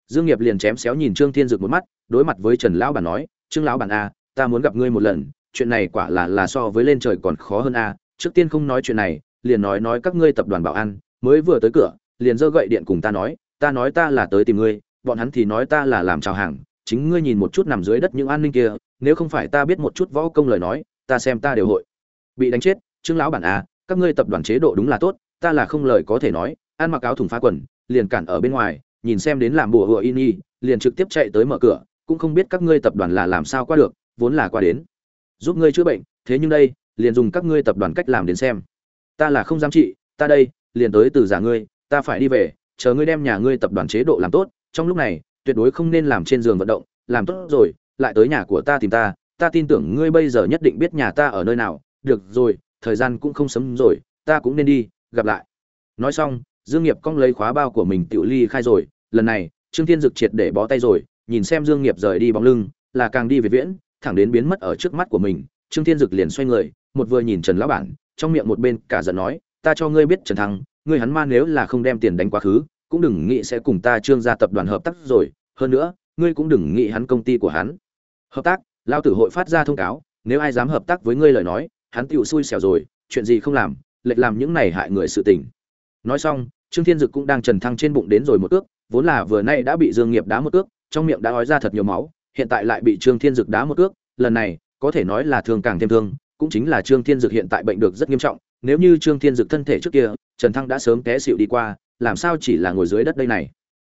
Dương nghiệp liền chém xéo nhìn trương thiên dực một mắt đối mặt với trần lão bản nói trương lão bản à ta muốn gặp ngươi một lần chuyện này quả là là so với lên trời còn khó hơn à. Trước tiên không nói chuyện này liền nói nói các ngươi tập đoàn bảo an mới vừa tới cửa liền giơ gậy điện cùng ta nói ta nói ta là tới tìm ngươi bọn hắn thì nói ta là làm chào hàng chính ngươi nhìn một chút nằm dưới đất những an ninh kia nếu không phải ta biết một chút võ công lời nói ta xem ta đều hội bị đánh chết. Trương lão bản a, các ngươi tập đoàn chế độ đúng là tốt ta là không lời có thể nói ăn mặc áo thùng phá quần liền cản ở bên ngoài, nhìn xem đến làm bùa hựa in y, liền trực tiếp chạy tới mở cửa, cũng không biết các ngươi tập đoàn là làm sao qua được, vốn là qua đến. Giúp ngươi chữa bệnh, thế nhưng đây, liền dùng các ngươi tập đoàn cách làm đến xem. Ta là không dám trị, ta đây, liền tới từ giả ngươi, ta phải đi về, chờ ngươi đem nhà ngươi tập đoàn chế độ làm tốt, trong lúc này, tuyệt đối không nên làm trên giường vận động, làm tốt rồi, lại tới nhà của ta tìm ta ta tin tưởng ngươi bây giờ nhất định biết nhà ta ở nơi nào, được rồi, thời gian cũng không sớm rồi, ta cũng nên đi, gặp lại. Nói xong dương nghiệp cong lấy khóa bao của mình tiểu ly khai rồi, lần này, trương thiên dực triệt để bó tay rồi, nhìn xem dương nghiệp rời đi bóng lưng, là càng đi về viễn, thẳng đến biến mất ở trước mắt của mình, trương thiên dực liền xoay người, một vừa nhìn trần lão bản, trong miệng một bên cả giận nói, ta cho ngươi biết trần thăng, ngươi hắn man nếu là không đem tiền đánh quá khứ, cũng đừng nghĩ sẽ cùng ta trương gia tập đoàn hợp tác rồi, hơn nữa, ngươi cũng đừng nghĩ hắn công ty của hắn. Hợp tác? Lao tử hội phát ra thông cáo, nếu ai dám hợp tác với ngươi lời nói, hắn tựu xui xẻo rồi, chuyện gì không làm, lệch làm những này hại người sự tình nói xong, trương thiên dực cũng đang trần thăng trên bụng đến rồi một ước, vốn là vừa nay đã bị dương nghiệp đá một ước, trong miệng đã ói ra thật nhiều máu, hiện tại lại bị trương thiên dực đá một ước, lần này, có thể nói là thương càng thêm thương, cũng chính là trương thiên dực hiện tại bệnh được rất nghiêm trọng, nếu như trương thiên dực thân thể trước kia, trần thăng đã sớm té xịu đi qua, làm sao chỉ là ngồi dưới đất đây này?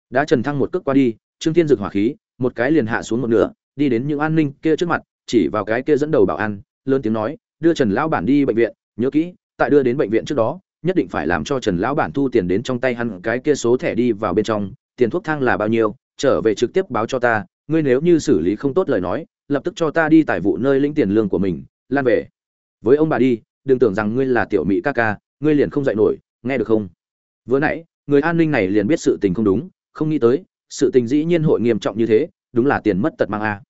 Đã trần thăng một cước qua đi, trương thiên dực hỏa khí, một cái liền hạ xuống một nửa, đi đến những an ninh kia trước mặt, chỉ vào cái kia dẫn đầu bảo an, lớn tiếng nói, đưa trần lão bản đi bệnh viện, nhớ kỹ, tại đưa đến bệnh viện trước đó nhất định phải làm cho trần lão bản thu tiền đến trong tay hắn, cái kia số thẻ đi vào bên trong, tiền thuốc thang là bao nhiêu, trở về trực tiếp báo cho ta, ngươi nếu như xử lý không tốt lời nói, lập tức cho ta đi tài vụ nơi lĩnh tiền lương của mình, lan về. Với ông bà đi, đừng tưởng rằng ngươi là tiểu mỹ ca ca, ngươi liền không dạy nổi, nghe được không? Vừa nãy, người an ninh này liền biết sự tình không đúng, không nghĩ tới, sự tình dĩ nhiên hội nghiêm trọng như thế, đúng là tiền mất tật mang a.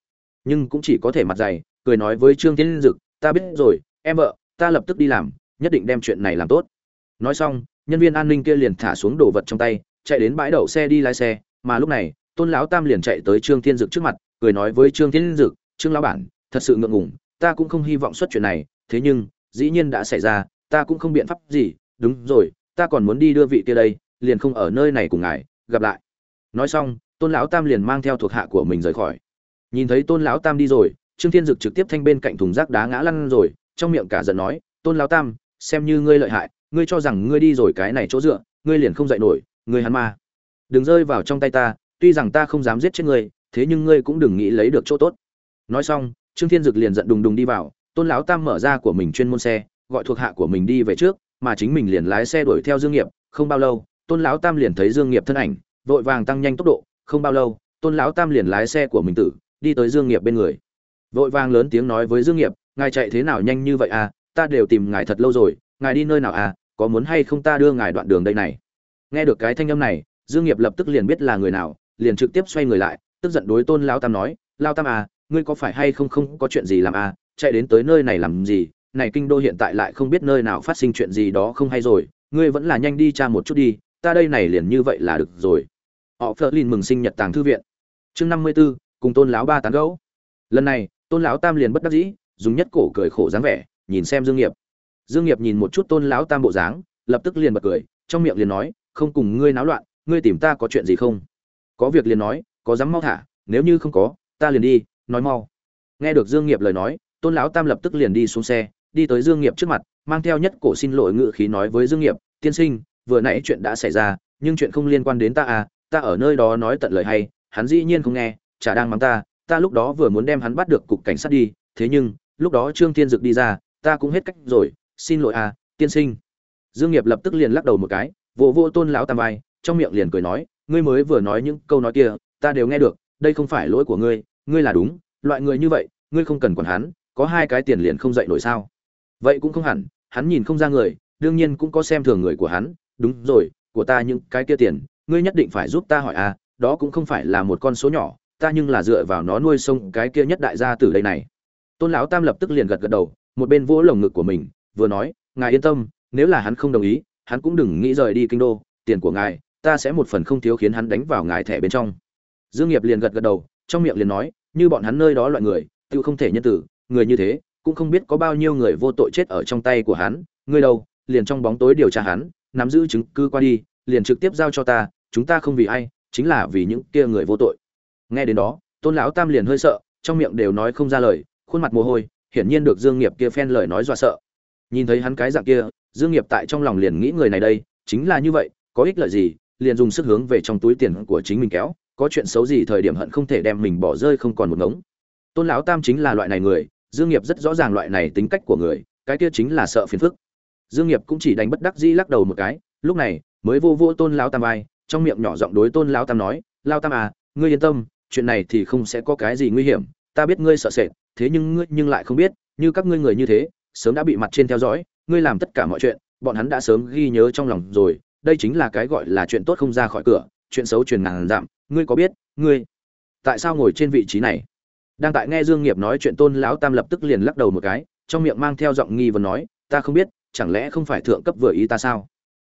Nhưng cũng chỉ có thể mặt dày, cười nói với trương tiến dực, ta biết rồi, em vợ, ta lập tức đi làm, nhất định đem chuyện này làm tốt nói xong, nhân viên an ninh kia liền thả xuống đồ vật trong tay, chạy đến bãi đậu xe đi lái xe, mà lúc này, tôn lão tam liền chạy tới trương thiên dực trước mặt, cười nói với trương thiên dực, trương lão bản, thật sự ngượng ngùng, ta cũng không hy vọng xuất chuyện này, thế nhưng, dĩ nhiên đã xảy ra, ta cũng không biện pháp gì, đúng rồi, ta còn muốn đi đưa vị kia đây, liền không ở nơi này cùng ngài, gặp lại. Nói xong, tôn lão tam liền mang theo thuộc hạ của mình rời khỏi. Nhìn thấy tôn lão tam đi rồi, trương thiên dực trực tiếp thanh bên cạnh thùng rác đá ngã lăn rồi, trong miệng cả giận nói, tôn lão tam, xem như ngươi lợi hại ngươi cho rằng ngươi đi rồi cái này chỗ dựa, ngươi liền không dậy nổi, ngươi hắn ma. Đừng rơi vào trong tay ta, tuy rằng ta không dám giết chết ngươi, thế nhưng ngươi cũng đừng nghĩ lấy được chỗ tốt. Nói xong, trương thiên dực liền giận đùng đùng đi vào, tôn lão tam mở ra của mình chuyên môn xe, gọi thuộc hạ của mình đi về trước, mà chính mình liền lái xe đuổi theo dương nghiệp, không bao lâu, tôn lão tam liền thấy dương nghiệp thân ảnh, vội vàng tăng nhanh tốc độ, không bao lâu, tôn lão tam liền lái xe của mình tử, đi tới dương nghiệp bên người. Vội vàng lớn tiếng nói với dương nghiệp, ngài chạy thế nào nhanh như vậy à? Ta đều tìm ngài thật lâu rồi ngài đi nơi nào à có muốn hay không ta đưa ngài đoạn đường đây này? Nghe được cái thanh âm này dương nghiệp lập tức liền biết là người nào liền trực tiếp xoay người lại tức giận đối tôn lão tam nói lao tam à ngươi có phải hay không không có chuyện gì làm à chạy đến tới nơi này làm gì? Này kinh đô hiện tại lại không biết nơi nào phát sinh chuyện gì đó không hay rồi ngươi vẫn là nhanh đi tra một chút đi ta đây này liền như vậy là được rồi. Họ phớt lên mừng sinh nhật tàng thư viện. Chương năm mươi 54, cùng tôn lão ba tán gẫu. Lần này tôn lão tam liền bất đắc dĩ dùng nhất cổ cười khổ dáng vẻ nhìn xem dương nghiệp dương nghiệp nhìn một chút tôn lão tam bộ dáng, lập tức liền bật cười, trong miệng liền nói, không cùng ngươi náo loạn, ngươi tìm ta có chuyện gì không? Có việc liền nói, có dám mau thả, nếu như không có, ta liền đi, nói mau. Nghe được dương nghiệp lời nói, tôn lão tam lập tức liền đi xuống xe, đi tới dương nghiệp trước mặt, mang theo nhất cổ xin lỗi ngự khí nói với dương nghiệp, tiên sinh, vừa nãy chuyện đã xảy ra, nhưng chuyện không liên quan đến ta à ta ở nơi đó nói tận lời hay, hắn dĩ nhiên không nghe, chả đang mắng ta ta lúc đó vừa muốn đem hắn bắt được cục cảnh sát đi, thế nhưng, lúc đó trương thiên dực đi ra, ta cũng hết cách rồi xin lỗi à tiên sinh. Dương nghiệp lập tức liền lắc đầu một cái, vỗ vỗ tôn lão tam vai, trong miệng liền cười nói, ngươi mới vừa nói những câu nói kia, ta đều nghe được, đây không phải lỗi của ngươi ngươi là đúng, loại người như vậy, ngươi không cần quản hắn, có hai cái tiền liền không dậy nổi sao. Vậy cũng không hẳn, hắn nhìn không ra người, đương nhiên cũng có xem thường người của hắn, đúng rồi, của ta những cái kia tiền, ngươi nhất định phải giúp ta hỏi à đó cũng không phải là một con số nhỏ, ta nhưng là dựa vào nó nuôi sông cái kia nhất đại gia tử đây này. Tôn lão tam lập tức liền gật gật đầu, một bên vỗ lồng ngực của mình vừa nói, ngài yên tâm, nếu là hắn không đồng ý, hắn cũng đừng nghĩ rời đi kinh đô, tiền của ngài, ta sẽ một phần không thiếu khiến hắn đánh vào ngài thẻ bên trong. Dương nghiệp liền gật gật đầu, trong miệng liền nói, như bọn hắn nơi đó loại người, tự không thể nhân tử, người như thế, cũng không biết có bao nhiêu người vô tội chết ở trong tay của hắn, ngươi đâu, liền trong bóng tối điều tra hắn, nắm giữ chứng cứ qua đi, liền trực tiếp giao cho ta, chúng ta không vì ai, chính là vì những kia người vô tội. Nghe đến đó, tôn lão tam liền hơi sợ, trong miệng đều nói không ra lời, khuôn mặt mồ hôi, hiển nhiên được dương nghiệp kia phen lời nói dọa sợ nhìn thấy hắn cái dạng kia, dương nghiệp tại trong lòng liền nghĩ người này đây, chính là như vậy, có ích lợi gì, liền dùng sức hướng về trong túi tiền của chính mình kéo, có chuyện xấu gì thời điểm hận không thể đem mình bỏ rơi không còn một ngống. Tôn lão tam chính là loại này người, dương nghiệp rất rõ ràng loại này tính cách của người, cái kia chính là sợ phiền phức. Dương nghiệp cũng chỉ đánh bất đắc dĩ lắc đầu một cái, lúc này, mới vô vô tôn lão tam vai, trong miệng nhỏ giọng đối tôn lão tam nói, lão tam à ngươi yên tâm, chuyện này thì không sẽ có cái gì nguy hiểm, ta biết ngươi sợ sệt, thế nhưng ngươi nhưng lại không biết, như các ngươi người như thế sớm đã bị mặt trên theo dõi, ngươi làm tất cả mọi chuyện, bọn hắn đã sớm ghi nhớ trong lòng rồi, đây chính là cái gọi là chuyện tốt không ra khỏi cửa, chuyện xấu truyền ngàn dặm ngươi có biết, ngươi tại sao ngồi trên vị trí này? Đang tại nghe dương nghiệp nói chuyện, tôn lão tam lập tức liền lắc đầu một cái, trong miệng mang theo giọng nghi vấn nói, ta không biết, chẳng lẽ không phải thượng cấp vừa ý ta sao?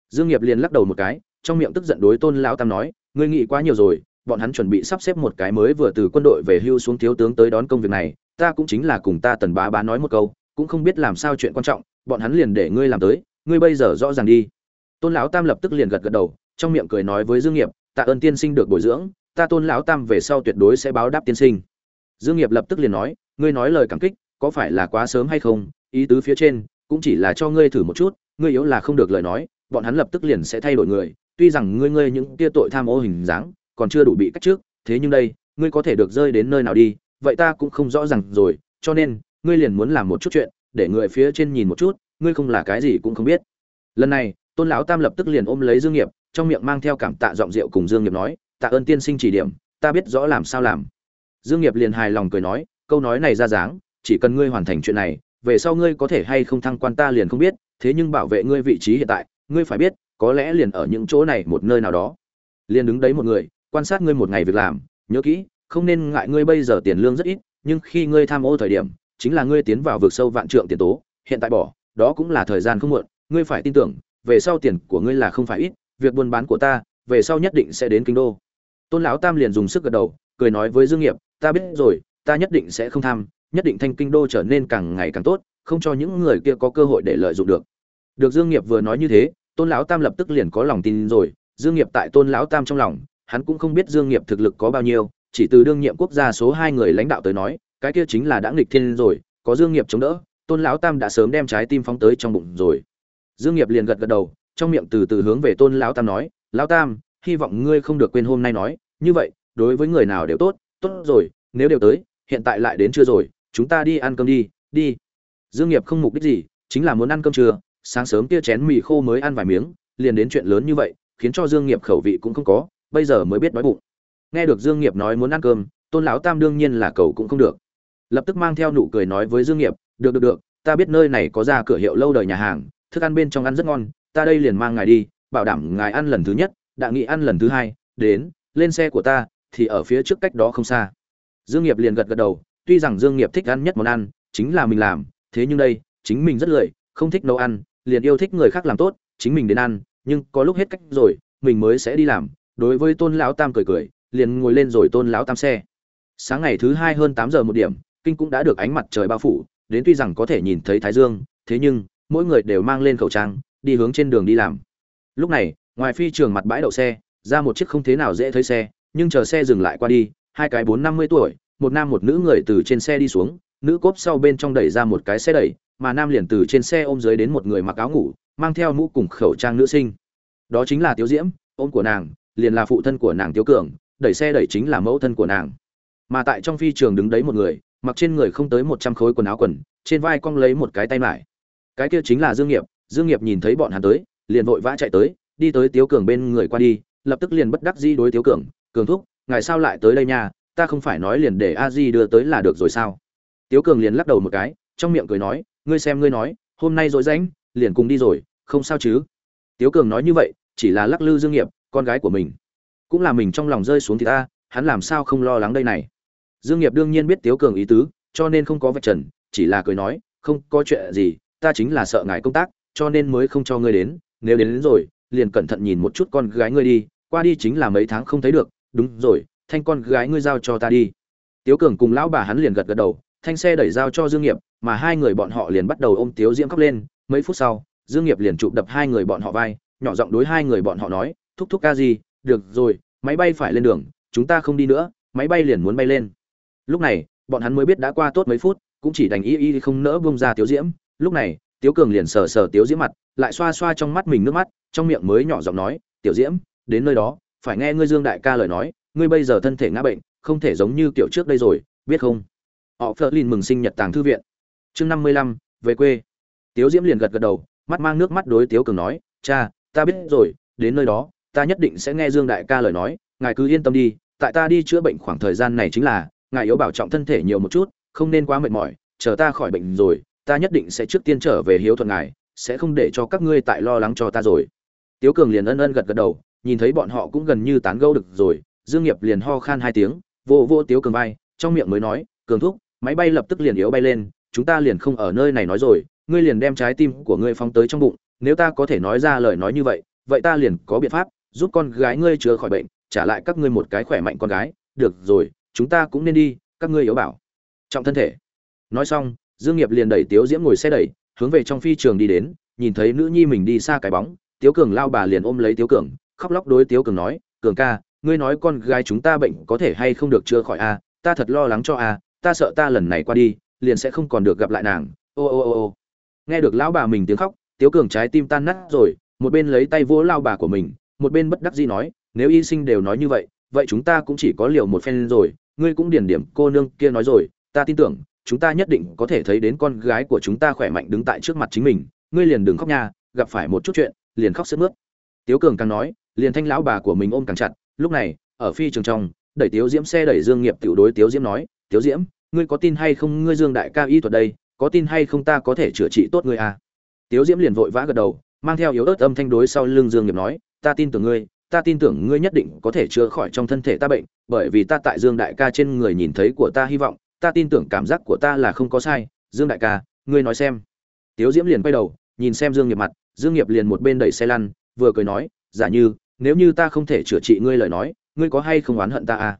Dương nghiệp liền lắc đầu một cái, trong miệng tức giận đối tôn lão tam nói, ngươi nghĩ quá nhiều rồi, bọn hắn chuẩn bị sắp xếp một cái mới vừa từ quân đội về hưu xuống thiếu tướng tới đón công việc này, ta cũng chính là cùng ta tần bá bá nói một câu cũng không biết làm sao chuyện quan trọng, bọn hắn liền để ngươi làm tới, ngươi bây giờ rõ ràng đi. Tôn lão tam lập tức liền gật gật đầu, trong miệng cười nói với dương nghiệp, tạ ơn tiên sinh được bồi dưỡng, ta tôn lão tam về sau tuyệt đối sẽ báo đáp tiên sinh. Dương nghiệp lập tức liền nói, ngươi nói lời cảm kích, có phải là quá sớm hay không? Ý tứ phía trên, cũng chỉ là cho ngươi thử một chút, ngươi yếu là không được lời nói. Bọn hắn lập tức liền sẽ thay đổi người, tuy rằng ngươi ngươi những tia tội tham ô hình dáng, còn chưa đủ bị cách trước, thế nhưng đây, ngươi có thể được rơi đến nơi nào đi, vậy ta cũng không rõ ràng rồi, cho nên ngươi liền muốn làm một chút chuyện, để người phía trên nhìn một chút, ngươi không là cái gì cũng không biết. Lần này, tôn lão tam lập tức liền ôm lấy dương nghiệp, trong miệng mang theo cảm tạ giọng rượu cùng dương nghiệp nói, tạ ơn tiên sinh chỉ điểm, ta biết rõ làm sao làm. Dương nghiệp liền hài lòng cười nói, câu nói này ra dáng, chỉ cần ngươi hoàn thành chuyện này, về sau ngươi có thể hay không thăng quan ta liền không biết, thế nhưng bảo vệ ngươi vị trí hiện tại, ngươi phải biết, có lẽ liền ở những chỗ này một nơi nào đó. Liền đứng đấy một người, quan sát ngươi một ngày việc làm, nhớ kỹ, không nên ngại ngươi bây giờ tiền lương rất ít, nhưng khi ngươi tham ô thời điểm chính là ngươi tiến vào vực sâu vạn trượng tiền tố, hiện tại bỏ, đó cũng là thời gian không muộn, ngươi phải tin tưởng, về sau tiền của ngươi là không phải ít, việc buôn bán của ta, về sau nhất định sẽ đến kinh đô. Tôn lão tam liền dùng sức gật đầu, cười nói với dương nghiệp, ta biết rồi, ta nhất định sẽ không tham, nhất định thanh kinh đô trở nên càng ngày càng tốt, không cho những người kia có cơ hội để lợi dụng được. Được dương nghiệp vừa nói như thế, tôn lão tam lập tức liền có lòng tin rồi, dương nghiệp tại tôn lão tam trong lòng, hắn cũng không biết dương nghiệp thực lực có bao nhiêu, chỉ từ đương nhiệm quốc gia số hai người lãnh đạo tới nói cái kia chính là đã nghịch thiên rồi, có dương nghiệp chống đỡ, tôn lão tam đã sớm đem trái tim phóng tới trong bụng rồi. Dương nghiệp liền gật gật đầu, trong miệng từ từ hướng về tôn lão tam nói, lão tam, hy vọng ngươi không được quên hôm nay nói, như vậy, đối với người nào đều tốt tốt rồi, nếu đều tới, hiện tại lại đến chưa rồi, chúng ta đi ăn cơm đi đi. Dương nghiệp không mục đích gì, chính là muốn ăn cơm trưa, sáng sớm kia chén mì khô mới ăn vài miếng, liền đến chuyện lớn như vậy, khiến cho dương nghiệp khẩu vị cũng không có, bây giờ mới biết đói bụng. Nghe được dương nghiệp nói muốn ăn cơm, tôn lão tam đương nhiên là cầu cũng không được lập tức mang theo nụ cười nói với dương nghiệp, được được được, ta biết nơi này có ra cửa hiệu lâu đời nhà hàng, thức ăn bên trong ăn rất ngon, ta đây liền mang ngài đi, bảo đảm ngài ăn lần thứ nhất đặng nghị ăn lần thứ hai, đến, lên xe của ta, thì ở phía trước cách đó không xa. Dương nghiệp liền gật gật đầu, tuy rằng dương nghiệp thích ăn nhất món ăn, chính là mình làm, thế nhưng đây, chính mình rất lười, không thích nấu ăn, liền yêu thích người khác làm tốt, chính mình đến ăn, nhưng có lúc hết cách rồi, mình mới sẽ đi làm, đối với tôn lão tam cười cười, liền ngồi lên rồi tôn lão tam xe. Sáng ngày thứ hai hơn tám giờ một điểm kinh cũng đã được ánh mặt trời bao phủ, đến tuy rằng có thể nhìn thấy thái dương, thế nhưng, mỗi người đều mang lên khẩu trang, đi hướng trên đường đi làm. Lúc này, ngoài phi trường mặt bãi đậu xe, ra một chiếc không thế nào dễ thấy xe, nhưng chờ xe dừng lại qua đi, hai cái bốn năm mươi tuổi, một nam một nữ người từ trên xe đi xuống, nữ cốp sau bên trong đẩy ra một cái xe đẩy, mà nam liền từ trên xe ôm dưới đến một người mặc áo ngủ, mang theo mũ cùng khẩu trang nữ sinh. Đó chính là tiếu diễm, ôm của nàng, liền là phụ thân của nàng tiếu cường, đẩy xe đẩy chính là mẫu thân của nàng. Mà tại trong phi trường đứng đấy một người mặc trên người không tới một trăm khối quần áo quần, trên vai cong lấy một cái tay mải. Cái kia chính là dương nghiệp dương nghiệp nhìn thấy bọn hắn tới, liền vội vã chạy tới, đi tới tiếu cường bên người qua đi, lập tức liền bất đắc dĩ đối tiếu cường cường thúc, ngài sao lại tới đây nha? Ta không phải nói liền để a di đưa tới là được rồi sao? Tiếu cường liền lắc đầu một cái, trong miệng cười nói, ngươi xem ngươi nói, hôm nay dội rãnh, liền cùng đi rồi, không sao chứ? Tiếu cường nói như vậy, chỉ là lắc lư dương nghiệp, con gái của mình, cũng là mình trong lòng rơi xuống thì ta, hắn làm sao không lo lắng đây này? Dương nghiệp đương nhiên biết tiếu cường ý tứ cho nên không có vạch trần chỉ là cười nói không có chuyện gì ta chính là sợ ngài công tác cho nên mới không cho ngươi đến nếu đến, đến rồi liền cẩn thận nhìn một chút con gái ngươi đi qua đi chính là mấy tháng không thấy được đúng rồi thanh con gái ngươi giao cho ta đi. Tiếu cường cùng lão bà hắn liền gật gật đầu thanh xe đẩy giao cho dương nghiệp mà hai người bọn họ liền bắt đầu ôm tiếu diễm khóc lên mấy phút sau dương nghiệp liền chụp đập hai người bọn họ vai nhỏ giọng đối hai người bọn họ nói thúc thúc ca gì được rồi máy bay phải lên đường chúng ta không đi nữa máy bay liền muốn bay lên lúc này, bọn hắn mới biết đã qua tốt mấy phút, cũng chỉ đành y y không nỡ bông ra tiếu diễm. Lúc này, tiếu cường liền sờ sờ tiếu diễm mặt, lại xoa xoa trong mắt mình nước mắt, trong miệng mới nhỏ giọng nói tiểu diễm, đến nơi đó, phải nghe ngươi dương đại ca lời nói, ngươi bây giờ thân thể ngã bệnh, không thể giống như kiểu trước đây rồi, biết không? Họ phớt lên mừng sinh nhật tàng thư viện. Chương năm mươi lăm, về quê. Tiếu diễm liền gật gật đầu, mắt mang nước mắt đối tiếu cường nói, cha, ta biết rồi, đến nơi đó, ta nhất định sẽ nghe dương đại ca lời nói, ngài cứ yên tâm đi, tại ta đi chữa bệnh khoảng thời gian này chính là ngài yếu bảo trọng thân thể nhiều một chút không nên quá mệt mỏi chờ ta khỏi bệnh rồi ta nhất định sẽ trước tiên trở về hiếu thuận ngài sẽ không để cho các ngươi tại lo lắng cho ta rồi. Tiếu cường liền ân ân gật gật đầu nhìn thấy bọn họ cũng gần như tán gẫu được rồi dương nghiệp liền ho khan hai tiếng vô vô tiếu cường bay, trong miệng mới nói cường thúc máy bay lập tức liền yếu bay lên chúng ta liền không ở nơi này nói rồi ngươi liền đem trái tim của ngươi phóng tới trong bụng nếu ta có thể nói ra lời nói như vậy vậy ta liền có biện pháp giúp con gái ngươi chữa khỏi bệnh trả lại các ngươi một cái khỏe mạnh con gái được rồi chúng ta cũng nên đi các ngươi yếu bảo. Trọng thân thể. Nói xong dương nghiệp liền đẩy tiếu diễm ngồi xe đẩy hướng về trong phi trường đi đến nhìn thấy nữ nhi mình đi xa cái bóng tiếu cường lao bà liền ôm lấy tiếu cường khóc lóc đối tiếu cường nói cường ca ngươi nói con gái chúng ta bệnh có thể hay không được chữa khỏi a à? ta thật lo lắng cho a à, ta sợ ta lần này qua đi liền sẽ không còn được gặp lại nàng. Ô ô ô ô. Nghe được lão bà mình tiếng khóc tiếu cường trái tim tan nát rồi một bên lấy tay vỗ lao bà của mình một bên bất đắc dĩ nói nếu y sinh đều nói như vậy vậy chúng ta cũng chỉ có liều một phen rồi ngươi cũng điển điểm cô nương kia nói rồi, ta tin tưởng, chúng ta nhất định có thể thấy đến con gái của chúng ta khỏe mạnh đứng tại trước mặt chính mình. Ngươi liền đừng khóc nha, gặp phải một chút chuyện, liền khóc sướt mướt. Tiếu cường càng nói, liền thanh lão bà của mình ôm càng chặt. Lúc này, ở phi trường trong, đẩy tiếu diễm xe đẩy dương nghiệp tiểu đối tiếu diễm nói, tiếu diễm, ngươi có tin hay không? Ngươi dương đại ca y thuật đây, có tin hay không ta có thể chữa trị tốt ngươi à? Tiếu diễm liền vội vã gật đầu, mang theo yếu ớt âm thanh đối sau lưng dương nghiệp nói, ta tin tưởng ngươi ta tin tưởng ngươi nhất định có thể chữa khỏi trong thân thể ta bệnh, bởi vì ta tại dương đại ca trên người nhìn thấy của ta hy vọng, ta tin tưởng cảm giác của ta là không có sai. Dương đại ca, ngươi nói xem. Tiếu diễm liền quay đầu, nhìn xem dương nghiệp mặt. Dương nghiệp liền một bên đẩy xe lăn, vừa cười nói, giả như, nếu như ta không thể chữa trị ngươi lời nói, ngươi có hay không oán hận ta à?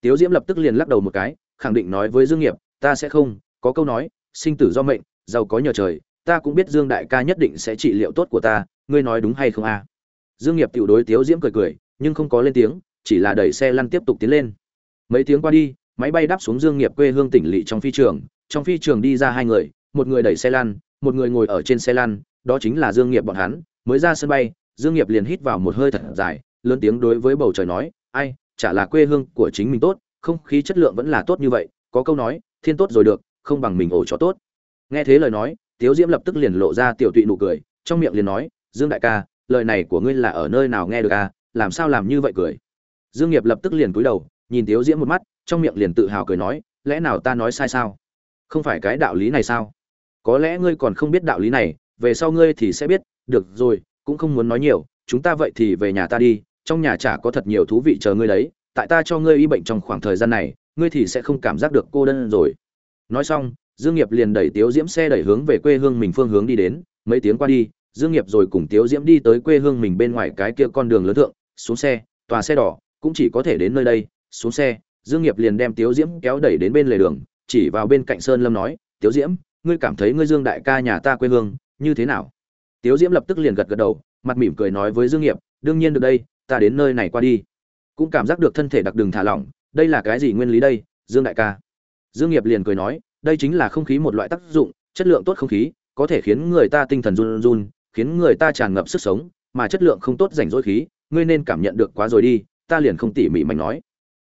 Tiếu diễm lập tức liền lắc đầu một cái, khẳng định nói với dương nghiệp, ta sẽ không, có câu nói, sinh tử do mệnh, giàu có nhờ trời, ta cũng biết dương đại ca nhất định sẽ trị liệu tốt của ta, ngươi nói đúng hay không à? Dương nghiệp tiểu đối tiếu diễm cười cười, nhưng không có lên tiếng, chỉ là đẩy xe lăn tiếp tục tiến lên. Mấy tiếng qua đi, máy bay đáp xuống dương nghiệp quê hương tỉnh lỵ trong phi trường, trong phi trường đi ra hai người, một người đẩy xe lăn, một người ngồi ở trên xe lăn, đó chính là dương nghiệp bọn hắn. Mới ra sân bay, dương nghiệp liền hít vào một hơi thật dài, lớn tiếng đối với bầu trời nói, ai, chả là quê hương của chính mình tốt, không khí chất lượng vẫn là tốt như vậy, có câu nói, thiên tốt rồi được, không bằng mình ổ chó tốt. Nghe thế lời nói, tiếu diễm lập tức liền lộ ra tiểu tụy nụ cười, trong miệng liền nói, dương đại ca lời này của ngươi là ở nơi nào nghe được à làm sao làm như vậy cười? Dương nghiệp lập tức liền cúi đầu, nhìn tiếu diễm một mắt, trong miệng liền tự hào cười nói, lẽ nào ta nói sai sao? Không phải cái đạo lý này sao? Có lẽ ngươi còn không biết đạo lý này, về sau ngươi thì sẽ biết, được rồi, cũng không muốn nói nhiều, chúng ta vậy thì về nhà ta đi, trong nhà chả có thật nhiều thú vị chờ ngươi đấy, tại ta cho ngươi y bệnh trong khoảng thời gian này, ngươi thì sẽ không cảm giác được cô đơn rồi. Nói xong, dương nghiệp liền đẩy tiếu diễm xe đẩy hướng về quê hương mình phương hướng đi đến, mấy tiếng qua đi dương nghiệp rồi cùng tiếu diễm đi tới quê hương mình bên ngoài cái kia con đường lớn thượng, xuống xe, tòa xe đỏ, cũng chỉ có thể đến nơi đây. Xuống xe, dương nghiệp liền đem tiếu diễm kéo đẩy đến bên lề đường, chỉ vào bên cạnh sơn lâm nói, tiếu diễm, ngươi cảm thấy ngươi dương đại ca nhà ta quê hương, như thế nào? Tiếu diễm lập tức liền gật gật đầu, mặt mỉm cười nói với dương nghiệp, đương nhiên được đây, ta đến nơi này qua đi. Cũng cảm giác được thân thể đặc đường thả lỏng, đây là cái gì nguyên lý đây, dương đại ca? Dương nghiệp liền cười nói, đây chính là không khí một loại tác dụng, chất lượng tốt không khí, có thể khiến người ta tinh thần run run khiến người ta tràn ngập sức sống, mà chất lượng không tốt rảnh rỗi khí, ngươi nên cảm nhận được quá rồi đi, ta liền không tỉ mỉ mảnh nói.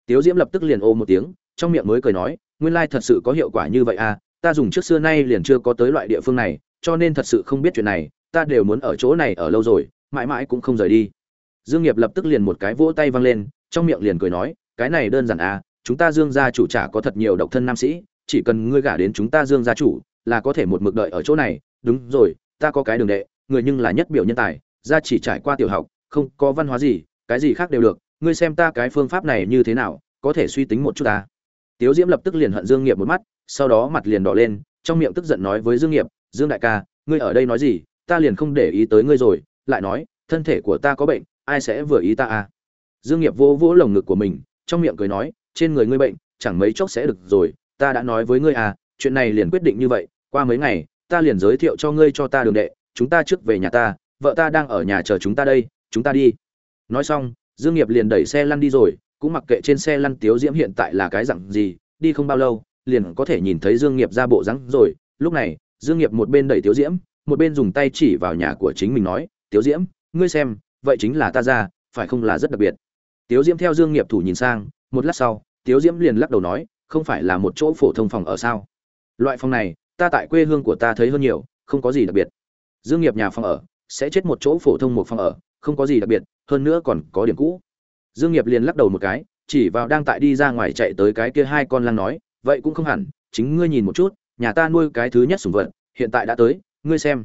Tiếu diễm lập tức liền ô một tiếng, trong miệng mới cười nói, nguyên lai thật sự có hiệu quả như vậy à ta dùng trước xưa nay liền chưa có tới loại địa phương này, cho nên thật sự không biết chuyện này, ta đều muốn ở chỗ này ở lâu rồi, mãi mãi cũng không rời đi. Dương nghiệp lập tức liền một cái vỗ tay văng lên, trong miệng liền cười nói, cái này đơn giản à chúng ta dương gia chủ trả có thật nhiều độc thân nam sĩ, chỉ cần ngươi gả đến chúng ta dương gia chủ, là có thể một mực đợi ở chỗ này, đúng rồi, ta có cái đường đệ người nhưng là nhất biểu nhân tài gia chỉ trải qua tiểu học, không có văn hóa gì, cái gì khác đều được, ngươi xem ta cái phương pháp này như thế nào, có thể suy tính một chút ta. Tiếu diễm lập tức liền hận dương nghiệp một mắt, sau đó mặt liền đỏ lên, trong miệng tức giận nói với dương nghiệp, dương đại ca, ngươi ở đây nói gì, ta liền không để ý tới ngươi rồi, lại nói, thân thể của ta có bệnh, ai sẽ vừa ý ta à? Dương nghiệp vỗ vỗ lồng ngực của mình, trong miệng cười nói, trên người ngươi bệnh, chẳng mấy chốc sẽ được rồi, ta đã nói với ngươi à chuyện này liền quyết định như vậy, qua mấy ngày, ta liền giới thiệu cho ngươi cho ta đường đệ chúng ta trước về nhà ta, vợ ta đang ở nhà chờ chúng ta đây, chúng ta đi. Nói xong, dương nghiệp liền đẩy xe lăn đi rồi, cũng mặc kệ trên xe lăn tiếu diễm hiện tại là cái dạng gì, đi không bao lâu, liền có thể nhìn thấy dương nghiệp ra bộ dáng rồi. Lúc này, dương nghiệp một bên đẩy tiếu diễm, một bên dùng tay chỉ vào nhà của chính mình nói, tiếu diễm, ngươi xem, vậy chính là ta ra, phải không là rất đặc biệt? Tiếu diễm theo dương nghiệp thủ nhìn sang, một lát sau, tiếu diễm liền lắc đầu nói, không phải là một chỗ phổ thông phòng ở sao? Loại phòng này, ta tại quê hương của ta thấy hơn nhiều, không có gì đặc biệt dương nghiệp nhà phòng ở, sẽ chết một chỗ phổ thông một phòng ở, không có gì đặc biệt, hơn nữa còn có điểm cũ. Dương nghiệp liền lắc đầu một cái, chỉ vào đang tại đi ra ngoài chạy tới cái kia hai con lang nói, vậy cũng không hẳn, chính ngươi nhìn một chút, nhà ta nuôi cái thứ nhất sủng vật, hiện tại đã tới, ngươi xem.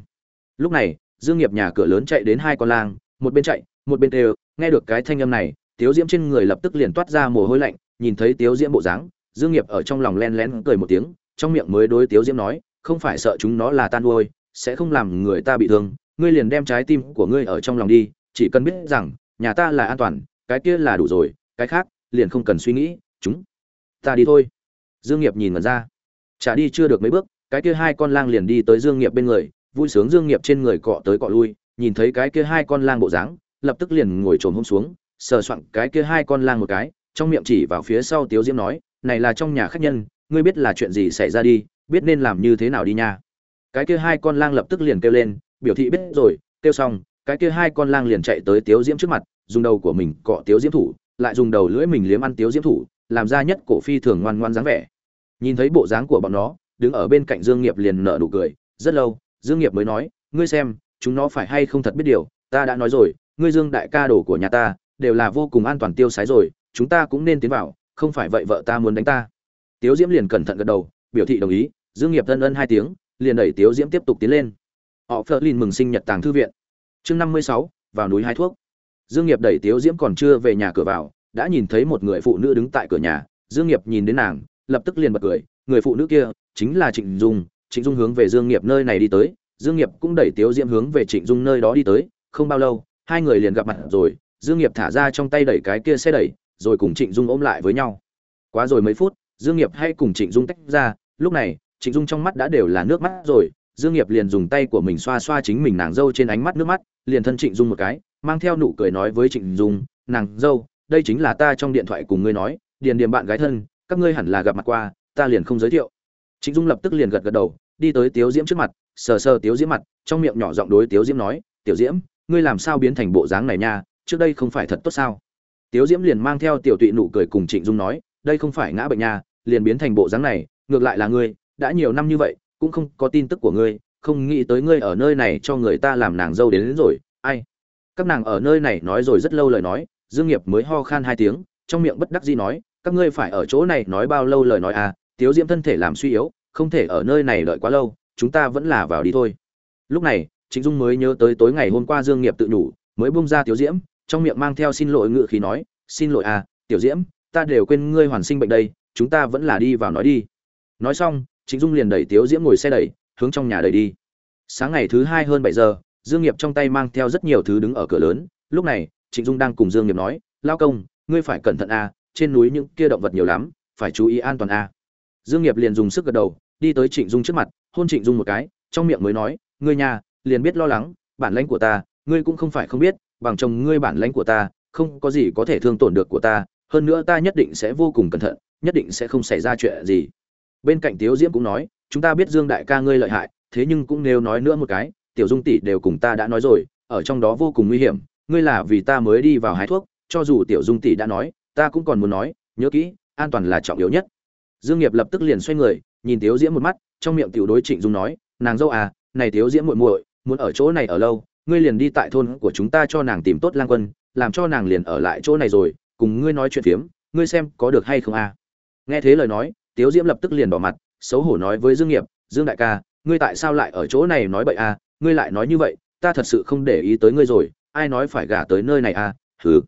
Lúc này, dương nghiệp nhà cửa lớn chạy đến hai con lang, một bên chạy, một bên đều nghe được cái thanh âm này, tiếu diễm trên người lập tức liền toát ra mồ hôi lạnh, nhìn thấy tiếu diễm bộ dáng, dương nghiệp ở trong lòng len lén cười một tiếng, trong miệng mới đối tiếu diễm nói, không phải sợ chúng nó là tan nuôi sẽ không làm người ta bị thương, ngươi liền đem trái tim của ngươi ở trong lòng đi, chỉ cần biết rằng, nhà ta là an toàn, cái kia là đủ rồi, cái khác, liền không cần suy nghĩ, chúng ta đi thôi. Dương nghiệp nhìn ngẩn ra. Trả đi chưa được mấy bước, cái kia hai con lang liền đi tới dương nghiệp bên người, vui sướng dương nghiệp trên người cọ tới cọ lui, nhìn thấy cái kia hai con lang bộ dáng, lập tức liền ngồi trồm hôm xuống, sờ soạng cái kia hai con lang một cái, trong miệng chỉ vào phía sau tiếu diễm nói, này là trong nhà khách nhân, ngươi biết là chuyện gì xảy ra đi, biết nên làm như thế nào đi nha cái kia hai con lang lập tức liền kêu lên, biểu thị biết rồi, kêu xong, cái kia hai con lang liền chạy tới tiếu diễm trước mặt, dùng đầu của mình cọ tiếu diễm thủ, lại dùng đầu lưỡi mình liếm ăn tiếu diễm thủ, làm ra nhất cổ phi thường ngoan ngoan dáng vẻ. Nhìn thấy bộ dáng của bọn nó, đứng ở bên cạnh dương nghiệp liền nở nụ cười, rất lâu, dương nghiệp mới nói, ngươi xem, chúng nó phải hay không thật biết điều, ta đã nói rồi, ngươi dương đại ca đồ của nhà ta, đều là vô cùng an toàn tiêu sái rồi, chúng ta cũng nên tiến vào, không phải vậy vợ ta muốn đánh ta. Tiếu diễm liền cẩn thận gật đầu, biểu thị đồng ý, dương nghiệp thân ân hai tiếng liền đẩy tiếu diễm tiếp tục tiến lên. Họ phớt lên mừng sinh nhật tàng thư viện. Chương năm mươi sáu, vào núi hái thuốc. Dương nghiệp đẩy tiếu diễm còn chưa về nhà cửa vào, đã nhìn thấy một người phụ nữ đứng tại cửa nhà. Dương nghiệp nhìn đến nàng, lập tức liền bật cười. Người phụ nữ kia chính là trịnh dung. Trịnh dung hướng về dương nghiệp nơi này đi tới. Dương nghiệp cũng đẩy tiếu diễm hướng về trịnh dung nơi đó đi tới. Không bao lâu, hai người liền gặp mặt rồi. Dương nghiệp thả ra trong tay đẩy cái kia xe đẩy, rồi cùng trịnh dung ôm lại với nhau. Quá rồi mấy phút, dương nghiệp hay cùng trịnh dung tách ra. Lúc này trịnh dung trong mắt đã đều là nước mắt rồi, dương nghiệp liền dùng tay của mình xoa xoa chính mình nàng dâu trên ánh mắt nước mắt, liền thân trịnh dung một cái, mang theo nụ cười nói với trịnh dung, nàng dâu, đây chính là ta trong điện thoại cùng ngươi nói, điền điền bạn gái thân, các ngươi hẳn là gặp mặt qua, ta liền không giới thiệu. Trịnh dung lập tức liền gật gật đầu, đi tới tiếu diễm trước mặt, sờ sờ tiếu diễm mặt, trong miệng nhỏ giọng đối tiếu diễm nói, tiểu diễm, ngươi làm sao biến thành bộ dáng này nha, trước đây không phải thật tốt sao? Tiếu diễm liền mang theo tiểu tụy nụ cười cùng trịnh dung nói, đây không phải ngã bệnh nha, liền biến thành bộ dáng này, ngược lại là ngươi đã nhiều năm như vậy cũng không có tin tức của ngươi không nghĩ tới ngươi ở nơi này cho người ta làm nàng dâu đến, đến rồi ai? Các nàng ở nơi này nói rồi rất lâu lời nói dương nghiệp mới ho khan hai tiếng trong miệng bất đắc dĩ nói các ngươi phải ở chỗ này nói bao lâu lời nói à tiếu diễm thân thể làm suy yếu không thể ở nơi này đợi quá lâu chúng ta vẫn là vào đi thôi. Lúc này trịnh dung mới nhớ tới tối ngày hôm qua dương nghiệp tự nhủ mới buông ra tiếu diễm trong miệng mang theo xin lỗi ngự khí nói xin lỗi à tiểu diễm ta đều quên ngươi hoàn sinh bệnh đây chúng ta vẫn là đi vào nói đi. Nói xong trịnh dung liền đẩy tiếu diễm ngồi xe đẩy, hướng trong nhà đẩy đi. Sáng ngày thứ hai hơn bảy giờ, dương nghiệp trong tay mang theo rất nhiều thứ đứng ở cửa lớn. Lúc này, trịnh dung đang cùng dương nghiệp nói, lao công, ngươi phải cẩn thận à trên núi những kia động vật nhiều lắm, phải chú ý an toàn à dương nghiệp liền dùng sức gật đầu, đi tới trịnh dung trước mặt, hôn trịnh dung một cái, trong miệng mới nói, ngươi nhà, liền biết lo lắng, bản lãnh của ta, ngươi cũng không phải không biết, bằng chồng ngươi bản lãnh của ta, không có gì có thể thương tổn được của ta, hơn nữa ta nhất định sẽ vô cùng cẩn thận, nhất định sẽ không xảy ra chuyện gì bên cạnh tiếu diễm cũng nói, chúng ta biết dương đại ca ngươi lợi hại, thế nhưng cũng nếu nói nữa một cái, tiểu dung tỷ đều cùng ta đã nói rồi, ở trong đó vô cùng nguy hiểm, ngươi là vì ta mới đi vào hái thuốc, cho dù tiểu dung tỷ đã nói, ta cũng còn muốn nói, nhớ kỹ, an toàn là trọng yếu nhất. Dương nghiệp lập tức liền xoay người, nhìn tiếu diễm một mắt, trong miệng tiểu đối trịnh dung nói, nàng dâu à này tiếu diễm muội muội, muốn ở chỗ này ở lâu, ngươi liền đi tại thôn của chúng ta cho nàng tìm tốt lang quân, làm cho nàng liền ở lại chỗ này rồi, cùng ngươi nói chuyện phiếm, ngươi xem có được hay không à? Nghe thế lời nói tiếu diễm lập tức liền bỏ mặt, xấu hổ nói với dương nghiệp, dương đại ca, ngươi tại sao lại ở chỗ này nói bậy à? Ngươi lại nói như vậy, ta thật sự không để ý tới ngươi rồi, ai nói phải gả tới nơi này à? Hừ.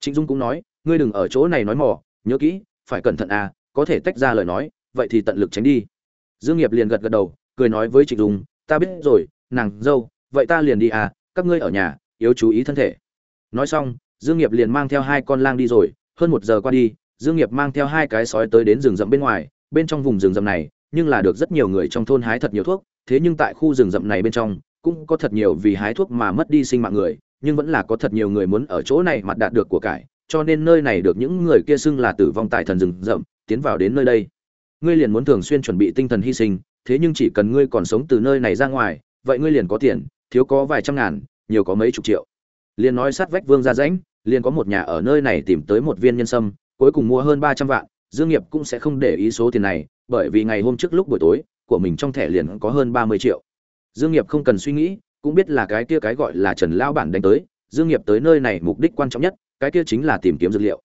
Trịnh dung cũng nói, ngươi đừng ở chỗ này nói mỏ nhớ kỹ, phải cẩn thận à có thể tách ra lời nói, vậy thì tận lực tránh đi. Dương nghiệp liền gật gật đầu, cười nói với trịnh dung, ta biết rồi, nàng dâu, vậy ta liền đi à các ngươi ở nhà, yếu chú ý thân thể. Nói xong, dương nghiệp liền mang theo hai con lang đi rồi, hơn một giờ qua đi dương nghiệp mang theo hai cái sói tới đến rừng rậm bên ngoài, bên trong vùng rừng rậm này, nhưng là được rất nhiều người trong thôn hái thật nhiều thuốc, thế nhưng tại khu rừng rậm này bên trong, cũng có thật nhiều vì hái thuốc mà mất đi sinh mạng người, nhưng vẫn là có thật nhiều người muốn ở chỗ này mặt đạt được của cải, cho nên nơi này được những người kia xưng là tử vong tại thần rừng rậm, tiến vào đến nơi đây. Ngươi liền muốn thường xuyên chuẩn bị tinh thần hy sinh, thế nhưng chỉ cần ngươi còn sống từ nơi này ra ngoài, vậy ngươi liền có tiền, thiếu có vài trăm ngàn, nhiều có mấy chục triệu. Liền nói sát vách vương ra rãnh, liền có một nhà ở nơi này tìm tới một viên nhân sâm cuối cùng mua hơn ba trăm vạn, dương nghiệp cũng sẽ không để ý số tiền này, bởi vì ngày hôm trước lúc buổi tối, của mình trong thẻ liền có hơn ba mươi triệu. Dương nghiệp không cần suy nghĩ, cũng biết là cái kia cái gọi là trần lão bản đánh tới, dương nghiệp tới nơi này mục đích quan trọng nhất, cái kia chính là tìm kiếm dược liệu.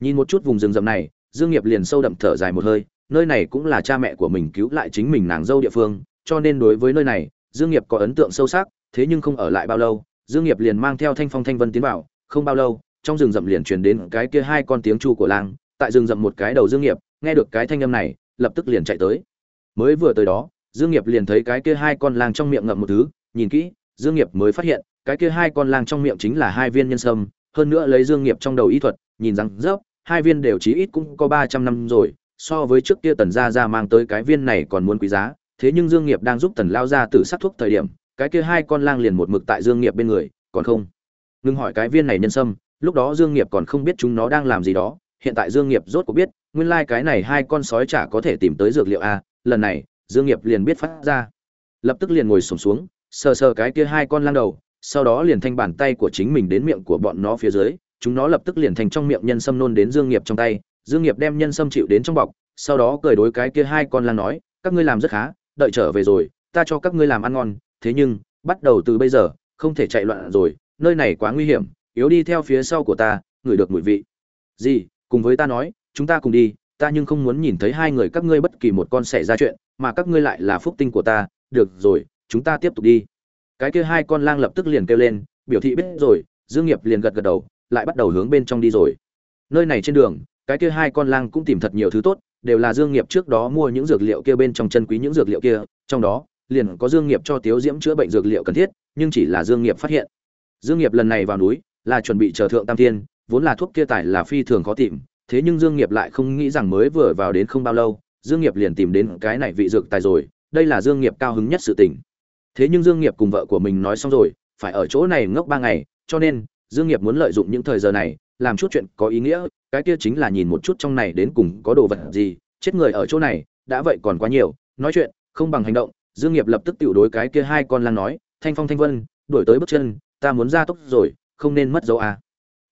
Nhìn một chút vùng rừng rậm này, dương nghiệp liền sâu đậm thở dài một hơi, nơi này cũng là cha mẹ của mình cứu lại chính mình nàng dâu địa phương, cho nên đối với nơi này, dương nghiệp có ấn tượng sâu sắc, thế nhưng không ở lại bao lâu, dương nghiệp liền mang theo thanh phong thanh vân tiến vào, không bao lâu trong rừng rậm liền truyền đến cái kia hai con tiếng chu của lang, tại rừng rậm một cái đầu dương nghiệp, nghe được cái thanh âm này, lập tức liền chạy tới. Mới vừa tới đó, dương nghiệp liền thấy cái kia hai con lang trong miệng ngậm một thứ, nhìn kỹ, dương nghiệp mới phát hiện, cái kia hai con lang trong miệng chính là hai viên nhân sâm, hơn nữa lấy dương nghiệp trong đầu y thuật, nhìn rằng rớp hai viên đều chí ít cũng có 300 năm rồi, so với trước kia tần gia gia mang tới cái viên này còn muốn quý giá, thế nhưng dương nghiệp đang giúp tần lao gia tử sát thuốc thời điểm, cái kia hai con lang liền một mực tại dương nghiệp bên người, còn không? Ngưng hỏi cái viên này nhân sâm lúc đó dương nghiệp còn không biết chúng nó đang làm gì đó hiện tại dương nghiệp rốt cuộc biết nguyên lai like cái này hai con sói chả có thể tìm tới dược liệu a lần này dương nghiệp liền biết phát ra. Lập tức liền ngồi sụp xuống, xuống sờ sờ cái kia hai con lang đầu sau đó liền thanh bàn tay của chính mình đến miệng của bọn nó phía dưới chúng nó lập tức liền thành trong miệng nhân sâm nôn đến dương nghiệp trong tay dương nghiệp đem nhân sâm chịu đến trong bọc sau đó cười đối cái kia hai con lang nói các ngươi làm rất khá đợi trở về rồi ta cho các ngươi làm ăn ngon thế nhưng bắt đầu từ bây giờ không thể chạy loạn rồi nơi này quá nguy hiểm yếu đi theo phía sau của ta, ngửi được mùi vị. Gì, cùng với ta nói, chúng ta cùng đi, ta nhưng không muốn nhìn thấy hai người các ngươi bất kỳ một con xảy ra chuyện, mà các ngươi lại là phúc tinh của ta. Được rồi, chúng ta tiếp tục đi. Cái kia hai con lang lập tức liền kêu lên, biểu thị biết rồi, dương nghiệp liền gật gật đầu, lại bắt đầu hướng bên trong đi rồi. Nơi này trên đường, cái kia hai con lang cũng tìm thật nhiều thứ tốt, đều là dương nghiệp trước đó mua những dược liệu kia bên trong chân quý những dược liệu kia, trong đó, liền có dương nghiệp cho tiếu diễm chữa bệnh dược liệu cần thiết, nhưng chỉ là dương nghiệp phát hiện. Dương nghiệp lần này vào núi là chuẩn bị chờ thượng tam thiên, vốn là thuốc kia tài là phi thường khó tìm, thế nhưng dương nghiệp lại không nghĩ rằng mới vừa vào đến không bao lâu, dương nghiệp liền tìm đến cái này vị dược tài rồi, đây là dương nghiệp cao hứng nhất sự tình. Thế nhưng dương nghiệp cùng vợ của mình nói xong rồi, phải ở chỗ này ngốc ba ngày, cho nên, dương nghiệp muốn lợi dụng những thời giờ này, làm chút chuyện có ý nghĩa, cái kia chính là nhìn một chút trong này đến cùng có đồ vật gì, chết người ở chỗ này, đã vậy còn quá nhiều, nói chuyện, không bằng hành động, dương nghiệp lập tức tiểu đối cái kia hai con lang nói, thanh phong thanh vân, đuổi tới bước chân, ta muốn ra tốc rồi không nên mất dấu à.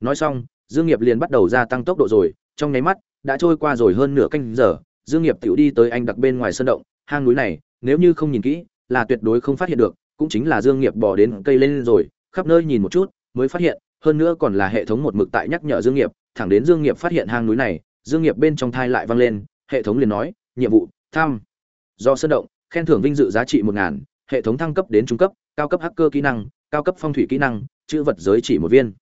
nói xong, dương nghiệp liền bắt đầu gia tăng tốc độ rồi, trong nháy mắt, đã trôi qua rồi hơn nửa canh giờ, dương nghiệp tiểu đi tới anh đặc bên ngoài sân động, hang núi này, nếu như không nhìn kỹ, là tuyệt đối không phát hiện được, cũng chính là dương nghiệp bỏ đến cây lên rồi, khắp nơi nhìn một chút, mới phát hiện, hơn nữa còn là hệ thống một mực tại nhắc nhở dương nghiệp, thẳng đến dương nghiệp phát hiện hang núi này, dương nghiệp bên trong thai lại vang lên, hệ thống liền nói, nhiệm vụ tham do sân động, khen thưởng vinh dự giá trị một ngàn, hệ thống thăng cấp đến trung cấp, cao cấp hacker kỹ năng, cao cấp phong thủy kỹ năng chữ vật giới chỉ một viên.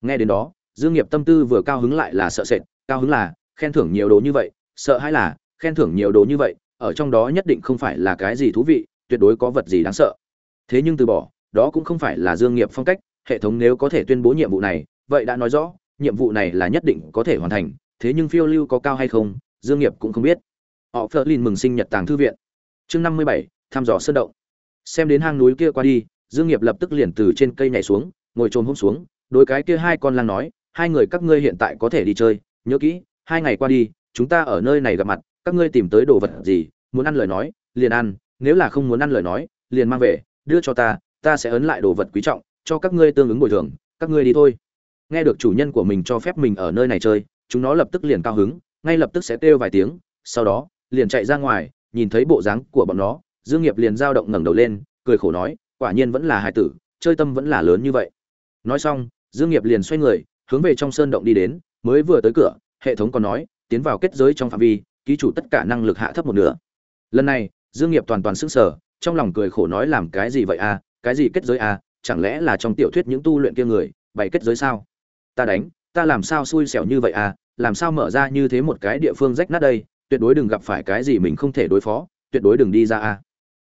Nghe đến đó, dương nghiệp tâm tư vừa cao hứng lại là sợ sệt, cao hứng là, khen thưởng nhiều đồ như vậy, sợ hãi là, khen thưởng nhiều đồ như vậy, ở trong đó nhất định không phải là cái gì thú vị, tuyệt đối có vật gì đáng sợ. Thế nhưng từ bỏ, đó cũng không phải là dương nghiệp phong cách, hệ thống nếu có thể tuyên bố nhiệm vụ này, vậy đã nói rõ, nhiệm vụ này là nhất định có thể hoàn thành, thế nhưng phiêu lưu có cao hay không, dương nghiệp cũng không biết. Họ phớt lên mừng sinh nhật tàng thư viện. Chương năm mươi bảy, thăm dò sơn động. Xem đến hang núi kia qua đi, dương nghiệp lập tức liền từ trên cây nhảy xuống ngồi trồm hôm xuống, đối cái kia hai con lang nói, hai người các ngươi hiện tại có thể đi chơi, nhớ kỹ, hai ngày qua đi, chúng ta ở nơi này gặp mặt, các ngươi tìm tới đồ vật gì, muốn ăn lời nói, liền ăn, nếu là không muốn ăn lời nói, liền mang về, đưa cho ta ta sẽ ấn lại đồ vật quý trọng, cho các ngươi tương ứng bồi thường, các ngươi đi thôi. Nghe được chủ nhân của mình cho phép mình ở nơi này chơi, chúng nó lập tức liền cao hứng, ngay lập tức sẽ kêu vài tiếng, sau đó, liền chạy ra ngoài, nhìn thấy bộ dáng của bọn nó, dương nghiệp liền dao động ngẩng đầu lên, cười khổ nói, quả nhiên vẫn là hài tử, chơi tâm vẫn là lớn như vậy nói xong, dương nghiệp liền xoay người, hướng về trong sơn động đi đến, mới vừa tới cửa, hệ thống còn nói, tiến vào kết giới trong phạm vi, ký chủ tất cả năng lực hạ thấp một nửa lần này, dương nghiệp toàn toàn sững sờ, trong lòng cười khổ nói làm cái gì vậy a à? cái gì kết giới a à? chẳng lẽ là trong tiểu thuyết những tu luyện kia người, bày kết giới sao ta đánh, ta làm sao xui xẻo như vậy à làm sao mở ra như thế một cái địa phương rách nát đây, tuyệt đối đừng gặp phải cái gì mình không thể đối phó, tuyệt đối đừng đi ra a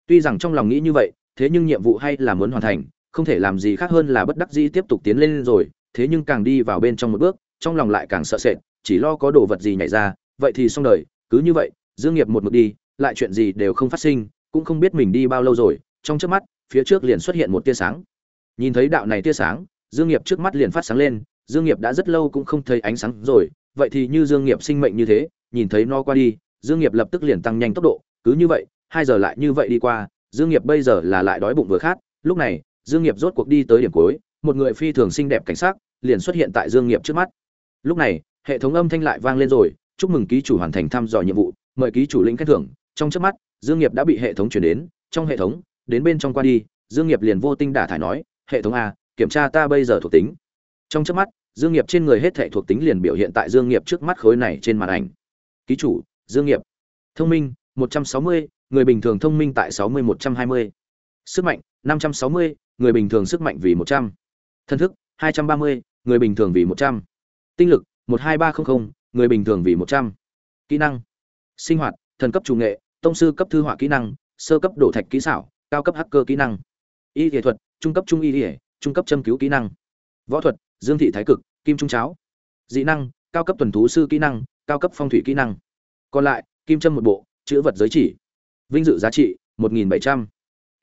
tuy rằng trong lòng nghĩ như vậy, thế nhưng nhiệm vụ hay là muốn hoàn thành không thể làm gì khác hơn là bất đắc dĩ tiếp tục tiến lên rồi, thế nhưng càng đi vào bên trong một bước, trong lòng lại càng sợ sệt, chỉ lo có đồ vật gì nhảy ra, vậy thì xong đời, cứ như vậy, dương nghiệp một mực đi, lại chuyện gì đều không phát sinh, cũng không biết mình đi bao lâu rồi, trong chớp mắt, phía trước liền xuất hiện một tia sáng. Nhìn thấy đạo này tia sáng, dương nghiệp trước mắt liền phát sáng lên, dương nghiệp đã rất lâu cũng không thấy ánh sáng rồi, vậy thì như dương nghiệp sinh mệnh như thế, nhìn thấy nó qua đi, dương nghiệp lập tức liền tăng nhanh tốc độ, cứ như vậy, hai giờ lại như vậy đi qua, dương nghiệp bây giờ là lại đói bụng vừa khát, lúc này dương nghiệp rốt cuộc đi tới điểm cuối một người phi thường xinh đẹp cảnh sắc liền xuất hiện tại dương nghiệp trước mắt. Lúc này hệ thống âm thanh lại vang lên rồi chúc mừng ký chủ hoàn thành thăm dò nhiệm vụ mời ký chủ lĩnh khen thưởng. Trong chớp mắt dương nghiệp đã bị hệ thống chuyển đến trong hệ thống đến bên trong qua đi dương nghiệp liền vô tinh đả thải nói hệ thống a kiểm tra ta bây giờ thuộc tính. Trong chớp mắt dương nghiệp trên người hết thảy thuộc tính liền biểu hiện tại dương nghiệp trước mắt khối này trên màn ảnh. Ký chủ dương nghiệp. Thông minh 160, người bình thường thông minh tại 60 120. sức mạnh 560, người bình thường sức mạnh vì 100. thân thức 230, người bình thường vì 100. tinh lực 12300, người bình thường vì 100. kỹ năng sinh hoạt thần cấp chủ nghệ tông sư cấp thư họa kỹ năng sơ cấp đổ thạch kỹ xảo cao cấp hacker kỹ năng y y thuật trung cấp trung y y, trung cấp châm cứu kỹ năng võ thuật dương thị thái cực kim trung cháo dị năng cao cấp tuần thú sư kỹ năng cao cấp phong thủy kỹ năng còn lại kim châm một bộ chữ vật giới chỉ vinh dự giá trị một nghìn bảy trăm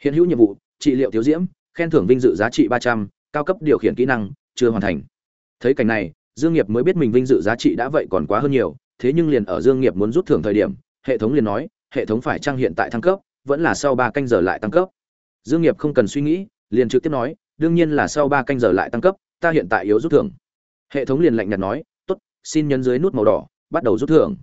hiện hữu nhiệm vụ trị liệu thiếu diễm, khen thưởng vinh dự giá trị ba trăm, cao cấp điều khiển kỹ năng, chưa hoàn thành. Thấy cảnh này, dương nghiệp mới biết mình vinh dự giá trị đã vậy còn quá hơn nhiều, thế nhưng liền ở dương nghiệp muốn rút thưởng thời điểm, hệ thống liền nói, hệ thống phải trang hiện tại thăng cấp, vẫn là sau ba canh giờ lại tăng cấp. Dương nghiệp không cần suy nghĩ, liền trực tiếp nói, đương nhiên là sau ba canh giờ lại tăng cấp, ta hiện tại yếu rút thưởng. Hệ thống liền lạnh nhạt nói, tốt, xin nhấn dưới nút màu đỏ, bắt đầu rút thưởng.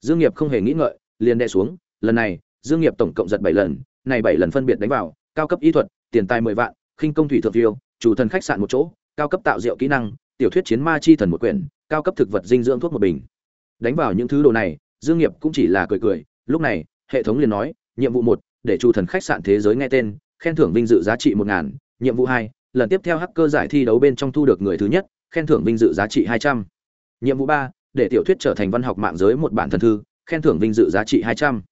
Dương nghiệp không hề nghĩ ngợi, liền đè xuống, lần này, dương nghiệp tổng cộng giật bảy lần, này bảy lần phân biệt đánh vào cao cấp y thuật, tiền tài mười vạn, khinh công thủy thượng phiêu, chủ thần khách sạn một chỗ, cao cấp tạo rượu kỹ năng, tiểu thuyết chiến ma chi thần một quyển, cao cấp thực vật dinh dưỡng thuốc một bình. Đánh vào những thứ đồ này, dương nghiệp cũng chỉ là cười cười, lúc này, hệ thống liền nói, nhiệm vụ một, để chủ thần khách sạn thế giới nghe tên, khen thưởng vinh dự giá trị một ngàn, nhiệm vụ hai, lần tiếp theo hacker giải thi đấu bên trong thu được người thứ nhất, khen thưởng vinh dự giá trị hai trăm. Nhiệm vụ ba, để tiểu thuyết trở thành văn học mạng giới một bản thần thư, khen thưởng vinh dự giá trị hai trăm.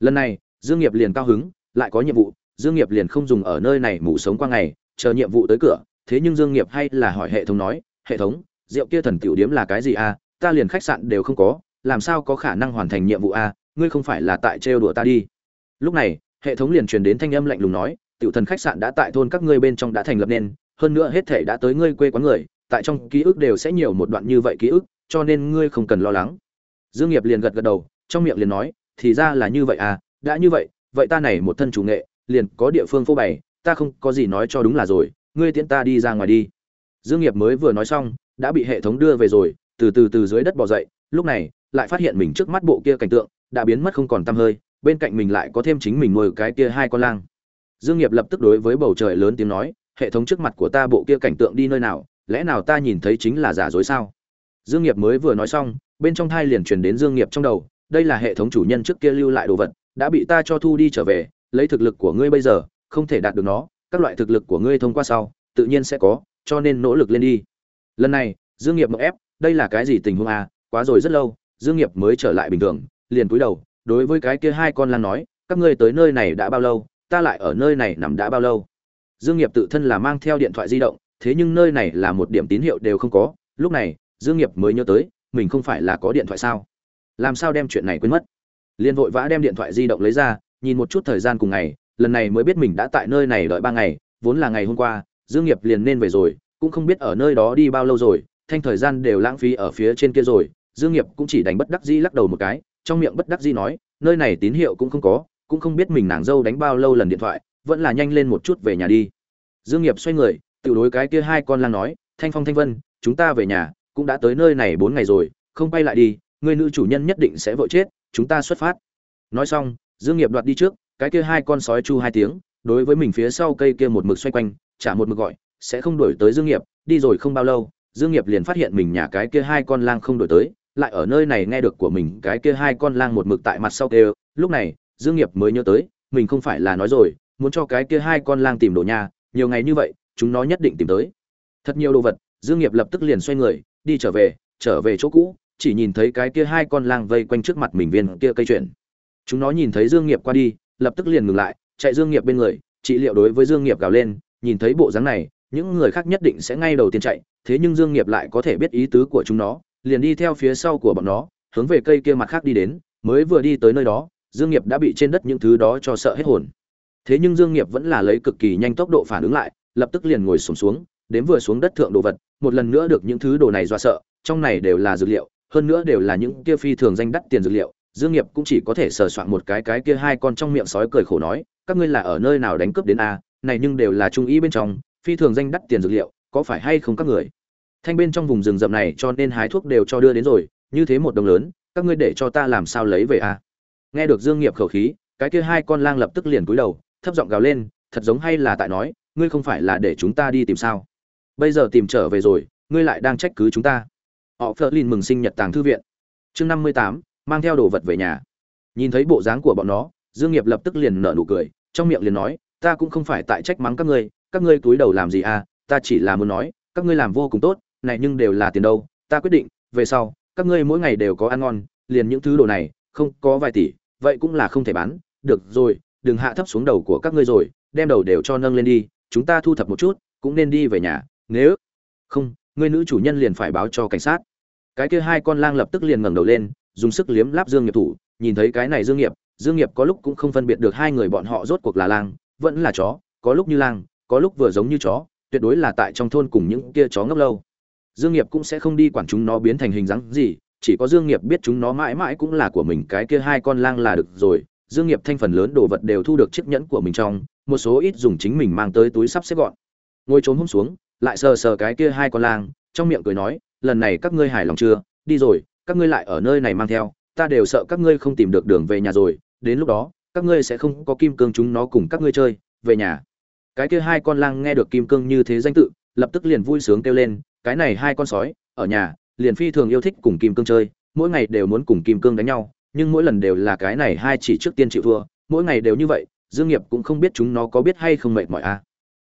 Lần này, dương nghiệp liền cao hứng, lại có nhiệm vụ dương nghiệp liền không dùng ở nơi này ngủ sống qua ngày, chờ nhiệm vụ tới cửa, thế nhưng dương nghiệp hay là hỏi hệ thống nói, hệ thống, rượu kia thần tiểu điếm là cái gì a ta liền khách sạn đều không có, làm sao có khả năng hoàn thành nhiệm vụ a ngươi không phải là tại trêu đùa ta đi. Lúc này, hệ thống liền truyền đến thanh âm lạnh lùng nói, tiểu thần khách sạn đã tại thôn các ngươi bên trong đã thành lập nên, hơn nữa hết thể đã tới ngươi quê quán người, tại trong ký ức đều sẽ nhiều một đoạn như vậy ký ức, cho nên ngươi không cần lo lắng. Dương nghiệp liền gật gật đầu, trong miệng liền nói, thì ra là như vậy à đã như vậy vậy ta này một thân chủ nghệ liền có địa phương phô bày, ta không có gì nói cho đúng là rồi, ngươi tiễn ta đi ra ngoài đi. Dương nghiệp mới vừa nói xong, đã bị hệ thống đưa về rồi, từ từ từ dưới đất bò dậy, lúc này, lại phát hiện mình trước mắt bộ kia cảnh tượng, đã biến mất không còn tăm hơi, bên cạnh mình lại có thêm chính mình nuôi cái kia hai con lang. Dương nghiệp lập tức đối với bầu trời lớn tiếng nói, hệ thống trước mặt của ta bộ kia cảnh tượng đi nơi nào, lẽ nào ta nhìn thấy chính là giả dối sao? Dương nghiệp mới vừa nói xong, bên trong thai liền truyền đến dương nghiệp trong đầu, đây là hệ thống chủ nhân trước kia lưu lại đồ vật, đã bị ta cho thu đi trở về lấy thực lực của ngươi bây giờ, không thể đạt được nó, các loại thực lực của ngươi thông qua sau, tự nhiên sẽ có, cho nên nỗ lực lên đi. Lần này, dương nghiệp mộng ép, đây là cái gì tình huống à? Quá rồi rất lâu, dương nghiệp mới trở lại bình thường, liền cúi đầu, đối với cái kia hai con lan nói, các ngươi tới nơi này đã bao lâu, ta lại ở nơi này nằm đã bao lâu? Dương nghiệp tự thân là mang theo điện thoại di động, thế nhưng nơi này là một điểm tín hiệu đều không có, lúc này, dương nghiệp mới nhớ tới, mình không phải là có điện thoại sao? Làm sao đem chuyện này quên mất? Liền vội vã đem điện thoại di động lấy ra nhìn một chút thời gian cùng ngày, lần này mới biết mình đã tại nơi này đợi ba ngày, vốn là ngày hôm qua, dương nghiệp liền nên về rồi, cũng không biết ở nơi đó đi bao lâu rồi, thanh thời gian đều lãng phí ở phía trên kia rồi, dương nghiệp cũng chỉ đánh bất đắc dĩ lắc đầu một cái, trong miệng bất đắc dĩ nói, nơi này tín hiệu cũng không có, cũng không biết mình nàng dâu đánh bao lâu lần điện thoại, vẫn là nhanh lên một chút về nhà đi. Dương nghiệp xoay người tự đối cái kia hai con lang nói, thanh phong thanh vân, chúng ta về nhà, cũng đã tới nơi này bốn ngày rồi, không bay lại đi, người nữ chủ nhân nhất định sẽ vội chết, chúng ta xuất phát. Nói xong dương nghiệp đoạt đi trước, cái kia hai con sói chu hai tiếng, đối với mình phía sau cây kia một mực xoay quanh trả một mực gọi, sẽ không đuổi tới dương nghiệp, đi rồi không bao lâu, dương nghiệp liền phát hiện mình nhà cái kia hai con lang không đuổi tới, lại ở nơi này nghe được của mình cái kia hai con lang một mực tại mặt sau kêu, lúc này, dương nghiệp mới nhớ tới, mình không phải là nói rồi, muốn cho cái kia hai con lang tìm đồ nhà, nhiều ngày như vậy, chúng nó nhất định tìm tới. Thật nhiều đồ vật, dương nghiệp lập tức liền xoay người, đi trở về trở về chỗ cũ, chỉ nhìn thấy cái kia hai con lang vây quanh trước mặt mình viên kia cây chuyển chúng nó nhìn thấy dương nghiệp qua đi lập tức liền ngừng lại chạy dương nghiệp bên người trị liệu đối với dương nghiệp gào lên nhìn thấy bộ dáng này những người khác nhất định sẽ ngay đầu tiên chạy thế nhưng dương nghiệp lại có thể biết ý tứ của chúng nó liền đi theo phía sau của bọn nó hướng về cây kia mặt khác đi đến mới vừa đi tới nơi đó dương nghiệp đã bị trên đất những thứ đó cho sợ hết hồn. Thế nhưng dương nghiệp vẫn là lấy cực kỳ nhanh tốc độ phản ứng lại lập tức liền ngồi sụp xuống, xuống đến vừa xuống đất thượng đồ vật một lần nữa được những thứ đồ này dọa sợ trong này đều là dược liệu hơn nữa đều là những kia phi thường danh đắt tiền dược liệu dương nghiệp cũng chỉ có thể sờ soạn một cái cái kia hai con trong miệng sói cười khổ nói, các ngươi là ở nơi nào đánh cướp đến a này nhưng đều là trung ý bên trong, phi thường danh đắt tiền dược liệu, có phải hay không các người? Thanh bên trong vùng rừng rậm này cho nên hái thuốc đều cho đưa đến rồi, như thế một đồng lớn, các ngươi để cho ta làm sao lấy về a nghe được dương nghiệp khẩu khí, cái kia hai con lang lập tức liền cúi đầu, thấp giọng gào lên, thật giống hay là tại nói, ngươi không phải là để chúng ta đi tìm sao? Bây giờ tìm trở về rồi, ngươi lại đang trách cứ chúng ta. Họ phớt lên mừng sinh nhật tàng thư viện. Chương năm mươi tám mang theo đồ vật về nhà. Nhìn thấy bộ dáng của bọn nó, dương nghiệp lập tức liền nở nụ cười, trong miệng liền nói, ta cũng không phải tại trách mắng các ngươi các ngươi cúi đầu làm gì à ta chỉ là muốn nói, các ngươi làm vô cùng tốt, này nhưng đều là tiền đâu, ta quyết định, về sau, các ngươi mỗi ngày đều có ăn ngon, liền những thứ đồ này, không có vài tỷ, vậy cũng là không thể bán, được rồi, đừng hạ thấp xuống đầu của các ngươi rồi, đem đầu đều cho nâng lên đi, chúng ta thu thập một chút, cũng nên đi về nhà, nếu không, ngươi nữ chủ nhân liền phải báo cho cảnh sát. Cái kia hai con lang lập tức liền ngẩng đầu lên dùng sức liếm láp dương nghiệp thủ, nhìn thấy cái này dương nghiệp dương nghiệp có lúc cũng không phân biệt được hai người bọn họ rốt cuộc là lang, vẫn là chó, có lúc như lang, có lúc vừa giống như chó, tuyệt đối là tại trong thôn cùng những kia chó ngốc lâu. Dương nghiệp cũng sẽ không đi quản chúng nó biến thành hình dáng gì, chỉ có dương nghiệp biết chúng nó mãi mãi cũng là của mình, cái kia hai con lang là được rồi. Dương nghiệp thanh phần lớn đồ vật đều thu được chiếc nhẫn của mình trong, một số ít dùng chính mình mang tới túi sắp xếp gọn. Ngồi trốn hôm xuống, lại sờ sờ cái kia hai con lang, trong miệng cười nói, lần này các ngươi hài lòng chưa? Đi rồi các ngươi lại ở nơi này mang theo, ta đều sợ các ngươi không tìm được đường về nhà rồi, đến lúc đó, các ngươi sẽ không có kim cương chúng nó cùng các ngươi chơi, về nhà cái kia hai con lang nghe được kim cương như thế danh tự, lập tức liền vui sướng kêu lên, cái này hai con sói, ở nhà, liền phi thường yêu thích cùng kim cương chơi, mỗi ngày đều muốn cùng kim cương đánh nhau, nhưng mỗi lần đều là cái này hai chỉ trước tiên chịu thua, mỗi ngày đều như vậy, dương nghiệp cũng không biết chúng nó có biết hay không mệt mỏi a à.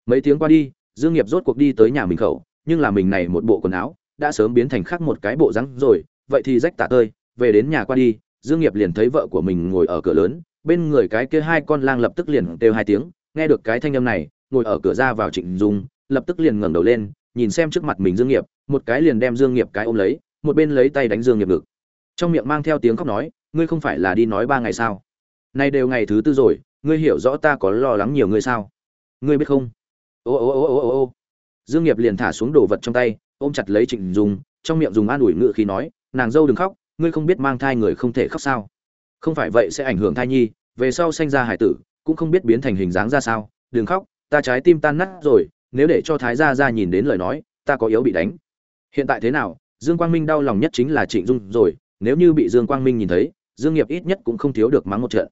mấy tiếng qua đi, dương nghiệp rốt cuộc đi tới nhà mình khẩu, nhưng là mình này một bộ quần áo, đã sớm biến thành khác một cái bộ rắn rồi vậy thì rách tả tơi, về đến nhà qua đi, dương nghiệp liền thấy vợ của mình ngồi ở cửa lớn, bên người cái kia hai con lang lập tức liền kêu hai tiếng, nghe được cái thanh âm này, ngồi ở cửa ra vào trịnh dung, lập tức liền ngẩng đầu lên, nhìn xem trước mặt mình dương nghiệp, một cái liền đem dương nghiệp cái ôm lấy, một bên lấy tay đánh dương nghiệp ngực. Trong miệng mang theo tiếng khóc nói, ngươi không phải là đi nói ba ngày sao? Nay đều ngày thứ tư rồi, ngươi hiểu rõ ta có lo lắng nhiều ngươi sao? Ngươi biết không? Ô ô ô ô ô ô. Dương nghiệp liền thả xuống đồ vật trong tay, ôm chặt lấy trịnh dung, trong miệng dùng an ủi ngựa khi nói nàng dâu đừng khóc, ngươi không biết mang thai người không thể khóc sao? Không phải vậy sẽ ảnh hưởng thai nhi, về sau sinh ra hải tử, cũng không biết biến thành hình dáng ra sao. Đừng khóc, ta trái tim tan nát rồi, nếu để cho thái gia gia nhìn đến lời nói, ta có yếu bị đánh. Hiện tại thế nào? Dương quang minh đau lòng nhất chính là trịnh dung rồi, nếu như bị dương quang minh nhìn thấy, dương nghiệp ít nhất cũng không thiếu được mắng một trận.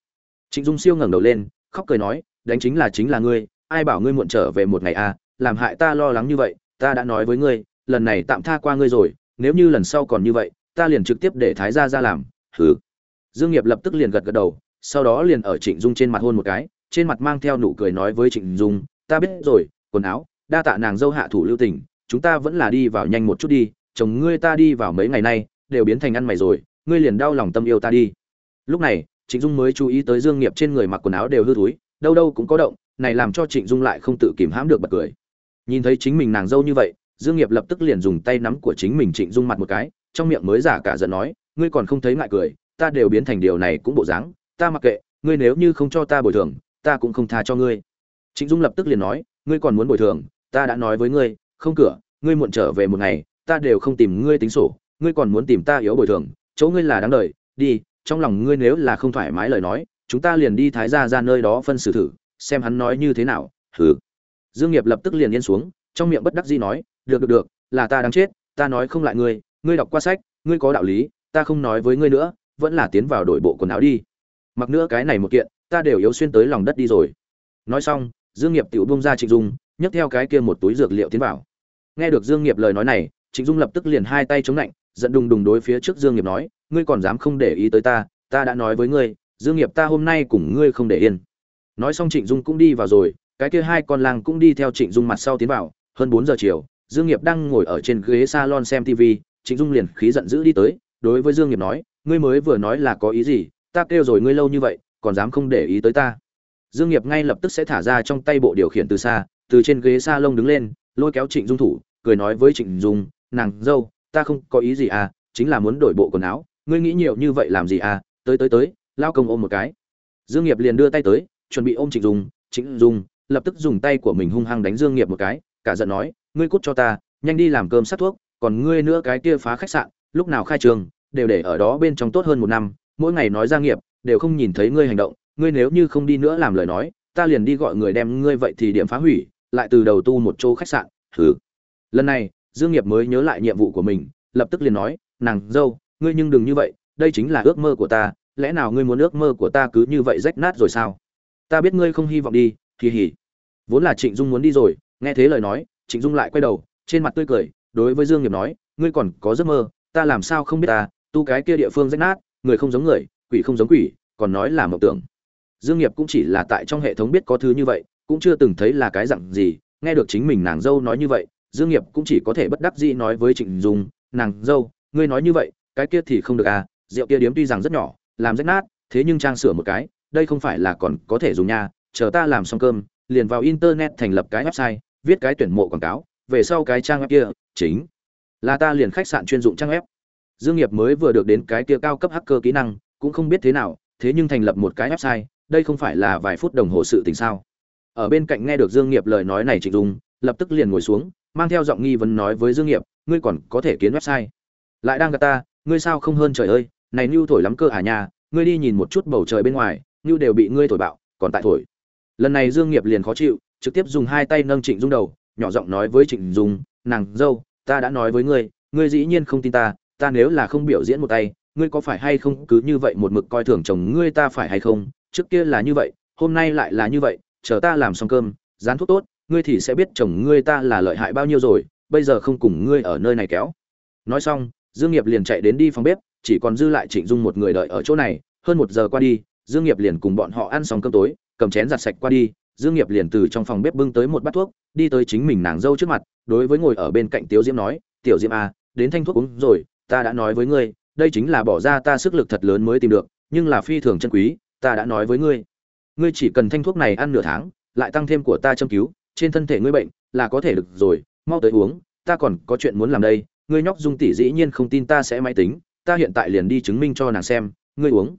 Trịnh dung siêu ngẩng đầu lên, khóc cười nói, đánh chính là chính là ngươi, ai bảo ngươi muộn trở về một ngày à làm hại ta lo lắng như vậy, ta đã nói với ngươi, lần này tạm tha qua ngươi rồi, nếu như lần sau còn như vậy ta liền trực tiếp để thái gia ra làm, hừ. Dương nghiệp lập tức liền gật gật đầu, sau đó liền ở trịnh dung trên mặt hôn một cái, trên mặt mang theo nụ cười nói với trịnh dung, ta biết rồi, quần áo, đa tạ nàng dâu hạ thủ lưu tình, chúng ta vẫn là đi vào nhanh một chút đi, chồng ngươi ta đi vào mấy ngày nay, đều biến thành ăn mày rồi, ngươi liền đau lòng tâm yêu ta đi. Lúc này, trịnh dung mới chú ý tới dương nghiệp trên người mặc quần áo đều hư thối, đâu đâu cũng có động, này làm cho trịnh dung lại không tự kìm hãm được bật cười. Nhìn thấy chính mình nàng dâu như vậy, dương nghiệp lập tức liền dùng tay nắm của chính mình trịnh dung mặt một cái trong miệng mới giả cả giận nói, ngươi còn không thấy ngại cười, ta đều biến thành điều này cũng bộ dáng, ta mặc kệ, ngươi nếu như không cho ta bồi thường, ta cũng không tha cho ngươi. Trịnh dung lập tức liền nói, ngươi còn muốn bồi thường, ta đã nói với ngươi, không cửa, ngươi muộn trở về một ngày, ta đều không tìm ngươi tính sổ, ngươi còn muốn tìm ta yếu bồi thường, chỗ ngươi là đáng đời, đi, trong lòng ngươi nếu là không thoải mái lời nói, chúng ta liền đi thái gia ra nơi đó phân xử thử, xem hắn nói như thế nào. Hừ. Dương nghiệp lập tức liền yên xuống, trong miệng bất đắc dĩ nói, được được được, là ta đang chết, ta nói không lại ngươi ngươi đọc qua sách, ngươi có đạo lý, ta không nói với ngươi nữa, vẫn là tiến vào đổi bộ quần áo đi. Mặc nữa cái này một kiện, ta đều yếu xuyên tới lòng đất đi rồi. Nói xong, dương nghiệp tiểu bung ra trịnh dung, nhấc theo cái kia một túi dược liệu tiến vào. Nghe được dương nghiệp lời nói này, trịnh dung lập tức liền hai tay chống lạnh giận đùng đùng đối phía trước dương nghiệp nói, ngươi còn dám không để ý tới ta ta đã nói với ngươi, dương nghiệp ta hôm nay cùng ngươi không để yên. Nói xong trịnh dung cũng đi vào rồi, cái kia hai con lang cũng đi theo trịnh dung mặt sau tiến vào. Hơn bốn giờ chiều, dương nghiệp đang ngồi ở trên ghế salon xem tv trịnh dung liền khí giận dữ đi tới, đối với dương nghiệp nói, ngươi mới vừa nói là có ý gì, ta kêu rồi ngươi lâu như vậy, còn dám không để ý tới ta? Dương nghiệp ngay lập tức sẽ thả ra trong tay bộ điều khiển từ xa, từ trên ghế sa lông đứng lên, lôi kéo trịnh dung thủ, cười nói với trịnh dung, nàng dâu, ta không có ý gì à chính là muốn đổi bộ quần áo, ngươi nghĩ nhiều như vậy làm gì à tới tới tới, lao công ôm một cái. Dương nghiệp liền đưa tay tới, chuẩn bị ôm trịnh dung trịnh dung, lập tức dùng tay của mình hung hăng đánh dương nghiệp một cái, cả giận nói, ngươi cút cho ta, nhanh đi làm cơm sát thuốc còn ngươi nữa cái kia phá khách sạn, lúc nào khai trường, đều để ở đó bên trong tốt hơn một năm, mỗi ngày nói ra nghiệp, đều không nhìn thấy ngươi hành động, ngươi nếu như không đi nữa làm lời nói, ta liền đi gọi người đem ngươi vậy thì điểm phá hủy, lại từ đầu tu một chỗ khách sạn thử lần này, dương nghiệp mới nhớ lại nhiệm vụ của mình, lập tức liền nói, nàng dâu, ngươi nhưng đừng như vậy, đây chính là ước mơ của ta, lẽ nào ngươi muốn ước mơ của ta cứ như vậy rách nát rồi sao? Ta biết ngươi không hy vọng đi, kỳ hỉ. Vốn là trịnh dung muốn đi rồi, nghe thế lời nói, trịnh dung lại quay đầu, trên mặt tươi cười đối với dương nghiệp nói, ngươi còn có giấc mơ, ta làm sao không biết ta, tu cái kia địa phương rách nát, người không giống người, quỷ không giống quỷ, còn nói là mộng tưởng. Dương nghiệp cũng chỉ là tại trong hệ thống biết có thứ như vậy, cũng chưa từng thấy là cái dạng gì, nghe được chính mình nàng dâu nói như vậy, dương nghiệp cũng chỉ có thể bất đắc dĩ nói với trịnh dung, nàng dâu, ngươi nói như vậy, cái kia thì không được à rượu kia điếm tuy rằng rất nhỏ, làm rách nát, thế nhưng trang sửa một cái, đây không phải là còn có thể dùng nha, chờ ta làm xong cơm, liền vào internet thành lập cái website, viết cái tuyển mộ quảng cáo về sau cái trang web kia, chính là ta liền khách sạn chuyên dụng trang web. Dương nghiệp mới vừa được đến cái kia cao cấp hacker kỹ năng, cũng không biết thế nào, thế nhưng thành lập một cái website, đây không phải là vài phút đồng hồ sự tình sao? Ở bên cạnh nghe được dương nghiệp lời nói này trịnh dung, lập tức liền ngồi xuống, mang theo giọng nghi vấn nói với dương nghiệp, ngươi còn có thể kiến website? Lại đang gạt ta, ngươi sao không hơn trời ơi, này nưu thổi lắm cơ à nhà ngươi đi nhìn một chút bầu trời bên ngoài, nưu đều bị ngươi thổi bạo, còn tại thổi. Lần này dương nghiệp liền khó chịu, trực tiếp dùng hai tay nâng trịnh dung đầu nhỏ giọng nói với trịnh dung, nàng dâu, ta đã nói với ngươi ngươi dĩ nhiên không tin ta ta nếu là không biểu diễn một tay, ngươi có phải hay không cứ như vậy một mực coi thường chồng ngươi ta phải hay không? Trước kia là như vậy, hôm nay lại là như vậy, chờ ta làm xong cơm, dán thuốc tốt, ngươi thì sẽ biết chồng ngươi ta là lợi hại bao nhiêu rồi, bây giờ không cùng ngươi ở nơi này kéo. Nói xong, dương nghiệp liền chạy đến đi phòng bếp, chỉ còn dư lại trịnh dung một người đợi ở chỗ này, hơn một giờ qua đi, dương nghiệp liền cùng bọn họ ăn xong cơm tối, cầm chén giặt sạch qua đi dương nghiệp liền từ trong phòng bếp bưng tới một bát thuốc, đi tới chính mình nàng dâu trước mặt, đối với ngồi ở bên cạnh tiểu diễm nói, tiểu diễm à đến thanh thuốc uống rồi, ta đã nói với ngươi, đây chính là bỏ ra ta sức lực thật lớn mới tìm được, nhưng là phi thường chân quý, ta đã nói với ngươi. Ngươi chỉ cần thanh thuốc này ăn nửa tháng, lại tăng thêm của ta châm cứu, trên thân thể ngươi bệnh, là có thể được rồi, mau tới uống, ta còn có chuyện muốn làm đây, ngươi nhóc dung tỷ dĩ nhiên không tin ta sẽ máy tính, ta hiện tại liền đi chứng minh cho nàng xem, ngươi uống.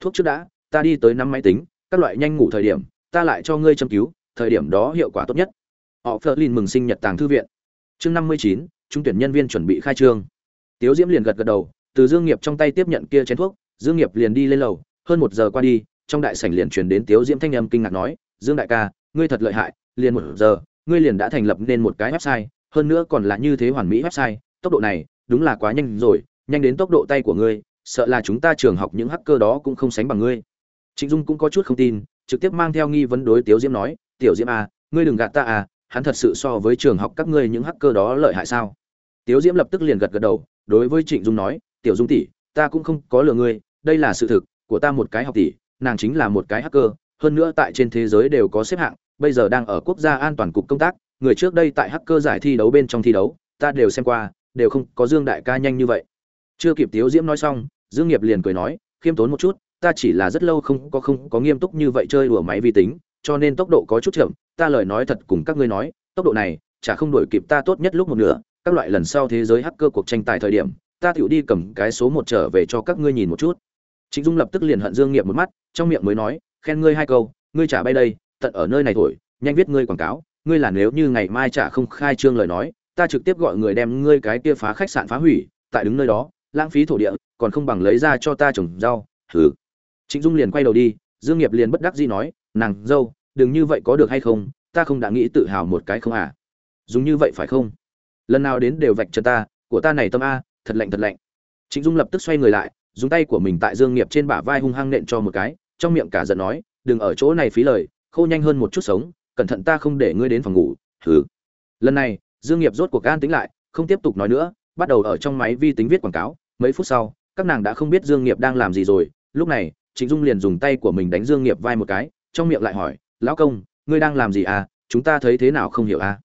Thuốc trước đã, ta đi tới năm máy tính, các loại nhanh ngủ thời điểm ta lại cho ngươi châm cứu, thời điểm đó hiệu quả tốt nhất. Họ phơ lin mừng sinh nhật tàng thư viện. Chương năm mươi chín, trung tuyển nhân viên chuẩn bị khai trương. Tiếu diễm liền gật gật đầu, từ dương nghiệp trong tay tiếp nhận kia chén thuốc, dương nghiệp liền đi lên lầu, hơn một giờ qua đi, trong đại sảnh liền truyền đến tiếu diễm thanh âm kinh ngạc nói, dương đại ca, ngươi thật lợi hại, liền một giờ, ngươi liền đã thành lập nên một cái website, hơn nữa còn là như thế hoàn mỹ website, tốc độ này đúng là quá nhanh rồi, nhanh đến tốc độ tay của ngươi, sợ là chúng ta trường học những hacker đó cũng không sánh bằng ngươi. Trịnh dung cũng có chút không tin trực tiếp mang theo nghi vấn đối tiếu diễm nói, tiểu diễm à ngươi đừng gạt ta à hắn thật sự so với trường học các ngươi những hacker đó lợi hại sao? Tiếu diễm lập tức liền gật gật đầu, đối với trịnh dung nói, tiểu dung tỷ, ta cũng không có lừa ngươi, đây là sự thực của ta một cái học tỷ, nàng chính là một cái hacker, hơn nữa tại trên thế giới đều có xếp hạng, bây giờ đang ở quốc gia an toàn cục công tác, người trước đây tại hacker giải thi đấu bên trong thi đấu, ta đều xem qua, đều không có dương đại ca nhanh như vậy. Chưa kịp tiếu diễm nói xong, dương nghiệp liền cười nói, khiêm tốn một chút ta chỉ là rất lâu không có không có nghiêm túc như vậy chơi đùa máy vi tính, cho nên tốc độ có chút chậm. Ta lời nói thật cùng các ngươi nói, tốc độ này, chả không đổi kịp ta tốt nhất lúc một nửa, các loại lần sau thế giới hacker cuộc tranh tài thời điểm, ta tiểu đi cầm cái số một trở về cho các ngươi nhìn một chút. Trịnh dung lập tức liền hận dương nghiệp một mắt, trong miệng mới nói, khen ngươi hai câu, ngươi trả bay đây, tận ở nơi này thổi, nhanh viết ngươi quảng cáo, ngươi là nếu như ngày mai trả không khai trương lời nói, ta trực tiếp gọi người đem ngươi cái kia phá khách sạn phá hủy, tại đứng nơi đó, lãng phí thổ địa, còn không bằng lấy ra cho ta trồng rau, hừ trịnh dung liền quay đầu đi, dương nghiệp liền bất đắc dĩ nói, nàng dâu, đừng như vậy có được hay không? Ta không đã nghĩ tự hào một cái không à. Dùng như vậy phải không? Lần nào đến đều vạch chân ta, của ta này tâm a, thật lạnh thật lạnh. Trịnh dung lập tức xoay người lại, dùng tay của mình tại dương nghiệp trên bả vai hung hăng nện cho một cái, trong miệng cả giận nói, đừng ở chỗ này phí lời, khô nhanh hơn một chút sống, cẩn thận ta không để ngươi đến phòng ngủ. Hừ. Lần này, dương nghiệp rốt cuộc an tính lại, không tiếp tục nói nữa, bắt đầu ở trong máy vi tính viết quảng cáo. Mấy phút sau, các nàng đã không biết dương nghiệp đang làm gì rồi. Lúc này trịnh dung liền dùng tay của mình đánh dương nghiệp vai một cái, trong miệng lại hỏi, lão công, ngươi đang làm gì à? Chúng ta thấy thế nào không hiểu à?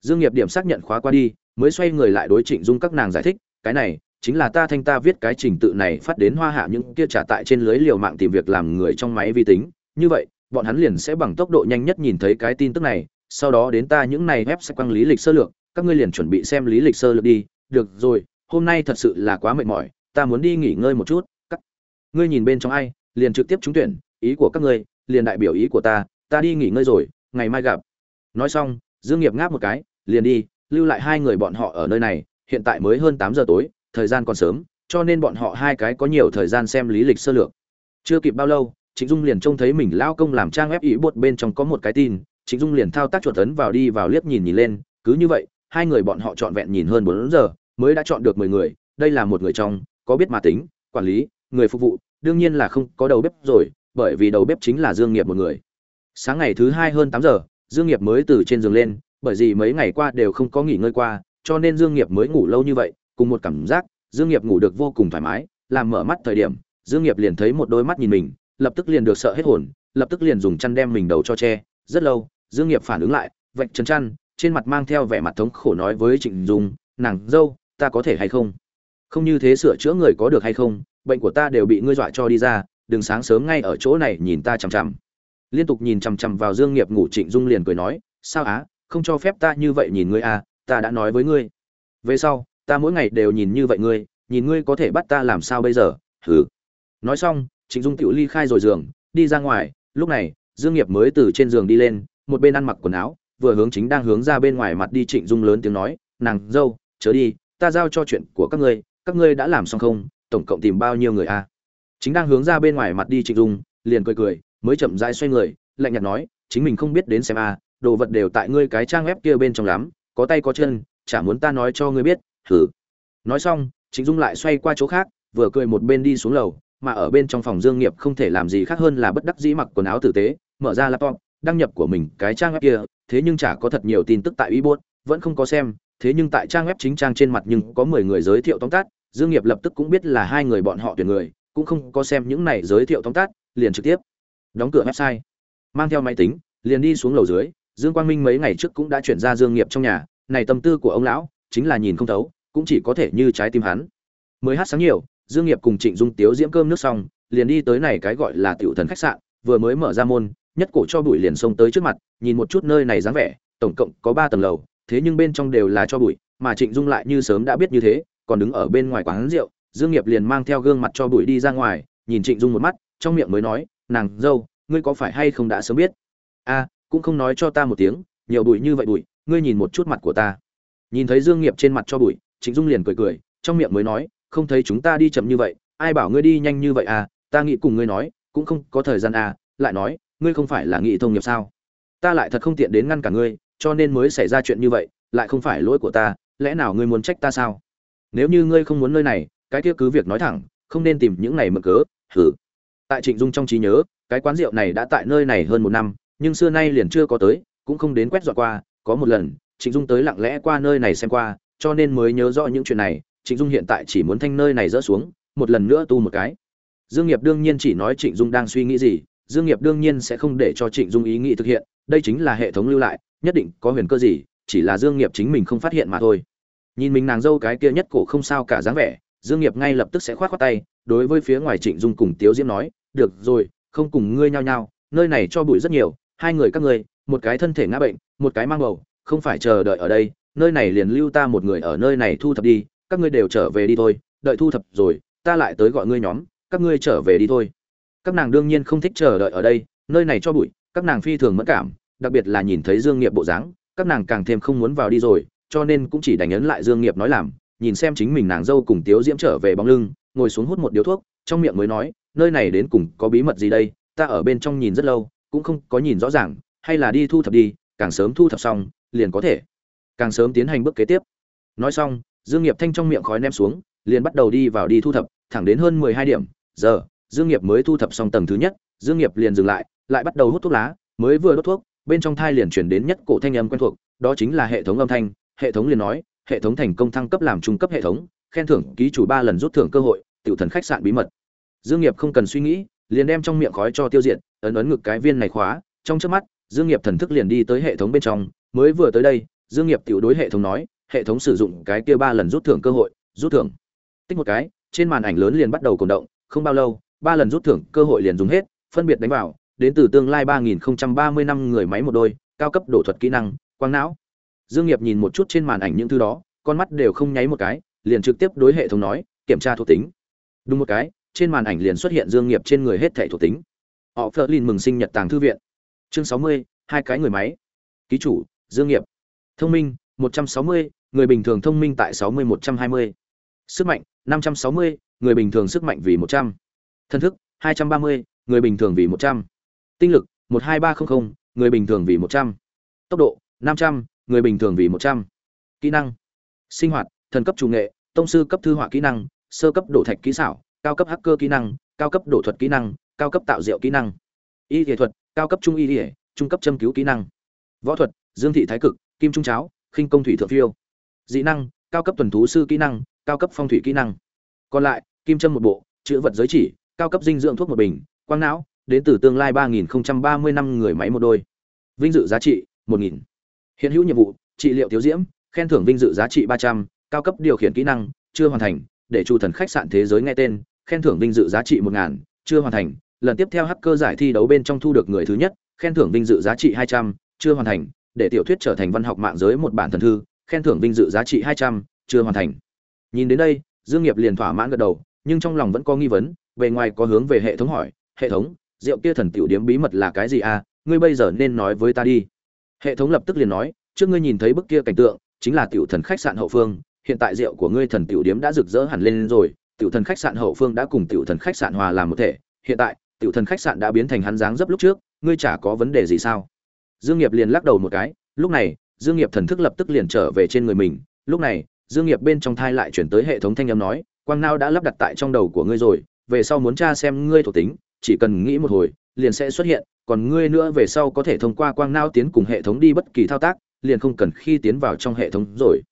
Dương nghiệp điểm xác nhận khóa qua đi, mới xoay người lại đối trịnh dung các nàng giải thích, cái này, chính là ta thanh ta viết cái trình tự này phát đến hoa hạ những kia trả tại trên lưới liều mạng tìm việc làm người trong máy vi tính. Như vậy, bọn hắn liền sẽ bằng tốc độ nhanh nhất nhìn thấy cái tin tức này, sau đó đến ta những này web sẽ quăng lý lịch sơ lược, các ngươi liền chuẩn bị xem lý lịch sơ lược đi. Được rồi, hôm nay thật sự là quá mệt mỏi, ta muốn đi nghỉ ngơi một chút. Các, ngươi nhìn bên trong ai? Liền trực tiếp trúng tuyển, ý của các ngươi, liền đại biểu ý của ta ta đi nghỉ ngơi rồi, ngày mai gặp. Nói xong, dương nghiệp ngáp một cái, liền đi, lưu lại hai người bọn họ ở nơi này, hiện tại mới hơn tám giờ tối, thời gian còn sớm, cho nên bọn họ hai cái có nhiều thời gian xem lý lịch sơ lược. Chưa kịp bao lâu, trịnh dung liền trông thấy mình lao công làm trang web ý buột bên trong có một cái tin, trịnh dung liền thao tác chuột tấn vào đi vào liếc nhìn nhìn lên, cứ như vậy, hai người bọn họ chọn vẹn nhìn hơn bốn giờ, mới đã chọn được mười người, đây là một người trong, có biết mà tính, quản lý, người phục vụ đương nhiên là không có đầu bếp rồi, bởi vì đầu bếp chính là dương nghiệp một người. Sáng ngày thứ hai hơn tám giờ, dương nghiệp mới từ trên giường lên, bởi vì mấy ngày qua đều không có nghỉ ngơi qua, cho nên dương nghiệp mới ngủ lâu như vậy, cùng một cảm giác, dương nghiệp ngủ được vô cùng thoải mái, làm mở mắt thời điểm, dương nghiệp liền thấy một đôi mắt nhìn mình, lập tức liền được sợ hết hồn, lập tức liền dùng chăn đem mình đầu cho che. Rất lâu, dương nghiệp phản ứng lại, vạch chân chăn, trên mặt mang theo vẻ mặt thống khổ nói với trịnh dung, nàng dâu, ta có thể hay không? Không như thế sửa chữa người có được hay không? Bệnh của ta đều bị ngươi dọa cho đi ra, đừng sáng sớm ngay ở chỗ này nhìn ta chằm chằm. Liên tục nhìn chằm chằm vào dương nghiệp ngủ trịnh dung liền cười nói, sao á, không cho phép ta như vậy nhìn ngươi à ta đã nói với ngươi. Về sau, ta mỗi ngày đều nhìn như vậy ngươi, nhìn ngươi có thể bắt ta làm sao bây giờ, hừ. Nói xong, trịnh dung tiểu ly khai rồi giường, đi ra ngoài, lúc này, dương nghiệp mới từ trên giường đi lên, một bên ăn mặc quần áo, vừa hướng chính đang hướng ra bên ngoài mặt đi trịnh dung lớn tiếng nói, nàng dâu, chớ đi, ta giao cho chuyện của các ngươi các ngươi đã làm xong không? Tổng cộng tìm bao nhiêu người a à? chính đang hướng ra bên ngoài mặt đi trịnh dung liền cười cười mới chậm rãi xoay người lạnh nhạt nói chính mình không biết đến xem a à, đồ vật đều tại ngươi cái trang web kia bên trong lắm có tay có chân chả muốn ta nói cho ngươi biết thử nói xong trịnh dung lại xoay qua chỗ khác vừa cười một bên đi xuống lầu mà ở bên trong phòng dương nghiệp không thể làm gì khác hơn là bất đắc dĩ mặc quần áo tử tế mở ra laptop đăng nhập của mình cái trang web kia thế nhưng chả có thật nhiều tin tức tại e vẫn không có xem thế nhưng tại trang web chính trang trên mặt nhưng có mười người giới thiệu tóm tắt dương nghiệp lập tức cũng biết là hai người bọn họ tuyển người, cũng không có xem những này giới thiệu tóm tắt, liền trực tiếp đóng cửa website. Mang theo máy tính, liền đi xuống lầu dưới, dương quang minh mấy ngày trước cũng đã chuyển ra dương nghiệp trong nhà, này tâm tư của ông lão chính là nhìn không thấu, cũng chỉ có thể như trái tim hắn. Mới hát sáng nhiều, dương nghiệp cùng trịnh dung tiếu diễm cơm nước xong, liền đi tới này cái gọi là tiểu thần khách sạn, vừa mới mở ra môn, nhất cổ cho bụi liền xông tới trước mặt, nhìn một chút nơi này dáng vẻ, tổng cộng có ba tầng lầu, thế nhưng bên trong đều là cho bụi, mà trịnh dung lại như sớm đã biết như thế còn đứng ở bên ngoài quán rượu, dương nghiệp liền mang theo gương mặt cho bụi đi ra ngoài, nhìn trịnh dung một mắt, trong miệng mới nói, nàng dâu, ngươi có phải hay không đã sớm biết? A, cũng không nói cho ta một tiếng, nhiều bụi như vậy bụi ngươi nhìn một chút mặt của ta. Nhìn thấy dương nghiệp trên mặt cho bụi trịnh dung liền cười cười, trong miệng mới nói, không thấy chúng ta đi chậm như vậy, ai bảo ngươi đi nhanh như vậy à ta nghĩ cùng ngươi nói, cũng không có thời gian à lại nói, ngươi không phải là nghị thông nghiệp sao? Ta lại thật không tiện đến ngăn cả ngươi, cho nên mới xảy ra chuyện như vậy, lại không phải lỗi của ta, lẽ nào ngươi muốn trách ta sao? Nếu như ngươi không muốn nơi này, cái kia cứ việc nói thẳng, không nên tìm những này mực cớ hử tại trịnh dung trong trí nhớ, cái quán rượu này đã tại nơi này hơn một năm, nhưng xưa nay liền chưa có tới, cũng không đến quét dọn qua, có một lần, trịnh dung tới lặng lẽ qua nơi này xem qua, cho nên mới nhớ rõ những chuyện này, trịnh dung hiện tại chỉ muốn thanh nơi này dỡ xuống, một lần nữa tu một cái. Dương nghiệp đương nhiên chỉ nói trịnh dung đang suy nghĩ gì, dương nghiệp đương nhiên sẽ không để cho trịnh dung ý nghĩ thực hiện, đây chính là hệ thống lưu lại, nhất định có huyền cơ gì, chỉ là dương nghiệp chính mình không phát hiện mà thôi nhìn mình nàng dâu cái kia nhất cổ không sao cả dáng vẻ, dương nghiệp ngay lập tức sẽ khoát khoát tay, đối với phía ngoài trịnh dung cùng tiếu diễm nói, được rồi, không cùng ngươi nhao nhao, nơi này cho bụi rất nhiều, hai người các ngươi, một cái thân thể ngã bệnh, một cái mang bầu, không phải chờ đợi ở đây, nơi này liền lưu ta một người ở nơi này thu thập đi, các ngươi đều trở về đi thôi, đợi thu thập rồi, ta lại tới gọi ngươi nhóm, các ngươi trở về đi thôi. Các nàng đương nhiên không thích chờ đợi ở đây, nơi này cho bụi, các nàng phi thường mất cảm, đặc biệt là nhìn thấy dương nghiệp bộ dáng, các nàng càng thêm không muốn vào đi rồi cho nên cũng chỉ đành ấn lại dương nghiệp nói làm, nhìn xem chính mình nàng dâu cùng tiếu diễm trở về bóng lưng, ngồi xuống hút một điếu thuốc, trong miệng mới nói, nơi này đến cùng có bí mật gì đây? Ta ở bên trong nhìn rất lâu, cũng không có nhìn rõ ràng, hay là đi thu thập đi, càng sớm thu thập xong, liền có thể. Càng sớm tiến hành bước kế tiếp. Nói xong, dương nghiệp thanh trong miệng khói ném xuống, liền bắt đầu đi vào đi thu thập, thẳng đến hơn mười hai điểm, giờ, dương nghiệp mới thu thập xong tầng thứ nhất, dương nghiệp liền dừng lại lại bắt đầu hút thuốc lá, mới vừa đốt thuốc, bên trong thai liền chuyển đến nhất cổ thanh âm quen thuộc, đó chính là hệ thống âm thanh hệ thống liền nói, hệ thống thành công thăng cấp làm trung cấp hệ thống, khen thưởng ký chủ ba lần rút thưởng cơ hội, tiểu thần khách sạn bí mật. Dương nghiệp không cần suy nghĩ, liền đem trong miệng khói cho tiêu diệt, ấn ấn ngực cái viên này khóa, trong chớp mắt, dương nghiệp thần thức liền đi tới hệ thống bên trong, mới vừa tới đây, dương nghiệp tiểu đối hệ thống nói, hệ thống sử dụng cái kia ba lần rút thưởng cơ hội, rút thưởng. Tích một cái, trên màn ảnh lớn liền bắt đầu cổ động, không bao lâu, ba lần rút thưởng cơ hội liền dùng hết, phân biệt đánh vào, đến từ tương lai 3030 năm người máy một đôi, cao cấp đổ thuật kỹ năng, quang não dương nghiệp nhìn một chút trên màn ảnh những thứ đó con mắt đều không nháy một cái liền trực tiếp đối hệ thống nói kiểm tra thuộc tính đúng một cái trên màn ảnh liền xuất hiện dương nghiệp trên người hết thảy thuộc tính họ phớt lên mừng sinh nhật tàng thư viện chương 60, hai cái người máy ký chủ dương nghiệp thông minh 160, người bình thường thông minh tại 60 120. sức mạnh 560, người bình thường sức mạnh vì 100. thân thức 230, người bình thường vì 100. tinh lực 12300, người bình thường vì 100. tốc độ 500, người bình thường vì 100. kỹ năng. Sinh hoạt, thần cấp chủ nghệ, tông sư cấp thư họa kỹ năng, sơ cấp đổ thạch kỹ xảo, cao cấp hacker kỹ năng, cao cấp đổ thuật kỹ năng, cao cấp tạo diệu kỹ năng. Y nghệ thuật, cao cấp trung y ỉa trung cấp châm cứu kỹ năng. Võ thuật, dương thị thái cực, kim trung cháo, khinh công thủy thượng phiêu. Dị năng, cao cấp tuần thú sư kỹ năng, cao cấp phong thủy kỹ năng. Còn lại, kim châm một bộ, chữ vật giới chỉ, cao cấp dinh dưỡng thuốc một bình, quang não, đến từ tương lai ba nghìn ba mươi năm người máy một đôi. Vinh dự giá trị, một nghìn hiện hữu nhiệm vụ, trị liệu thiếu diễm, khen thưởng vinh dự giá trị ba trăm, cao cấp điều khiển kỹ năng, chưa hoàn thành, để chủ thần khách sạn thế giới nghe tên, khen thưởng vinh dự giá trị một ngàn, chưa hoàn thành. Lần tiếp theo hacker giải thi đấu bên trong thu được người thứ nhất, khen thưởng vinh dự giá trị hai trăm, chưa hoàn thành, để tiểu thuyết trở thành văn học mạng giới một bản thần thư, khen thưởng vinh dự giá trị hai trăm, chưa hoàn thành. Nhìn đến đây, dương nghiệp liền thỏa mãn gật đầu, nhưng trong lòng vẫn có nghi vấn về ngoài có hướng về hệ thống hỏi, hệ thống, rượu kia thần tiểu điếm bí mật là cái gì à? Ngươi bây giờ nên nói với ta đi hệ thống lập tức liền nói, trước ngươi nhìn thấy bức kia cảnh tượng, chính là tiểu thần khách sạn hậu phương, hiện tại rượu của ngươi thần tiểu điếm đã rực rỡ hẳn lên rồi, tiểu thần khách sạn hậu phương đã cùng tiểu thần khách sạn hòa làm một thể, hiện tại, tiểu thần khách sạn đã biến thành hắn dáng dấp lúc trước, ngươi chả có vấn đề gì sao? Dương nghiệp liền lắc đầu một cái, lúc này, dương nghiệp thần thức lập tức liền trở về trên người mình, lúc này, dương nghiệp bên trong thai lại chuyển tới hệ thống thanh âm nói, quang nao đã lắp đặt tại trong đầu của ngươi rồi, về sau muốn tra xem ngươi thuộc tính, chỉ cần nghĩ một hồi, liền sẽ xuất hiện còn ngươi nữa về sau có thể thông qua quang nao tiến cùng hệ thống đi bất kỳ thao tác, liền không cần khi tiến vào trong hệ thống rồi.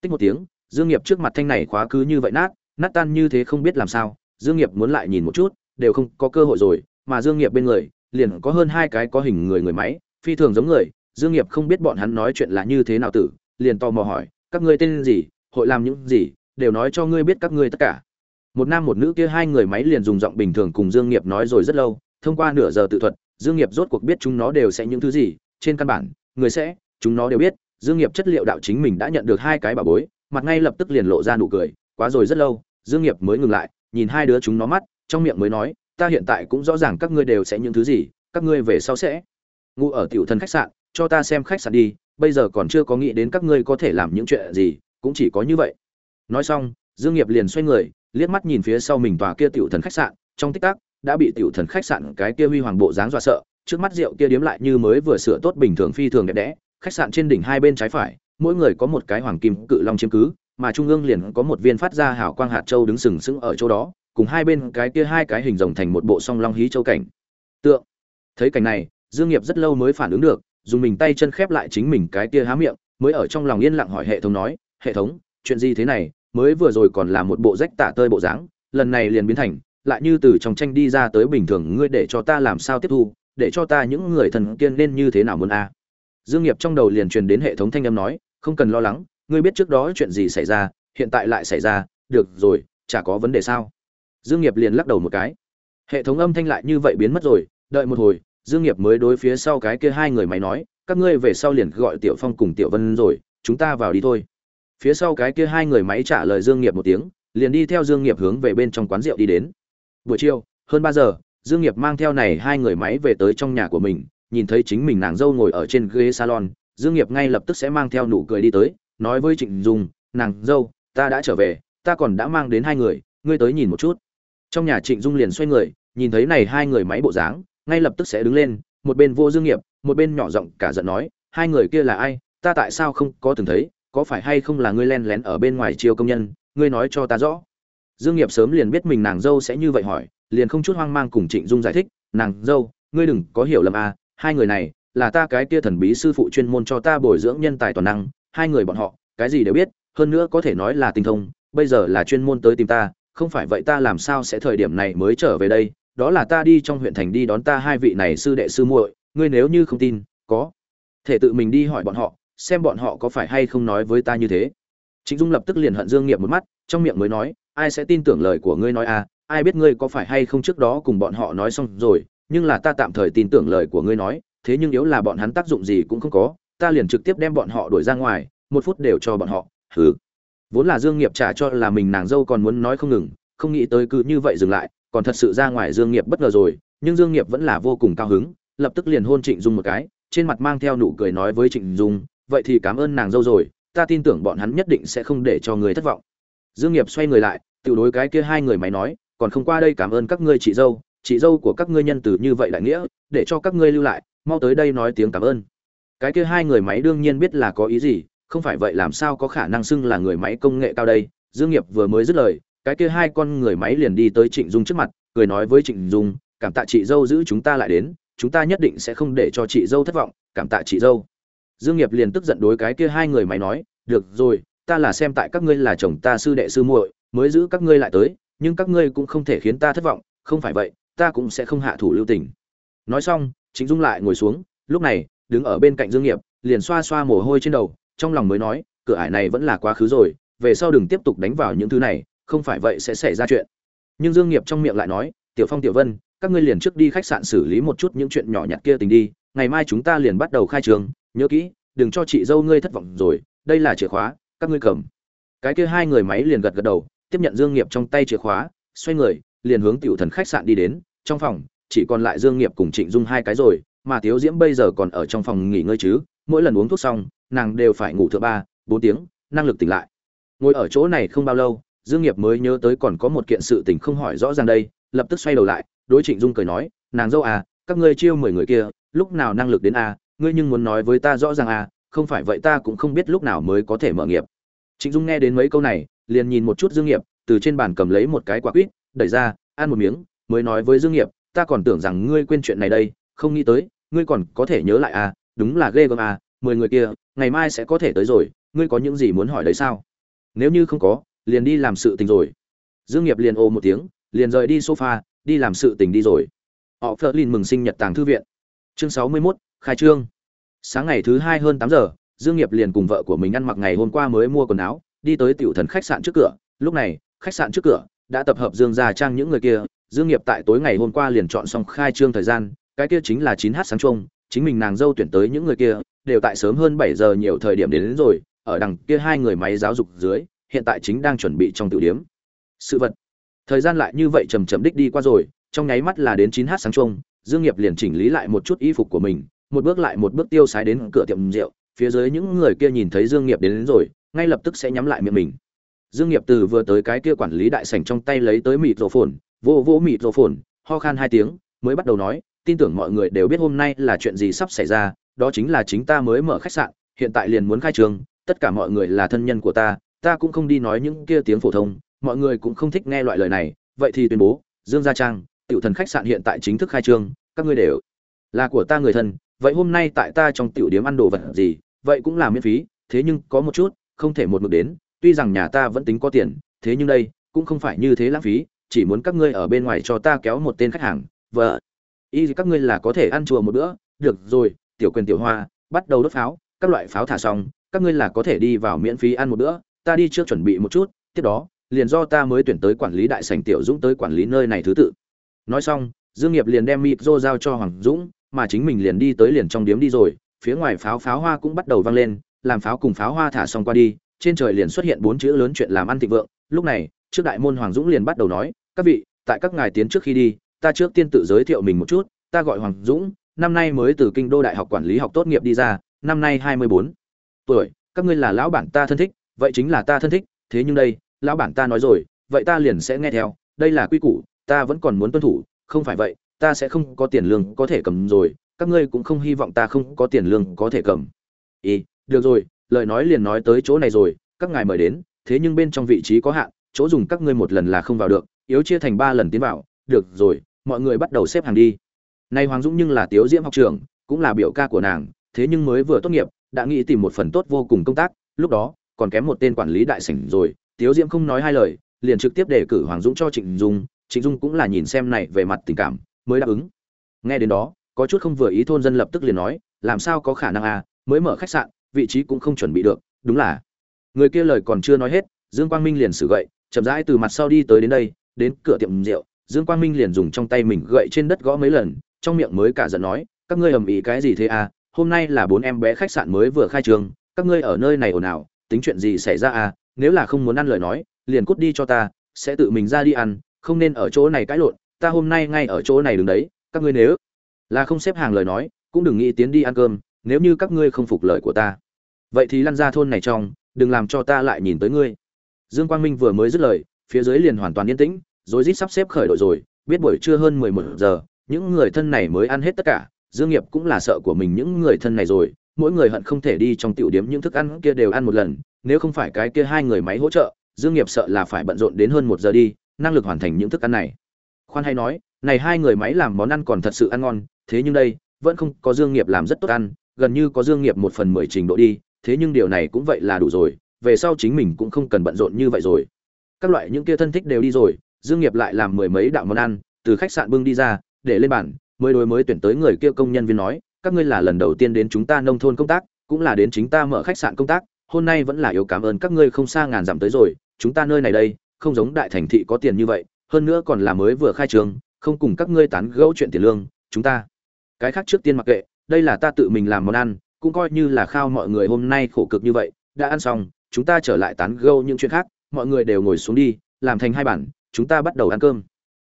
Tích một tiếng, dương nghiệp trước mặt thanh này khóa cứ như vậy nát nát tan như thế không biết làm sao, dương nghiệp muốn lại nhìn một chút, đều không có cơ hội rồi, mà dương nghiệp bên người, liền có hơn hai cái có hình người người máy, phi thường giống người, dương nghiệp không biết bọn hắn nói chuyện là như thế nào tử, liền tò mò hỏi, các ngươi tên gì? Hội làm những gì? Đều nói cho ngươi biết các ngươi tất cả. Một nam một nữ kia hai người máy liền dùng giọng bình thường cùng dương nghiệp nói rồi rất lâu, thông qua nửa giờ tự thuật dương nghiệp rốt cuộc biết chúng nó đều sẽ những thứ gì, trên căn bản, người sẽ, chúng nó đều biết. Dương nghiệp chất liệu đạo chính mình đã nhận được hai cái bảo bối, mặt ngay lập tức liền lộ ra nụ cười. Quá rồi rất lâu, dương nghiệp mới ngừng lại, nhìn hai đứa chúng nó mắt, trong miệng mới nói, ta hiện tại cũng rõ ràng các ngươi đều sẽ những thứ gì, các ngươi về sau sẽ ngủ ở tiểu Thần khách sạn, cho ta xem khách sạn đi, bây giờ còn chưa có nghĩ đến các ngươi có thể làm những chuyện gì, cũng chỉ có như vậy. Nói xong, dương nghiệp liền xoay người, liếc mắt nhìn phía sau mình tòa kia tiểu thần khách sạn, trong tích tắc đã bị tiểu thần khách sạn cái kia huy hoàng bộ dáng dọa sợ, trước mắt rượu kia điếm lại như mới vừa sửa tốt bình thường phi thường đẹp đẽ, khách sạn trên đỉnh hai bên trái phải, mỗi người có một cái hoàng kim cự long chiếm cứ, mà trung ương liền có một viên phát ra hào quang hạt châu đứng sừng sững ở chỗ đó, cùng hai bên cái kia hai cái hình rồng thành một bộ song long hí châu cảnh. Tượng. Thấy cảnh này, dương nghiệp rất lâu mới phản ứng được, dùng mình tay chân khép lại chính mình cái kia há miệng, mới ở trong lòng yên lặng hỏi hệ thống nói, hệ thống, chuyện gì thế này? Mới vừa rồi còn là một bộ rách tả tơi bộ dáng, lần này liền biến thành lại như từ trong tranh đi ra tới bình thường, ngươi để cho ta làm sao tiếp thu, để cho ta những người thần kiên nên như thế nào muốn a? Dương nghiệp trong đầu liền truyền đến hệ thống thanh âm nói, không cần lo lắng, ngươi biết trước đó chuyện gì xảy ra, hiện tại lại xảy ra, được rồi, chả có vấn đề sao? Dương nghiệp liền lắc đầu một cái. Hệ thống âm thanh lại như vậy biến mất rồi, đợi một hồi, dương nghiệp mới đối phía sau cái kia hai người máy nói, các ngươi về sau liền gọi tiểu phong cùng tiểu vân rồi, chúng ta vào đi thôi. Phía sau cái kia hai người máy trả lời dương nghiệp một tiếng, liền đi theo dương nghiệp hướng về bên trong quán rượu đi đến buổi chiều, hơn ba giờ, dương nghiệp mang theo này hai người máy về tới trong nhà của mình, nhìn thấy chính mình nàng dâu ngồi ở trên ghế salon, dương nghiệp ngay lập tức sẽ mang theo nụ cười đi tới, nói với trịnh dung, nàng dâu, ta đã trở về, ta còn đã mang đến hai người, ngươi tới nhìn một chút. Trong nhà trịnh dung liền xoay người, nhìn thấy này hai người máy bộ dáng, ngay lập tức sẽ đứng lên, một bên vô dương nghiệp, một bên nhỏ giọng cả giận nói, hai người kia là ai? Ta tại sao không có từng thấy, có phải hay không là ngươi len lén ở bên ngoài chiêu công nhân, ngươi nói cho ta rõ dương nghiệp sớm liền biết mình nàng dâu sẽ như vậy hỏi, liền không chút hoang mang cùng trịnh dung giải thích, nàng dâu, ngươi đừng có hiểu lầm à hai người này là ta cái kia thần bí sư phụ chuyên môn cho ta bồi dưỡng nhân tài toàn năng, hai người bọn họ, cái gì đều biết, hơn nữa có thể nói là tinh thông, bây giờ là chuyên môn tới tìm ta, không phải vậy ta làm sao sẽ thời điểm này mới trở về đây, đó là ta đi trong huyện thành đi đón ta hai vị này sư đệ sư muội, ngươi nếu như không tin, có thể tự mình đi hỏi bọn họ, xem bọn họ có phải hay không nói với ta như thế. Trịnh dung lập tức liền hận dương nghiệp một mắt, trong miệng mới nói ai sẽ tin tưởng lời của ngươi nói à ai biết ngươi có phải hay không trước đó cùng bọn họ nói xong rồi, nhưng là ta tạm thời tin tưởng lời của ngươi nói, thế nhưng nếu là bọn hắn tác dụng gì cũng không có, ta liền trực tiếp đem bọn họ đuổi ra ngoài, một phút đều cho bọn họ, hừ. Vốn là dương nghiệp trả cho là mình nàng dâu còn muốn nói không ngừng, không nghĩ tới cứ như vậy dừng lại, còn thật sự ra ngoài dương nghiệp bất ngờ rồi, nhưng dương nghiệp vẫn là vô cùng cao hứng, lập tức liền hôn trịnh dung một cái, trên mặt mang theo nụ cười nói với trịnh dung, vậy thì cảm ơn nàng dâu rồi, ta tin tưởng bọn hắn nhất định sẽ không để cho người thất vọng. Dương nghiệp xoay người lại tự đối cái kia hai người máy nói, còn không qua đây cảm ơn các ngươi chị dâu chị dâu của các ngươi nhân từ như vậy đại nghĩa, để cho các ngươi lưu lại, mau tới đây nói tiếng cảm ơn. Cái kia hai người máy đương nhiên biết là có ý gì, không phải vậy làm sao có khả năng xưng là người máy công nghệ cao đây, dương nghiệp vừa mới dứt lời, cái kia hai con người máy liền đi tới trịnh dung trước mặt, cười nói với trịnh dung, cảm tạ chị dâu giữ chúng ta lại đến, chúng ta nhất định sẽ không để cho chị dâu thất vọng, cảm tạ chị dâu. Dương nghiệp liền tức giận đối cái kia hai người máy nói, được rồi, ta là xem tại các ngươi là chồng ta sư đệ sư muội mới giữ các ngươi lại tới, nhưng các ngươi cũng không thể khiến ta thất vọng, không phải vậy, ta cũng sẽ không hạ thủ lưu tình. Nói xong chính dung lại ngồi xuống, lúc này, đứng ở bên cạnh dương nghiệp, liền xoa xoa mồ hôi trên đầu, trong lòng mới nói, cửa ải này vẫn là quá khứ rồi, về sau đừng tiếp tục đánh vào những thứ này, không phải vậy sẽ xảy ra chuyện. Nhưng dương nghiệp trong miệng lại nói, tiểu phong, tiểu vân, các ngươi liền trước đi khách sạn xử lý một chút những chuyện nhỏ nhặt kia tình đi, ngày mai chúng ta liền bắt đầu khai trường, nhớ kỹ, đừng cho chị dâu ngươi thất vọng rồi, đây là chìa khóa, các ngươi cầm. Cái kia hai người máy liền gật gật đầu tiếp nhận dương nghiệp trong tay chìa khóa xoay người liền hướng tiểu thần khách sạn đi đến. Trong phòng chỉ còn lại dương nghiệp cùng trịnh dung hai cái rồi mà tiếu diễm bây giờ còn ở trong phòng nghỉ ngơi chứ. Mỗi lần uống thuốc xong nàng đều phải ngủ thượng ba bốn tiếng năng lực tỉnh lại. Ngồi ở chỗ này không bao lâu dương nghiệp mới nhớ tới còn có một kiện sự tình không hỏi rõ ràng đây lập tức xoay đầu lại đối trịnh dung cười nói nàng dâu à các ngươi chiêu mười người kia lúc nào năng lực đến a à, ngươi nhưng muốn nói với ta rõ ràng à không phải vậy ta cũng không biết lúc nào mới có thể mở nghiệp. Trịnh dung nghe đến mấy câu này liền nhìn một chút dương nghiệp từ trên bàn cầm lấy một cái quả quýt đẩy ra ăn một miếng mới nói với dương nghiệp ta còn tưởng rằng ngươi quên chuyện này đây không nghĩ tới ngươi còn có thể nhớ lại à đúng là ghê gớm à mười người kia ngày mai sẽ có thể tới rồi ngươi có những gì muốn hỏi đấy sao? Nếu như không có liền đi làm sự tình rồi. Dương nghiệp liền ồ một tiếng liền rời đi sofa đi làm sự tình đi rồi. Họ Flerlin mừng sinh nhật tàng thư viện. Chương sáu mươi 61, khai trương. Sáng ngày thứ hai hơn tám giờ dương nghiệp liền cùng vợ của mình ăn mặc ngày hôm qua mới mua quần áo đi tới tiểu thần khách sạn trước cửa. Lúc này khách sạn trước cửa đã tập hợp dương gia trang những người kia. Dương nghiệp tại tối ngày hôm qua liền chọn xong khai trương thời gian cái kia chính là 9 h sáng chung chính mình nàng dâu tuyển tới những người kia đều tại sớm hơn 7 giờ nhiều thời điểm đến, đến rồi ở đằng kia hai người máy giáo dục dưới hiện tại chính đang chuẩn bị trong tiểu điểm. Sự vật. Thời gian lại như vậy chậm chậm đích đi qua rồi trong nháy mắt là đến 9 h sáng chung dương nghiệp liền chỉnh lý lại một chút y phục của mình một bước lại một bước tiêu sái đến cửa tiệm rượu. Phía dưới những người kia nhìn thấy dương nghiệp đến, đến rồi ngay lập tức sẽ nhắm lại miệng mình. Dương nghiệp từ vừa tới cái kia quản lý đại sảnh trong tay lấy tới mịt rổ phồn, vô vô mịt rổ phồn, ho khan hai tiếng, mới bắt đầu nói, tin tưởng mọi người đều biết hôm nay là chuyện gì sắp xảy ra, đó chính là chính ta mới mở khách sạn, hiện tại liền muốn khai trường, tất cả mọi người là thân nhân của ta ta cũng không đi nói những kia tiếng phổ thông, mọi người cũng không thích nghe loại lời này, vậy thì tuyên bố, dương gia trang, tiểu thần khách sạn hiện tại chính thức khai trương, các ngươi đều là của ta người thân, vậy hôm nay tại ta trong tiểu điếm ăn đồ vật gì, vậy cũng là miễn phí, thế nhưng có một chút không thể một mực đến, tuy rằng nhà ta vẫn tính có tiền, thế nhưng đây, cũng không phải như thế lãng phí, chỉ muốn các ngươi ở bên ngoài cho ta kéo một tên khách hàng, vợ. Y các ngươi là có thể ăn chùa một bữa, được rồi, tiểu quyền tiểu hoa, bắt đầu đốt pháo, các loại pháo thả xong, các ngươi là có thể đi vào miễn phí ăn một bữa, ta đi trước chuẩn bị một chút, tiếp đó, liền do ta mới tuyển tới quản lý đại sảnh tiểu dũng tới quản lý nơi này thứ tự. Nói xong, dương nghiệp liền đem mịp rô giao cho hoàng dũng, mà chính mình liền đi tới liền trong điếm đi rồi, phía ngoài pháo pháo hoa cũng bắt đầu vang lên làm pháo cùng pháo hoa thả xong qua đi, trên trời liền xuất hiện bốn chữ lớn chuyện làm ăn thịnh vượng. Lúc này, trước đại môn hoàng dũng liền bắt đầu nói, các vị, tại các ngài tiến trước khi đi, ta trước tiên tự giới thiệu mình một chút, ta gọi hoàng dũng, năm nay mới từ kinh đô đại học quản lý học tốt nghiệp đi ra, năm nay hai mươi bốn tuổi, các ngươi là lão bản ta thân thích, vậy chính là ta thân thích, thế nhưng đây, lão bản ta nói rồi, vậy ta liền sẽ nghe theo, đây là quy củ, ta vẫn còn muốn tuân thủ, không phải vậy, ta sẽ không có tiền lương có thể cầm rồi, các ngươi cũng không hy vọng ta không có tiền lương có thể cầm. Ý được rồi, lời nói liền nói tới chỗ này rồi, các ngài mời đến, thế nhưng bên trong vị trí có hạn, chỗ dùng các ngươi một lần là không vào được, yếu chia thành ba lần tiến vào, được rồi, mọi người bắt đầu xếp hàng đi. Nay hoàng dũng nhưng là tiếu diễm học trường cũng là biểu ca của nàng, thế nhưng mới vừa tốt nghiệp, đã nghĩ tìm một phần tốt vô cùng công tác, lúc đó, còn kém một tên quản lý đại sảnh rồi, tiếu diễm không nói hai lời, liền trực tiếp đề cử hoàng dũng cho trịnh dung trịnh dung cũng là nhìn xem này về mặt tình cảm, mới đáp ứng. Nghe đến đó, có chút không vừa ý thôn dân lập tức liền nói, làm sao có khả năng à mới mở khách sạn vị trí cũng không chuẩn bị được, đúng là. Người kia lời còn chưa nói hết, dương quang minh liền xử gậy, chậm rãi từ mặt sau đi tới đến đây, đến cửa tiệm rượu. Dương quang minh liền dùng trong tay mình gậy trên đất gõ mấy lần, trong miệng mới cả giận nói, các ngươi ầm ĩ cái gì thế à? Hôm nay là bốn em bé khách sạn mới vừa khai trương các ngươi ở nơi này ồn ào, tính chuyện gì xảy ra à? Nếu là không muốn ăn lời nói, liền cút đi cho ta, sẽ tự mình ra đi ăn, không nên ở chỗ này cãi lộn, ta hôm nay ngay ở chỗ này đứng đấy, các ngươi nếu là không xếp hàng lời nói, cũng đừng nghĩ tiến đi ăn cơm nếu như các ngươi không phục lời của ta. Vậy thì lăn ra thôn này trong, đừng làm cho ta lại nhìn tới ngươi. Dương quang minh vừa mới dứt lời, phía dưới liền hoàn toàn yên tĩnh, rồi rít sắp xếp khởi đội rồi, biết buổi trưa hơn mười một giờ, những người thân này mới ăn hết tất cả, dương nghiệp cũng là sợ của mình những người thân này rồi, mỗi người hận không thể đi trong tiểu điểm những thức ăn kia đều ăn một lần, nếu không phải cái kia hai người máy hỗ trợ, dương nghiệp sợ là phải bận rộn đến hơn một giờ đi, năng lực hoàn thành những thức ăn này. Khoan hay nói, này hai người máy làm món ăn còn thật sự ăn ngon, thế nhưng đây, vẫn không có dương nghiệp làm rất tốt ăn gần như có dương nghiệp một phần mười trình độ đi, thế nhưng điều này cũng vậy là đủ rồi, về sau chính mình cũng không cần bận rộn như vậy rồi. Các loại những kia thân thích đều đi rồi, dương nghiệp lại làm mười mấy đạo món ăn, từ khách sạn bưng đi ra, để lên bàn, mới đối mới tuyển tới người kia công nhân viên nói, các ngươi là lần đầu tiên đến chúng ta nông thôn công tác, cũng là đến chính ta mở khách sạn công tác, hôm nay vẫn là yếu cảm ơn các ngươi không xa ngàn dặm tới rồi, chúng ta nơi này đây, không giống đại thành thị có tiền như vậy, hơn nữa còn là mới vừa khai trường, không cùng các ngươi tán gẫu chuyện tiền lương, chúng ta. Cái khác trước tiên mặc kệ đây là ta tự mình làm món ăn, cũng coi như là khao mọi người hôm nay khổ cực như vậy, đã ăn xong, chúng ta trở lại tán gẫu những chuyện khác, mọi người đều ngồi xuống đi, làm thành hai bản chúng ta bắt đầu ăn cơm.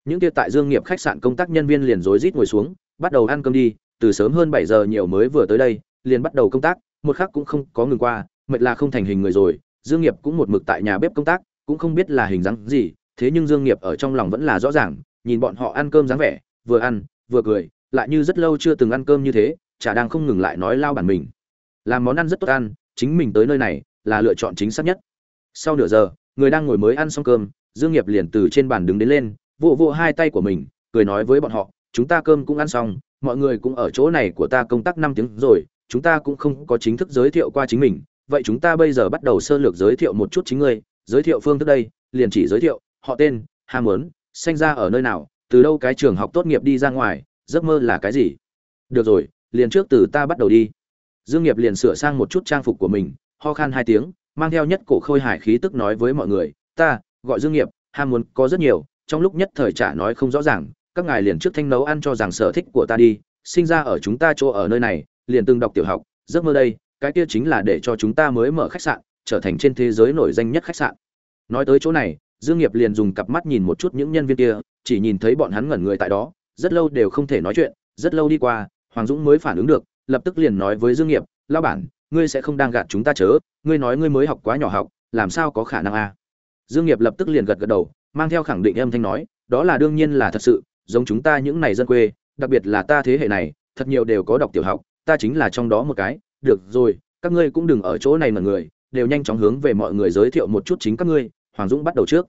Những kia tại dương nghiệp khách sạn công tác nhân viên liền rối rít ngồi xuống, bắt đầu ăn cơm đi, từ sớm hơn bảy giờ nhiều mới vừa tới đây, liền bắt đầu công tác, một khắc cũng không có ngừng qua, mệt là không thành hình người rồi, dương nghiệp cũng một mực tại nhà bếp công tác, cũng không biết là hình dáng gì, thế nhưng dương nghiệp ở trong lòng vẫn là rõ ràng, nhìn bọn họ ăn cơm dáng vẻ, vừa ăn, vừa cười, lại như rất lâu chưa từng ăn cơm như thế chả đang không ngừng lại nói lao bản mình. Làm món ăn rất tốt ăn, chính mình tới nơi này là lựa chọn chính xác nhất. Sau nửa giờ, người đang ngồi mới ăn xong cơm, dương nghiệp liền từ trên bàn đứng đến lên, vỗ vỗ hai tay của mình, cười nói với bọn họ, chúng ta cơm cũng ăn xong, mọi người cũng ở chỗ này của ta công tác năm tiếng rồi, chúng ta cũng không có chính thức giới thiệu qua chính mình. Vậy chúng ta bây giờ bắt đầu sơ lược giới thiệu một chút chính ngươi, giới thiệu phương thức đây, liền chỉ giới thiệu, họ tên, ham muốn, sinh ra ở nơi nào, từ đâu cái trường học tốt nghiệp đi ra ngoài, giấc mơ là cái gì? Được rồi liền trước từ ta bắt đầu đi. Dương nghiệp liền sửa sang một chút trang phục của mình, ho khan hai tiếng, mang theo nhất cổ khôi hải khí tức nói với mọi người, ta, gọi dương nghiệp, ham muốn có rất nhiều, trong lúc nhất thời trả nói không rõ ràng, các ngài liền trước thanh nấu ăn cho rằng sở thích của ta đi, sinh ra ở chúng ta chỗ ở nơi này, liền từng đọc tiểu học, giấc mơ đây, cái kia chính là để cho chúng ta mới mở khách sạn, trở thành trên thế giới nổi danh nhất khách sạn. Nói tới chỗ này, dương nghiệp liền dùng cặp mắt nhìn một chút những nhân viên kia, chỉ nhìn thấy bọn hắn ngẩn người tại đó, rất lâu đều không thể nói chuyện, rất lâu đi qua hoàng dũng mới phản ứng được, lập tức liền nói với dương nghiệp, lão bản, ngươi sẽ không đang gạt chúng ta chớ, ngươi nói ngươi mới học quá nhỏ học, làm sao có khả năng a à? dương nghiệp lập tức liền gật gật đầu, mang theo khẳng định âm thanh nói, đó là đương nhiên là thật sự, giống chúng ta những này dân quê, đặc biệt là ta thế hệ này, thật nhiều đều có đọc tiểu học, ta chính là trong đó một cái, được rồi, các ngươi cũng đừng ở chỗ này mà người, đều nhanh chóng hướng về mọi người giới thiệu một chút chính các ngươi hoàng dũng bắt đầu trước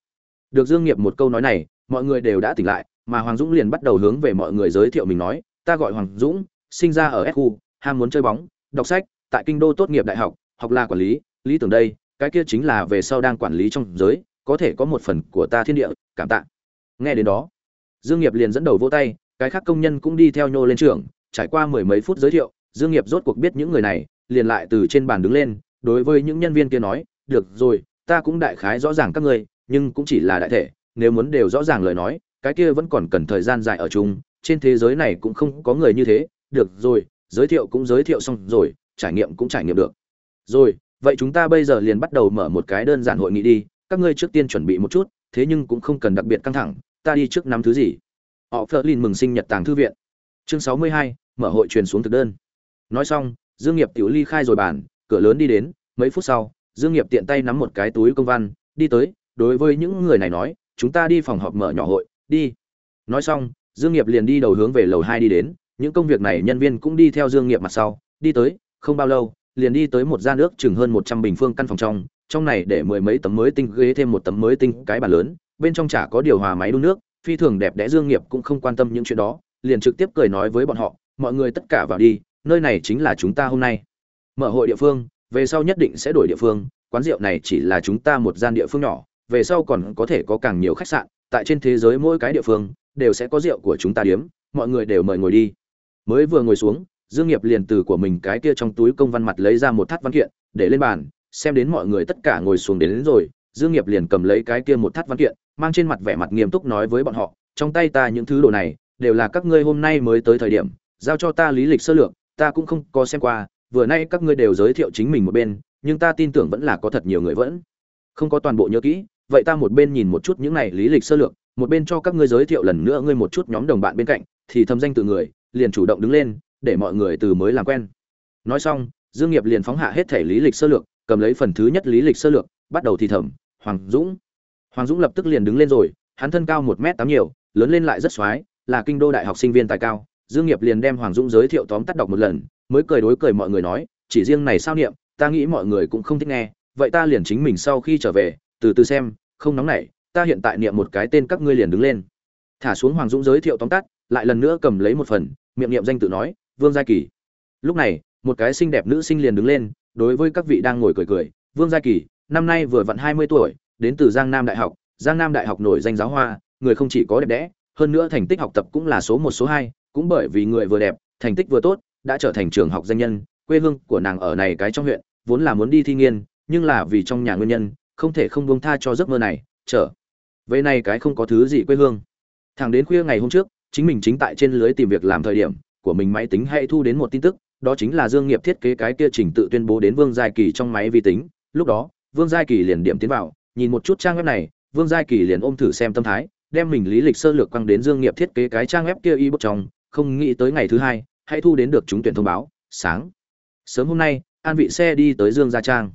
được dương nghiệp một câu nói này, mọi người đều đã tỉnh lại, mà hoàng dũng liền bắt đầu hướng về mọi người giới thiệu mình nói, ta gọi hoàng dũng sinh ra ở s khu ham muốn chơi bóng, đọc sách, tại kinh đô tốt nghiệp đại học học là quản lý lý tưởng đây, cái kia chính là về sau đang quản lý trong giới, có thể có một phần của ta thiên địa, cảm tạ nghe đến đó, dương nghiệp liền dẫn đầu vỗ tay, cái khác công nhân cũng đi theo nhô lên trưởng. trải qua mười mấy phút giới thiệu, dương nghiệp rốt cuộc biết những người này, liền lại từ trên bàn đứng lên, đối với những nhân viên kia nói, được rồi, ta cũng đại khái rõ ràng các ngươi, nhưng cũng chỉ là đại thể, nếu muốn đều rõ ràng lời nói, cái kia vẫn còn cần thời gian dài ở chung, trên thế giới này cũng không có người như thế được rồi, giới thiệu cũng giới thiệu xong rồi, trải nghiệm cũng trải nghiệm được. Rồi, vậy chúng ta bây giờ liền bắt đầu mở một cái đơn giản hội nghị đi. Các ngươi trước tiên chuẩn bị một chút, thế nhưng cũng không cần đặc biệt căng thẳng, ta đi trước năm thứ gì? Họ phớt lên mừng sinh nhật tàng thư viện. Chương sáu mươi hai, mở hội truyền xuống thực đơn. Nói xong, dương nghiệp tiểu ly khai rồi bàn, cửa lớn đi đến, mấy phút sau, dương nghiệp tiện tay nắm một cái túi công văn, đi tới, đối với những người này nói, chúng ta đi phòng họp mở nhỏ hội, đi. Nói xong, dương nghiệp liền đi đầu hướng về lầu hai đi đến những công việc này nhân viên cũng đi theo dương nghiệp mặt sau, đi tới, không bao lâu, liền đi tới một gian nước chừng hơn một trăm bình phương căn phòng trong trong này để mười mấy tấm mới tinh, ghế thêm một tấm mới tinh, cái bàn lớn, bên trong chả có điều hòa máy đun nước, phi thường đẹp đẽ dương nghiệp cũng không quan tâm những chuyện đó, liền trực tiếp cười nói với bọn họ, mọi người tất cả vào đi, nơi này chính là chúng ta hôm nay. Mở hội địa phương, về sau nhất định sẽ đổi địa phương, quán rượu này chỉ là chúng ta một gian địa phương nhỏ, về sau còn có thể có càng nhiều khách sạn, tại trên thế giới mỗi cái địa phương, đều sẽ có rượu của chúng ta điếm, mọi người đều mời ngồi đi mới vừa ngồi xuống dương nghiệp liền từ của mình cái kia trong túi công văn mặt lấy ra một thắt văn kiện để lên bàn xem đến mọi người tất cả ngồi xuống đến, đến rồi dương nghiệp liền cầm lấy cái kia một thắt văn kiện mang trên mặt vẻ mặt nghiêm túc nói với bọn họ trong tay ta những thứ đồ này đều là các ngươi hôm nay mới tới thời điểm giao cho ta lý lịch sơ lược ta cũng không có xem qua vừa nay các ngươi đều giới thiệu chính mình một bên nhưng ta tin tưởng vẫn là có thật nhiều người vẫn không có toàn bộ nhớ kỹ vậy ta một bên nhìn một chút những này lý lịch sơ lược một bên cho các ngươi giới thiệu lần nữa ngươi một chút nhóm đồng bạn bên cạnh thì thâm danh từ người liền chủ động đứng lên, để mọi người từ mới làm quen. Nói xong, dương nghiệp liền phóng hạ hết thể lý lịch sơ lược, cầm lấy phần thứ nhất lý lịch sơ lược, bắt đầu thì thầm, hoàng dũng. Hoàng dũng lập tức liền đứng lên rồi, hắn thân cao một m tám nhiều, lớn lên lại rất xoái, là kinh đô đại học sinh viên tài cao. Dương nghiệp liền đem hoàng dũng giới thiệu tóm tắt đọc một lần, mới cười đối cười mọi người nói, chỉ riêng này sao niệm, ta nghĩ mọi người cũng không thích nghe, vậy ta liền chính mình sau khi trở về, từ từ xem, không nóng nảy, ta hiện tại niệm một cái tên các ngươi liền đứng lên. Thả xuống hoàng dũng giới thiệu tóm tắt, lại lần nữa cầm lấy một phần miệng niệm danh tự nói, vương gia kỳ. Lúc này, một cái xinh đẹp nữ sinh liền đứng lên, đối với các vị đang ngồi cười cười, vương gia kỳ, năm nay vừa vặn hai mươi tuổi, đến từ giang nam đại học. Giang nam đại học nổi danh giáo hoa, người không chỉ có đẹp đẽ, hơn nữa thành tích học tập cũng là số một, số hai, cũng bởi vì người vừa đẹp, thành tích vừa tốt, đã trở thành trường học danh nhân. Quê hương của nàng ở này cái trong huyện, vốn là muốn đi thi nghiên, nhưng là vì trong nhà nguyên nhân, không thể không buông tha cho giấc mơ này trở về này cái không có thứ gì quê hương. Thẳng đến khuya ngày hôm trước chính mình chính tại trên lưới tìm việc làm thời điểm của mình máy tính hay thu đến một tin tức, đó chính là dương nghiệp thiết kế cái kia trình tự tuyên bố đến vương giai kỳ trong máy vi tính. Lúc đó, vương giai kỳ liền điểm tiến vào, nhìn một chút trang web này, vương giai kỳ liền ôm thử xem tâm thái, đem mình lý lịch sơ lược quăng đến dương nghiệp thiết kế cái trang web kia y bút trong, không nghĩ tới ngày thứ hai, hãy thu đến được chúng tuyển thông báo. Sáng. Sớm hôm nay, an vị xe đi tới dương gia trang.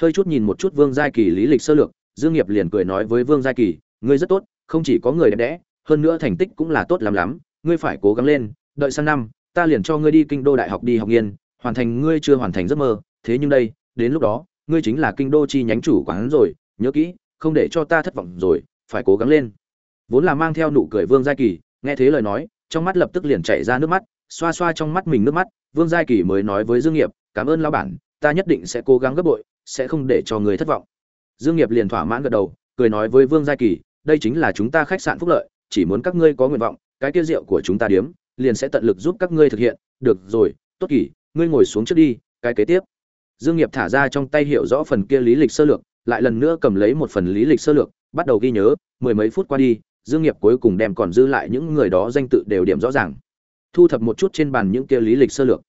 Hơi chút nhìn một chút vương giai kỳ lý lịch sơ lược, dương nghiệp liền cười nói với vương giai kỳ, ngươi rất tốt, không chỉ có người đẹp đẽ hơn nữa thành tích cũng là tốt lắm lắm, ngươi phải cố gắng lên, đợi sang năm, ta liền cho ngươi đi kinh đô đại học đi học nghiên, hoàn thành ngươi chưa hoàn thành giấc mơ, thế nhưng đây, đến lúc đó, ngươi chính là kinh đô chi nhánh chủ quán rồi, nhớ kỹ, không để cho ta thất vọng rồi, phải cố gắng lên. Vốn là mang theo nụ cười vương gia kỳ, nghe thế lời nói, trong mắt lập tức liền chảy ra nước mắt, xoa xoa trong mắt mình nước mắt, vương gia kỳ mới nói với dương nghiệp, cảm ơn lão bản, ta nhất định sẽ cố gắng gấp bội, sẽ không để cho người thất vọng. Dương nghiệp liền thỏa mãn gật đầu, cười nói với vương gia kỳ, đây chính là chúng ta khách sạn phúc lợi chỉ muốn các ngươi có nguyện vọng, cái kia rượu của chúng ta điếm, liền sẽ tận lực giúp các ngươi thực hiện. Được rồi, tốt kỳ ngươi ngồi xuống trước đi, cái kế tiếp. Dương nghiệp thả ra trong tay hiểu rõ phần kia lý lịch sơ lược, lại lần nữa cầm lấy một phần lý lịch sơ lược, bắt đầu ghi nhớ, mười mấy phút qua đi, dương nghiệp cuối cùng đem còn dư lại những người đó danh tự đều điểm rõ ràng. Thu thập một chút trên bàn những kia lý lịch sơ lược.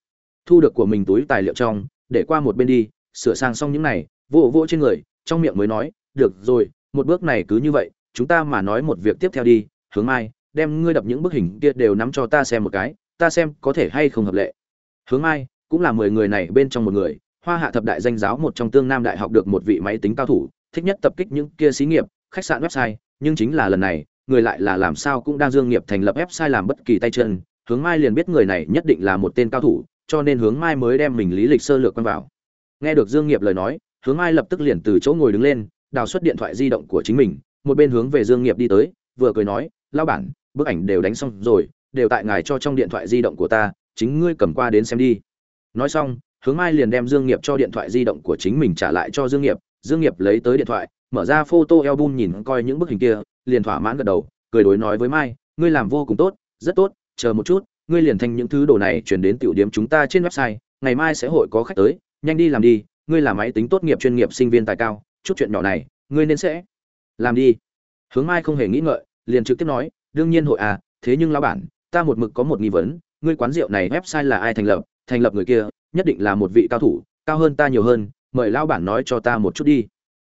Thu được của mình túi tài liệu trong, để qua một bên đi, sửa sang xong những này, vỗ vỗ trên người, trong miệng mới nói, được rồi, một bước này cứ như vậy, chúng ta mà nói một việc tiếp theo đi hướng mai, đem ngươi đập những bức hình kia đều nắm cho ta xem một cái, ta xem có thể hay không hợp lệ. Hướng mai, cũng là mười người này bên trong một người, hoa hạ thập đại danh giáo một trong tương nam đại học được một vị máy tính cao thủ, thích nhất tập kích những kia xí nghiệp, khách sạn website, nhưng chính là lần này, người lại là làm sao cũng đang dương nghiệp thành lập website làm bất kỳ tay chân. Hướng mai liền biết người này nhất định là một tên cao thủ, cho nên hướng mai mới đem mình lý lịch sơ lược quan vào. Nghe được dương nghiệp lời nói, hướng mai lập tức liền từ chỗ ngồi đứng lên, đào xuất điện thoại di động của chính mình, một bên hướng về dương nghiệp đi tới, vừa cười nói lão bản, bức ảnh đều đánh xong rồi, đều tại ngài cho trong điện thoại di động của ta, chính ngươi cầm qua đến xem đi. Nói xong, hướng mai liền đem dương nghiệp cho điện thoại di động của chính mình trả lại cho dương nghiệp. Dương nghiệp lấy tới điện thoại, mở ra photo album nhìn coi những bức hình kia, liền thỏa mãn gật đầu, cười đối nói với mai, ngươi làm vô cùng tốt, rất tốt, chờ một chút, ngươi liền thành những thứ đồ này chuyển đến tiểu điểm chúng ta trên website, ngày mai sẽ hội có khách tới, nhanh đi làm đi, ngươi là máy tính tốt nghiệp chuyên nghiệp sinh viên tài cao, chút chuyện nhỏ này, ngươi nên sẽ làm đi. Hướng mai không hề nghĩ ngợi liền trực tiếp nói, đương nhiên hội à thế nhưng lão bản, ta một mực có một nghi vấn, ngươi quán rượu này website là ai thành lập? Thành lập người kia, nhất định là một vị cao thủ, cao hơn ta nhiều hơn, mời lão bản nói cho ta một chút đi.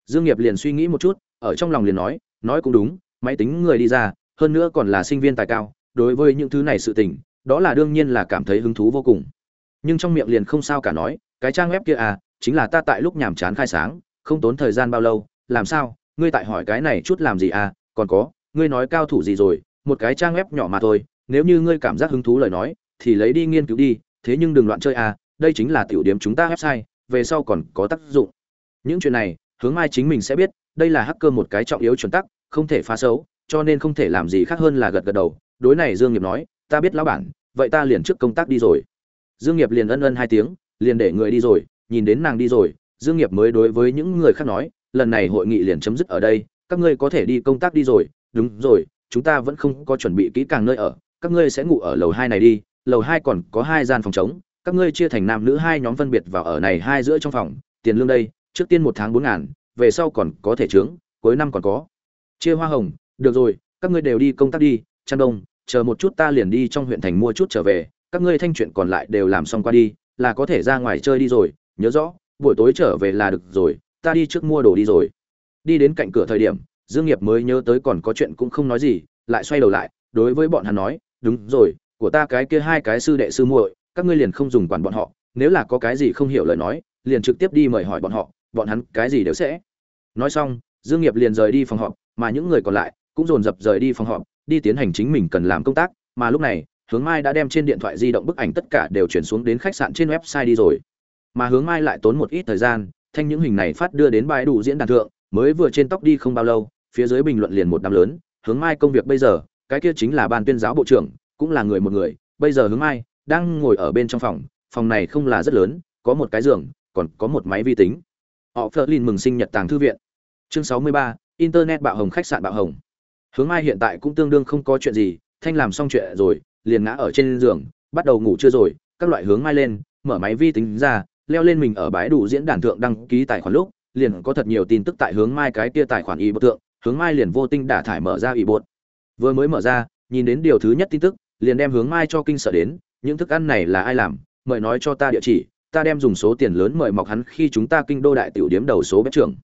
Dương nghiệp liền suy nghĩ một chút, ở trong lòng liền nói nói cũng đúng, máy tính người đi ra, hơn nữa còn là sinh viên tài cao, đối với những thứ này sự tình, đó là đương nhiên là cảm thấy hứng thú vô cùng. Nhưng trong miệng liền không sao cả nói, cái trang web kia à chính là ta tại lúc nhàm chán khai sáng, không tốn thời gian bao lâu, làm sao? Ngươi tại hỏi cái này chút làm gì à còn có ngươi nói cao thủ gì rồi, một cái trang web nhỏ mà thôi, nếu như ngươi cảm giác hứng thú lời nói, thì lấy đi nghiên cứu đi, thế nhưng đừng loạn chơi à đây chính là tiểu điểm chúng ta website, về sau còn có tác dụng. Những chuyện này, hướng mai chính mình sẽ biết, đây là hacker một cái trọng yếu chuẩn tắc, không thể phá xấu, cho nên không thể làm gì khác hơn là gật gật đầu. Đối này dương nghiệp nói, ta biết lão bản, vậy ta liền trước công tác đi rồi. Dương nghiệp liền ân ân hai tiếng, liền để người đi rồi, nhìn đến nàng đi rồi, dương nghiệp mới đối với những người khác nói, lần này hội nghị liền chấm dứt ở đây, các ngươi có thể đi công tác đi rồi đúng rồi, chúng ta vẫn không có chuẩn bị kỹ càng nơi ở, các ngươi sẽ ngủ ở lầu hai này đi, lầu hai còn có hai gian phòng trống, các ngươi chia thành nam nữ hai nhóm phân biệt vào ở này hai giữa trong phòng, tiền lương đây, trước tiên một tháng bốn ngàn, về sau còn có thể trướng, cuối năm còn có. Chia hoa hồng, được rồi, các ngươi đều đi công tác đi chăn đông, chờ một chút ta liền đi trong huyện thành mua chút trở về, các ngươi thanh chuyện còn lại đều làm xong qua đi, là có thể ra ngoài chơi đi rồi, nhớ rõ, buổi tối trở về là được rồi, ta đi trước mua đồ đi rồi. Đi đến cạnh cửa thời điểm dương nghiệp mới nhớ tới còn có chuyện cũng không nói gì, lại xoay đầu lại, đối với bọn hắn nói, đúng rồi, của ta cái kia hai cái sư đệ sư muội, các ngươi liền không dùng quản bọn họ, nếu là có cái gì không hiểu lời nói, liền trực tiếp đi mời hỏi bọn họ, bọn hắn cái gì đều sẽ. Nói xong, dương nghiệp liền rời đi phòng họp, mà những người còn lại cũng dồn dập rời đi phòng họp, đi tiến hành chính mình cần làm công tác, mà lúc này, hướng mai đã đem trên điện thoại di động bức ảnh tất cả đều chuyển xuống đến khách sạn trên website đi rồi. Mà hướng mai lại tốn một ít thời gian, thanh những hình này phát đưa đến bài đủ diễn đàn thượng, mới vừa trên tóc đi không bao lâu phía dưới bình luận liền một đám lớn, hướng mai công việc bây giờ, cái kia chính là ban tuyên giáo bộ trưởng, cũng là người một người, bây giờ hướng mai đang ngồi ở bên trong phòng phòng này không là rất lớn, có một cái giường, còn có một máy vi tính. Họ phớt lên mừng sinh nhật tàng thư viện. Chương sáu mươi ba, internet bạo hồng, khách sạn bạo hồng. Hướng mai hiện tại cũng tương đương không có chuyện gì, thanh làm xong chuyện rồi, liền ngã ở trên giường, bắt đầu ngủ chưa rồi, các loại hướng mai lên, mở máy vi tính ra, leo lên mình ở bãi đủ diễn đàn thượng đăng ký tài khoản lúc, liền có thật nhiều tin tức tại hướng mai cái kia tài khoản y bộ thượng hướng mai liền vô tinh đả thải mở ra ủy bột. Vừa mới mở ra, nhìn đến điều thứ nhất tin tức, liền đem hướng mai cho kinh sợ đến, những thức ăn này là ai làm, mời nói cho ta địa chỉ, ta đem dùng số tiền lớn mời mọc hắn khi chúng ta kinh đô đại tiểu điếm đầu số bếp trưởng.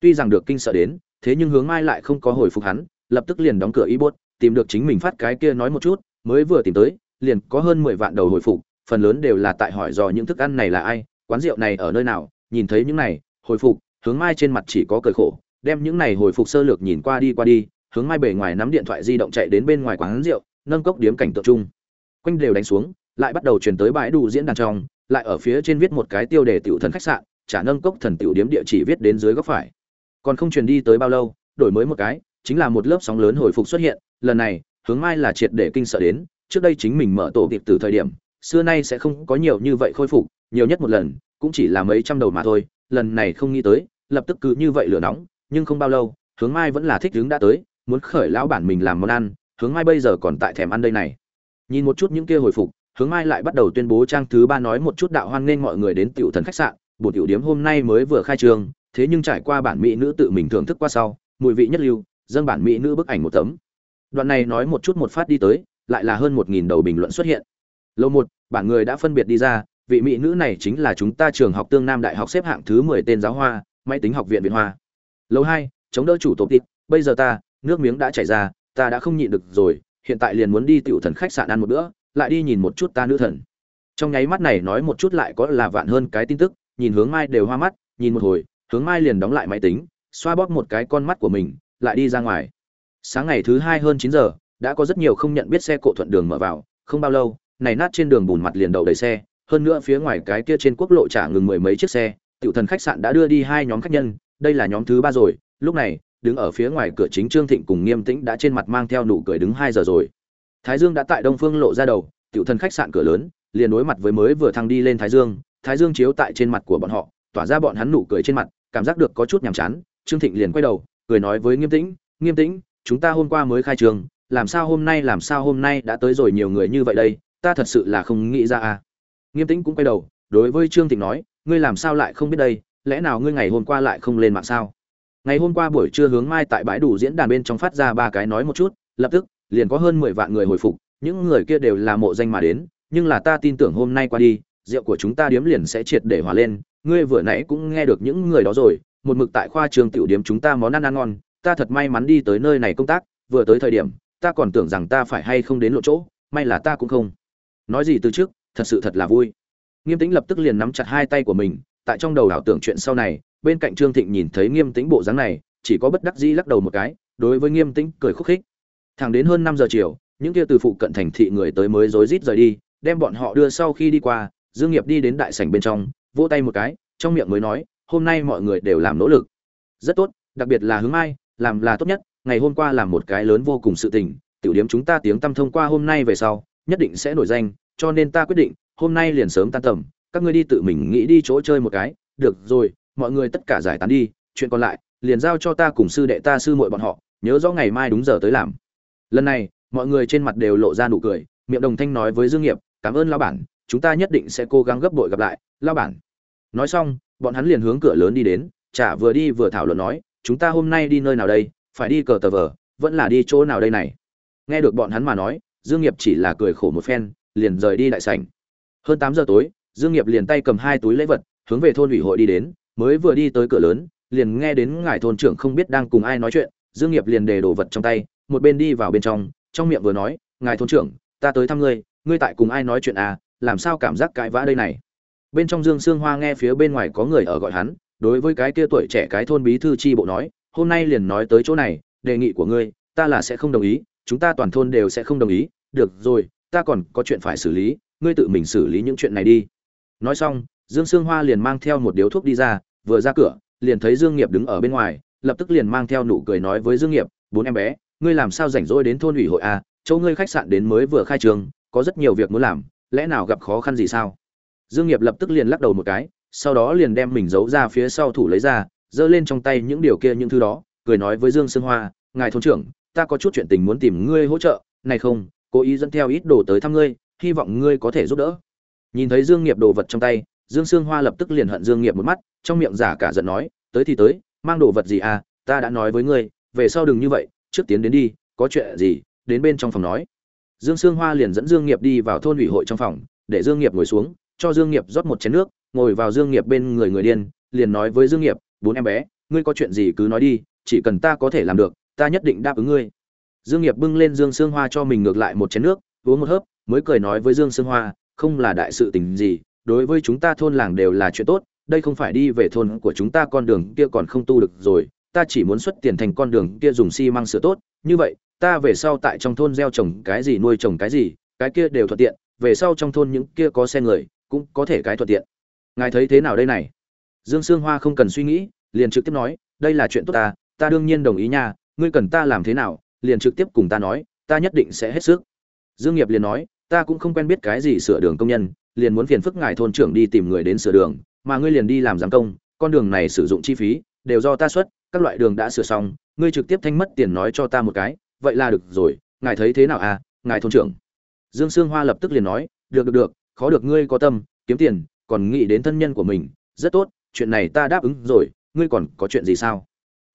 Tuy rằng được kinh sợ đến, thế nhưng hướng mai lại không có hồi phục hắn, lập tức liền đóng cửa y bốt tìm được chính mình phát cái kia nói một chút, mới vừa tìm tới, liền có hơn mười vạn đầu hồi phục, phần lớn đều là tại hỏi dò những thức ăn này là ai, quán rượu này ở nơi nào, nhìn thấy những này, hồi phục, hướng mai trên mặt chỉ có cười khổ đem những này hồi phục sơ lược nhìn qua đi qua đi, hướng mai bề ngoài nắm điện thoại di động chạy đến bên ngoài quán rượu, nâng cốc điếm cảnh tượng chung. Quanh đều đánh xuống, lại bắt đầu truyền tới bãi đủ diễn đàn trong, lại ở phía trên viết một cái tiêu đề tiểu thần khách sạn, trả nâng cốc thần tiểu điếm địa chỉ viết đến dưới góc phải. Còn không truyền đi tới bao lâu, đổi mới một cái, chính là một lớp sóng lớn hồi phục xuất hiện, lần này, hướng mai là triệt để kinh sợ đến, trước đây chính mình mở tổ kịp từ thời điểm, xưa nay sẽ không có nhiều như vậy khôi phục, nhiều nhất một lần, cũng chỉ là mấy trăm đầu mà thôi, lần này không nghĩ tới, lập tức cứ như vậy lửa nóng nhưng không bao lâu, hướng mai vẫn là thích hướng đã tới, muốn khởi lão bản mình làm món ăn, hướng mai bây giờ còn tại thèm ăn đây này. Nhìn một chút những kia hồi phục, hướng mai lại bắt đầu tuyên bố trang thứ ba nói một chút đạo hoan nghênh mọi người đến tiểu thần khách sạn bột tiểu điếm hôm nay mới vừa khai trương, thế nhưng trải qua bản mỹ nữ tự mình thưởng thức qua sau, mùi vị nhất lưu, dâng bản mỹ nữ bức ảnh một tấm. Đoạn này nói một chút một phát đi tới, lại là hơn một nghìn đầu bình luận xuất hiện. Lâu một, bản người đã phân biệt đi ra, vị mỹ nữ này chính là chúng ta trường học tương nam đại học xếp hạng thứ mười tên giáo hoa, máy tính học viện việt hoa lâu hai, chống đỡ chủ tổ tịp bây giờ ta, nước miếng đã chảy ra, ta đã không nhịn được rồi, hiện tại liền muốn đi tiểu thần khách sạn ăn một bữa, lại đi nhìn một chút ta nữ thần. Trong nháy mắt này nói một chút lại có là vạn hơn cái tin tức, nhìn hướng mai đều hoa mắt, nhìn một hồi, hướng mai liền đóng lại máy tính, xoa bóp một cái con mắt của mình, lại đi ra ngoài. Sáng ngày thứ hai hơn chín giờ, đã có rất nhiều không nhận biết xe cộ thuận đường mở vào, không bao lâu, này nát trên đường bùn mặt liền đậu đầy xe, hơn nữa phía ngoài cái kia trên quốc lộ trả ngừng mười mấy chiếc xe, tiểu thần khách sạn đã đưa đi hai nhóm khách nhân đây là nhóm thứ ba rồi, lúc này, đứng ở phía ngoài cửa chính trương thịnh cùng nghiêm tĩnh đã trên mặt mang theo nụ cười đứng hai giờ rồi. Thái dương đã tại đông phương lộ ra đầu, tiểu thần khách sạn cửa lớn, liền đối mặt với mới vừa thăng đi lên thái dương thái dương chiếu tại trên mặt của bọn họ, tỏa ra bọn hắn nụ cười trên mặt, cảm giác được có chút nhàm chán, trương thịnh liền quay đầu, cười nói với nghiêm tĩnh nghiêm tĩnh, chúng ta hôm qua mới khai trường, làm sao hôm nay, làm sao hôm nay đã tới rồi nhiều người như vậy đây, ta thật sự là không nghĩ ra à. Nghiêm tĩnh cũng quay đầu, đối với trương thịnh nói, ngươi làm sao lại không biết đây lẽ nào ngươi ngày hôm qua lại không lên mạng sao? Ngày hôm qua buổi trưa hướng mai tại bãi đủ diễn đàn bên trong phát ra ba cái nói một chút, lập tức, liền có hơn mười vạn người hồi phục, những người kia đều là mộ danh mà đến, nhưng là ta tin tưởng hôm nay qua đi, rượu của chúng ta điếm liền sẽ triệt để hòa lên, ngươi vừa nãy cũng nghe được những người đó rồi, một mực tại khoa trường tiểu điếm chúng ta món ăn ăn ngon, ta thật may mắn đi tới nơi này công tác, vừa tới thời điểm, ta còn tưởng rằng ta phải hay không đến lộ chỗ, may là ta cũng không. Nói gì từ trước, thật sự thật là vui. Nghiêm tĩnh lập tức liền nắm chặt hai tay của mình tại trong đầu ảo tưởng chuyện sau này, bên cạnh trương thịnh nhìn thấy nghiêm tĩnh bộ dáng này, chỉ có bất đắc dĩ lắc đầu một cái, đối với nghiêm tĩnh cười khúc khích. Thẳng đến hơn năm giờ chiều, những kia từ phụ cận thành thị người tới mới rối rít rời đi, đem bọn họ đưa sau khi đi qua, dương nghiệp đi đến đại sảnh bên trong, vỗ tay một cái, trong miệng mới nói, hôm nay mọi người đều làm nỗ lực. Rất tốt, đặc biệt là hướng mai, làm là tốt nhất, ngày hôm qua làm một cái lớn vô cùng sự tình, tiểu điểm chúng ta tiếng tâm thông qua hôm nay về sau, nhất định sẽ nổi danh, cho nên ta quyết định, hôm nay liền sớm tan tầm các ngươi đi tự mình nghĩ đi chỗ chơi một cái, được rồi, mọi người tất cả giải tán đi, chuyện còn lại, liền giao cho ta cùng sư đệ ta sư muội bọn họ, nhớ rõ ngày mai đúng giờ tới làm. Lần này, mọi người trên mặt đều lộ ra nụ cười, miệng đồng thanh nói với dương nghiệp, cảm ơn lão bản, chúng ta nhất định sẽ cố gắng gấp bội gặp lại, lão bản. Nói xong, bọn hắn liền hướng cửa lớn đi đến, chả vừa đi vừa thảo luận nói, chúng ta hôm nay đi nơi nào đây, phải đi cờ tờ vờ, vẫn là đi chỗ nào đây này? Nghe được bọn hắn mà nói, dương nghiệp chỉ là cười khổ một phen, liền rời đi đại sảnh. Hơn tám giờ tối dương nghiệp liền tay cầm hai túi lễ vật, hướng về thôn ủy hội đi đến, mới vừa đi tới cửa lớn, liền nghe đến ngài thôn trưởng không biết đang cùng ai nói chuyện, dương nghiệp liền đề đồ vật trong tay, một bên đi vào bên trong trong miệng vừa nói, ngài thôn trưởng, ta tới thăm ngươi ngươi tại cùng ai nói chuyện à làm sao cảm giác cãi vã đây này? Bên trong dương sương hoa nghe phía bên ngoài có người ở gọi hắn, đối với cái kia tuổi trẻ cái thôn bí thư chi bộ nói, hôm nay liền nói tới chỗ này, đề nghị của ngươi, ta là sẽ không đồng ý, chúng ta toàn thôn đều sẽ không đồng ý, được rồi, ta còn có chuyện phải xử lý, ngươi tự mình xử lý những chuyện này đi nói xong, dương sương hoa liền mang theo một điếu thuốc đi ra, vừa ra cửa, liền thấy dương nghiệp đứng ở bên ngoài, lập tức liền mang theo nụ cười nói với dương nghiệp, bốn em bé, ngươi làm sao rảnh rỗi đến thôn ủy hội à? Chỗ ngươi khách sạn đến mới vừa khai trường, có rất nhiều việc muốn làm, lẽ nào gặp khó khăn gì sao? Dương nghiệp lập tức liền lắc đầu một cái, sau đó liền đem mình giấu ra phía sau thủ lấy ra, giơ lên trong tay những điều kia những thứ đó, cười nói với dương sương hoa, ngài thôn trưởng, ta có chút chuyện tình muốn tìm ngươi hỗ trợ, này không, cố ý dẫn theo ít đồ tới thăm ngươi, hy vọng ngươi có thể giúp đỡ nhìn thấy dương nghiệp đồ vật trong tay, dương sương hoa lập tức liền hận dương nghiệp một mắt, trong miệng giả cả giận nói, tới thì tới, mang đồ vật gì à? Ta đã nói với ngươi, về sau đừng như vậy, trước tiến đến đi, có chuyện gì, đến bên trong phòng nói. Dương sương hoa liền dẫn dương nghiệp đi vào thôn ủy hội trong phòng, để dương nghiệp ngồi xuống, cho dương nghiệp rót một chén nước, ngồi vào dương nghiệp bên người người điên, liền nói với dương nghiệp, bốn em bé, ngươi có chuyện gì cứ nói đi, chỉ cần ta có thể làm được, ta nhất định đáp ứng ngươi. Dương nghiệp bưng lên dương sương hoa cho mình ngược lại một chén nước, uống một hớp, mới cười nói với dương sương hoa không là đại sự tình gì, đối với chúng ta thôn làng đều là chuyện tốt, đây không phải đi về thôn của chúng ta con đường kia còn không tu được rồi, ta chỉ muốn xuất tiền thành con đường kia dùng xi măng sửa tốt, như vậy, ta về sau tại trong thôn gieo trồng cái gì nuôi trồng cái gì, cái kia đều thuận tiện, về sau trong thôn những kia có xe người, cũng có thể cái thuận tiện. Ngài thấy thế nào đây này? Dương sương hoa không cần suy nghĩ, liền trực tiếp nói, đây là chuyện tốt ta ta đương nhiên đồng ý nha, ngươi cần ta làm thế nào, liền trực tiếp cùng ta nói, ta nhất định sẽ hết sức. Dương nghiệp liền nói ta cũng không quen biết cái gì sửa đường công nhân, liền muốn phiền phức ngài thôn trưởng đi tìm người đến sửa đường, mà ngươi liền đi làm giám công, con đường này sử dụng chi phí, đều do ta xuất, các loại đường đã sửa xong, ngươi trực tiếp thanh mất tiền nói cho ta một cái, vậy là được rồi, ngài thấy thế nào à ngài thôn trưởng? Dương sương hoa lập tức liền nói, được được được, khó được ngươi có tâm, kiếm tiền, còn nghĩ đến thân nhân của mình, rất tốt, chuyện này ta đáp ứng rồi, ngươi còn có chuyện gì sao?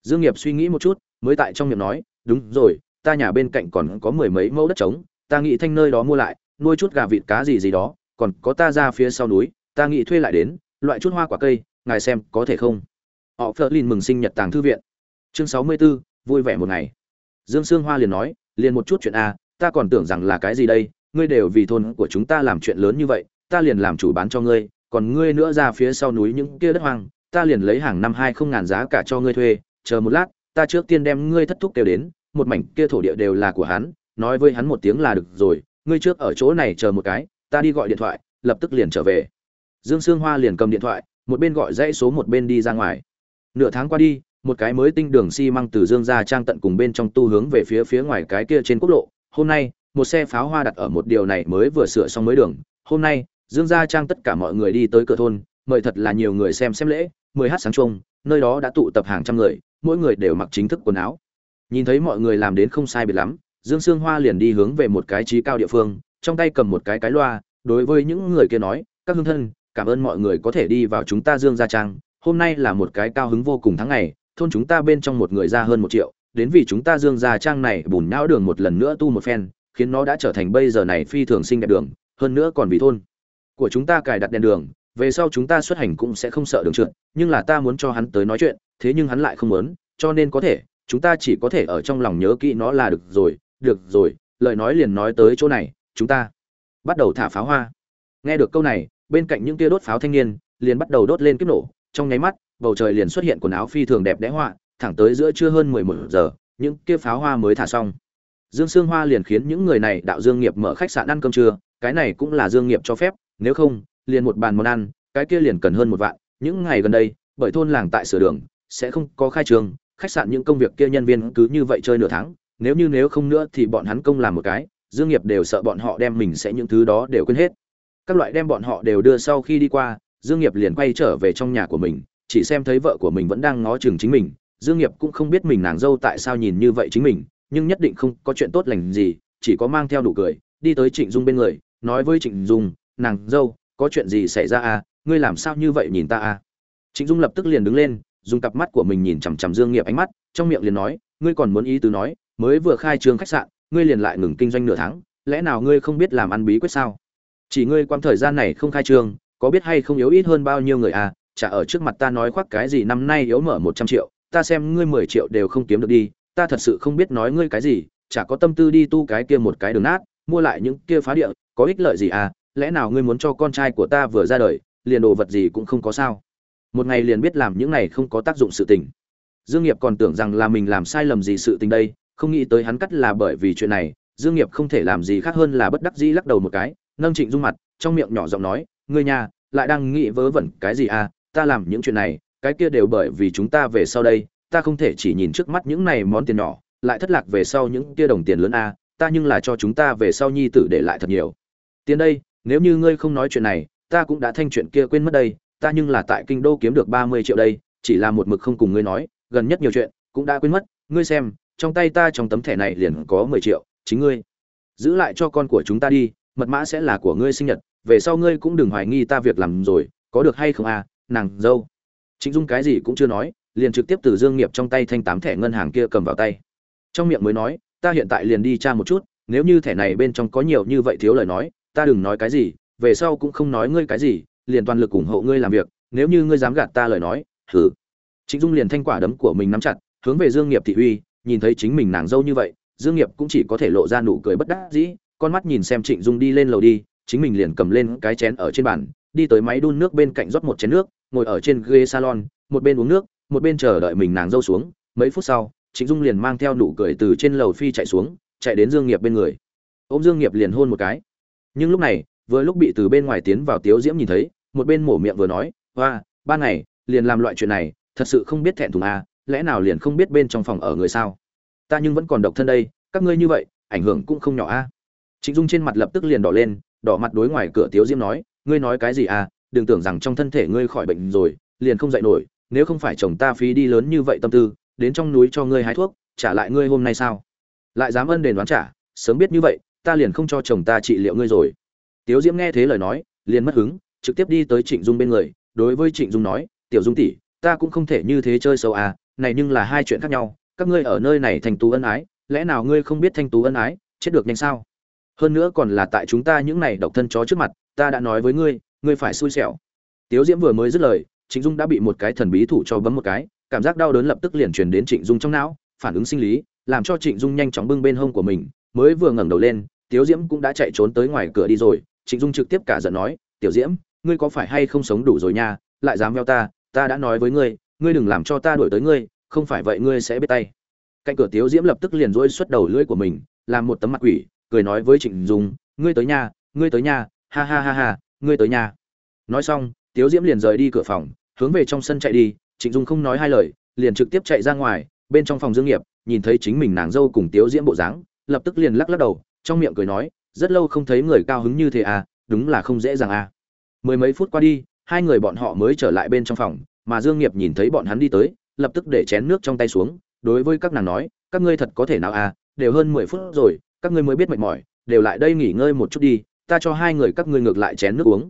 Dương nghiệp suy nghĩ một chút, mới tại trong miệng nói, đúng rồi, ta nhà bên cạnh còn có mười mấy mẫu đất trống, ta nghĩ thanh nơi đó mua lại nuôi chút gà vịt cá gì gì đó còn có ta ra phía sau núi ta nghĩ thuê lại đến loại chút hoa quả cây ngài xem có thể không? Họ phớt lên mừng sinh nhật tàng thư viện. Chương sáu mươi 64, vui vẻ một ngày. Dương sương hoa liền nói liền một chút chuyện a ta còn tưởng rằng là cái gì đây ngươi đều vì thôn của chúng ta làm chuyện lớn như vậy ta liền làm chủ bán cho ngươi còn ngươi nữa ra phía sau núi những kia đất hoang ta liền lấy hàng năm hai không ngàn giá cả cho ngươi thuê chờ một lát ta trước tiên đem ngươi thất thúc kêu đến một mảnh kia thổ địa đều là của hắn nói với hắn một tiếng là được rồi ngươi trước ở chỗ này chờ một cái, ta đi gọi điện thoại, lập tức liền trở về. Dương sương hoa liền cầm điện thoại, một bên gọi dãy số một bên đi ra ngoài. Nửa tháng qua đi, một cái mới tinh đường xi măng từ dương ra trang tận cùng bên trong tu hướng về phía phía ngoài cái kia trên quốc lộ. Hôm nay, một xe pháo hoa đặt ở một điều này mới vừa sửa xong mới đường. Hôm nay, dương gia trang tất cả mọi người đi tới cửa thôn, mời thật là nhiều người xem xem lễ, mười h sáng trông nơi đó đã tụ tập hàng trăm người, mỗi người đều mặc chính thức quần áo. Nhìn thấy mọi người làm đến không sai biệt lắm dương sương hoa liền đi hướng về một cái trí cao địa phương, trong tay cầm một cái cái loa, đối với những người kia nói, các hương thân, cảm ơn mọi người có thể đi vào chúng ta dương gia trang, hôm nay là một cái cao hứng vô cùng tháng ngày, thôn chúng ta bên trong một người ra hơn một triệu, đến vì chúng ta dương gia trang này bùn não đường một lần nữa tu một phen, khiến nó đã trở thành bây giờ này phi thường sinh đẹp đường, hơn nữa còn vì thôn của chúng ta cài đặt đèn đường, về sau chúng ta xuất hành cũng sẽ không sợ đường trượt, nhưng là ta muốn cho hắn tới nói chuyện, thế nhưng hắn lại không muốn, cho nên có thể, chúng ta chỉ có thể ở trong lòng nhớ kỹ nó là được rồi được rồi, lời nói liền nói tới chỗ này, chúng ta bắt đầu thả pháo hoa. Nghe được câu này, bên cạnh những kia đốt pháo thanh niên liền bắt đầu đốt lên kiếp nổ. Trong nháy mắt, bầu trời liền xuất hiện quần áo phi thường đẹp đẽ họa thẳng tới giữa trưa hơn mười một giờ, những kia pháo hoa mới thả xong. Dương sương hoa liền khiến những người này đạo dương nghiệp mở khách sạn ăn cơm trưa, cái này cũng là dương nghiệp cho phép, nếu không, liền một bàn món ăn, cái kia liền cần hơn một vạn. Những ngày gần đây, bởi thôn làng tại sửa đường, sẽ không có khai trường, khách sạn những công việc kia nhân viên cứ như vậy chơi nửa tháng nếu như nếu không nữa thì bọn hắn công làm một cái, dương nghiệp đều sợ bọn họ đem mình sẽ những thứ đó đều quên hết. Các loại đem bọn họ đều đưa sau khi đi qua, dương nghiệp liền quay trở về trong nhà của mình, chỉ xem thấy vợ của mình vẫn đang ngó chừng chính mình. Dương nghiệp cũng không biết mình nàng dâu tại sao nhìn như vậy chính mình, nhưng nhất định không có chuyện tốt lành gì, chỉ có mang theo đủ cười, đi tới trịnh dung bên người, nói với trịnh dung, nàng dâu, có chuyện gì xảy ra à? Ngươi làm sao như vậy nhìn ta à? Trịnh dung lập tức liền đứng lên, dùng cặp mắt của mình nhìn chằm chằm dương nghiệp ánh mắt, trong miệng liền nói, ngươi còn muốn ý tứ nói mới vừa khai trương khách sạn, ngươi liền lại ngừng kinh doanh nửa tháng, lẽ nào ngươi không biết làm ăn bí quyết sao? Chỉ ngươi quang thời gian này không khai trương, có biết hay không yếu ít hơn bao nhiêu người à? Chả ở trước mặt ta nói khoác cái gì năm nay yếu mở một trăm triệu, ta xem ngươi mười triệu đều không kiếm được đi, ta thật sự không biết nói ngươi cái gì, chả có tâm tư đi tu cái kia một cái đường nát, mua lại những kia phá địa, có ích lợi gì à? Lẽ nào ngươi muốn cho con trai của ta vừa ra đời, liền đồ vật gì cũng không có sao? Một ngày liền biết làm những này không có tác dụng sự tình. Dương nghiệp còn tưởng rằng là mình làm sai lầm gì sự tình đây không nghĩ tới hắn cắt là bởi vì chuyện này, dương nghiệp không thể làm gì khác hơn là bất đắc dĩ lắc đầu một cái, nâng trịnh dung mặt, trong miệng nhỏ giọng nói, ngươi nhà, lại đang nghĩ vớ vẩn cái gì à? Ta làm những chuyện này, cái kia đều bởi vì chúng ta về sau đây, ta không thể chỉ nhìn trước mắt những này món tiền nhỏ, lại thất lạc về sau những kia đồng tiền lớn a ta nhưng là cho chúng ta về sau nhi tử để lại thật nhiều. Tiền đây, nếu như ngươi không nói chuyện này, ta cũng đã thanh chuyện kia quên mất đây, ta nhưng là tại kinh đô kiếm được ba mươi triệu đây, chỉ là một mực không cùng ngươi nói, gần nhất nhiều chuyện cũng đã quên mất, ngươi xem trong tay ta trong tấm thẻ này liền có mười triệu, chính ngươi. Giữ lại cho con của chúng ta đi, mật mã sẽ là của ngươi sinh nhật, về sau ngươi cũng đừng hoài nghi ta việc làm rồi, có được hay không à nàng dâu. Trịnh dung cái gì cũng chưa nói, liền trực tiếp từ dương nghiệp trong tay thanh tám thẻ ngân hàng kia cầm vào tay. Trong miệng mới nói, ta hiện tại liền đi tra một chút, nếu như thẻ này bên trong có nhiều như vậy thiếu lời nói, ta đừng nói cái gì, về sau cũng không nói ngươi cái gì, liền toàn lực ủng hộ ngươi làm việc, nếu như ngươi dám gạt ta lời nói thử trịnh dung liền thanh quả đấm của mình nắm chặt, hướng về dương nghiệp thị uy nhìn thấy chính mình nàng dâu như vậy, dương nghiệp cũng chỉ có thể lộ ra nụ cười bất đắc dĩ, con mắt nhìn xem trịnh dung đi lên lầu đi, chính mình liền cầm lên cái chén ở trên bàn, đi tới máy đun nước bên cạnh rót một chén nước, ngồi ở trên ghế salon, một bên uống nước, một bên chờ đợi mình nàng dâu xuống. Mấy phút sau, trịnh dung liền mang theo nụ cười từ trên lầu phi chạy xuống, chạy đến dương nghiệp bên người. Ôm dương nghiệp liền hôn một cái. Nhưng lúc này, vừa lúc bị từ bên ngoài tiến vào tiếu diễm nhìn thấy, một bên mổ miệng vừa nói hoa ba ngày, liền làm loại chuyện này, thật sự không biết thẹn thùng à lẽ nào liền không biết bên trong phòng ở người sao? Ta nhưng vẫn còn độc thân đây, các ngươi như vậy, ảnh hưởng cũng không nhỏ a. À? trịnh dung trên mặt lập tức liền đỏ lên, đỏ mặt đối ngoài cửa tiếu diễm nói, ngươi nói cái gì à? Đừng tưởng rằng trong thân thể ngươi khỏi bệnh rồi, liền không dậy nổi, nếu không phải chồng ta phí đi lớn như vậy tâm tư, đến trong núi cho ngươi hái thuốc, trả lại ngươi hôm nay sao? Lại dám ân đền đoán trả, sớm biết như vậy, ta liền không cho chồng ta trị liệu ngươi rồi. Tiếu diễm nghe thế lời nói, liền mất hứng, trực tiếp đi tới trịnh dung bên người, đối với trịnh dung nói, tiểu dung tỷ, ta cũng không thể như thế chơi xấu à này nhưng là hai chuyện khác nhau, các ngươi ở nơi này thành tú ân ái, lẽ nào ngươi không biết thanh tú ân ái, chết được nhanh sao? Hơn nữa còn là tại chúng ta những này độc thân chó trước mặt, ta đã nói với ngươi ngươi phải xui xẻo. Tiếu diễm vừa mới dứt lời, trịnh dung đã bị một cái thần bí thủ cho bấm một cái, cảm giác đau đớn lập tức liền truyền đến trịnh dung trong não, phản ứng sinh lý, làm cho trịnh dung nhanh chóng bưng bên hông của mình, mới vừa ngẩng đầu lên, tiếu diễm cũng đã chạy trốn tới ngoài cửa đi rồi, trịnh dung trực tiếp cả giận nói, tiểu diễm, ngươi có phải hay không sống đủ rồi nha, lại dám veo ta ta đã nói với ngươi ngươi đừng làm cho ta đuổi tới ngươi, không phải vậy ngươi sẽ biết tay. Cạnh cửa tiếu diễm lập tức liền rỗi xuất đầu lưỡi của mình, làm một tấm mặt quỷ, cười nói với trịnh dung, ngươi tới nhà, ngươi tới nhà, ha ha ha ha, ngươi tới nhà. Nói xong, tiếu diễm liền rời đi cửa phòng, hướng về trong sân chạy đi, trịnh dung không nói hai lời, liền trực tiếp chạy ra ngoài, bên trong phòng dương nghiệp, nhìn thấy chính mình nàng dâu cùng tiếu diễm bộ dáng, lập tức liền lắc lắc đầu, trong miệng cười nói, rất lâu không thấy người cao hứng như thế à đúng là không dễ dàng à. Mười mấy phút qua đi, hai người bọn họ mới trở lại bên trong phòng mà dương nghiệp nhìn thấy bọn hắn đi tới, lập tức để chén nước trong tay xuống, đối với các nàng nói, các ngươi thật có thể nào à đều hơn mười phút rồi, các ngươi mới biết mệt mỏi, đều lại đây nghỉ ngơi một chút đi, ta cho hai người các ngươi ngược lại chén nước uống.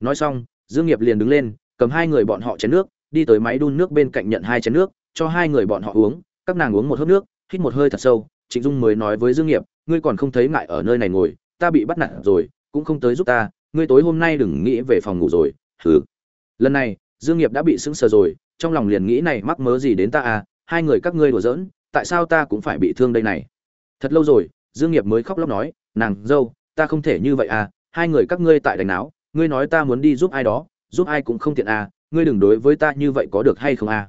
Nói xong, dương nghiệp liền đứng lên, cầm hai người bọn họ chén nước, đi tới máy đun nước bên cạnh nhận hai chén nước, cho hai người bọn họ uống, các nàng uống một hớp nước, hít một hơi thật sâu, trịnh dung mới nói với dương nghiệp, ngươi còn không thấy ngại ở nơi này ngồi, ta bị bắt nạt rồi, cũng không tới giúp ta, ngươi tối hôm nay đừng nghĩ về phòng ngủ rồi, hừ. Lần này dương nghiệp đã bị sững sờ rồi, trong lòng liền nghĩ này mắc mớ gì đến ta à hai người các ngươi đùa giỡn, tại sao ta cũng phải bị thương đây này? Thật lâu rồi, dương nghiệp mới khóc lóc nói, nàng, dâu, ta không thể như vậy à hai người các ngươi tại đánh náo, ngươi nói ta muốn đi giúp ai đó, giúp ai cũng không tiện à ngươi đừng đối với ta như vậy có được hay không à?